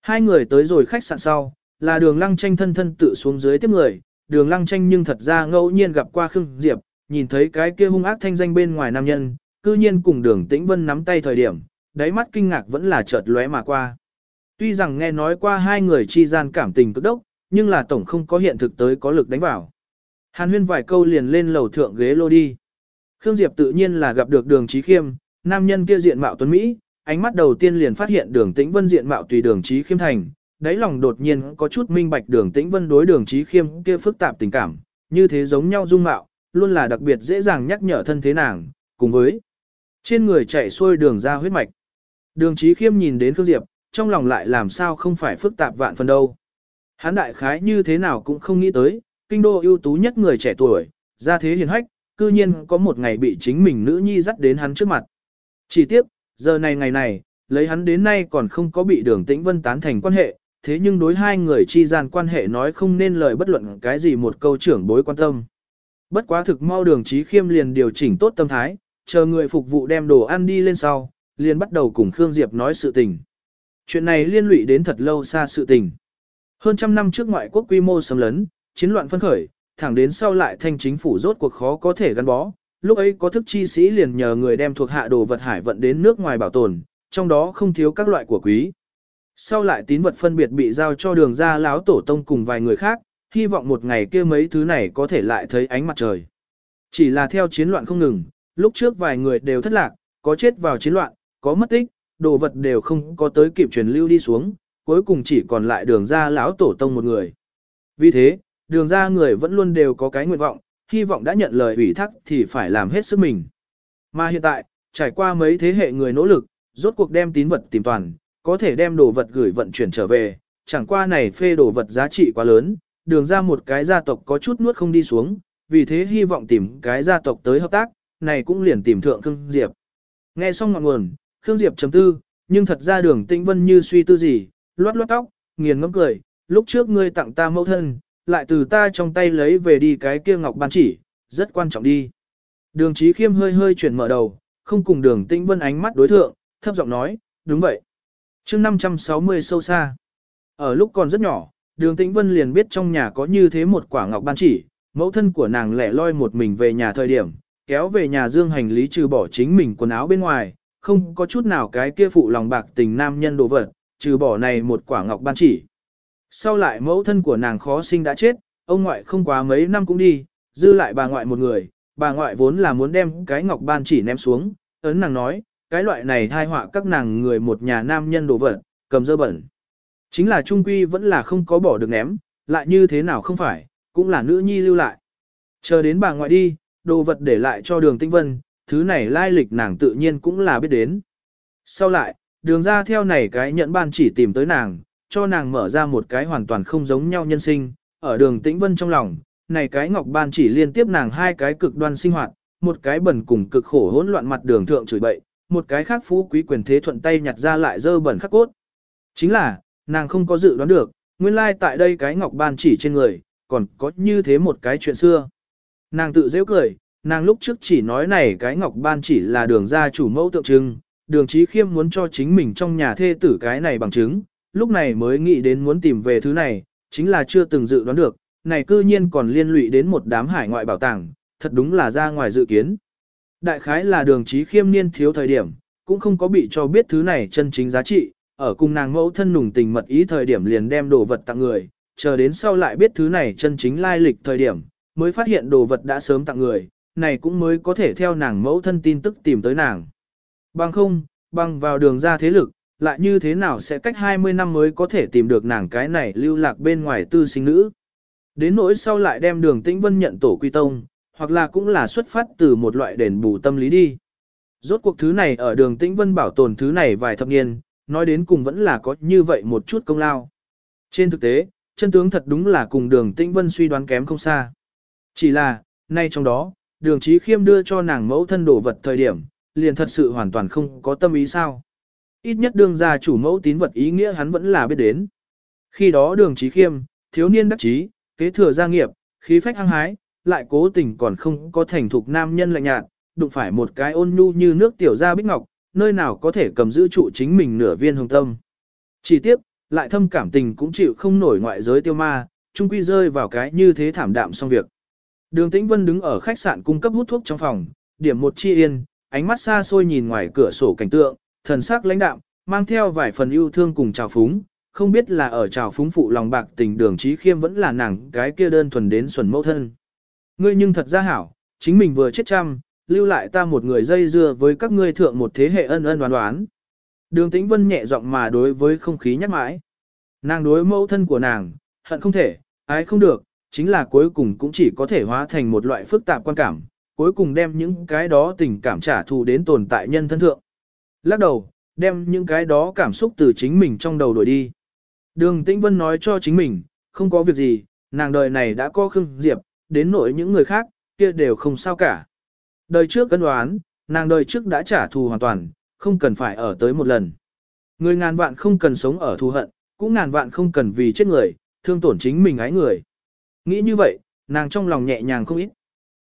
Hai người tới rồi khách sạn sau, là đường lăng tranh thân thân tự xuống dưới tiếp người, đường lăng tranh nhưng thật ra ngẫu nhiên gặp qua Khương Diệp, nhìn thấy cái kia hung ác thanh danh bên ngoài nam nhân, cư nhiên cùng đường tĩnh vân nắm tay thời điểm, đáy mắt kinh ngạc vẫn là chợt lóe mà qua. Tuy rằng nghe nói qua hai người chi gian cảm tình cực đốc, nhưng là tổng không có hiện thực tới có lực đánh vào. Hàn huyên vài câu liền lên lầu thượng ghế lô đi. Khương Diệp tự nhiên là gặp được đường trí khiêm, nam nhân kia diện mạo tuấn Mỹ, ánh mắt đầu tiên liền phát hiện đường tĩnh vân diện mạo tùy đường trí khiêm thành. Đáy lòng đột nhiên có chút minh bạch đường tĩnh vân đối đường trí khiêm kia phức tạp tình cảm, như thế giống nhau dung mạo, luôn là đặc biệt dễ dàng nhắc nhở thân thế nàng, cùng với trên người chạy xuôi đường ra huyết mạch. Đường trí khiêm nhìn đến Khương Diệp, trong lòng lại làm sao không phải phức tạp vạn phần đâu. Hắn đại khái như thế nào cũng không nghĩ tới, kinh đô ưu tú nhất người trẻ tuổi, ra thế hiền hách, cư nhiên có một ngày bị chính mình nữ nhi dắt đến hắn trước mặt. Chỉ tiếc, giờ này ngày này, lấy hắn đến nay còn không có bị đường tĩnh vân tán thành quan hệ, thế nhưng đối hai người chi gian quan hệ nói không nên lời bất luận cái gì một câu trưởng bối quan tâm. Bất quá thực mau đường trí khiêm liền điều chỉnh tốt tâm thái, chờ người phục vụ đem đồ ăn đi lên sau, liền bắt đầu cùng Khương Diệp nói sự tình. Chuyện này liên lụy đến thật lâu xa sự tình. Hơn trăm năm trước ngoại quốc quy mô xâm lấn, chiến loạn phân khởi, thẳng đến sau lại thanh chính phủ rốt cuộc khó có thể gắn bó. Lúc ấy có thức chi sĩ liền nhờ người đem thuộc hạ đồ vật hải vận đến nước ngoài bảo tồn, trong đó không thiếu các loại của quý. Sau lại tín vật phân biệt bị giao cho đường ra láo tổ tông cùng vài người khác, hy vọng một ngày kia mấy thứ này có thể lại thấy ánh mặt trời. Chỉ là theo chiến loạn không ngừng, lúc trước vài người đều thất lạc, có chết vào chiến loạn, có mất tích, đồ vật đều không có tới kịp truyền lưu đi xuống, cuối cùng chỉ còn lại đường ra lão tổ tông một người. Vì thế, đường ra người vẫn luôn đều có cái nguyện vọng, hy vọng đã nhận lời ủy thác thì phải làm hết sức mình. Mà hiện tại, trải qua mấy thế hệ người nỗ lực, rốt cuộc đem tín vật tìm toàn, có thể đem đồ vật gửi vận chuyển trở về, chẳng qua này phê đồ vật giá trị quá lớn, đường ra một cái gia tộc có chút nuốt không đi xuống, vì thế hy vọng tìm cái gia tộc tới hợp tác, này cũng liền tìm thượng Khương Diệp. Nghe xong ngọn nguồn, Khương Diệp chấm tư, nhưng thật ra đường tĩnh vân như suy tư gì, loát loát tóc, nghiền ngẫm cười, lúc trước ngươi tặng ta mẫu thân, lại từ ta trong tay lấy về đi cái kia ngọc ban chỉ, rất quan trọng đi. Đường trí khiêm hơi hơi chuyển mở đầu, không cùng đường tĩnh vân ánh mắt đối thượng, thấp giọng nói, đúng vậy. chương 560 sâu xa. Ở lúc còn rất nhỏ, đường tĩnh vân liền biết trong nhà có như thế một quả ngọc ban chỉ, mẫu thân của nàng lẻ loi một mình về nhà thời điểm, kéo về nhà dương hành lý trừ bỏ chính mình quần áo bên ngoài, không có chút nào cái kia phụ lòng bạc tình nam nhân đồ vật, trừ bỏ này một quả ngọc ban chỉ. Sau lại mẫu thân của nàng khó sinh đã chết, ông ngoại không quá mấy năm cũng đi, dư lại bà ngoại một người, bà ngoại vốn là muốn đem cái ngọc ban chỉ ném xuống, ấn nàng nói, cái loại này thai họa các nàng người một nhà nam nhân đồ vật, cầm dơ bẩn. Chính là trung quy vẫn là không có bỏ được ném, lại như thế nào không phải, cũng là nữ nhi lưu lại. Chờ đến bà ngoại đi, đồ vật để lại cho đường tinh vân, thứ này lai lịch nàng tự nhiên cũng là biết đến. Sau lại, đường ra theo này cái nhận ban chỉ tìm tới nàng, cho nàng mở ra một cái hoàn toàn không giống nhau nhân sinh, ở đường tĩnh vân trong lòng, này cái ngọc ban chỉ liên tiếp nàng hai cái cực đoan sinh hoạt, một cái bẩn cùng cực khổ hỗn loạn mặt đường thượng chửi bậy, một cái khác phú quý quyền thế thuận tay nhặt ra lại dơ bẩn khắc cốt. Chính là, nàng không có dự đoán được, nguyên lai tại đây cái ngọc ban chỉ trên người, còn có như thế một cái chuyện xưa. Nàng tự dễ cười, nàng lúc trước chỉ nói này cái ngọc ban chỉ là đường gia chủ mẫu tượng trưng, đường trí khiêm muốn cho chính mình trong nhà thê tử cái này bằng chứng, lúc này mới nghĩ đến muốn tìm về thứ này, chính là chưa từng dự đoán được, này cư nhiên còn liên lụy đến một đám hải ngoại bảo tàng, thật đúng là ra ngoài dự kiến. Đại khái là đường trí khiêm niên thiếu thời điểm, cũng không có bị cho biết thứ này chân chính giá trị, ở cùng nàng mẫu thân nùng tình mật ý thời điểm liền đem đồ vật tặng người, chờ đến sau lại biết thứ này chân chính lai lịch thời điểm, mới phát hiện đồ vật đã sớm tặng người, này cũng mới có thể theo nàng mẫu thân tin tức tìm tới nàng. Bằng không, bằng vào đường ra thế lực, lại như thế nào sẽ cách 20 năm mới có thể tìm được nàng cái này lưu lạc bên ngoài tư sinh nữ. Đến nỗi sau lại đem đường tĩnh vân nhận tổ quy tông, hoặc là cũng là xuất phát từ một loại đền bù tâm lý đi. Rốt cuộc thứ này ở đường tĩnh vân bảo tồn thứ này vài thập niên, nói đến cùng vẫn là có như vậy một chút công lao. Trên thực tế, chân tướng thật đúng là cùng đường tĩnh vân suy đoán kém không xa. Chỉ là, nay trong đó, đường trí khiêm đưa cho nàng mẫu thân đồ vật thời điểm, liền thật sự hoàn toàn không có tâm ý sao. Ít nhất đương gia chủ mẫu tín vật ý nghĩa hắn vẫn là biết đến. Khi đó đường trí khiêm, thiếu niên đắc trí, kế thừa gia nghiệp, khí phách hăng hái, lại cố tình còn không có thành thục nam nhân lạnh nhạt, đụng phải một cái ôn nhu như nước tiểu gia bích ngọc, nơi nào có thể cầm giữ trụ chính mình nửa viên hồng tâm. Chỉ tiếc, lại thâm cảm tình cũng chịu không nổi ngoại giới tiêu ma, chung quy rơi vào cái như thế thảm đạm xong việc. Đường Tĩnh Vân đứng ở khách sạn cung cấp hút thuốc trong phòng, điểm một chi yên, ánh mắt xa xôi nhìn ngoài cửa sổ cảnh tượng, thần sắc lãnh đạm, mang theo vài phần yêu thương cùng chào phúng, không biết là ở chào phúng phụ lòng bạc tình đường trí khiêm vẫn là nàng cái kia đơn thuần đến xuẩn mẫu thân. Ngươi nhưng thật ra hảo, chính mình vừa chết trăm, lưu lại ta một người dây dưa với các ngươi thượng một thế hệ ân ân đoán đoán. Đường Tĩnh Vân nhẹ giọng mà đối với không khí nhắc mãi. Nàng đối mẫu thân của nàng, hận không thể, ái không được, chính là cuối cùng cũng chỉ có thể hóa thành một loại phức tạp quan cảm, cuối cùng đem những cái đó tình cảm trả thù đến tồn tại nhân thân thượng. Lắc đầu, đem những cái đó cảm xúc từ chính mình trong đầu đổi đi. Đường Tĩnh Vân nói cho chính mình, không có việc gì, nàng đời này đã có Khương Diệp, đến nỗi những người khác, kia đều không sao cả. Đời trước cân đoán, nàng đời trước đã trả thù hoàn toàn, không cần phải ở tới một lần. Người ngàn vạn không cần sống ở thù hận, cũng ngàn vạn không cần vì chết người, thương tổn chính mình ái người. Nghĩ như vậy, nàng trong lòng nhẹ nhàng không ít.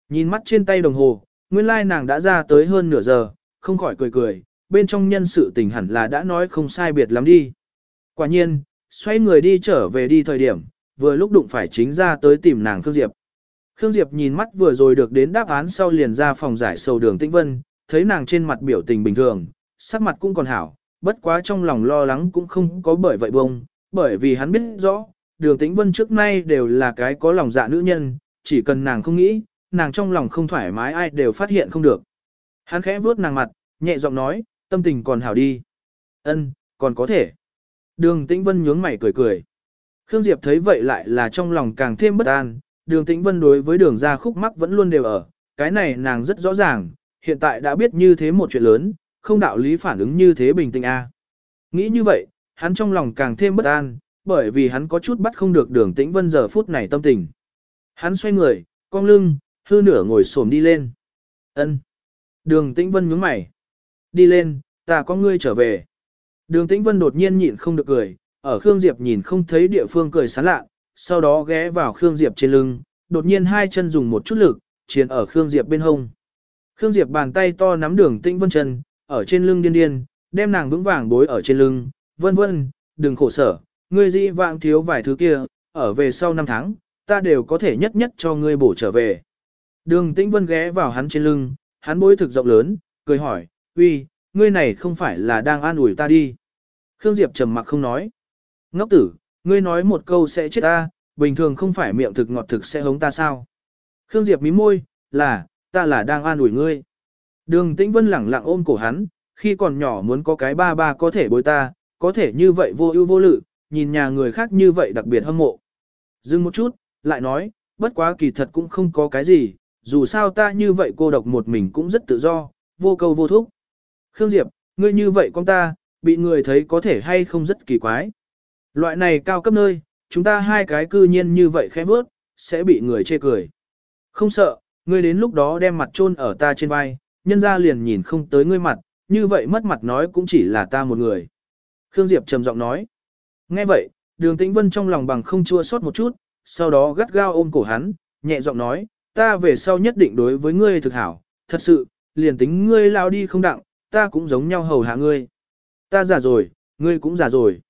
Nhìn mắt trên tay đồng hồ, nguyên lai nàng đã ra tới hơn nửa giờ, không khỏi cười cười, bên trong nhân sự tình hẳn là đã nói không sai biệt lắm đi. Quả nhiên, xoay người đi trở về đi thời điểm, vừa lúc đụng phải chính ra tới tìm nàng Khương Diệp. Khương Diệp nhìn mắt vừa rồi được đến đáp án sau liền ra phòng giải sầu đường Tĩnh Vân, thấy nàng trên mặt biểu tình bình thường, sắc mặt cũng còn hảo, bất quá trong lòng lo lắng cũng không có bởi vậy bông, bởi vì hắn biết rõ, đường Tĩnh Vân trước nay đều là cái có lòng dạ nữ nhân, chỉ cần nàng không nghĩ, nàng trong lòng không thoải mái ai đều phát hiện không được. Hắn khẽ vuốt nàng mặt, nhẹ giọng nói, tâm tình còn hảo đi. Ân, còn có thể. Đường Tĩnh Vân nhướng mày cười cười. Khương Diệp thấy vậy lại là trong lòng càng thêm bất an, đường Tĩnh Vân đối với đường ra khúc mắc vẫn luôn đều ở, cái này nàng rất rõ ràng, hiện tại đã biết như thế một chuyện lớn, không đạo lý phản ứng như thế bình tĩnh a. Nghĩ như vậy, hắn trong lòng càng thêm bất an, bởi vì hắn có chút bắt không được đường Tĩnh Vân giờ phút này tâm tình. Hắn xoay người, cong lưng, hư nửa ngồi xổm đi lên. Ân. Đường Tĩnh Vân nhướng mày. Đi lên, ta có ngươi trở về. Đường Tĩnh Vân đột nhiên nhịn không được cười, ở Khương Diệp nhìn không thấy địa phương cười sán lạ, sau đó ghé vào Khương Diệp trên lưng, đột nhiên hai chân dùng một chút lực, chiến ở Khương Diệp bên hông. Khương Diệp bàn tay to nắm đường Tĩnh Vân chân, ở trên lưng điên điên, đem nàng vững vàng bối ở trên lưng, vân vân, đừng khổ sở, ngươi dị vãng thiếu vài thứ kia, ở về sau năm tháng, ta đều có thể nhất nhất cho ngươi bổ trở về. Đường Tĩnh Vân ghé vào hắn trên lưng, hắn bối thực rộng lớn, cười hỏi, uy, ngươi này không phải là đang an ủi ta đi. Khương Diệp trầm mặc không nói. Ngốc tử, ngươi nói một câu sẽ chết ta, bình thường không phải miệng thực ngọt thực sẽ hống ta sao. Khương Diệp mím môi, là, ta là đang an ủi ngươi. Đường Tĩnh Vân lẳng lặng ôm cổ hắn, khi còn nhỏ muốn có cái ba ba có thể bối ta, có thể như vậy vô ưu vô lự, nhìn nhà người khác như vậy đặc biệt hâm mộ. Dừng một chút, lại nói, bất quá kỳ thật cũng không có cái gì, dù sao ta như vậy cô độc một mình cũng rất tự do, vô câu vô thúc. Khương Diệp, ngươi như vậy con ta, bị người thấy có thể hay không rất kỳ quái. Loại này cao cấp nơi, chúng ta hai cái cư nhiên như vậy khẽ bước, sẽ bị người chê cười. Không sợ, ngươi đến lúc đó đem mặt chôn ở ta trên vai, nhân ra liền nhìn không tới ngươi mặt, như vậy mất mặt nói cũng chỉ là ta một người. Khương Diệp trầm giọng nói. Nghe vậy, đường tĩnh vân trong lòng bằng không chua sót một chút, sau đó gắt gao ôm cổ hắn, nhẹ giọng nói, ta về sau nhất định đối với ngươi thực hảo, thật sự, liền tính ngươi lao đi không đặng, ta cũng giống nhau hầu hạ ngươi. Ta già rồi, ngươi cũng già rồi.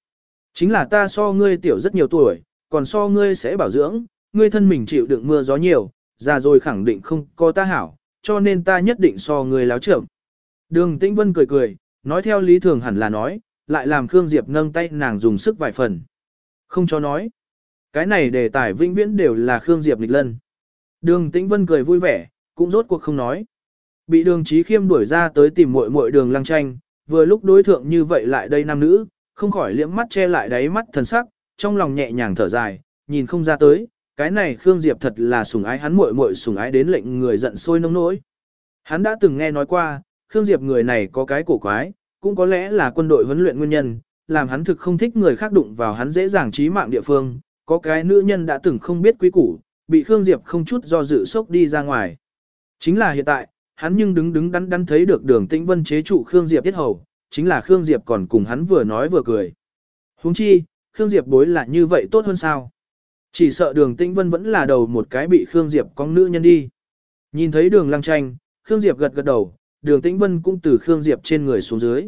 Chính là ta so ngươi tiểu rất nhiều tuổi, còn so ngươi sẽ bảo dưỡng, ngươi thân mình chịu đựng mưa gió nhiều, già rồi khẳng định không có ta hảo, cho nên ta nhất định so ngươi láo trưởng. Đường Tĩnh Vân cười cười, nói theo lý thường hẳn là nói, lại làm Khương Diệp nâng tay nàng dùng sức vài phần. Không cho nói. Cái này đề tài vĩnh viễn đều là Khương Diệp nghịch lân. Đường Tĩnh Vân cười vui vẻ, cũng rốt cuộc không nói. Bị đường trí khiêm đuổi ra tới tìm muội muội đường lăng tranh, vừa lúc đối thượng như vậy lại đây nam nữ, không khỏi liễm mắt che lại đáy mắt thần sắc, trong lòng nhẹ nhàng thở dài, nhìn không ra tới, cái này Khương Diệp thật là sủng ái hắn muội muội sủng ái đến lệnh người giận sôi nông nỗi. Hắn đã từng nghe nói qua, Khương Diệp người này có cái cổ quái, cũng có lẽ là quân đội huấn luyện nguyên nhân, làm hắn thực không thích người khác đụng vào hắn dễ dàng trí mạng địa phương, có cái nữ nhân đã từng không biết quý củ, bị Khương Diệp không chút do dự sốc đi ra ngoài. Chính là hiện tại, hắn nhưng đứng đứng đắn đắn thấy được đường tĩnh vân chế trụ Khương Diệp tiết hầu, chính là Khương Diệp còn cùng hắn vừa nói vừa cười. huống chi, Khương Diệp bối là như vậy tốt hơn sao? Chỉ sợ đường tĩnh vân vẫn là đầu một cái bị Khương Diệp con nữ nhân đi. Nhìn thấy đường lăng tranh, Khương Diệp gật gật đầu, đường tĩnh vân cũng từ Khương Diệp trên người xuống dưới.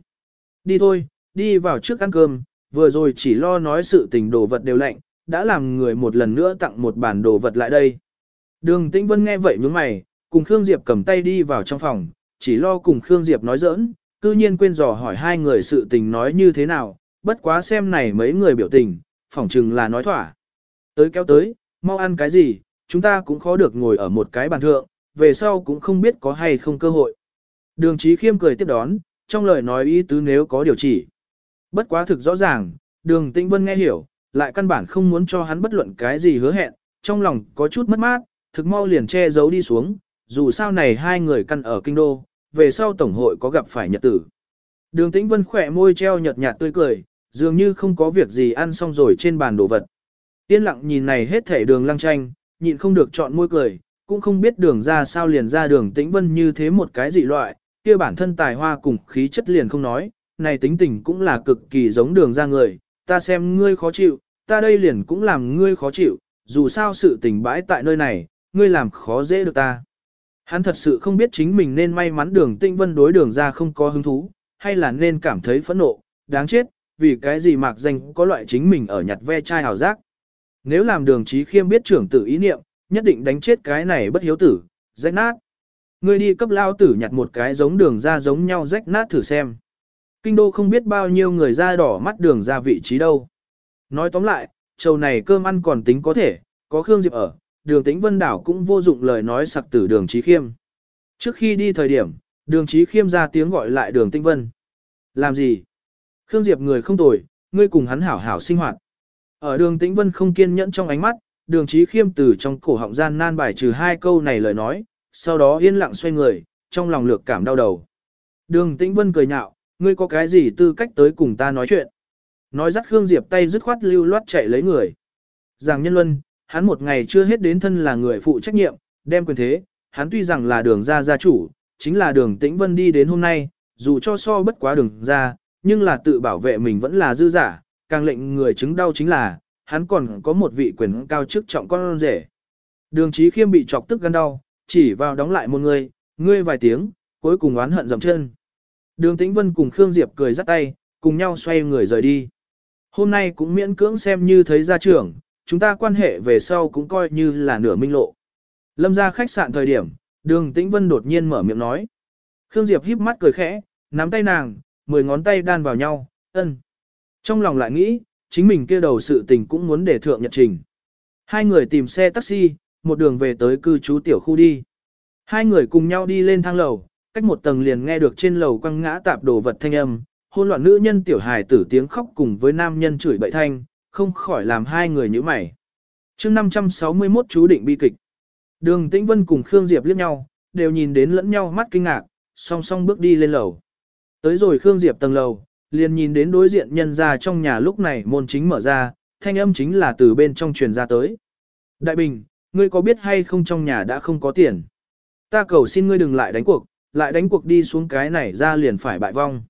Đi thôi, đi vào trước ăn cơm, vừa rồi chỉ lo nói sự tình đồ vật đều lạnh, đã làm người một lần nữa tặng một bản đồ vật lại đây. Đường tĩnh vân nghe vậy nhướng mày, cùng Khương Diệp cầm tay đi vào trong phòng, chỉ lo cùng Khương Diệp nói giỡn, cư nhiên quên dò hỏi hai người sự tình nói như thế nào, bất quá xem này mấy người biểu tình, phỏng chừng là nói thỏa. Tới kéo tới, mau ăn cái gì, chúng ta cũng khó được ngồi ở một cái bàn thượng, về sau cũng không biết có hay không cơ hội. Đường Chí khiêm cười tiếp đón, trong lời nói ý tứ nếu có điều chỉ. Bất quá thực rõ ràng, đường tĩnh vân nghe hiểu, lại căn bản không muốn cho hắn bất luận cái gì hứa hẹn, trong lòng có chút mất mát, thực mau liền che giấu đi xuống, dù sao này hai người căn ở kinh đô, về sau tổng hội có gặp phải nhật tử. Đường tĩnh vân khỏe môi treo nhợt nhạt tươi cười, dường như không có việc gì ăn xong rồi trên bàn đồ vật. tiên lặng nhìn này hết thể đường lăng tranh, nhịn không được chọn môi cười, cũng không biết đường ra sao liền ra đường tĩnh vân như thế một cái dị loại, kia bản thân tài hoa cùng khí chất liền không nói, này tính tình cũng là cực kỳ giống đường ra người, ta xem ngươi khó chịu, ta đây liền cũng làm ngươi khó chịu, dù sao sự tình bãi tại nơi này, ngươi làm khó dễ được ta. Hắn thật sự không biết chính mình nên may mắn đường tinh vân đối đường ra không có hứng thú, hay là nên cảm thấy phẫn nộ, đáng chết, vì cái gì mạc danh có loại chính mình ở nhặt ve chai hào giác. Nếu làm đường trí khiêm biết trưởng tử ý niệm, nhất định đánh chết cái này bất hiếu tử, rách nát. Ngươi đi cấp lao tử nhặt một cái giống đường ra giống nhau rách nát thử xem. Kinh đô không biết bao nhiêu người ra đỏ mắt đường ra vị trí đâu. Nói tóm lại, trầu này cơm ăn còn tính có thể, có Khương Diệp ở, đường tĩnh vân đảo cũng vô dụng lời nói sặc tử đường trí khiêm. Trước khi đi thời điểm, đường trí khiêm ra tiếng gọi lại đường tĩnh vân. Làm gì? Khương Diệp người không tồi, ngươi cùng hắn hảo hảo sinh hoạt. Ở đường tĩnh vân không kiên nhẫn trong ánh mắt, đường trí khiêm từ trong cổ họng gian nan bài trừ hai câu này lời nói, sau đó yên lặng xoay người, trong lòng lược cảm đau đầu. Đường tĩnh vân cười nhạo, ngươi có cái gì tư cách tới cùng ta nói chuyện. Nói dắt Khương Diệp tay dứt khoát lưu loát chạy lấy người. giàng nhân luân, hắn một ngày chưa hết đến thân là người phụ trách nhiệm, đem quyền thế, hắn tuy rằng là đường ra gia chủ, chính là đường tĩnh vân đi đến hôm nay, dù cho so bất quá đường ra, nhưng là tự bảo vệ mình vẫn là dư giả, càng lệnh người chứng đau chính là, hắn còn có một vị quyền cao chức trọng con rể. Đường trí khiêm bị chọc tức gan đau, chỉ vào đóng lại một người, ngươi vài tiếng, cuối cùng oán hận dầm chân. Đường tĩnh vân cùng Khương Diệp cười dắt tay, cùng nhau xoay người rời đi. Hôm nay cũng miễn cưỡng xem như thấy gia trưởng, chúng ta quan hệ về sau cũng coi như là nửa minh lộ. Lâm ra khách sạn thời điểm, đường tĩnh vân đột nhiên mở miệng nói. Khương Diệp híp mắt cười khẽ, nắm tay nàng, mười ngón tay đan vào nhau, ân. Trong lòng lại nghĩ, chính mình kia đầu sự tình cũng muốn để thượng nhật trình. Hai người tìm xe taxi, một đường về tới cư trú tiểu khu đi. Hai người cùng nhau đi lên thang lầu, cách một tầng liền nghe được trên lầu quăng ngã tạp đồ vật thanh âm, hôn loạn nữ nhân tiểu hài tử tiếng khóc cùng với nam nhân chửi bậy thanh, không khỏi làm hai người nhíu mày. chương 561 chú định bi kịch. Đường Tĩnh Vân cùng Khương Diệp liếc nhau, đều nhìn đến lẫn nhau mắt kinh ngạc, song song bước đi lên lầu. Tới rồi Khương Diệp tầng lầu, liền nhìn đến đối diện nhân ra trong nhà lúc này môn chính mở ra, thanh âm chính là từ bên trong truyền ra tới. Đại Bình, ngươi có biết hay không trong nhà đã không có tiền? Ta cầu xin ngươi đừng lại đánh cuộc, lại đánh cuộc đi xuống cái này ra liền phải bại vong.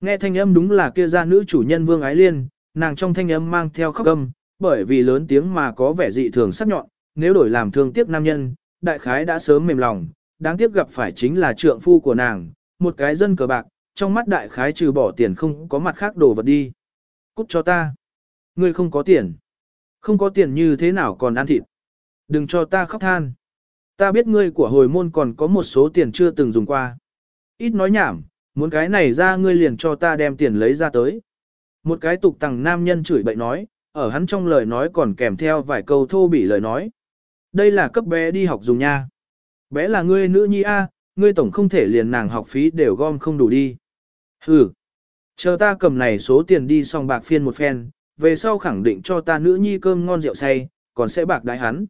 Nghe thanh âm đúng là kia ra nữ chủ nhân Vương Ái Liên, nàng trong thanh âm mang theo khóc âm, bởi vì lớn tiếng mà có vẻ dị thường sắc nhọn, nếu đổi làm thương tiếc nam nhân, đại khái đã sớm mềm lòng, đáng tiếc gặp phải chính là trượng phu của nàng, một cái dân cờ bạc, trong mắt đại khái trừ bỏ tiền không có mặt khác đồ vật đi. Cút cho ta. Ngươi không có tiền. Không có tiền như thế nào còn ăn thịt. Đừng cho ta khóc than. Ta biết ngươi của hồi môn còn có một số tiền chưa từng dùng qua. Ít nói nhảm, muốn cái này ra ngươi liền cho ta đem tiền lấy ra tới. Một cái tục tằng nam nhân chửi bậy nói, ở hắn trong lời nói còn kèm theo vài câu thô bỉ lời nói. Đây là cấp bé đi học dùng nha. Bé là ngươi nữ nhi A, ngươi tổng không thể liền nàng học phí đều gom không đủ đi. Hừ, chờ ta cầm này số tiền đi xong bạc phiên một phen, về sau khẳng định cho ta nữ nhi cơm ngon rượu say, còn sẽ bạc đái hắn.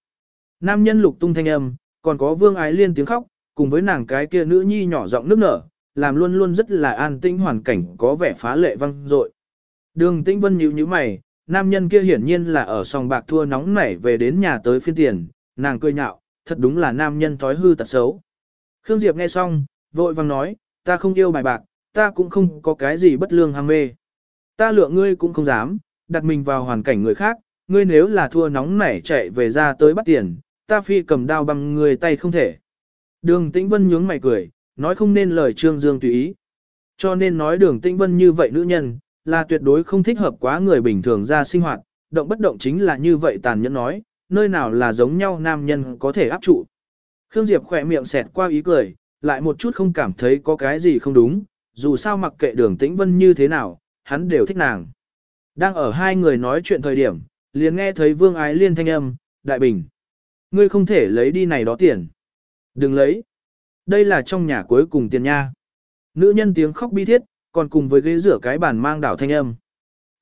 Nam nhân lục tung thanh âm, còn có vương ái liên tiếng khóc, cùng với nàng cái kia nữ nhi nhỏ giọng nước nở, làm luôn luôn rất là an tĩnh hoàn cảnh có vẻ phá lệ văng dội. Đường tĩnh vân nhíu nhíu mày, nam nhân kia hiển nhiên là ở sòng bạc thua nóng nảy về đến nhà tới phiên tiền, nàng cười nhạo, thật đúng là nam nhân thói hư tật xấu. Khương Diệp nghe xong, vội vàng nói, ta không yêu bài bạc, ta cũng không có cái gì bất lương ham mê. Ta lượng ngươi cũng không dám, đặt mình vào hoàn cảnh người khác, ngươi nếu là thua nóng nảy chạy về ra tới bắt tiền, ta phi cầm đao bằng người tay không thể. Đường Tĩnh Vân nhướng mày cười, nói không nên lời trương dương tùy ý. Cho nên nói đường Tĩnh Vân như vậy nữ nhân, là tuyệt đối không thích hợp quá người bình thường ra sinh hoạt, động bất động chính là như vậy tàn nhẫn nói, nơi nào là giống nhau nam nhân có thể áp trụ. Khương Diệp khỏe miệng xẹt qua ý cười, lại một chút không cảm thấy có cái gì không đúng, dù sao mặc kệ đường tĩnh vân như thế nào, hắn đều thích nàng. Đang ở hai người nói chuyện thời điểm, liền nghe thấy vương ái liên thanh âm, đại bình. Ngươi không thể lấy đi này đó tiền. Đừng lấy. Đây là trong nhà cuối cùng tiền nha. Nữ nhân tiếng khóc bi thiết, còn cùng với ghế rửa cái bàn mang đảo thanh âm.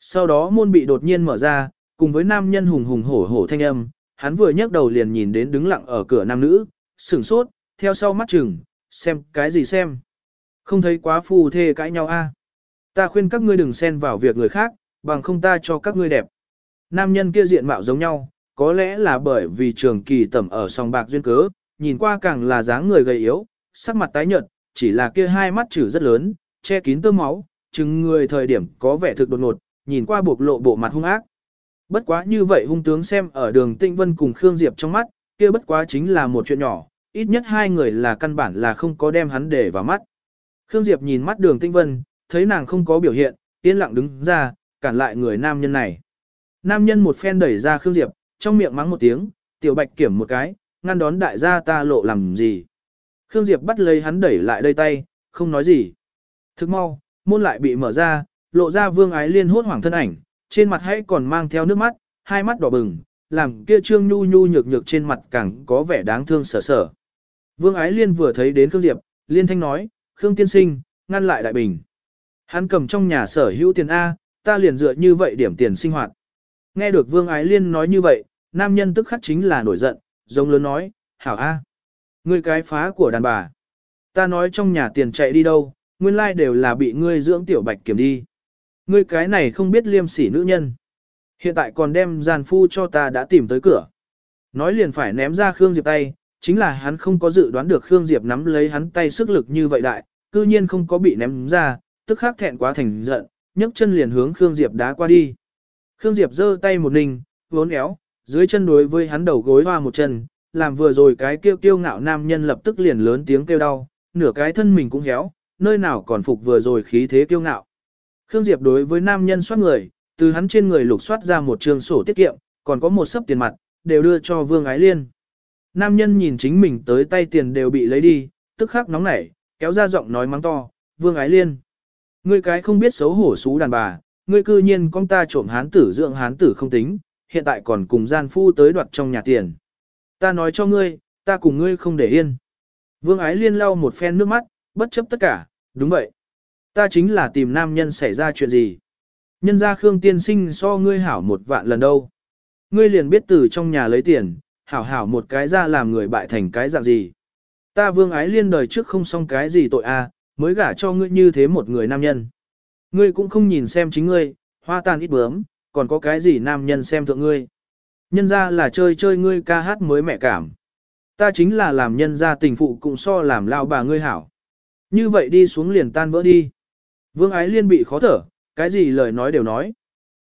Sau đó môn bị đột nhiên mở ra, cùng với nam nhân hùng hùng hổ hổ thanh âm, hắn vừa nhấc đầu liền nhìn đến đứng lặng ở cửa nam nữ, sửng sốt, theo sau mắt chừng, xem cái gì xem. Không thấy quá phù thê cãi nhau a? À? Ta khuyên các ngươi đừng xen vào việc người khác, bằng không ta cho các ngươi đẹp. nam nhân kia diện mạo giống nhau, có lẽ là bởi vì trường kỳ tẩm ở song bạc duyên cớ, nhìn qua càng là dáng người gầy yếu, sắc mặt tái nhợt, chỉ là kia hai mắt chữ rất lớn, che kín tơ máu, chừng người thời điểm có vẻ thực đột ngột, nhìn qua bộc lộ bộ mặt hung ác. Bất quá như vậy hung tướng xem ở đường Tinh Vân cùng Khương Diệp trong mắt, kia bất quá chính là một chuyện nhỏ, ít nhất hai người là căn bản là không có đem hắn để vào mắt. Khương Diệp nhìn mắt đường Tinh Vân, thấy nàng không có biểu hiện, yên lặng đứng ra, cản lại người nam nhân này. Nam nhân một phen đẩy ra Khương Diệp, trong miệng mắng một tiếng, tiểu bạch kiểm một cái, ngăn đón đại gia ta lộ làm gì. Khương Diệp bắt lấy hắn đẩy lại đây tay, không nói gì. Thức mau, môn lại bị mở ra, lộ ra vương ái liên hốt hoảng thân ảnh, trên mặt hãy còn mang theo nước mắt, hai mắt đỏ bừng, làm kia trương nhu nhu nhược nhược trên mặt càng có vẻ đáng thương sở sở. Vương ái liên vừa thấy đến Khương Diệp, liên thanh nói, Khương tiên sinh, ngăn lại đại bình. Hắn cầm trong nhà sở hữu tiền A, ta liền dựa như vậy điểm tiền sinh hoạt. Nghe được Vương Ái Liên nói như vậy, nam nhân tức khắc chính là nổi giận, giống lớn nói, hảo A. Ngươi cái phá của đàn bà. Ta nói trong nhà tiền chạy đi đâu, nguyên lai đều là bị ngươi dưỡng tiểu bạch kiểm đi. Ngươi cái này không biết liêm sỉ nữ nhân. Hiện tại còn đem gian phu cho ta đã tìm tới cửa. Nói liền phải ném ra Khương Diệp tay, chính là hắn không có dự đoán được Khương Diệp nắm lấy hắn tay sức lực như vậy đại, cư nhiên không có bị ném ra, tức khắc thẹn quá thành giận, nhấc chân liền hướng Khương Diệp đá qua đi. Khương Diệp giơ tay một ninh, vốn éo, dưới chân đối với hắn đầu gối hoa một chân, làm vừa rồi cái kêu kiêu ngạo nam nhân lập tức liền lớn tiếng kêu đau, nửa cái thân mình cũng héo, nơi nào còn phục vừa rồi khí thế kiêu ngạo. Khương Diệp đối với nam nhân soát người, từ hắn trên người lục soát ra một trường sổ tiết kiệm, còn có một sấp tiền mặt, đều đưa cho Vương Ái Liên. Nam nhân nhìn chính mình tới tay tiền đều bị lấy đi, tức khắc nóng nảy, kéo ra giọng nói mắng to, Vương Ái Liên. Ngươi cái không biết xấu hổ xú đàn bà, ngươi cư nhiên con ta trộm hán tử dưỡng hán tử không tính, hiện tại còn cùng gian phu tới đoạt trong nhà tiền. Ta nói cho ngươi, ta cùng ngươi không để yên. Vương Ái Liên lau một phen nước mắt, bất chấp tất cả, đúng vậy. Ta chính là tìm nam nhân xảy ra chuyện gì. Nhân ra Khương tiên sinh so ngươi hảo một vạn lần đâu. Ngươi liền biết từ trong nhà lấy tiền, hảo hảo một cái ra làm người bại thành cái dạng gì. Ta vương ái liên đời trước không xong cái gì tội a, mới gả cho ngươi như thế một người nam nhân. Ngươi cũng không nhìn xem chính ngươi, hoa tàn ít bướm, còn có cái gì nam nhân xem thượng ngươi. Nhân ra là chơi chơi ngươi ca hát mới mẹ cảm. Ta chính là làm nhân ra tình phụ cũng so làm lao bà ngươi hảo. Như vậy đi xuống liền tan vỡ đi. Vương ái liên bị khó thở, cái gì lời nói đều nói.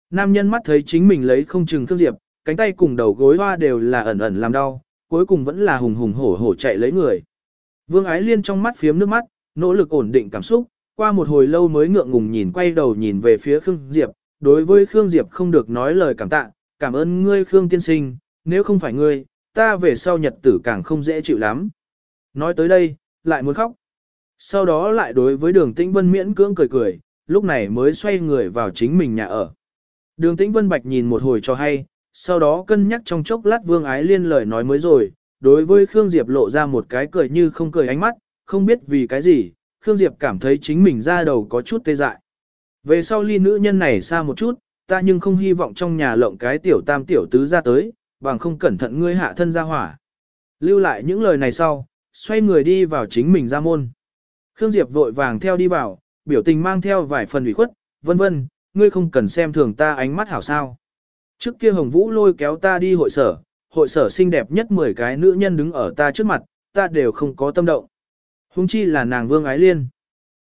Nam nhân mắt thấy chính mình lấy không chừng Khương Diệp, cánh tay cùng đầu gối hoa đều là ẩn ẩn làm đau, cuối cùng vẫn là hùng hùng hổ hổ chạy lấy người. Vương ái liên trong mắt phiếm nước mắt, nỗ lực ổn định cảm xúc, qua một hồi lâu mới ngượng ngùng nhìn quay đầu nhìn về phía Khương Diệp, đối với Khương Diệp không được nói lời cảm tạ, cảm ơn ngươi Khương tiên sinh, nếu không phải ngươi, ta về sau nhật tử càng không dễ chịu lắm. Nói tới đây, lại muốn khóc. Sau đó lại đối với đường tĩnh vân miễn cưỡng cười cười, lúc này mới xoay người vào chính mình nhà ở. Đường tĩnh vân bạch nhìn một hồi cho hay, sau đó cân nhắc trong chốc lát vương ái liên lời nói mới rồi, đối với Khương Diệp lộ ra một cái cười như không cười ánh mắt, không biết vì cái gì, Khương Diệp cảm thấy chính mình ra đầu có chút tê dại. Về sau ly nữ nhân này xa một chút, ta nhưng không hy vọng trong nhà lộng cái tiểu tam tiểu tứ ra tới, bằng không cẩn thận ngươi hạ thân ra hỏa. Lưu lại những lời này sau, xoay người đi vào chính mình ra môn. Khương Diệp vội vàng theo đi vào, biểu tình mang theo vài phần ủy khuất, vân vân, ngươi không cần xem thường ta ánh mắt hảo sao. Trước kia Hồng Vũ lôi kéo ta đi hội sở, hội sở xinh đẹp nhất 10 cái nữ nhân đứng ở ta trước mặt, ta đều không có tâm động. Hùng chi là nàng Vương Ái Liên.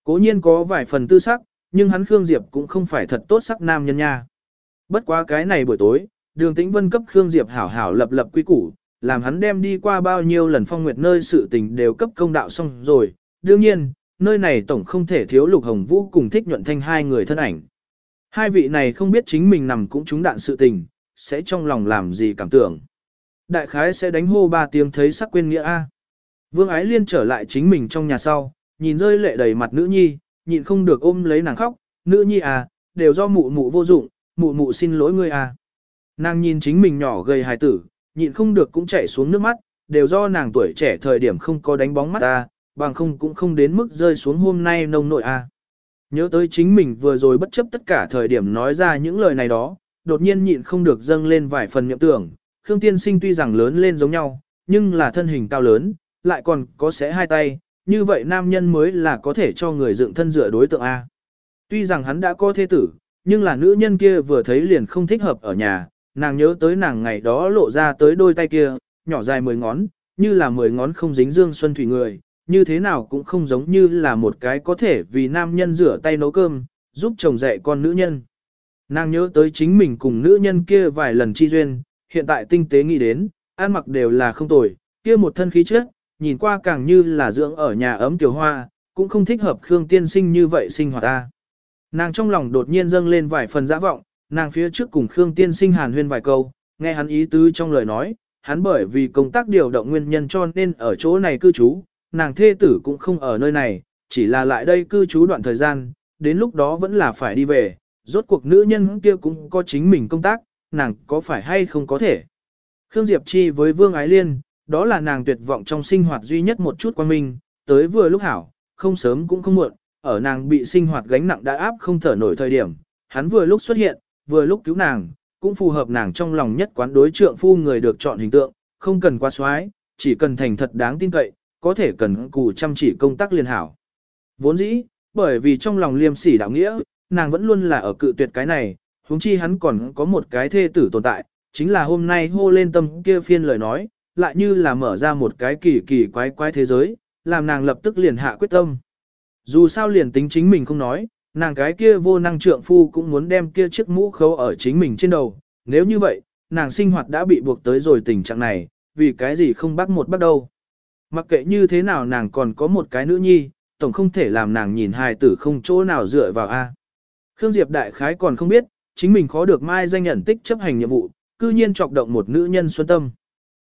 Cố nhiên có vài phần tư sắc, nhưng hắn Khương Diệp cũng không phải thật tốt sắc nam nhân nha. Bất quá cái này buổi tối, đường tĩnh vân cấp Khương Diệp hảo hảo lập lập quy củ, làm hắn đem đi qua bao nhiêu lần phong nguyệt nơi sự tình đều cấp công đạo xong rồi. Đương nhiên, nơi này tổng không thể thiếu lục hồng vũ cùng thích nhuận thanh hai người thân ảnh. Hai vị này không biết chính mình nằm cũng trúng đạn sự tình, sẽ trong lòng làm gì cảm tưởng. Đại khái sẽ đánh hô ba tiếng thấy sắc quên nghĩa A. Vương Ái Liên trở lại chính mình trong nhà sau, nhìn rơi lệ đầy mặt nữ nhi, nhịn không được ôm lấy nàng khóc, nữ nhi à, đều do mụ mụ vô dụng, mụ mụ xin lỗi ngươi à. Nàng nhìn chính mình nhỏ gầy hài tử, nhịn không được cũng chảy xuống nước mắt, đều do nàng tuổi trẻ thời điểm không có đánh bóng mắt ta, bằng không cũng không đến mức rơi xuống hôm nay nông nội à. Nhớ tới chính mình vừa rồi bất chấp tất cả thời điểm nói ra những lời này đó, đột nhiên nhịn không được dâng lên vài phần niệm tưởng, Khương Tiên Sinh tuy rằng lớn lên giống nhau, nhưng là thân hình cao lớn, lại còn có sẽ hai tay, như vậy nam nhân mới là có thể cho người dựng thân dựa đối tượng A. Tuy rằng hắn đã có thế tử, nhưng là nữ nhân kia vừa thấy liền không thích hợp ở nhà, nàng nhớ tới nàng ngày đó lộ ra tới đôi tay kia, nhỏ dài mười ngón, như là mười ngón không dính dương xuân thủy người, như thế nào cũng không giống như là một cái có thể vì nam nhân rửa tay nấu cơm, giúp chồng dạy con nữ nhân. Nàng nhớ tới chính mình cùng nữ nhân kia vài lần chi duyên, hiện tại tinh tế nghĩ đến, ăn mặc đều là không tồi, kia một thân khí chất, nhìn qua càng như là dưỡng ở nhà ấm tiểu hoa, cũng không thích hợp Khương tiên sinh như vậy sinh hoạt ta. Nàng trong lòng đột nhiên dâng lên vài phần dã vọng, nàng phía trước cùng Khương tiên sinh hàn huyên vài câu, nghe hắn ý tứ trong lời nói, hắn bởi vì công tác điều động nguyên nhân cho nên ở chỗ này cư trú, nàng thê tử cũng không ở nơi này, chỉ là lại đây cư trú đoạn thời gian, đến lúc đó vẫn là phải đi về, rốt cuộc nữ nhân kia cũng có chính mình công tác, nàng có phải hay không có thể. Khương Diệp Chi với Vương Ái Liên, đó là nàng tuyệt vọng trong sinh hoạt duy nhất một chút quan minh, tới vừa lúc hảo, không sớm cũng không muộn, ở nàng bị sinh hoạt gánh nặng đã áp không thở nổi thời điểm, hắn vừa lúc xuất hiện, vừa lúc cứu nàng, cũng phù hợp nàng trong lòng nhất quán đối trượng phu người được chọn hình tượng, không cần quá xoái, chỉ cần thành thật đáng tin cậy, có thể cần cù chăm chỉ công tác liên hảo. Vốn dĩ, bởi vì trong lòng liêm sỉ đạo nghĩa, nàng vẫn luôn là ở cự tuyệt cái này, huống chi hắn còn có một cái thê tử tồn tại, chính là hôm nay hô lên tâm kia phiên lời nói, lại như là mở ra một cái kỳ kỳ quái quái thế giới, làm nàng lập tức liền hạ quyết tâm. Dù sao liền tính chính mình không nói, nàng cái kia vô năng trượng phu cũng muốn đem kia chiếc mũ khấu ở chính mình trên đầu, nếu như vậy, nàng sinh hoạt đã bị buộc tới rồi tình trạng này, vì cái gì không bắt một bắt đâu. Mặc kệ như thế nào nàng còn có một cái nữ nhi, tổng không thể làm nàng nhìn hài tử không chỗ nào dựa vào a. Khương Diệp đại khái còn không biết, chính mình khó được mai danh nhận tích chấp hành nhiệm vụ, cư nhiên chọc động một nữ nhân xuân tâm.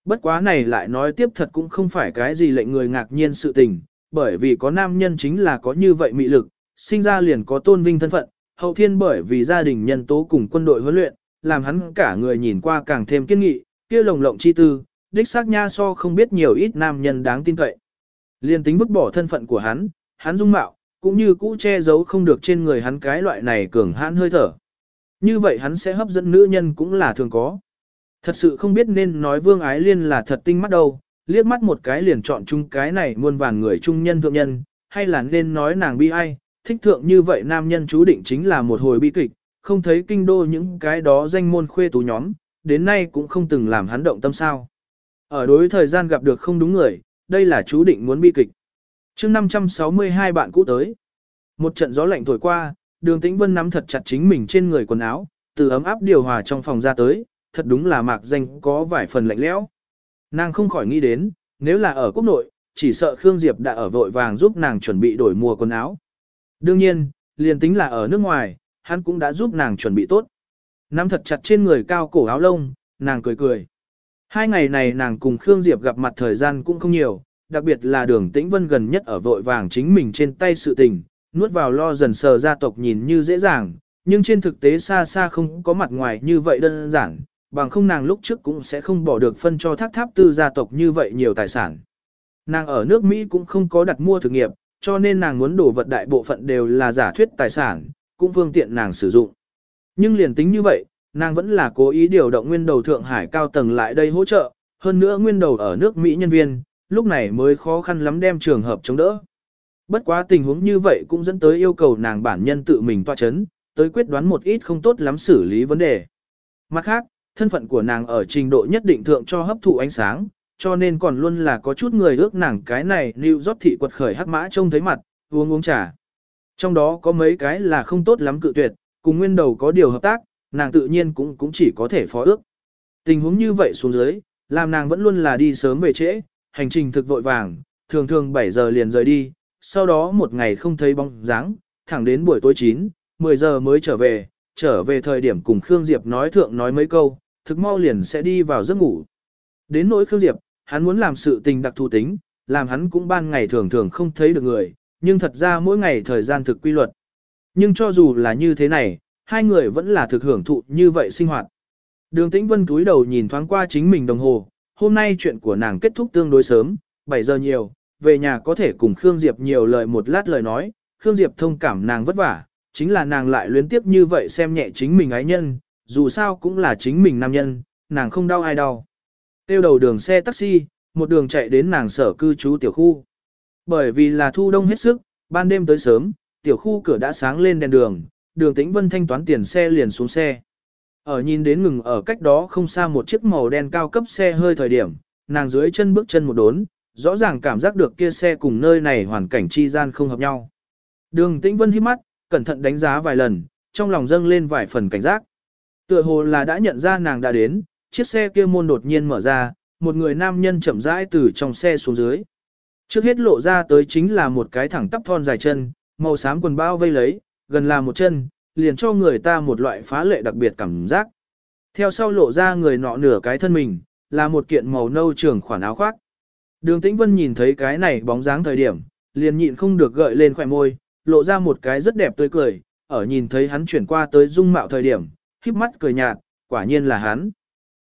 Bất quá này lại nói tiếp thật cũng không phải cái gì lệnh người ngạc nhiên sự tình, bởi vì có nam nhân chính là có như vậy mị lực, sinh ra liền có tôn vinh thân phận, hậu thiên bởi vì gia đình nhân tố cùng quân đội huấn luyện, làm hắn cả người nhìn qua càng thêm kiên nghị, kia lồng lộng chi tư, đích xác nha so không biết nhiều ít nam nhân đáng tin cậy. Liên tính vứt bỏ thân phận của hắn, hắn dung mạo, cũng như cũ che giấu không được trên người hắn cái loại này cường hãn hơi thở. Như vậy hắn sẽ hấp dẫn nữ nhân cũng là thường có. Thật sự không biết nên nói Vương Ái Liên là thật tinh mắt đâu, liếc mắt một cái liền chọn chung cái này muôn vàn người trung nhân thượng nhân, hay là nên nói nàng bi ai, thích thượng như vậy nam nhân chú định chính là một hồi bi kịch, không thấy kinh đô những cái đó danh môn khuê tú nhóm, đến nay cũng không từng làm hắn động tâm sao. Ở đối thời gian gặp được không đúng người, đây là chú định muốn bi kịch. chương 562 bạn cũ tới. Một trận gió lạnh thổi qua, đường tĩnh vân nắm thật chặt chính mình trên người quần áo, từ ấm áp điều hòa trong phòng ra tới, thật đúng là mạc danh có vài phần lạnh lẽo. Nàng không khỏi nghĩ đến, nếu là ở quốc nội, chỉ sợ Khương Diệp đã ở vội vàng giúp nàng chuẩn bị đổi mùa quần áo. Đương nhiên, liền tính là ở nước ngoài, hắn cũng đã giúp nàng chuẩn bị tốt. Nắm thật chặt trên người cao cổ áo lông, nàng cười cười. Hai ngày này nàng cùng Khương Diệp gặp mặt thời gian cũng không nhiều, đặc biệt là đường tĩnh vân gần nhất ở vội vàng chính mình trên tay sự tình, nuốt vào lo dần sờ gia tộc nhìn như dễ dàng, nhưng trên thực tế xa xa không có mặt ngoài như vậy đơn giản, bằng không nàng lúc trước cũng sẽ không bỏ được phân cho thác tháp tư gia tộc như vậy nhiều tài sản. Nàng ở nước Mỹ cũng không có đặt mua thực nghiệp, cho nên nàng muốn đổ vật đại bộ phận đều là giả thuyết tài sản, cũng phương tiện nàng sử dụng. Nhưng liền tính như vậy, nàng vẫn là cố ý điều động nguyên đầu Thượng Hải cao tầng lại đây hỗ trợ, hơn nữa nguyên đầu ở nước Mỹ nhân viên, lúc này mới khó khăn lắm đem trường hợp chống đỡ. Bất quá tình huống như vậy cũng dẫn tới yêu cầu nàng bản nhân tự mình tọa chấn, tới quyết đoán một ít không tốt lắm xử lý vấn đề. Mặt khác, thân phận của nàng ở trình độ nhất định thượng cho hấp thụ ánh sáng, cho nên còn luôn là có chút người ước nàng cái này lưu rót thị quật khởi hắc mã trông thấy mặt, uống uống trà. Trong đó có mấy cái là không tốt lắm cự tuyệt, cùng nguyên đầu có điều hợp tác, nàng tự nhiên cũng cũng chỉ có thể phó ước. Tình huống như vậy xuống dưới, làm nàng vẫn luôn là đi sớm về trễ, hành trình thực vội vàng, thường thường 7 giờ liền rời đi, sau đó một ngày không thấy bóng dáng, thẳng đến buổi tối 9, 10 giờ mới trở về, trở về thời điểm cùng Khương Diệp nói thượng nói mấy câu, thực mau liền sẽ đi vào giấc ngủ. Đến nỗi Khương Diệp, hắn muốn làm sự tình đặc thù tính, làm hắn cũng ban ngày thường thường không thấy được người, nhưng thật ra mỗi ngày thời gian thực quy luật. Nhưng cho dù là như thế này, hai người vẫn là thực hưởng thụ như vậy sinh hoạt. Đường Tĩnh Vân túi đầu nhìn thoáng qua chính mình đồng hồ, hôm nay chuyện của nàng kết thúc tương đối sớm, 7 giờ nhiều, về nhà có thể cùng Khương Diệp nhiều lời một lát lời nói, Khương Diệp thông cảm nàng vất vả, chính là nàng lại luyến tiếp như vậy xem nhẹ chính mình ái nhân, dù sao cũng là chính mình nam nhân, nàng không đau ai đau. Tiêu đầu đường xe taxi, một đường chạy đến nàng sở cư trú tiểu khu. Bởi vì là thu đông hết sức, ban đêm tới sớm, tiểu khu cửa đã sáng lên đèn đường, đường tĩnh vân thanh toán tiền xe liền xuống xe. Ở nhìn đến ngừng ở cách đó không xa một chiếc màu đen cao cấp xe hơi thời điểm, nàng dưới chân bước chân một đốn, rõ ràng cảm giác được kia xe cùng nơi này hoàn cảnh chi gian không hợp nhau. Đường Tĩnh Vân hít mắt, cẩn thận đánh giá vài lần, trong lòng dâng lên vài phần cảnh giác. Tựa hồ là đã nhận ra nàng đã đến, chiếc xe kia môn đột nhiên mở ra, một người nam nhân chậm rãi từ trong xe xuống dưới. Trước hết lộ ra tới chính là một cái thẳng tắp thon dài chân, màu xám quần bao vây lấy, gần là một chân, liền cho người ta một loại phá lệ đặc biệt cảm giác. Theo sau lộ ra người nọ nửa cái thân mình, là một kiện màu nâu trường khoản áo khoác. Đường Tĩnh Vân nhìn thấy cái này bóng dáng thời điểm, liền nhịn không được gợi lên khỏe môi, lộ ra một cái rất đẹp tươi cười, ở nhìn thấy hắn chuyển qua tới dung mạo thời điểm, híp mắt cười nhạt, quả nhiên là hắn.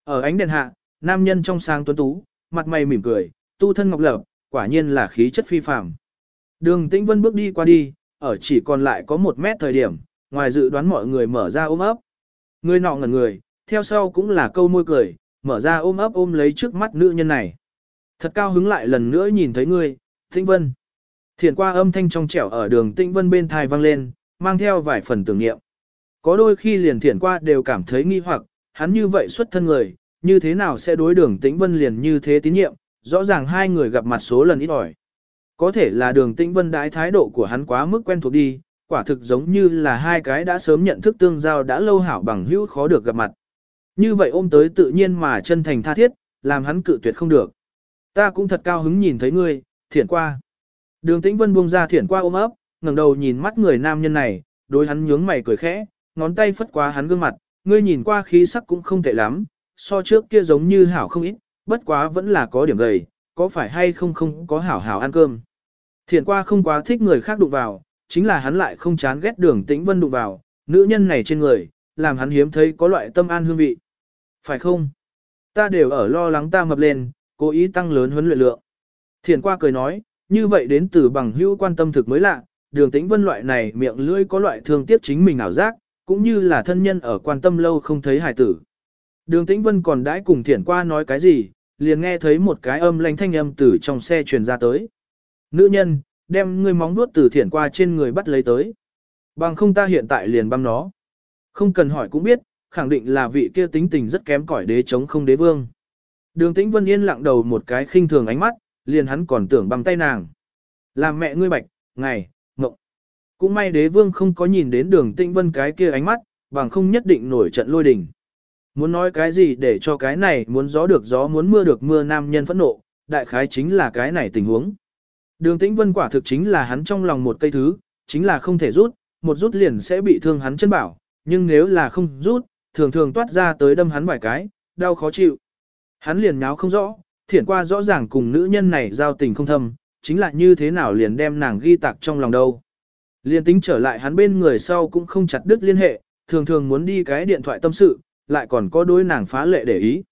Ở ánh đèn hạ, nam nhân trong sáng tuấn tú, mặt mày mỉm cười, tu thân ngọc lập, quả nhiên là khí chất phi phàm. Đường Tĩnh Vân bước đi qua đi, ở chỉ còn lại có một mét thời điểm, ngoài dự đoán mọi người mở ra ôm ấp. Người nọ ngẩn người, theo sau cũng là câu môi cười, mở ra ôm ấp ôm lấy trước mắt nữ nhân này. Thật cao hứng lại lần nữa nhìn thấy ngươi, Tĩnh Vân. Thiền qua âm thanh trong trẻo ở đường Tĩnh Vân bên thai vang lên, mang theo vài phần tưởng niệm. Có đôi khi liền thiển qua đều cảm thấy nghi hoặc, hắn như vậy xuất thân người, như thế nào sẽ đối đường Tĩnh Vân liền như thế tín nhiệm, rõ ràng hai người gặp mặt số lần ít ỏi. Có thể là đường Tĩnh Vân đái thái độ của hắn quá mức quen thuộc đi, quả thực giống như là hai cái đã sớm nhận thức tương giao đã lâu hảo bằng hữu khó được gặp mặt. Như vậy ôm tới tự nhiên mà chân thành tha thiết, làm hắn cự tuyệt không được. Ta cũng thật cao hứng nhìn thấy ngươi, thiển qua. Đường Tĩnh Vân buông ra thiển qua ôm ấp, ngẩng đầu nhìn mắt người nam nhân này, đối hắn nhướng mày cười khẽ, ngón tay phất qua hắn gương mặt, ngươi nhìn qua khí sắc cũng không tệ lắm, so trước kia giống như hảo không ít, bất quá vẫn là có điểm gầy, có phải hay không không có hảo hảo ăn cơm. Thiện qua không quá thích người khác đụng vào, chính là hắn lại không chán ghét đường tĩnh vân đụng vào, nữ nhân này trên người, làm hắn hiếm thấy có loại tâm an hương vị. Phải không? Ta đều ở lo lắng ta mập lên, cố ý tăng lớn huấn luyện lượng. Thiện qua cười nói, như vậy đến từ bằng hữu quan tâm thực mới lạ, đường tĩnh vân loại này miệng lưỡi có loại thương tiếc chính mình ảo giác, cũng như là thân nhân ở quan tâm lâu không thấy hài tử. Đường tĩnh vân còn đãi cùng thiền qua nói cái gì, liền nghe thấy một cái âm lanh thanh âm từ trong xe truyền ra tới. Nữ nhân, đem ngươi móng vuốt từ thiển qua trên người bắt lấy tới. Bằng không ta hiện tại liền băm nó. Không cần hỏi cũng biết, khẳng định là vị kia tính tình rất kém cỏi đế chống không đế vương. Đường tĩnh vân yên lặng đầu một cái khinh thường ánh mắt, liền hắn còn tưởng băm tay nàng. Làm mẹ ngươi bạch, ngày. Cũng may đế vương không có nhìn đến đường tĩnh vân cái kia ánh mắt, bằng không nhất định nổi trận lôi đình. Muốn nói cái gì để cho cái này muốn gió được gió muốn mưa được mưa nam nhân phẫn nộ, đại khái chính là cái này tình huống. Đường tĩnh vân quả thực chính là hắn trong lòng một cây thứ, chính là không thể rút, một rút liền sẽ bị thương hắn chân bảo, nhưng nếu là không rút, thường thường toát ra tới đâm hắn vài cái, đau khó chịu. Hắn liền nháo không rõ, thiển qua rõ ràng cùng nữ nhân này giao tình không thâm, chính là như thế nào liền đem nàng ghi tạc trong lòng đâu liên tính trở lại hắn bên người sau cũng không chặt đứt liên hệ, thường thường muốn đi cái điện thoại tâm sự, lại còn có đối nàng phá lệ để ý.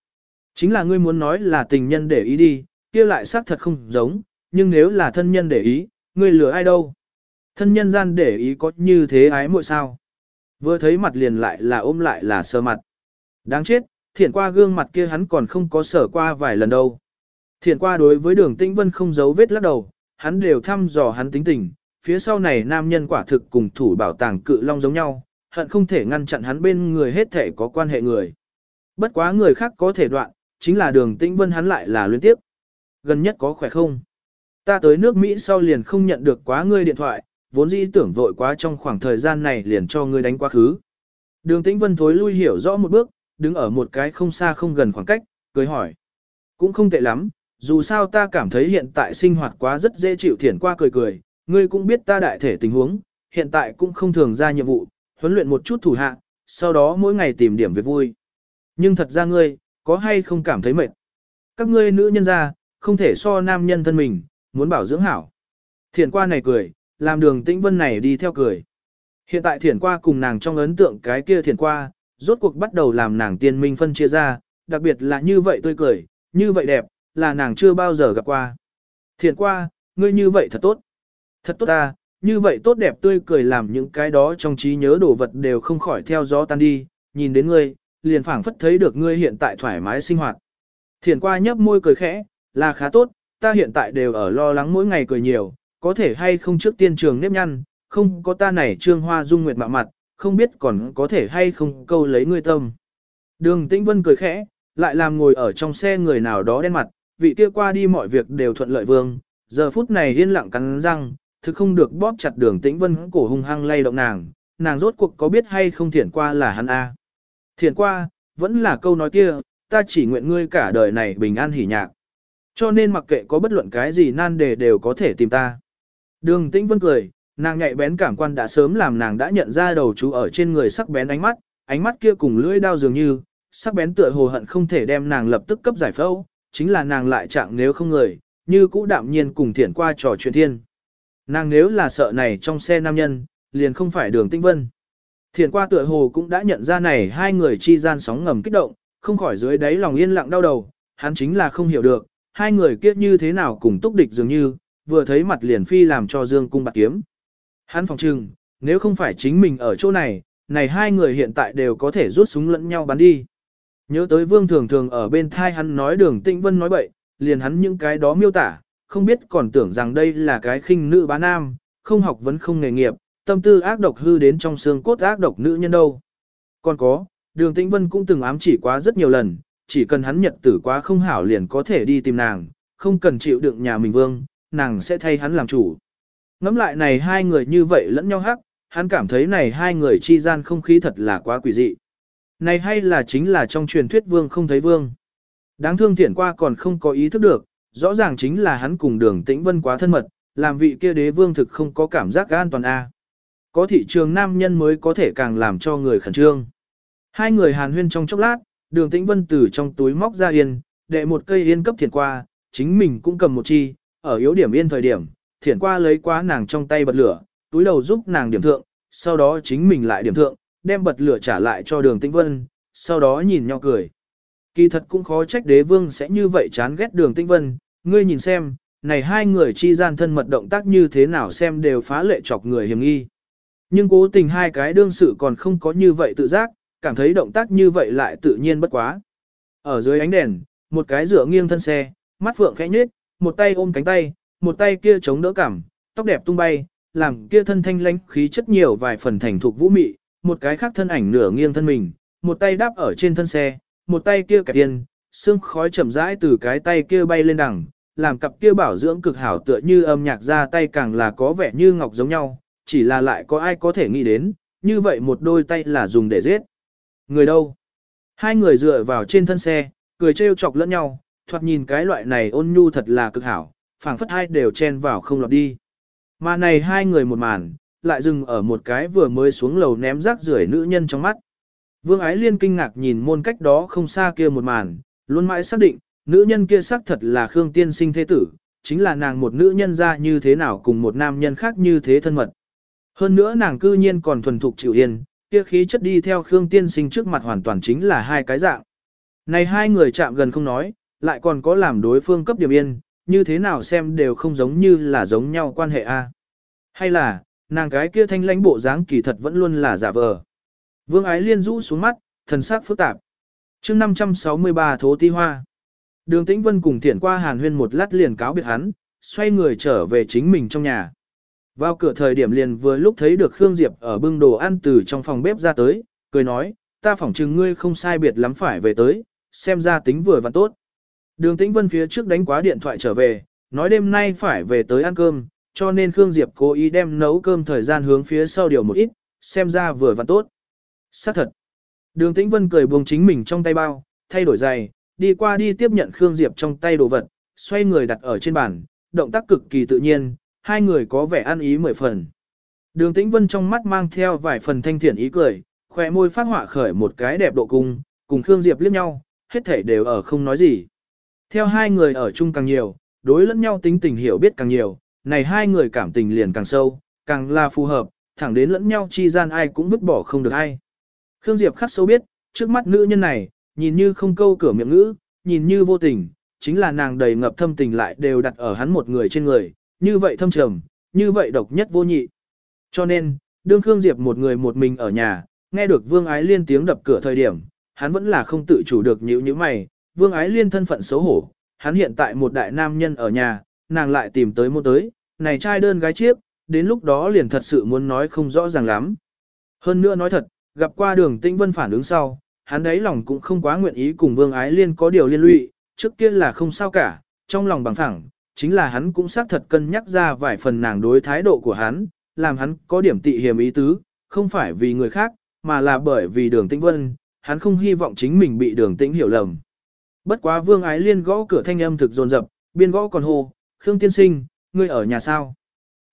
Chính là ngươi muốn nói là tình nhân để ý đi, kia lại xác thật không giống, nhưng nếu là thân nhân để ý, ngươi lừa ai đâu? Thân nhân gian để ý có như thế ái muội sao? Vừa thấy mặt liền lại là ôm lại là sờ mặt. Đáng chết, thiện qua gương mặt kia hắn còn không có sở qua vài lần đâu. Thiện qua đối với đường tĩnh vân không giấu vết lắc đầu, hắn đều thăm dò hắn tính tình, phía sau này nam nhân quả thực cùng thủ bảo tàng cự long giống nhau, hận không thể ngăn chặn hắn bên người hết thể có quan hệ người. Bất quá người khác có thể đoạn, chính là đường tĩnh vân hắn lại là liên tiếp. Gần nhất có khỏe không? Ta tới nước Mỹ sau liền không nhận được quá ngươi điện thoại, vốn dĩ tưởng vội quá trong khoảng thời gian này liền cho ngươi đánh quá khứ. Đường Tĩnh Vân thối lui hiểu rõ một bước, đứng ở một cái không xa không gần khoảng cách, cười hỏi. Cũng không tệ lắm, dù sao ta cảm thấy hiện tại sinh hoạt quá rất dễ chịu thiển qua cười cười, ngươi cũng biết ta đại thể tình huống, hiện tại cũng không thường ra nhiệm vụ, huấn luyện một chút thủ hạ, sau đó mỗi ngày tìm điểm việc vui. Nhưng thật ra ngươi, có hay không cảm thấy mệt? Các ngươi nữ nhân ra, không thể so nam nhân thân mình, muốn bảo dưỡng hảo. Thiển qua này cười, làm đường tĩnh vân này đi theo cười. Hiện tại thiển qua cùng nàng trong ấn tượng cái kia thiển qua, rốt cuộc bắt đầu làm nàng tiên minh phân chia ra, đặc biệt là như vậy tươi cười, như vậy đẹp, là nàng chưa bao giờ gặp qua. Thiển qua, ngươi như vậy thật tốt. Thật tốt ta, như vậy tốt đẹp tươi cười làm những cái đó trong trí nhớ đồ vật đều không khỏi theo gió tan đi, nhìn đến ngươi, liền phảng phất thấy được ngươi hiện tại thoải mái sinh hoạt. Thiển qua nhấp môi cười khẽ, là khá tốt, ta hiện tại đều ở lo lắng mỗi ngày cười nhiều, có thể hay không trước tiên trường nếp nhăn, không có ta này trương hoa dung nguyệt mạ mặt, không biết còn có thể hay không câu lấy ngươi tâm. Đường Tĩnh Vân cười khẽ, lại làm ngồi ở trong xe người nào đó đen mặt, vị kia qua đi mọi việc đều thuận lợi vương, giờ phút này yên lặng cắn răng, thực không được bóp chặt đường Tĩnh Vân cổ hung hăng lay động nàng, nàng rốt cuộc có biết hay không thiển qua là hắn a Thiển qua, vẫn là câu nói kia, ta chỉ nguyện ngươi cả đời này bình an hỉ nhạc. Cho nên mặc kệ có bất luận cái gì nan đề đều có thể tìm ta. Đường Tĩnh Vân cười, nàng nhạy bén cảm quan đã sớm làm nàng đã nhận ra đầu chú ở trên người sắc bén ánh mắt, ánh mắt kia cùng lưỡi đao dường như, sắc bén tựa hồ hận không thể đem nàng lập tức cấp giải phẫu, chính là nàng lại trạng nếu không người, như cũ đạm nhiên cùng thiển qua trò chuyện thiên. Nàng nếu là sợ này trong xe nam nhân, liền không phải đường tinh Vân. thiền qua tựa hồ cũng đã nhận ra này hai người chi gian sóng ngầm kích động, không khỏi dưới đáy lòng yên lặng đau đầu, hắn chính là không hiểu được, hai người kiếp như thế nào cùng túc địch dường như, vừa thấy mặt liền phi làm cho Dương cung bạc kiếm. Hắn phòng trừng, nếu không phải chính mình ở chỗ này, này hai người hiện tại đều có thể rút súng lẫn nhau bắn đi. Nhớ tới vương thường thường ở bên thai hắn nói đường tĩnh vân nói bậy, liền hắn những cái đó miêu tả, không biết còn tưởng rằng đây là cái khinh nữ bá nam, không học vẫn không nghề nghiệp, tâm tư ác độc hư đến trong xương cốt ác độc nữ nhân đâu. Còn có, đường tĩnh vân cũng từng ám chỉ quá rất nhiều lần, chỉ cần hắn nhật tử quá không hảo liền có thể đi tìm nàng, không cần chịu đựng nhà mình vương, nàng sẽ thay hắn làm chủ. Ngắm lại này hai người như vậy lẫn nhau hắc, hắn cảm thấy này hai người chi gian không khí thật là quá quỷ dị. Này hay là chính là trong truyền thuyết vương không thấy vương. Đáng thương thiển qua còn không có ý thức được, rõ ràng chính là hắn cùng đường tĩnh vân quá thân mật, làm vị kia đế vương thực không có cảm giác an toàn a. Có thị trường nam nhân mới có thể càng làm cho người khẩn trương. Hai người hàn huyên trong chốc lát, đường tĩnh vân từ trong túi móc ra yên, đệ một cây yên cấp thiển qua, chính mình cũng cầm một chi, ở yếu điểm yên thời điểm, thiển qua lấy quá nàng trong tay bật lửa, túi đầu giúp nàng điểm thượng, sau đó chính mình lại điểm thượng, đem bật lửa trả lại cho đường tĩnh vân, sau đó nhìn nhau cười. Kỳ thật cũng khó trách đế vương sẽ như vậy chán ghét đường tinh vân, ngươi nhìn xem, này hai người chi gian thân mật động tác như thế nào xem đều phá lệ chọc người hiểm nghi. Nhưng cố tình hai cái đương sự còn không có như vậy tự giác, cảm thấy động tác như vậy lại tự nhiên bất quá. Ở dưới ánh đèn, một cái dựa nghiêng thân xe, mắt phượng khẽ nhếch, một tay ôm cánh tay, một tay kia chống đỡ cảm, tóc đẹp tung bay, làm kia thân thanh lãnh khí chất nhiều vài phần thành thục vũ mị, một cái khác thân ảnh nửa nghiêng thân mình, một tay đáp ở trên thân xe, một tay kia kẹp tiền, xương khói chậm rãi từ cái tay kia bay lên đằng, làm cặp kia bảo dưỡng cực hảo tựa như âm nhạc ra tay càng là có vẻ như ngọc giống nhau, chỉ là lại có ai có thể nghĩ đến, như vậy một đôi tay là dùng để giết. Người đâu? Hai người dựa vào trên thân xe, cười trêu chọc lẫn nhau, thoạt nhìn cái loại này ôn nhu thật là cực hảo, phảng phất hai đều chen vào không lọt đi. Mà này hai người một màn, lại dừng ở một cái vừa mới xuống lầu ném rác rưởi nữ nhân trong mắt. Vương Ái Liên kinh ngạc nhìn môn cách đó không xa kia một màn, luôn mãi xác định, nữ nhân kia xác thật là Khương Tiên Sinh thế tử, chính là nàng một nữ nhân ra như thế nào cùng một nam nhân khác như thế thân mật. Hơn nữa nàng cư nhiên còn thuần thục chịu yên, kia khí chất đi theo Khương Tiên Sinh trước mặt hoàn toàn chính là hai cái dạng. Này hai người chạm gần không nói, lại còn có làm đối phương cấp điểm yên, như thế nào xem đều không giống như là giống nhau quan hệ a. Hay là, nàng cái kia thanh lãnh bộ dáng kỳ thật vẫn luôn là giả vờ. Vương Ái Liên rũ xuống mắt, thần sắc phức tạp. chương 563 thố ti hoa. Đường Tĩnh Vân cùng thiện qua hàn huyên một lát liền cáo biệt hắn, xoay người trở về chính mình trong nhà. Vào cửa thời điểm liền vừa lúc thấy được Khương Diệp ở bưng đồ ăn từ trong phòng bếp ra tới, cười nói, ta phỏng chừng ngươi không sai biệt lắm phải về tới, xem ra tính vừa và tốt. Đường Tĩnh Vân phía trước đánh quá điện thoại trở về, nói đêm nay phải về tới ăn cơm, cho nên Khương Diệp cố ý đem nấu cơm thời gian hướng phía sau điều một ít, xem ra vừa và tốt. Xác thật. Đường Tĩnh Vân cười buông chính mình trong tay bao, thay đổi giày, đi qua đi tiếp nhận Khương Diệp trong tay đồ vật, xoay người đặt ở trên bàn, động tác cực kỳ tự nhiên, hai người có vẻ ăn ý mười phần. Đường Tĩnh Vân trong mắt mang theo vài phần thanh thiện ý cười, khỏe môi phát họa khởi một cái đẹp độ cung, cùng Khương Diệp liếc nhau, hết thể đều ở không nói gì. Theo hai người ở chung càng nhiều, đối lẫn nhau tính tình hiểu biết càng nhiều, này hai người cảm tình liền càng sâu, càng là phù hợp, thẳng đến lẫn nhau chi gian ai cũng vứt bỏ không được ai. Khương Diệp khắc sâu biết, trước mắt nữ nhân này, nhìn như không câu cửa miệng ngữ, nhìn như vô tình, chính là nàng đầy ngập thâm tình lại đều đặt ở hắn một người trên người, như vậy thâm trầm, như vậy độc nhất vô nhị. Cho nên, đương Khương Diệp một người một mình ở nhà, nghe được Vương Ái Liên tiếng đập cửa thời điểm, hắn vẫn là không tự chủ được nhíu như mày, Vương Ái Liên thân phận xấu hổ, hắn hiện tại một đại nam nhân ở nhà, nàng lại tìm tới một tới, này trai đơn gái chiếc, đến lúc đó liền thật sự muốn nói không rõ ràng lắm. Hơn nữa nói thật, gặp qua đường Tĩnh Vân phản ứng sau, hắn đấy lòng cũng không quá nguyện ý cùng Vương Ái Liên có điều liên lụy, trước kia là không sao cả, trong lòng bằng thẳng, chính là hắn cũng xác thật cân nhắc ra vài phần nàng đối thái độ của hắn, làm hắn có điểm tị hiểm ý tứ, không phải vì người khác, mà là bởi vì đường tĩnh vân, hắn không hy vọng chính mình bị đường tĩnh hiểu lầm. Bất quá Vương Ái Liên gõ cửa thanh âm thực dồn dập, biên gõ còn hô, Khương Tiên Sinh, ngươi ở nhà sao?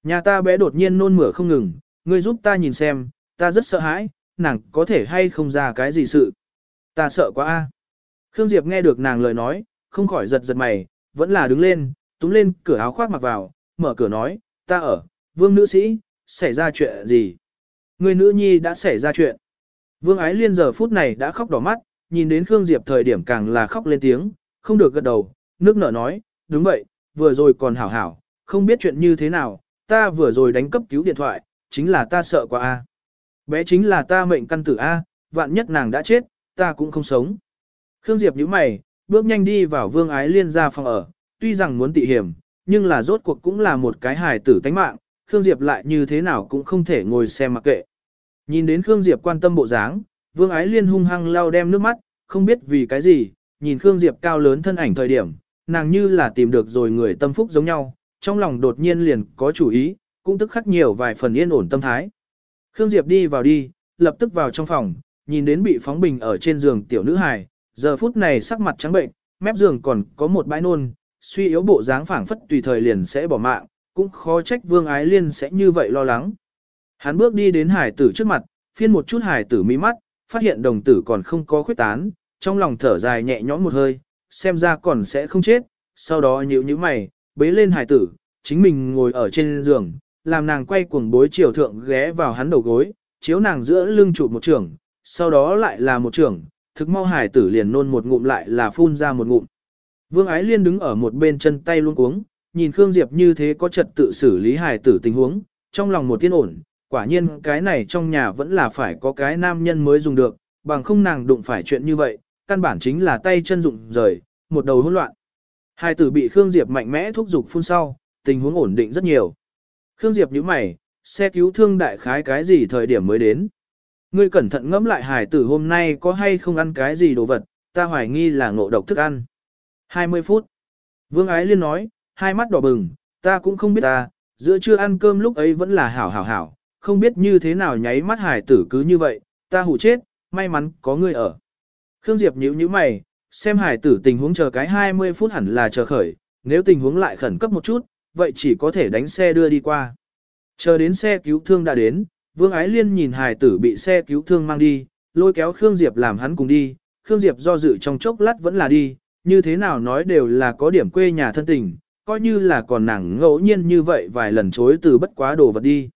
Nhà ta bé đột nhiên nôn mửa không ngừng, ngươi giúp ta nhìn xem, ta rất sợ hãi, nàng có thể hay không ra cái gì sự. Ta sợ quá a. Khương Diệp nghe được nàng lời nói, không khỏi giật giật mày, vẫn là đứng lên, túm lên cửa áo khoác mặc vào, mở cửa nói, ta ở, vương nữ sĩ, xảy ra chuyện gì? Người nữ nhi đã xảy ra chuyện. Vương ái liên giờ phút này đã khóc đỏ mắt, nhìn đến Khương Diệp thời điểm càng là khóc lên tiếng, không được gật đầu, nước nở nói, đúng vậy, vừa rồi còn hảo hảo, không biết chuyện như thế nào, ta vừa rồi đánh cấp cứu điện thoại, chính là ta sợ quá a. Bé chính là ta mệnh căn tử a, vạn nhất nàng đã chết, ta cũng không sống. Khương Diệp nhíu mày, bước nhanh đi vào Vương Ái Liên ra phòng ở, tuy rằng muốn tị hiểm, nhưng là rốt cuộc cũng là một cái hài tử tánh mạng, Khương Diệp lại như thế nào cũng không thể ngồi xem mặc kệ. Nhìn đến Khương Diệp quan tâm bộ dáng, Vương Ái Liên hung hăng lau đem nước mắt, không biết vì cái gì, nhìn Khương Diệp cao lớn thân ảnh thời điểm, nàng như là tìm được rồi người tâm phúc giống nhau, trong lòng đột nhiên liền có chủ ý, cũng tức khắc nhiều vài phần yên ổn tâm thái. Khương Diệp đi vào đi, lập tức vào trong phòng, nhìn đến bị phóng bình ở trên giường tiểu nữ hài, giờ phút này sắc mặt trắng bệnh, mép giường còn có một bãi nôn, suy yếu bộ dáng phảng phất tùy thời liền sẽ bỏ mạng, cũng khó trách Vương Ái Liên sẽ như vậy lo lắng. Hắn bước đi đến hải tử trước mặt, phiên một chút hải tử mí mắt, phát hiện đồng tử còn không có khuyết tán, trong lòng thở dài nhẹ nhõm một hơi, xem ra còn sẽ không chết, sau đó nhíu nhíu mày, bế lên hải tử, chính mình ngồi ở trên giường, làm nàng quay cuồng bối chiều thượng ghé vào hắn đầu gối, chiếu nàng giữa lưng trụ một trường, sau đó lại là một trường, thực mau hải tử liền nôn một ngụm lại là phun ra một ngụm. Vương Ái Liên đứng ở một bên chân tay luôn cuống, nhìn Khương Diệp như thế có trật tự xử lý hải tử tình huống, trong lòng một tiên ổn, quả nhiên cái này trong nhà vẫn là phải có cái nam nhân mới dùng được, bằng không nàng đụng phải chuyện như vậy, căn bản chính là tay chân dụng rời, một đầu hỗn loạn. Hai tử bị Khương Diệp mạnh mẽ thúc giục phun sau, tình huống ổn định rất nhiều. Khương Diệp nhíu mày, xe cứu thương đại khái cái gì thời điểm mới đến. Ngươi cẩn thận ngẫm lại hải tử hôm nay có hay không ăn cái gì đồ vật, ta hoài nghi là ngộ độc thức ăn. 20 phút. Vương Ái Liên nói, hai mắt đỏ bừng, ta cũng không biết ta, giữa trưa ăn cơm lúc ấy vẫn là hảo hảo hảo, không biết như thế nào nháy mắt hải tử cứ như vậy, ta hủ chết, may mắn có ngươi ở. Khương Diệp nhíu nhíu mày, xem hải tử tình huống chờ cái 20 phút hẳn là chờ khởi, nếu tình huống lại khẩn cấp một chút, vậy chỉ có thể đánh xe đưa đi qua. Chờ đến xe cứu thương đã đến, Vương Ái Liên nhìn hài tử bị xe cứu thương mang đi, lôi kéo Khương Diệp làm hắn cùng đi, Khương Diệp do dự trong chốc lát vẫn là đi, như thế nào nói đều là có điểm quê nhà thân tình, coi như là còn nàng ngẫu nhiên như vậy vài lần chối từ bất quá đồ vật đi.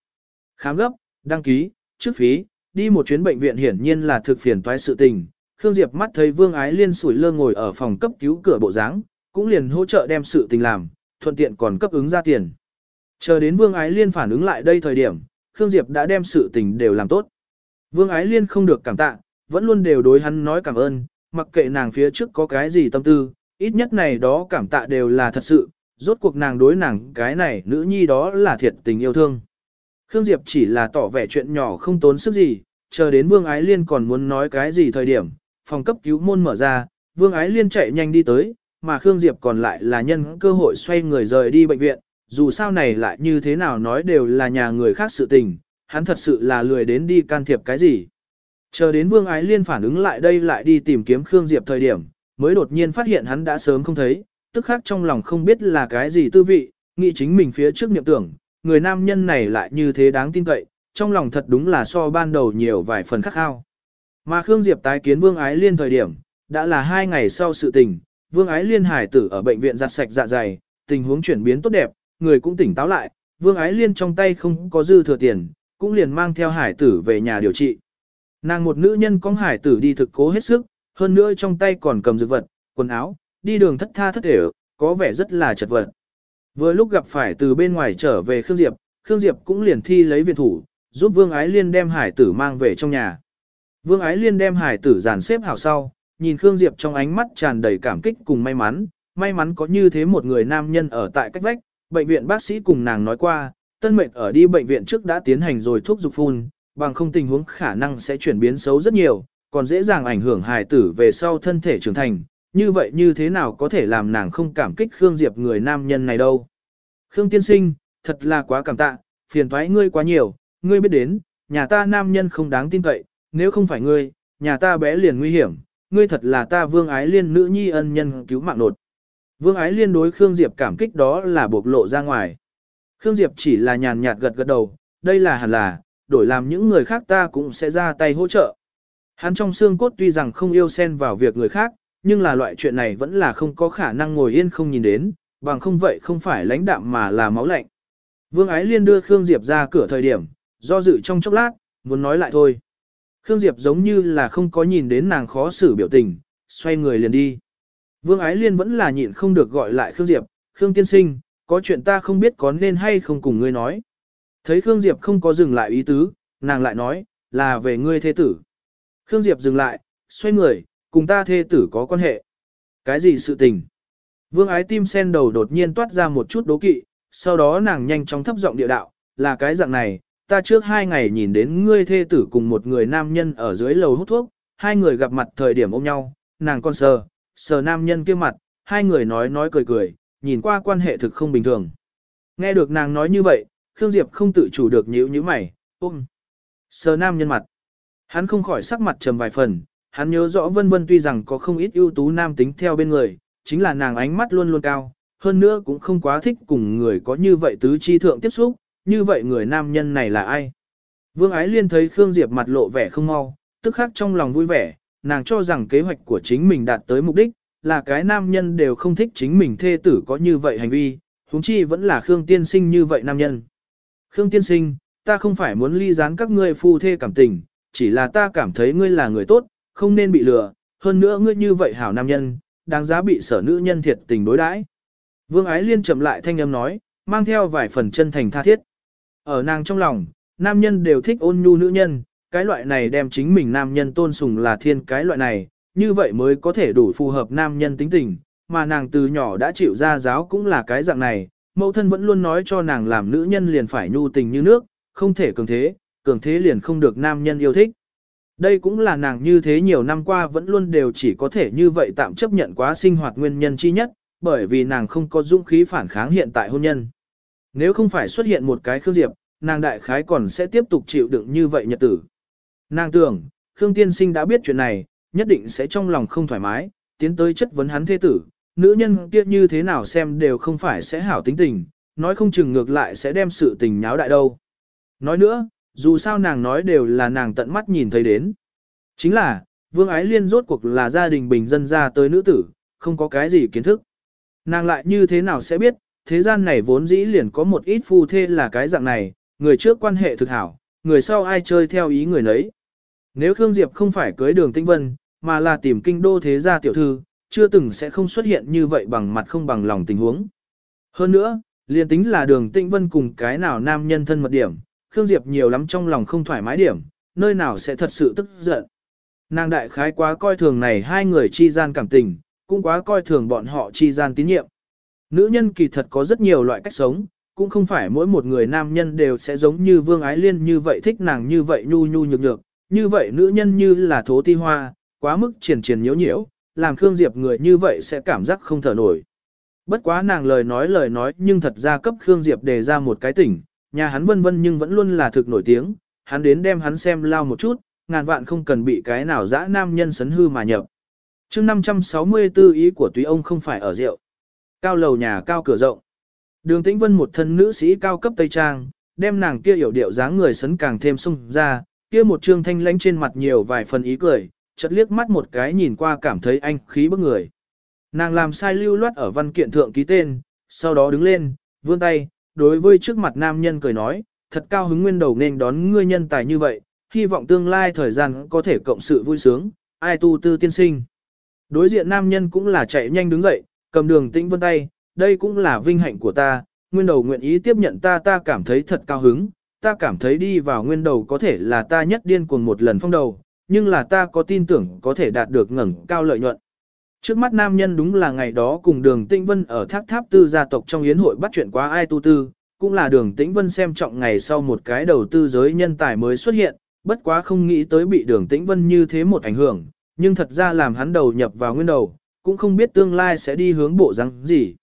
Khám gấp, đăng ký, trước phí, đi một chuyến bệnh viện hiển nhiên là thực phiền toái sự tình. Khương Diệp mắt thấy Vương Ái Liên sủi lơ ngồi ở phòng cấp cứu cửa bộ dáng, cũng liền hỗ trợ đem sự tình làm, thuận tiện còn cấp ứng ra tiền. Chờ đến Vương Ái Liên phản ứng lại đây thời điểm, Khương Diệp đã đem sự tình đều làm tốt. Vương Ái Liên không được cảm tạ, vẫn luôn đều đối hắn nói cảm ơn, mặc kệ nàng phía trước có cái gì tâm tư, ít nhất này đó cảm tạ đều là thật sự, rốt cuộc nàng đối nàng cái này nữ nhi đó là thiệt tình yêu thương. Khương Diệp chỉ là tỏ vẻ chuyện nhỏ không tốn sức gì, chờ đến Vương Ái Liên còn muốn nói cái gì thời điểm, phòng cấp cứu môn mở ra, Vương Ái Liên chạy nhanh đi tới, mà Khương Diệp còn lại là nhân cơ hội xoay người rời đi bệnh viện, dù sao này lại như thế nào nói đều là nhà người khác sự tình, hắn thật sự là lười đến đi can thiệp cái gì. Chờ đến Vương Ái Liên phản ứng lại đây lại đi tìm kiếm Khương Diệp thời điểm, mới đột nhiên phát hiện hắn đã sớm không thấy, tức khác trong lòng không biết là cái gì tư vị, nghĩ chính mình phía trước niệm tưởng, người nam nhân này lại như thế đáng tin cậy, trong lòng thật đúng là so ban đầu nhiều vài phần khắc khao. Mà Khương Diệp tái kiến Vương Ái Liên thời điểm, đã là hai ngày sau sự tình, Vương Ái Liên hải tử ở bệnh viện giặt sạch dạ dày, tình huống chuyển biến tốt đẹp, người cũng tỉnh táo lại, Vương Ái Liên trong tay không có dư thừa tiền, cũng liền mang theo hải tử về nhà điều trị. Nàng một nữ nhân con hải tử đi thực cố hết sức, hơn nữa trong tay còn cầm dược vật, quần áo, đi đường thất tha thất để, có vẻ rất là chật vật. Vừa lúc gặp phải từ bên ngoài trở về Khương Diệp, Khương Diệp cũng liền thi lấy viện thủ, giúp Vương Ái Liên đem hải tử mang về trong nhà. Vương Ái Liên đem hải tử dàn xếp hảo sau, nhìn Khương Diệp trong ánh mắt tràn đầy cảm kích cùng may mắn, may mắn có như thế một người nam nhân ở tại cách vách, bệnh viện bác sĩ cùng nàng nói qua, tân mệnh ở đi bệnh viện trước đã tiến hành rồi thuốc dục phun, bằng không tình huống khả năng sẽ chuyển biến xấu rất nhiều, còn dễ dàng ảnh hưởng hài tử về sau thân thể trưởng thành, như vậy như thế nào có thể làm nàng không cảm kích Khương Diệp người nam nhân này đâu. Khương tiên sinh, thật là quá cảm tạ, phiền thoái ngươi quá nhiều, ngươi biết đến, nhà ta nam nhân không đáng tin cậy, nếu không phải ngươi, nhà ta bé liền nguy hiểm, ngươi thật là ta vương ái liên nữ nhi ân nhân cứu mạng nột. Vương ái liên đối Khương Diệp cảm kích đó là bộc lộ ra ngoài. Khương Diệp chỉ là nhàn nhạt gật gật đầu, đây là hẳn là, đổi làm những người khác ta cũng sẽ ra tay hỗ trợ. Hắn trong xương cốt tuy rằng không yêu xen vào việc người khác, nhưng là loại chuyện này vẫn là không có khả năng ngồi yên không nhìn đến, bằng không vậy không phải lãnh đạm mà là máu lạnh. Vương Ái Liên đưa Khương Diệp ra cửa thời điểm, do dự trong chốc lát, muốn nói lại thôi. Khương Diệp giống như là không có nhìn đến nàng khó xử biểu tình, xoay người liền đi. Vương Ái Liên vẫn là nhịn không được gọi lại Khương Diệp, Khương Tiên Sinh, có chuyện ta không biết có nên hay không cùng ngươi nói. Thấy Khương Diệp không có dừng lại ý tứ, nàng lại nói, là về ngươi thế tử. Khương Diệp dừng lại, xoay người, cùng ta thê tử có quan hệ. Cái gì sự tình? Vương ái tim sen đầu đột nhiên toát ra một chút đố kỵ, sau đó nàng nhanh chóng thấp giọng địa đạo, là cái dạng này, ta trước hai ngày nhìn đến ngươi thê tử cùng một người nam nhân ở dưới lầu hút thuốc, hai người gặp mặt thời điểm ôm nhau, nàng con sờ, sờ nam nhân kia mặt, hai người nói nói cười cười, nhìn qua quan hệ thực không bình thường. Nghe được nàng nói như vậy, Khương Diệp không tự chủ được nhíu nhíu mày, ôm. Sờ nam nhân mặt. Hắn không khỏi sắc mặt trầm vài phần, hắn nhớ rõ vân vân tuy rằng có không ít ưu tú nam tính theo bên người, chính là nàng ánh mắt luôn luôn cao, hơn nữa cũng không quá thích cùng người có như vậy tứ chi thượng tiếp xúc, như vậy người nam nhân này là ai? Vương Ái Liên thấy Khương Diệp mặt lộ vẻ không mau, tức khắc trong lòng vui vẻ, nàng cho rằng kế hoạch của chính mình đạt tới mục đích, là cái nam nhân đều không thích chính mình thê tử có như vậy hành vi, huống chi vẫn là Khương Tiên Sinh như vậy nam nhân. Khương Tiên Sinh, ta không phải muốn ly gián các ngươi phu thê cảm tình, chỉ là ta cảm thấy ngươi là người tốt, không nên bị lừa, hơn nữa ngươi như vậy hảo nam nhân, đáng giá bị sở nữ nhân thiệt tình đối đãi. Vương Ái Liên chậm lại thanh âm nói, mang theo vài phần chân thành tha thiết. Ở nàng trong lòng, nam nhân đều thích ôn nhu nữ nhân, cái loại này đem chính mình nam nhân tôn sùng là thiên cái loại này, như vậy mới có thể đủ phù hợp nam nhân tính tình, mà nàng từ nhỏ đã chịu ra giáo cũng là cái dạng này, mẫu thân vẫn luôn nói cho nàng làm nữ nhân liền phải nhu tình như nước, không thể cường thế, cường thế liền không được nam nhân yêu thích. Đây cũng là nàng như thế nhiều năm qua vẫn luôn đều chỉ có thể như vậy tạm chấp nhận quá sinh hoạt nguyên nhân chi nhất, bởi vì nàng không có dũng khí phản kháng hiện tại hôn nhân. Nếu không phải xuất hiện một cái Khương Diệp, nàng đại khái còn sẽ tiếp tục chịu đựng như vậy nhật tử. Nàng tưởng, Khương Tiên Sinh đã biết chuyện này, nhất định sẽ trong lòng không thoải mái, tiến tới chất vấn hắn thế tử, nữ nhân kia như thế nào xem đều không phải sẽ hảo tính tình, nói không chừng ngược lại sẽ đem sự tình nháo đại đâu. Nói nữa, dù sao nàng nói đều là nàng tận mắt nhìn thấy đến. Chính là, Vương Ái Liên rốt cuộc là gia đình bình dân ra tới nữ tử, không có cái gì kiến thức. Nàng lại như thế nào sẽ biết, thế gian này vốn dĩ liền có một ít phu thê là cái dạng này, người trước quan hệ thực hảo, người sau ai chơi theo ý người nấy. Nếu Khương Diệp không phải cưới đường tinh vân, mà là tìm kinh đô thế gia tiểu thư, chưa từng sẽ không xuất hiện như vậy bằng mặt không bằng lòng tình huống. Hơn nữa, liền tính là đường tinh vân cùng cái nào nam nhân thân mật điểm, Khương Diệp nhiều lắm trong lòng không thoải mái điểm, nơi nào sẽ thật sự tức giận. Nàng đại khái quá coi thường này hai người chi gian cảm tình, cũng quá coi thường bọn họ chi gian tín nhiệm. Nữ nhân kỳ thật có rất nhiều loại cách sống, cũng không phải mỗi một người nam nhân đều sẽ giống như Vương Ái Liên như vậy thích nàng như vậy nhu nhu nhược nhược, như vậy nữ nhân như là thố ti hoa, quá mức triển triển nhiễu nhiễu, làm Khương Diệp người như vậy sẽ cảm giác không thở nổi. Bất quá nàng lời nói lời nói nhưng thật ra cấp Khương Diệp đề ra một cái tỉnh, nhà hắn vân vân nhưng vẫn luôn là thực nổi tiếng, hắn đến đem hắn xem lao một chút, ngàn vạn không cần bị cái nào dã nam nhân sấn hư mà nhập. chương 564 ý của túy ông không phải ở rượu. Cao lầu nhà cao cửa rộng. Đường tĩnh vân một thân nữ sĩ cao cấp Tây Trang, đem nàng kia hiểu điệu dáng người sấn càng thêm sung ra, kia một trương thanh lãnh trên mặt nhiều vài phần ý cười, chợt liếc mắt một cái nhìn qua cảm thấy anh khí bức người. Nàng làm sai lưu loát ở văn kiện thượng ký tên, sau đó đứng lên, vươn tay, đối với trước mặt nam nhân cười nói, thật cao hứng nguyên đầu nên đón ngươi nhân tài như vậy, hy vọng tương lai thời gian có thể cộng sự vui sướng, ai tu tư tiên sinh. Đối diện nam nhân cũng là chạy nhanh đứng dậy, cầm đường tĩnh vân tay, đây cũng là vinh hạnh của ta, nguyên đầu nguyện ý tiếp nhận ta ta cảm thấy thật cao hứng, ta cảm thấy đi vào nguyên đầu có thể là ta nhất điên cuồng một lần phong đầu, nhưng là ta có tin tưởng có thể đạt được ngẩng cao lợi nhuận. Trước mắt nam nhân đúng là ngày đó cùng đường tĩnh vân ở thác tháp tư gia tộc trong yến hội bắt chuyện quá ai tu tư, cũng là đường tĩnh vân xem trọng ngày sau một cái đầu tư giới nhân tài mới xuất hiện, bất quá không nghĩ tới bị đường tĩnh vân như thế một ảnh hưởng, nhưng thật ra làm hắn đầu nhập vào nguyên đầu, cũng không biết tương lai sẽ đi hướng bộ răng gì.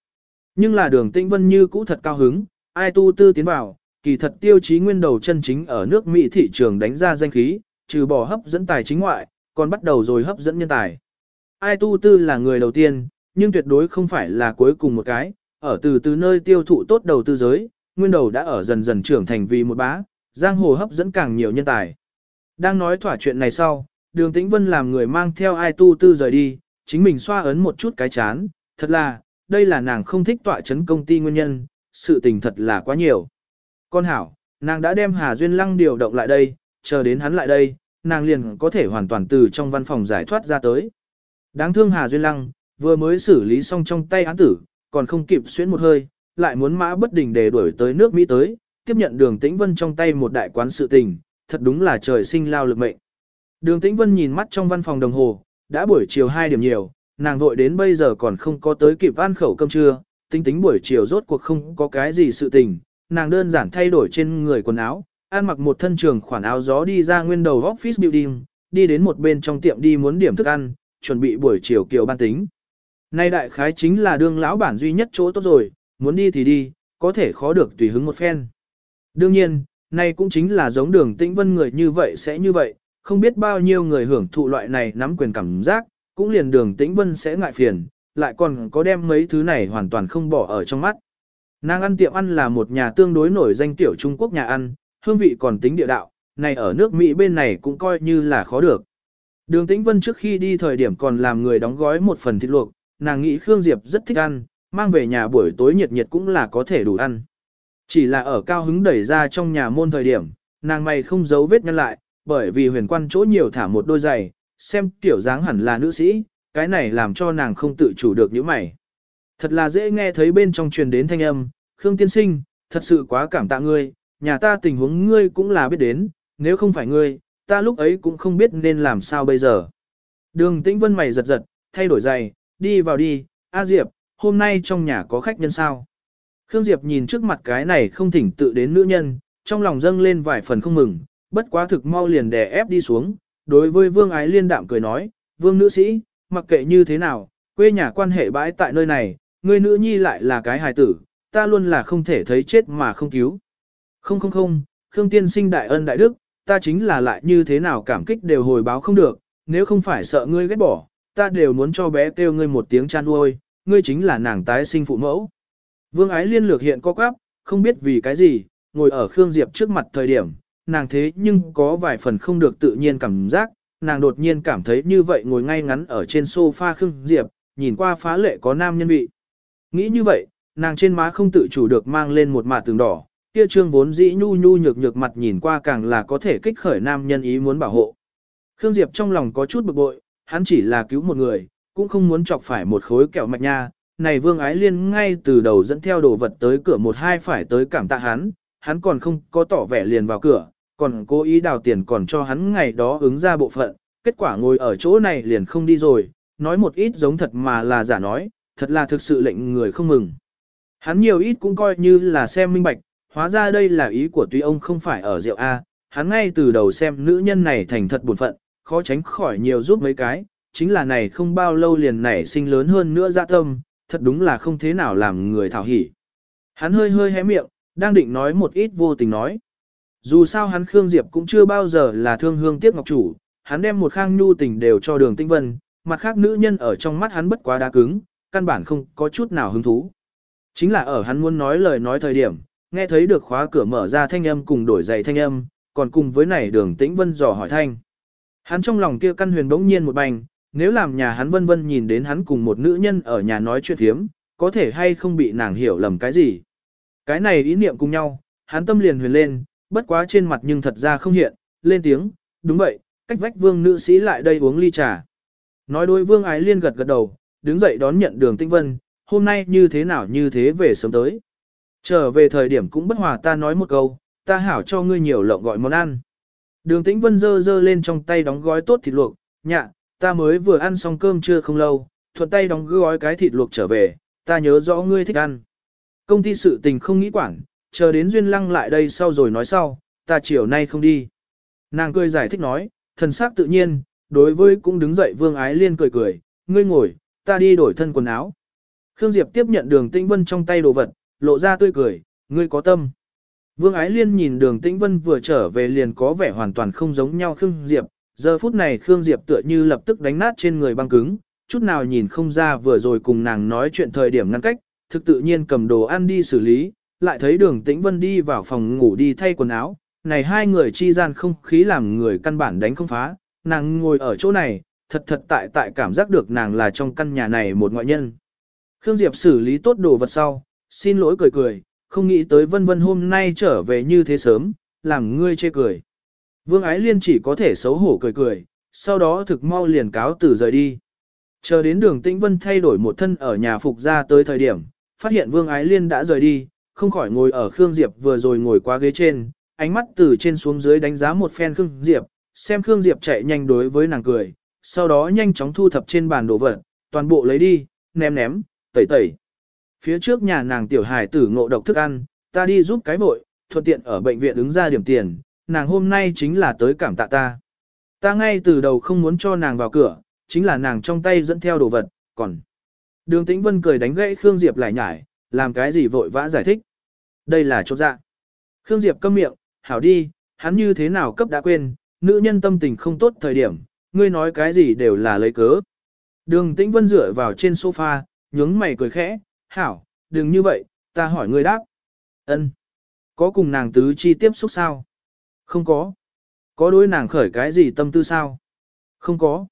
Nhưng là đường tĩnh vân như cũ thật cao hứng, ai tu tư tiến vào, kỳ thật tiêu chí nguyên đầu chân chính ở nước Mỹ thị trường đánh ra danh khí, trừ bỏ hấp dẫn tài chính ngoại, còn bắt đầu rồi hấp dẫn nhân tài. Ai tu tư là người đầu tiên, nhưng tuyệt đối không phải là cuối cùng một cái, ở từ từ nơi tiêu thụ tốt đầu tư giới, nguyên đầu đã ở dần dần trưởng thành vì một bá, giang hồ hấp dẫn càng nhiều nhân tài. Đang nói thỏa chuyện này sau, đường tĩnh vân làm người mang theo ai tu tư rời đi, chính mình xoa ấn một chút cái chán, thật là, đây là nàng không thích tọa chấn công ty nguyên nhân, sự tình thật là quá nhiều. Con hảo, nàng đã đem Hà Duyên Lăng điều động lại đây, chờ đến hắn lại đây, nàng liền có thể hoàn toàn từ trong văn phòng giải thoát ra tới. Đáng thương Hà Duyên Lăng, vừa mới xử lý xong trong tay án tử, còn không kịp xuyến một hơi, lại muốn mã bất đình để đuổi tới nước Mỹ tới, tiếp nhận đường tĩnh vân trong tay một đại quán sự tình, thật đúng là trời sinh lao lực mệnh. Đường tĩnh vân nhìn mắt trong văn phòng đồng hồ, đã buổi chiều 2 điểm nhiều, nàng vội đến bây giờ còn không có tới kịp ăn khẩu cơm trưa, tính tính buổi chiều rốt cuộc không có cái gì sự tình, nàng đơn giản thay đổi trên người quần áo, ăn mặc một thân trường khoản áo gió đi ra nguyên đầu office building, đi đến một bên trong tiệm đi muốn điểm thức ăn, chuẩn bị buổi chiều kiều ban tính. Nay đại khái chính là đương lão bản duy nhất chỗ tốt rồi, muốn đi thì đi, có thể khó được tùy hứng một phen. Đương nhiên, nay cũng chính là giống đường tĩnh vân người như vậy sẽ như vậy, không biết bao nhiêu người hưởng thụ loại này nắm quyền cảm giác, cũng liền đường tĩnh vân sẽ ngại phiền, lại còn có đem mấy thứ này hoàn toàn không bỏ ở trong mắt. Nàng ăn tiệm ăn là một nhà tương đối nổi danh tiểu Trung Quốc nhà ăn, hương vị còn tính địa đạo, này ở nước Mỹ bên này cũng coi như là khó được. Đường Tĩnh Vân trước khi đi thời điểm còn làm người đóng gói một phần thịt luộc, nàng nghĩ Khương Diệp rất thích ăn, mang về nhà buổi tối nhiệt nhiệt cũng là có thể đủ ăn. Chỉ là ở cao hứng đẩy ra trong nhà môn thời điểm, nàng mày không giấu vết nhăn lại, bởi vì huyền quan chỗ nhiều thả một đôi giày, xem tiểu dáng hẳn là nữ sĩ, cái này làm cho nàng không tự chủ được những mày. Thật là dễ nghe thấy bên trong truyền đến thanh âm, Khương tiên sinh, thật sự quá cảm tạ ngươi, nhà ta tình huống ngươi cũng là biết đến, nếu không phải ngươi, ta lúc ấy cũng không biết nên làm sao bây giờ. Đường tĩnh vân mày giật giật, thay đổi giày, đi vào đi, A Diệp, hôm nay trong nhà có khách nhân sao. Khương Diệp nhìn trước mặt cái này không thỉnh tự đến nữ nhân, trong lòng dâng lên vài phần không mừng, bất quá thực mau liền đè ép đi xuống, đối với vương ái liên đạm cười nói, vương nữ sĩ, mặc kệ như thế nào, quê nhà quan hệ bãi tại nơi này, người nữ nhi lại là cái hài tử, ta luôn là không thể thấy chết mà không cứu. Không không không, Khương tiên sinh đại ân đại đức, ta chính là lại như thế nào cảm kích đều hồi báo không được, nếu không phải sợ ngươi ghét bỏ, ta đều muốn cho bé kêu ngươi một tiếng chan uôi, ngươi chính là nàng tái sinh phụ mẫu. Vương ái liên lược hiện co quắp, không biết vì cái gì, ngồi ở Khương Diệp trước mặt thời điểm, nàng thế nhưng có vài phần không được tự nhiên cảm giác, nàng đột nhiên cảm thấy như vậy ngồi ngay ngắn ở trên sofa Khương Diệp, nhìn qua phá lệ có nam nhân vị. Nghĩ như vậy, nàng trên má không tự chủ được mang lên một mạt tường đỏ, kia trương vốn dĩ nhu nhu nhược nhược mặt nhìn qua càng là có thể kích khởi nam nhân ý muốn bảo hộ. Khương Diệp trong lòng có chút bực bội, hắn chỉ là cứu một người, cũng không muốn chọc phải một khối kẹo mạch nha. Này Vương Ái Liên ngay từ đầu dẫn theo đồ vật tới cửa một hai phải tới cảm tạ hắn, hắn còn không có tỏ vẻ liền vào cửa, còn cố ý đào tiền còn cho hắn ngày đó ứng ra bộ phận, kết quả ngồi ở chỗ này liền không đi rồi, nói một ít giống thật mà là giả nói, thật là thực sự lệnh người không mừng. Hắn nhiều ít cũng coi như là xem minh bạch, hóa ra đây là ý của tuy ông không phải ở rượu A, hắn ngay từ đầu xem nữ nhân này thành thật buồn phận, khó tránh khỏi nhiều giúp mấy cái, chính là này không bao lâu liền nảy sinh lớn hơn nữa dạ tâm, thật đúng là không thế nào làm người thảo hỉ. Hắn hơi hơi hé miệng, đang định nói một ít vô tình nói. Dù sao hắn Khương Diệp cũng chưa bao giờ là thương hương tiếc ngọc chủ, hắn đem một khang nhu tình đều cho đường tinh vân, mặt khác nữ nhân ở trong mắt hắn bất quá đá cứng, căn bản không có chút nào hứng thú. Chính là ở hắn muốn nói lời nói thời điểm, nghe thấy được khóa cửa mở ra thanh âm cùng đổi giày thanh âm, còn cùng với này đường tĩnh vân dò hỏi thanh. Hắn trong lòng kia căn huyền bỗng nhiên một bành, nếu làm nhà hắn vân vân nhìn đến hắn cùng một nữ nhân ở nhà nói chuyện thiếm, có thể hay không bị nàng hiểu lầm cái gì. Cái này ý niệm cùng nhau, hắn tâm liền huyền lên, bất quá trên mặt nhưng thật ra không hiện, lên tiếng, đúng vậy, cách vách vương nữ sĩ lại đây uống ly trà. Nói đôi vương ái liên gật gật đầu, đứng dậy đón nhận đường tinh vân, hôm nay như thế nào như thế về sớm tới. Trở về thời điểm cũng bất hòa ta nói một câu, ta hảo cho ngươi nhiều lộng gọi món ăn. Đường tĩnh vân dơ dơ lên trong tay đóng gói tốt thịt luộc, nhạ, ta mới vừa ăn xong cơm chưa không lâu, thuận tay đóng gói cái thịt luộc trở về, ta nhớ rõ ngươi thích ăn. Công ty sự tình không nghĩ quản, chờ đến duyên lăng lại đây sau rồi nói sau, ta chiều nay không đi. Nàng cười giải thích nói, thần sắc tự nhiên, đối với cũng đứng dậy Vương Ái Liên cười cười, ngươi ngồi, ta đi đổi thân quần áo. Khương Diệp tiếp nhận đường Tĩnh Vân trong tay đồ vật, lộ ra tươi cười, ngươi có tâm. Vương Ái Liên nhìn đường Tĩnh Vân vừa trở về liền có vẻ hoàn toàn không giống nhau Khương Diệp, giờ phút này Khương Diệp tựa như lập tức đánh nát trên người băng cứng, chút nào nhìn không ra vừa rồi cùng nàng nói chuyện thời điểm ngăn cách, thực tự nhiên cầm đồ ăn đi xử lý, lại thấy đường Tĩnh Vân đi vào phòng ngủ đi thay quần áo, này hai người chi gian không khí làm người căn bản đánh không phá, nàng ngồi ở chỗ này, thật thật tại tại cảm giác được nàng là trong căn nhà này một ngoại nhân. Khương Diệp xử lý tốt đồ vật sau, xin lỗi cười cười, không nghĩ tới vân vân hôm nay trở về như thế sớm, làm ngươi chê cười. Vương Ái Liên chỉ có thể xấu hổ cười cười, sau đó thực mau liền cáo từ rời đi. Chờ đến đường Tĩnh Vân thay đổi một thân ở nhà phục ra tới thời điểm, phát hiện Vương Ái Liên đã rời đi, không khỏi ngồi ở Khương Diệp vừa rồi ngồi qua ghế trên, ánh mắt từ trên xuống dưới đánh giá một phen Khương Diệp, xem Khương Diệp chạy nhanh đối với nàng cười, sau đó nhanh chóng thu thập trên bàn đồ vật, toàn bộ lấy đi, ném ném, tẩy tẩy. Phía trước nhà nàng tiểu hài tử ngộ độc thức ăn, ta đi giúp cái vội, thuận tiện ở bệnh viện ứng ra điểm tiền, nàng hôm nay chính là tới cảm tạ ta. Ta ngay từ đầu không muốn cho nàng vào cửa, chính là nàng trong tay dẫn theo đồ vật, còn... Đường Tĩnh Vân cười đánh gãy Khương Diệp lại nhải, làm cái gì vội vã giải thích. Đây là chỗ dạ. Khương Diệp câm miệng, hảo đi, hắn như thế nào cấp đã quên, nữ nhân tâm tình không tốt thời điểm, ngươi nói cái gì đều là lấy cớ. Đường Tĩnh Vân dựa vào trên sofa, nhướng mày cười khẽ, hảo, đừng như vậy, ta hỏi ngươi đáp. ân Có cùng nàng tứ chi tiếp xúc sao? Không có. Có đối nàng khởi cái gì tâm tư sao? Không có.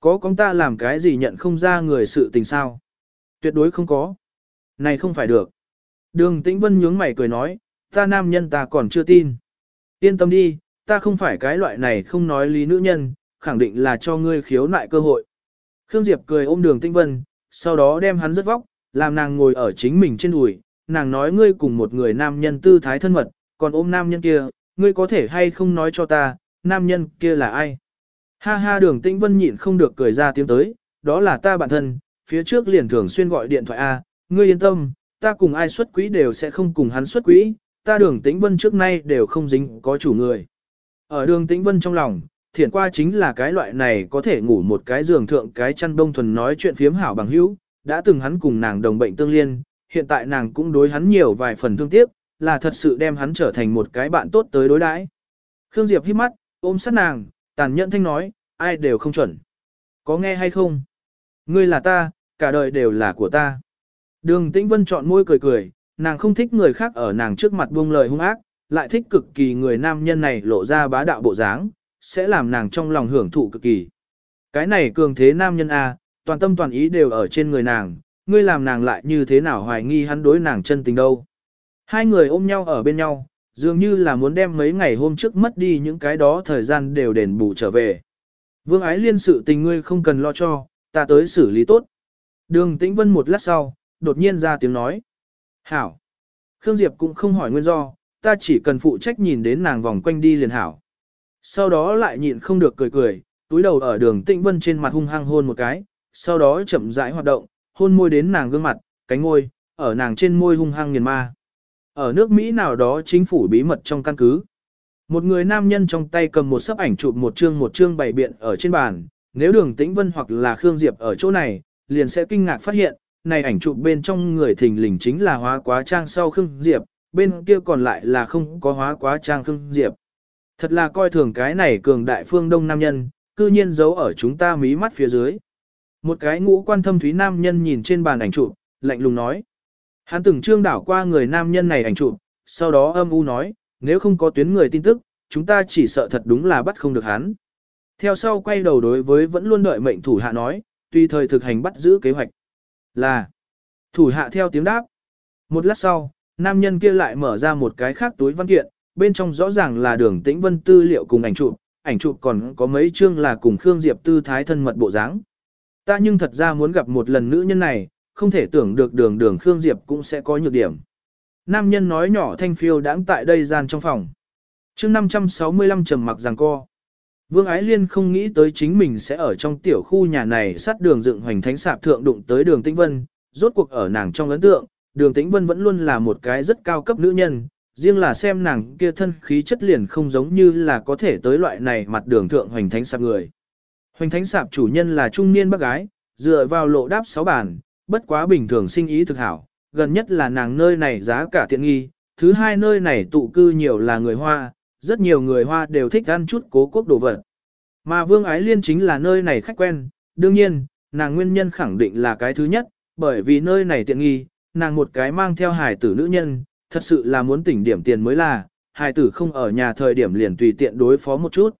Có con ta làm cái gì nhận không ra người sự tình sao? Tuyệt đối không có. Này không phải được. Đường Tĩnh Vân nhướng mày cười nói, ta nam nhân ta còn chưa tin. Yên tâm đi, ta không phải cái loại này không nói lý nữ nhân, khẳng định là cho ngươi khiếu nại cơ hội. Khương Diệp cười ôm đường Tĩnh Vân, sau đó đem hắn rất vóc, làm nàng ngồi ở chính mình trên đùi, nàng nói ngươi cùng một người nam nhân tư thái thân mật, còn ôm nam nhân kia, ngươi có thể hay không nói cho ta, nam nhân kia là ai? Ha ha đường tĩnh vân nhịn không được cười ra tiếng tới, đó là ta bản thân, phía trước liền thường xuyên gọi điện thoại A, ngươi yên tâm, ta cùng ai xuất quỹ đều sẽ không cùng hắn xuất quỹ, ta đường tĩnh vân trước nay đều không dính có chủ người. Ở đường tĩnh vân trong lòng, thiển qua chính là cái loại này có thể ngủ một cái giường thượng cái chăn đông thuần nói chuyện phiếm hảo bằng hữu, đã từng hắn cùng nàng đồng bệnh tương liên, hiện tại nàng cũng đối hắn nhiều vài phần thương tiếc, là thật sự đem hắn trở thành một cái bạn tốt tới đối đãi. Khương Diệp hít mắt, ôm sát nàng, tàn nhẫn thanh nói, ai đều không chuẩn. Có nghe hay không? Ngươi là ta, cả đời đều là của ta. Đường Tĩnh Vân chọn môi cười cười, nàng không thích người khác ở nàng trước mặt buông lời hung ác, lại thích cực kỳ người nam nhân này lộ ra bá đạo bộ dáng, sẽ làm nàng trong lòng hưởng thụ cực kỳ. Cái này cường thế nam nhân A, toàn tâm toàn ý đều ở trên người nàng, ngươi làm nàng lại như thế nào hoài nghi hắn đối nàng chân tình đâu. Hai người ôm nhau ở bên nhau, dường như là muốn đem mấy ngày hôm trước mất đi những cái đó thời gian đều đền bù trở về. Vương ái liên sự tình ngươi không cần lo cho, ta tới xử lý tốt. Đường tĩnh vân một lát sau, đột nhiên ra tiếng nói. Hảo. Khương Diệp cũng không hỏi nguyên do, ta chỉ cần phụ trách nhìn đến nàng vòng quanh đi liền hảo. Sau đó lại nhịn không được cười cười, túi đầu ở đường tĩnh vân trên mặt hung hăng hôn một cái, sau đó chậm rãi hoạt động, hôn môi đến nàng gương mặt, cánh môi, ở nàng trên môi hung hăng nghiền ma. Ở nước Mỹ nào đó chính phủ bí mật trong căn cứ. Một người nam nhân trong tay cầm một sấp ảnh chụp một chương một chương bày biện ở trên bàn, nếu đường tĩnh vân hoặc là Khương Diệp ở chỗ này, liền sẽ kinh ngạc phát hiện, này ảnh chụp bên trong người thình lình chính là hóa quá trang sau Khương Diệp, bên kia còn lại là không có hóa quá trang Khương Diệp. Thật là coi thường cái này cường đại phương đông nam nhân, cư nhiên giấu ở chúng ta mí mắt phía dưới. Một cái ngũ quan thâm thúy nam nhân nhìn trên bàn ảnh chụp, lạnh lùng nói. Hắn từng trương đảo qua người nam nhân này ảnh chụp, sau đó âm u nói, nếu không có tuyến người tin tức, chúng ta chỉ sợ thật đúng là bắt không được hắn. Theo sau quay đầu đối với vẫn luôn đợi mệnh thủ hạ nói, tùy thời thực hành bắt giữ kế hoạch. Là, thủ hạ theo tiếng đáp. Một lát sau, nam nhân kia lại mở ra một cái khác túi văn kiện, bên trong rõ ràng là đường tĩnh vân tư liệu cùng ảnh chụp, ảnh chụp còn có mấy chương là cùng Khương Diệp tư thái thân mật bộ dáng. Ta nhưng thật ra muốn gặp một lần nữ nhân này, không thể tưởng được đường đường Khương Diệp cũng sẽ có nhược điểm. Nam nhân nói nhỏ thanh phiêu đãng tại đây gian trong phòng. chương 565 trầm mặc rằng co. Vương Ái Liên không nghĩ tới chính mình sẽ ở trong tiểu khu nhà này sát đường dựng hoành thánh sạp thượng đụng tới đường Tĩnh Vân, rốt cuộc ở nàng trong ấn tượng, đường Tĩnh Vân vẫn luôn là một cái rất cao cấp nữ nhân, riêng là xem nàng kia thân khí chất liền không giống như là có thể tới loại này mặt đường thượng hoành thánh sạp người. Hoành thánh sạp chủ nhân là trung niên bác gái, dựa vào lộ đáp sáu bàn, bất quá bình thường sinh ý thực hảo, gần nhất là nàng nơi này giá cả tiện nghi, thứ hai nơi này tụ cư nhiều là người Hoa, rất nhiều người Hoa đều thích ăn chút cố quốc đồ vật. Mà Vương Ái Liên chính là nơi này khách quen, đương nhiên, nàng nguyên nhân khẳng định là cái thứ nhất, bởi vì nơi này tiện nghi, nàng một cái mang theo hài tử nữ nhân, thật sự là muốn tỉnh điểm tiền mới là, hài tử không ở nhà thời điểm liền tùy tiện đối phó một chút.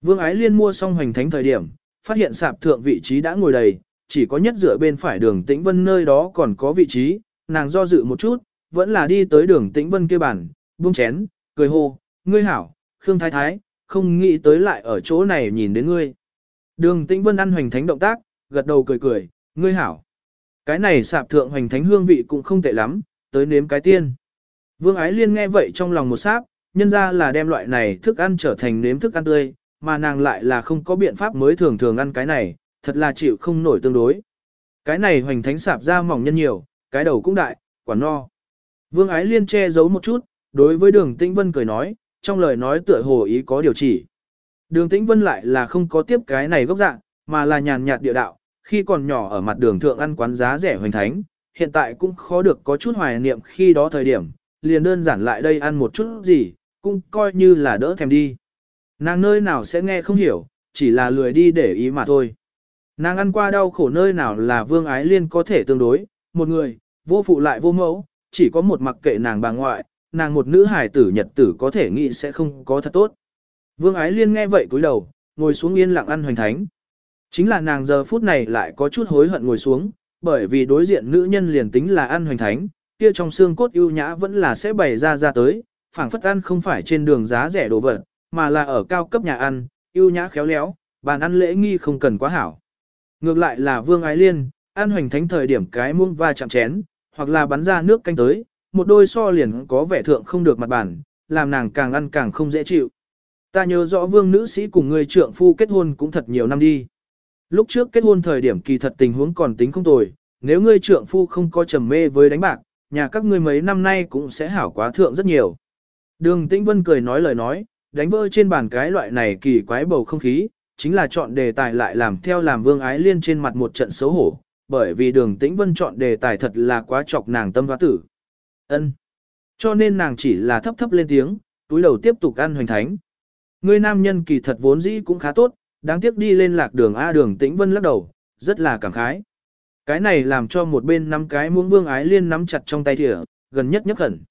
Vương Ái Liên mua xong hoành thánh thời điểm, phát hiện sạp thượng vị trí đã ngồi đầy, chỉ có nhất dựa bên phải đường tĩnh vân nơi đó còn có vị trí, nàng do dự một chút, vẫn là đi tới đường tĩnh vân kia bản, buông chén, cười hô, ngươi hảo, Khương Thái Thái, không nghĩ tới lại ở chỗ này nhìn đến ngươi. Đường tĩnh vân ăn hoành thánh động tác, gật đầu cười cười, ngươi hảo. Cái này sạp thượng hoành thánh hương vị cũng không tệ lắm, tới nếm cái tiên. Vương Ái Liên nghe vậy trong lòng một sáp, nhân ra là đem loại này thức ăn trở thành nếm thức ăn tươi, mà nàng lại là không có biện pháp mới thường thường ăn cái này, thật là chịu không nổi tương đối. Cái này hoành thánh sạp ra mỏng nhân nhiều, cái đầu cũng đại, quả no. Vương Ái Liên che giấu một chút, đối với đường Tĩnh Vân cười nói, trong lời nói tựa hồ ý có điều chỉ. Đường Tĩnh Vân lại là không có tiếp cái này gốc dạng, mà là nhàn nhạt địa đạo, khi còn nhỏ ở mặt đường thượng ăn quán giá rẻ hoành thánh, hiện tại cũng khó được có chút hoài niệm khi đó thời điểm, liền đơn giản lại đây ăn một chút gì, cũng coi như là đỡ thèm đi. Nàng nơi nào sẽ nghe không hiểu, chỉ là lười đi để ý mà thôi. Nàng ăn qua đau khổ nơi nào là vương ái liên có thể tương đối, một người, vô phụ lại vô mẫu, chỉ có một mặc kệ nàng bà ngoại, nàng một nữ hài tử nhật tử có thể nghĩ sẽ không có thật tốt. Vương ái liên nghe vậy cúi đầu, ngồi xuống yên lặng ăn hoành thánh. Chính là nàng giờ phút này lại có chút hối hận ngồi xuống, bởi vì đối diện nữ nhân liền tính là ăn hoành thánh, kia trong xương cốt ưu nhã vẫn là sẽ bày ra ra tới, phảng phất ăn không phải trên đường giá rẻ đồ vật, mà là ở cao cấp nhà ăn, ưu nhã khéo léo, bàn ăn lễ nghi không cần quá hảo. Ngược lại là Vương Ái Liên, ăn hoành thánh thời điểm cái muông va chạm chén, hoặc là bắn ra nước canh tới, một đôi so liền có vẻ thượng không được mặt bản, làm nàng càng ăn càng không dễ chịu. Ta nhớ rõ vương nữ sĩ cùng người trượng phu kết hôn cũng thật nhiều năm đi. Lúc trước kết hôn thời điểm kỳ thật tình huống còn tính không tồi, nếu ngươi trượng phu không có trầm mê với đánh bạc, nhà các ngươi mấy năm nay cũng sẽ hảo quá thượng rất nhiều. Đường Tĩnh Vân cười nói lời nói, đánh vỡ trên bàn cái loại này kỳ quái bầu không khí, chính là chọn đề tài lại làm theo làm vương ái liên trên mặt một trận xấu hổ, bởi vì đường Tĩnh Vân chọn đề tài thật là quá chọc nàng tâm hóa tử ân Cho nên nàng chỉ là thấp thấp lên tiếng, túi đầu tiếp tục ăn hoành thánh. Ngươi nam nhân kỳ thật vốn dĩ cũng khá tốt, đáng tiếc đi lên lạc đường A đường Tĩnh Vân lắc đầu, rất là cảm khái. Cái này làm cho một bên nắm cái muỗng vương ái liên nắm chặt trong tay thìa, gần nhất nhất khẩn.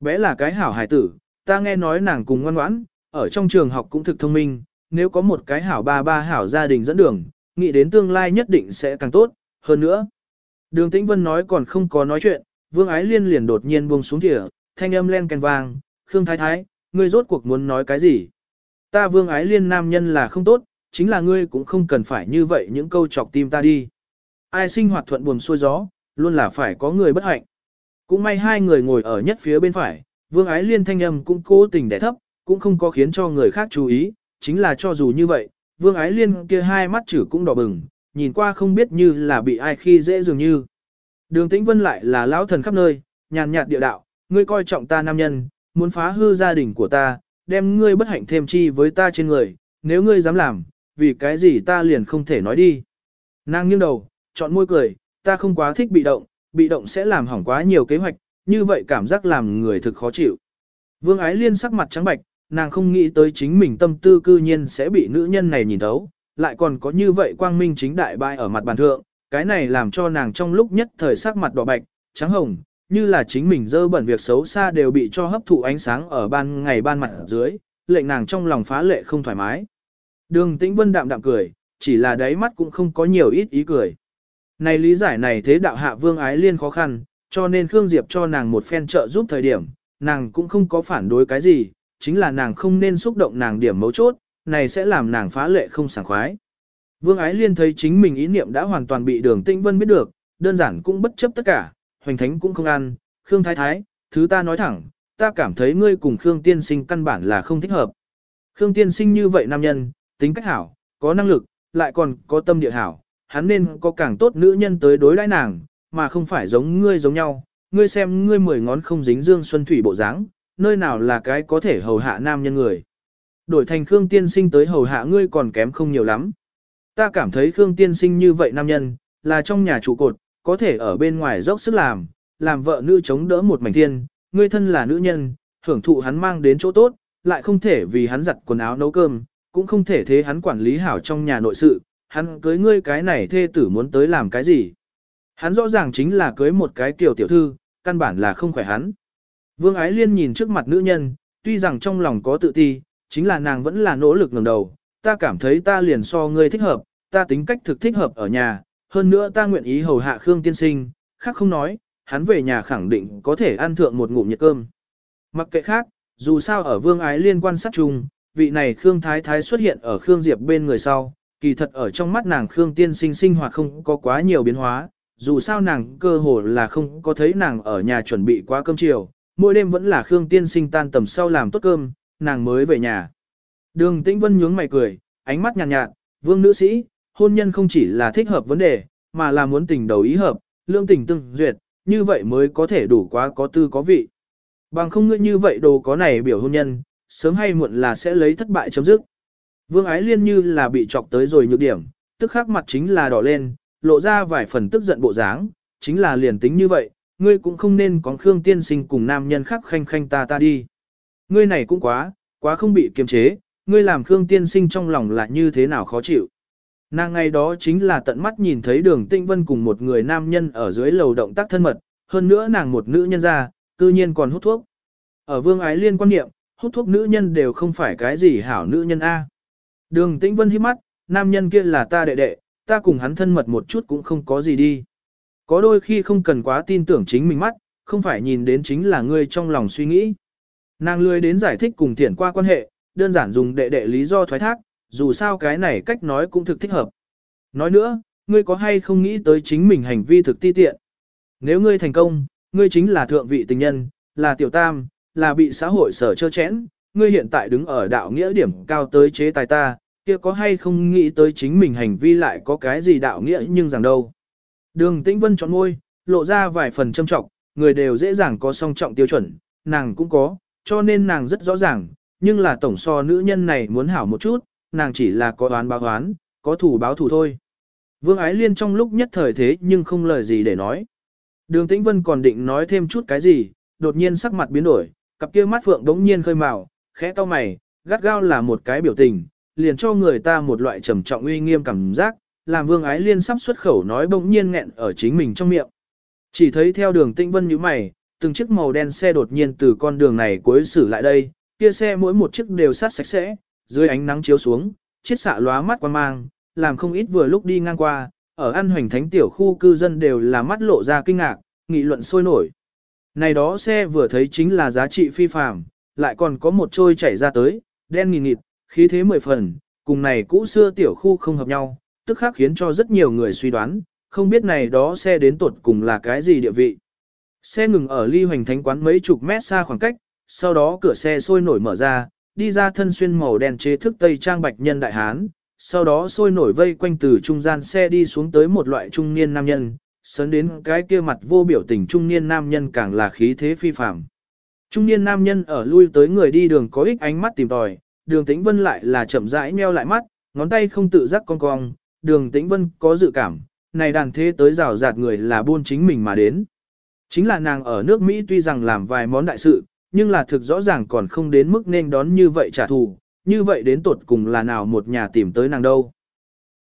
Bé là cái hảo hài tử, ta nghe nói nàng cùng ngoan ngoãn, ở trong trường học cũng thực thông minh, nếu có một cái hảo ba ba hảo gia đình dẫn đường, nghĩ đến tương lai nhất định sẽ càng tốt, hơn nữa. Đường Tĩnh Vân nói còn không có nói chuyện, Vương Ái Liên liền đột nhiên buông xuống thìa, thanh âm len ken vang, Khương Thái Thái, ngươi rốt cuộc muốn nói cái gì? Ta Vương Ái Liên nam nhân là không tốt, chính là ngươi cũng không cần phải như vậy những câu chọc tim ta đi. Ai sinh hoạt thuận buồm xuôi gió, luôn là phải có người bất hạnh. Cũng may hai người ngồi ở nhất phía bên phải, Vương Ái Liên thanh âm cũng cố tình đè thấp, cũng không có khiến cho người khác chú ý, chính là cho dù như vậy, Vương Ái Liên kia hai mắt chữ cũng đỏ bừng, nhìn qua không biết như là bị ai khi dễ dường như. Đường Tĩnh Vân lại là lão thần khắp nơi, nhàn nhạt địa đạo, ngươi coi trọng ta nam nhân, muốn phá hư gia đình của ta, đem ngươi bất hạnh thêm chi với ta trên người, nếu ngươi dám làm, vì cái gì ta liền không thể nói đi. Nàng nghiêng đầu, chọn môi cười, ta không quá thích bị động, bị động sẽ làm hỏng quá nhiều kế hoạch, như vậy cảm giác làm người thực khó chịu. Vương Ái Liên sắc mặt trắng bạch, nàng không nghĩ tới chính mình tâm tư cư nhiên sẽ bị nữ nhân này nhìn thấu, lại còn có như vậy quang minh chính đại bại ở mặt bàn thượng, cái này làm cho nàng trong lúc nhất thời sắc mặt đỏ bạch, trắng hồng, như là chính mình dơ bẩn việc xấu xa đều bị cho hấp thụ ánh sáng ở ban ngày ban mặt dưới, lệnh nàng trong lòng phá lệ không thoải mái. Đường Tĩnh Vân đạm đạm cười, chỉ là đáy mắt cũng không có nhiều ít ý cười. Này lý giải này thế đạo hạ vương ái liên khó khăn, cho nên Khương Diệp cho nàng một phen trợ giúp thời điểm, nàng cũng không có phản đối cái gì, chính là nàng không nên xúc động nàng điểm mấu chốt, này sẽ làm nàng phá lệ không sảng khoái. Vương Ái Liên thấy chính mình ý niệm đã hoàn toàn bị đường Tĩnh Vân biết được, đơn giản cũng bất chấp tất cả, hoành thánh cũng không ăn, Khương Thái Thái, thứ ta nói thẳng, ta cảm thấy ngươi cùng Khương Tiên Sinh căn bản là không thích hợp. Khương Tiên Sinh như vậy nam nhân, tính cách hảo, có năng lực, lại còn có tâm địa hảo, hắn nên có càng tốt nữ nhân tới đối đãi nàng, mà không phải giống ngươi giống nhau, ngươi xem ngươi mười ngón không dính dương xuân thủy bộ dáng, nơi nào là cái có thể hầu hạ nam nhân người. Đổi thành Khương Tiên Sinh tới hầu hạ ngươi còn kém không nhiều lắm. Ta cảm thấy Khương Tiên Sinh như vậy nam nhân, là trong nhà trụ cột, có thể ở bên ngoài dốc sức làm, làm vợ nữ chống đỡ một mảnh thiên, ngươi thân là nữ nhân, hưởng thụ hắn mang đến chỗ tốt, lại không thể vì hắn giặt quần áo nấu cơm, cũng không thể thế hắn quản lý hảo trong nhà nội sự, hắn cưới ngươi cái này thê tử muốn tới làm cái gì. Hắn rõ ràng chính là cưới một cái tiểu tiểu thư, căn bản là không khỏe hắn. Vương Ái Liên nhìn trước mặt nữ nhân, tuy rằng trong lòng có tự ti, chính là nàng vẫn là nỗ lực ngẩng đầu, ta cảm thấy ta liền so ngươi thích hợp, ta tính cách thực thích hợp ở nhà, hơn nữa ta nguyện ý hầu hạ Khương tiên sinh, khác không nói, hắn về nhà khẳng định có thể ăn thượng một ngụm nhiệt cơm. Mặc kệ khác, dù sao ở Vương Ái Liên quan sát chung, vị này Khương Thái Thái xuất hiện ở Khương Diệp bên người sau, kỳ thật ở trong mắt nàng Khương tiên sinh sinh hoạt không có quá nhiều biến hóa, dù sao nàng cơ hồ là không có thấy nàng ở nhà chuẩn bị quá cơm chiều, mỗi đêm vẫn là Khương tiên sinh tan tầm sau làm tốt cơm, nàng mới về nhà. Đường Tĩnh Vân nhướng mày cười, ánh mắt nhàn nhạt, nhạt, vương nữ sĩ, hôn nhân không chỉ là thích hợp vấn đề, mà là muốn tình đầu ý hợp, lương tình tương duyệt, như vậy mới có thể đủ quá có tư có vị. Bằng không ngươi như vậy đồ có này biểu hôn nhân, sớm hay muộn là sẽ lấy thất bại chấm dứt. Vương ái liên như là bị chọc tới rồi nhược điểm, tức khắc mặt chính là đỏ lên, lộ ra vài phần tức giận bộ dáng, chính là liền tính như vậy, ngươi cũng không nên có Khương tiên sinh cùng nam nhân khác khanh khanh ta ta đi. Ngươi này cũng quá, quá không bị kiềm chế, ngươi làm Khương tiên sinh trong lòng là như thế nào khó chịu. Nàng ngày đó chính là tận mắt nhìn thấy đường tinh vân cùng một người nam nhân ở dưới lầu động tác thân mật, hơn nữa nàng một nữ nhân ra, cư nhiên còn hút thuốc. Ở vương ái liên quan niệm, hút thuốc nữ nhân đều không phải cái gì hảo nữ nhân A. Đường tĩnh vân hít mắt, nam nhân kia là ta đệ đệ, ta cùng hắn thân mật một chút cũng không có gì đi. Có đôi khi không cần quá tin tưởng chính mình mắt, không phải nhìn đến chính là ngươi trong lòng suy nghĩ. Nàng lười đến giải thích cùng thiện qua quan hệ, đơn giản dùng đệ đệ lý do thoái thác, dù sao cái này cách nói cũng thực thích hợp. Nói nữa, ngươi có hay không nghĩ tới chính mình hành vi thực ti tiện. Nếu ngươi thành công, ngươi chính là thượng vị tình nhân, là tiểu tam, là bị xã hội sở chơ chẽn, ngươi hiện tại đứng ở đạo nghĩa điểm cao tới chế tài ta, kia có hay không nghĩ tới chính mình hành vi lại có cái gì đạo nghĩa nhưng rằng đâu. Đường Tĩnh Vân chọn ngôi, lộ ra vài phần châm trọng, người đều dễ dàng có song trọng tiêu chuẩn, nàng cũng có, cho nên nàng rất rõ ràng, nhưng là tổng so nữ nhân này muốn hảo một chút, nàng chỉ là có oán báo oán, có thủ báo thủ thôi. Vương Ái Liên trong lúc nhất thời thế nhưng không lời gì để nói. Đường Tĩnh Vân còn định nói thêm chút cái gì, đột nhiên sắc mặt biến đổi, cặp kia mắt phượng đống nhiên khơi màu, khẽ to mày, gắt gao là một cái biểu tình, liền cho người ta một loại trầm trọng uy nghiêm cảm giác, làm Vương Ái Liên sắp xuất khẩu nói bỗng nhiên nghẹn ở chính mình trong miệng. Chỉ thấy theo đường Tĩnh Vân như mày, từng chiếc màu đen xe đột nhiên từ con đường này cuối xử lại đây, kia xe mỗi một chiếc đều sát sạch sẽ, dưới ánh nắng chiếu xuống, chiết xạ lóa mắt quan mang, làm không ít vừa lúc đi ngang qua, ở ăn hoành thánh tiểu khu cư dân đều là mắt lộ ra kinh ngạc, nghị luận sôi nổi. Này đó xe vừa thấy chính là giá trị phi phàm, lại còn có một trôi chảy ra tới, đen nghìn nghịt, khí thế mười phần, cùng này cũ xưa tiểu khu không hợp nhau, tức khác khiến cho rất nhiều người suy đoán, không biết này đó xe đến tột cùng là cái gì địa vị. Xe ngừng ở ly hoành thánh quán mấy chục mét xa khoảng cách, sau đó cửa xe sôi nổi mở ra, đi ra thân xuyên màu đen chế thức tây trang bạch nhân đại hán, sau đó sôi nổi vây quanh từ trung gian xe đi xuống tới một loại trung niên nam nhân, sớn đến cái kia mặt vô biểu tình trung niên nam nhân càng là khí thế phi phạm. Trung niên nam nhân ở lui tới người đi đường có ích ánh mắt tìm tòi, đường tĩnh vân lại là chậm rãi meo lại mắt, ngón tay không tự giác cong cong, đường tĩnh vân có dự cảm, này đàn thế tới rào rạt người là buôn chính mình mà đến. Chính là nàng ở nước Mỹ tuy rằng làm vài món đại sự, nhưng là thực rõ ràng còn không đến mức nên đón như vậy trả thù, như vậy đến tột cùng là nào một nhà tìm tới nàng đâu.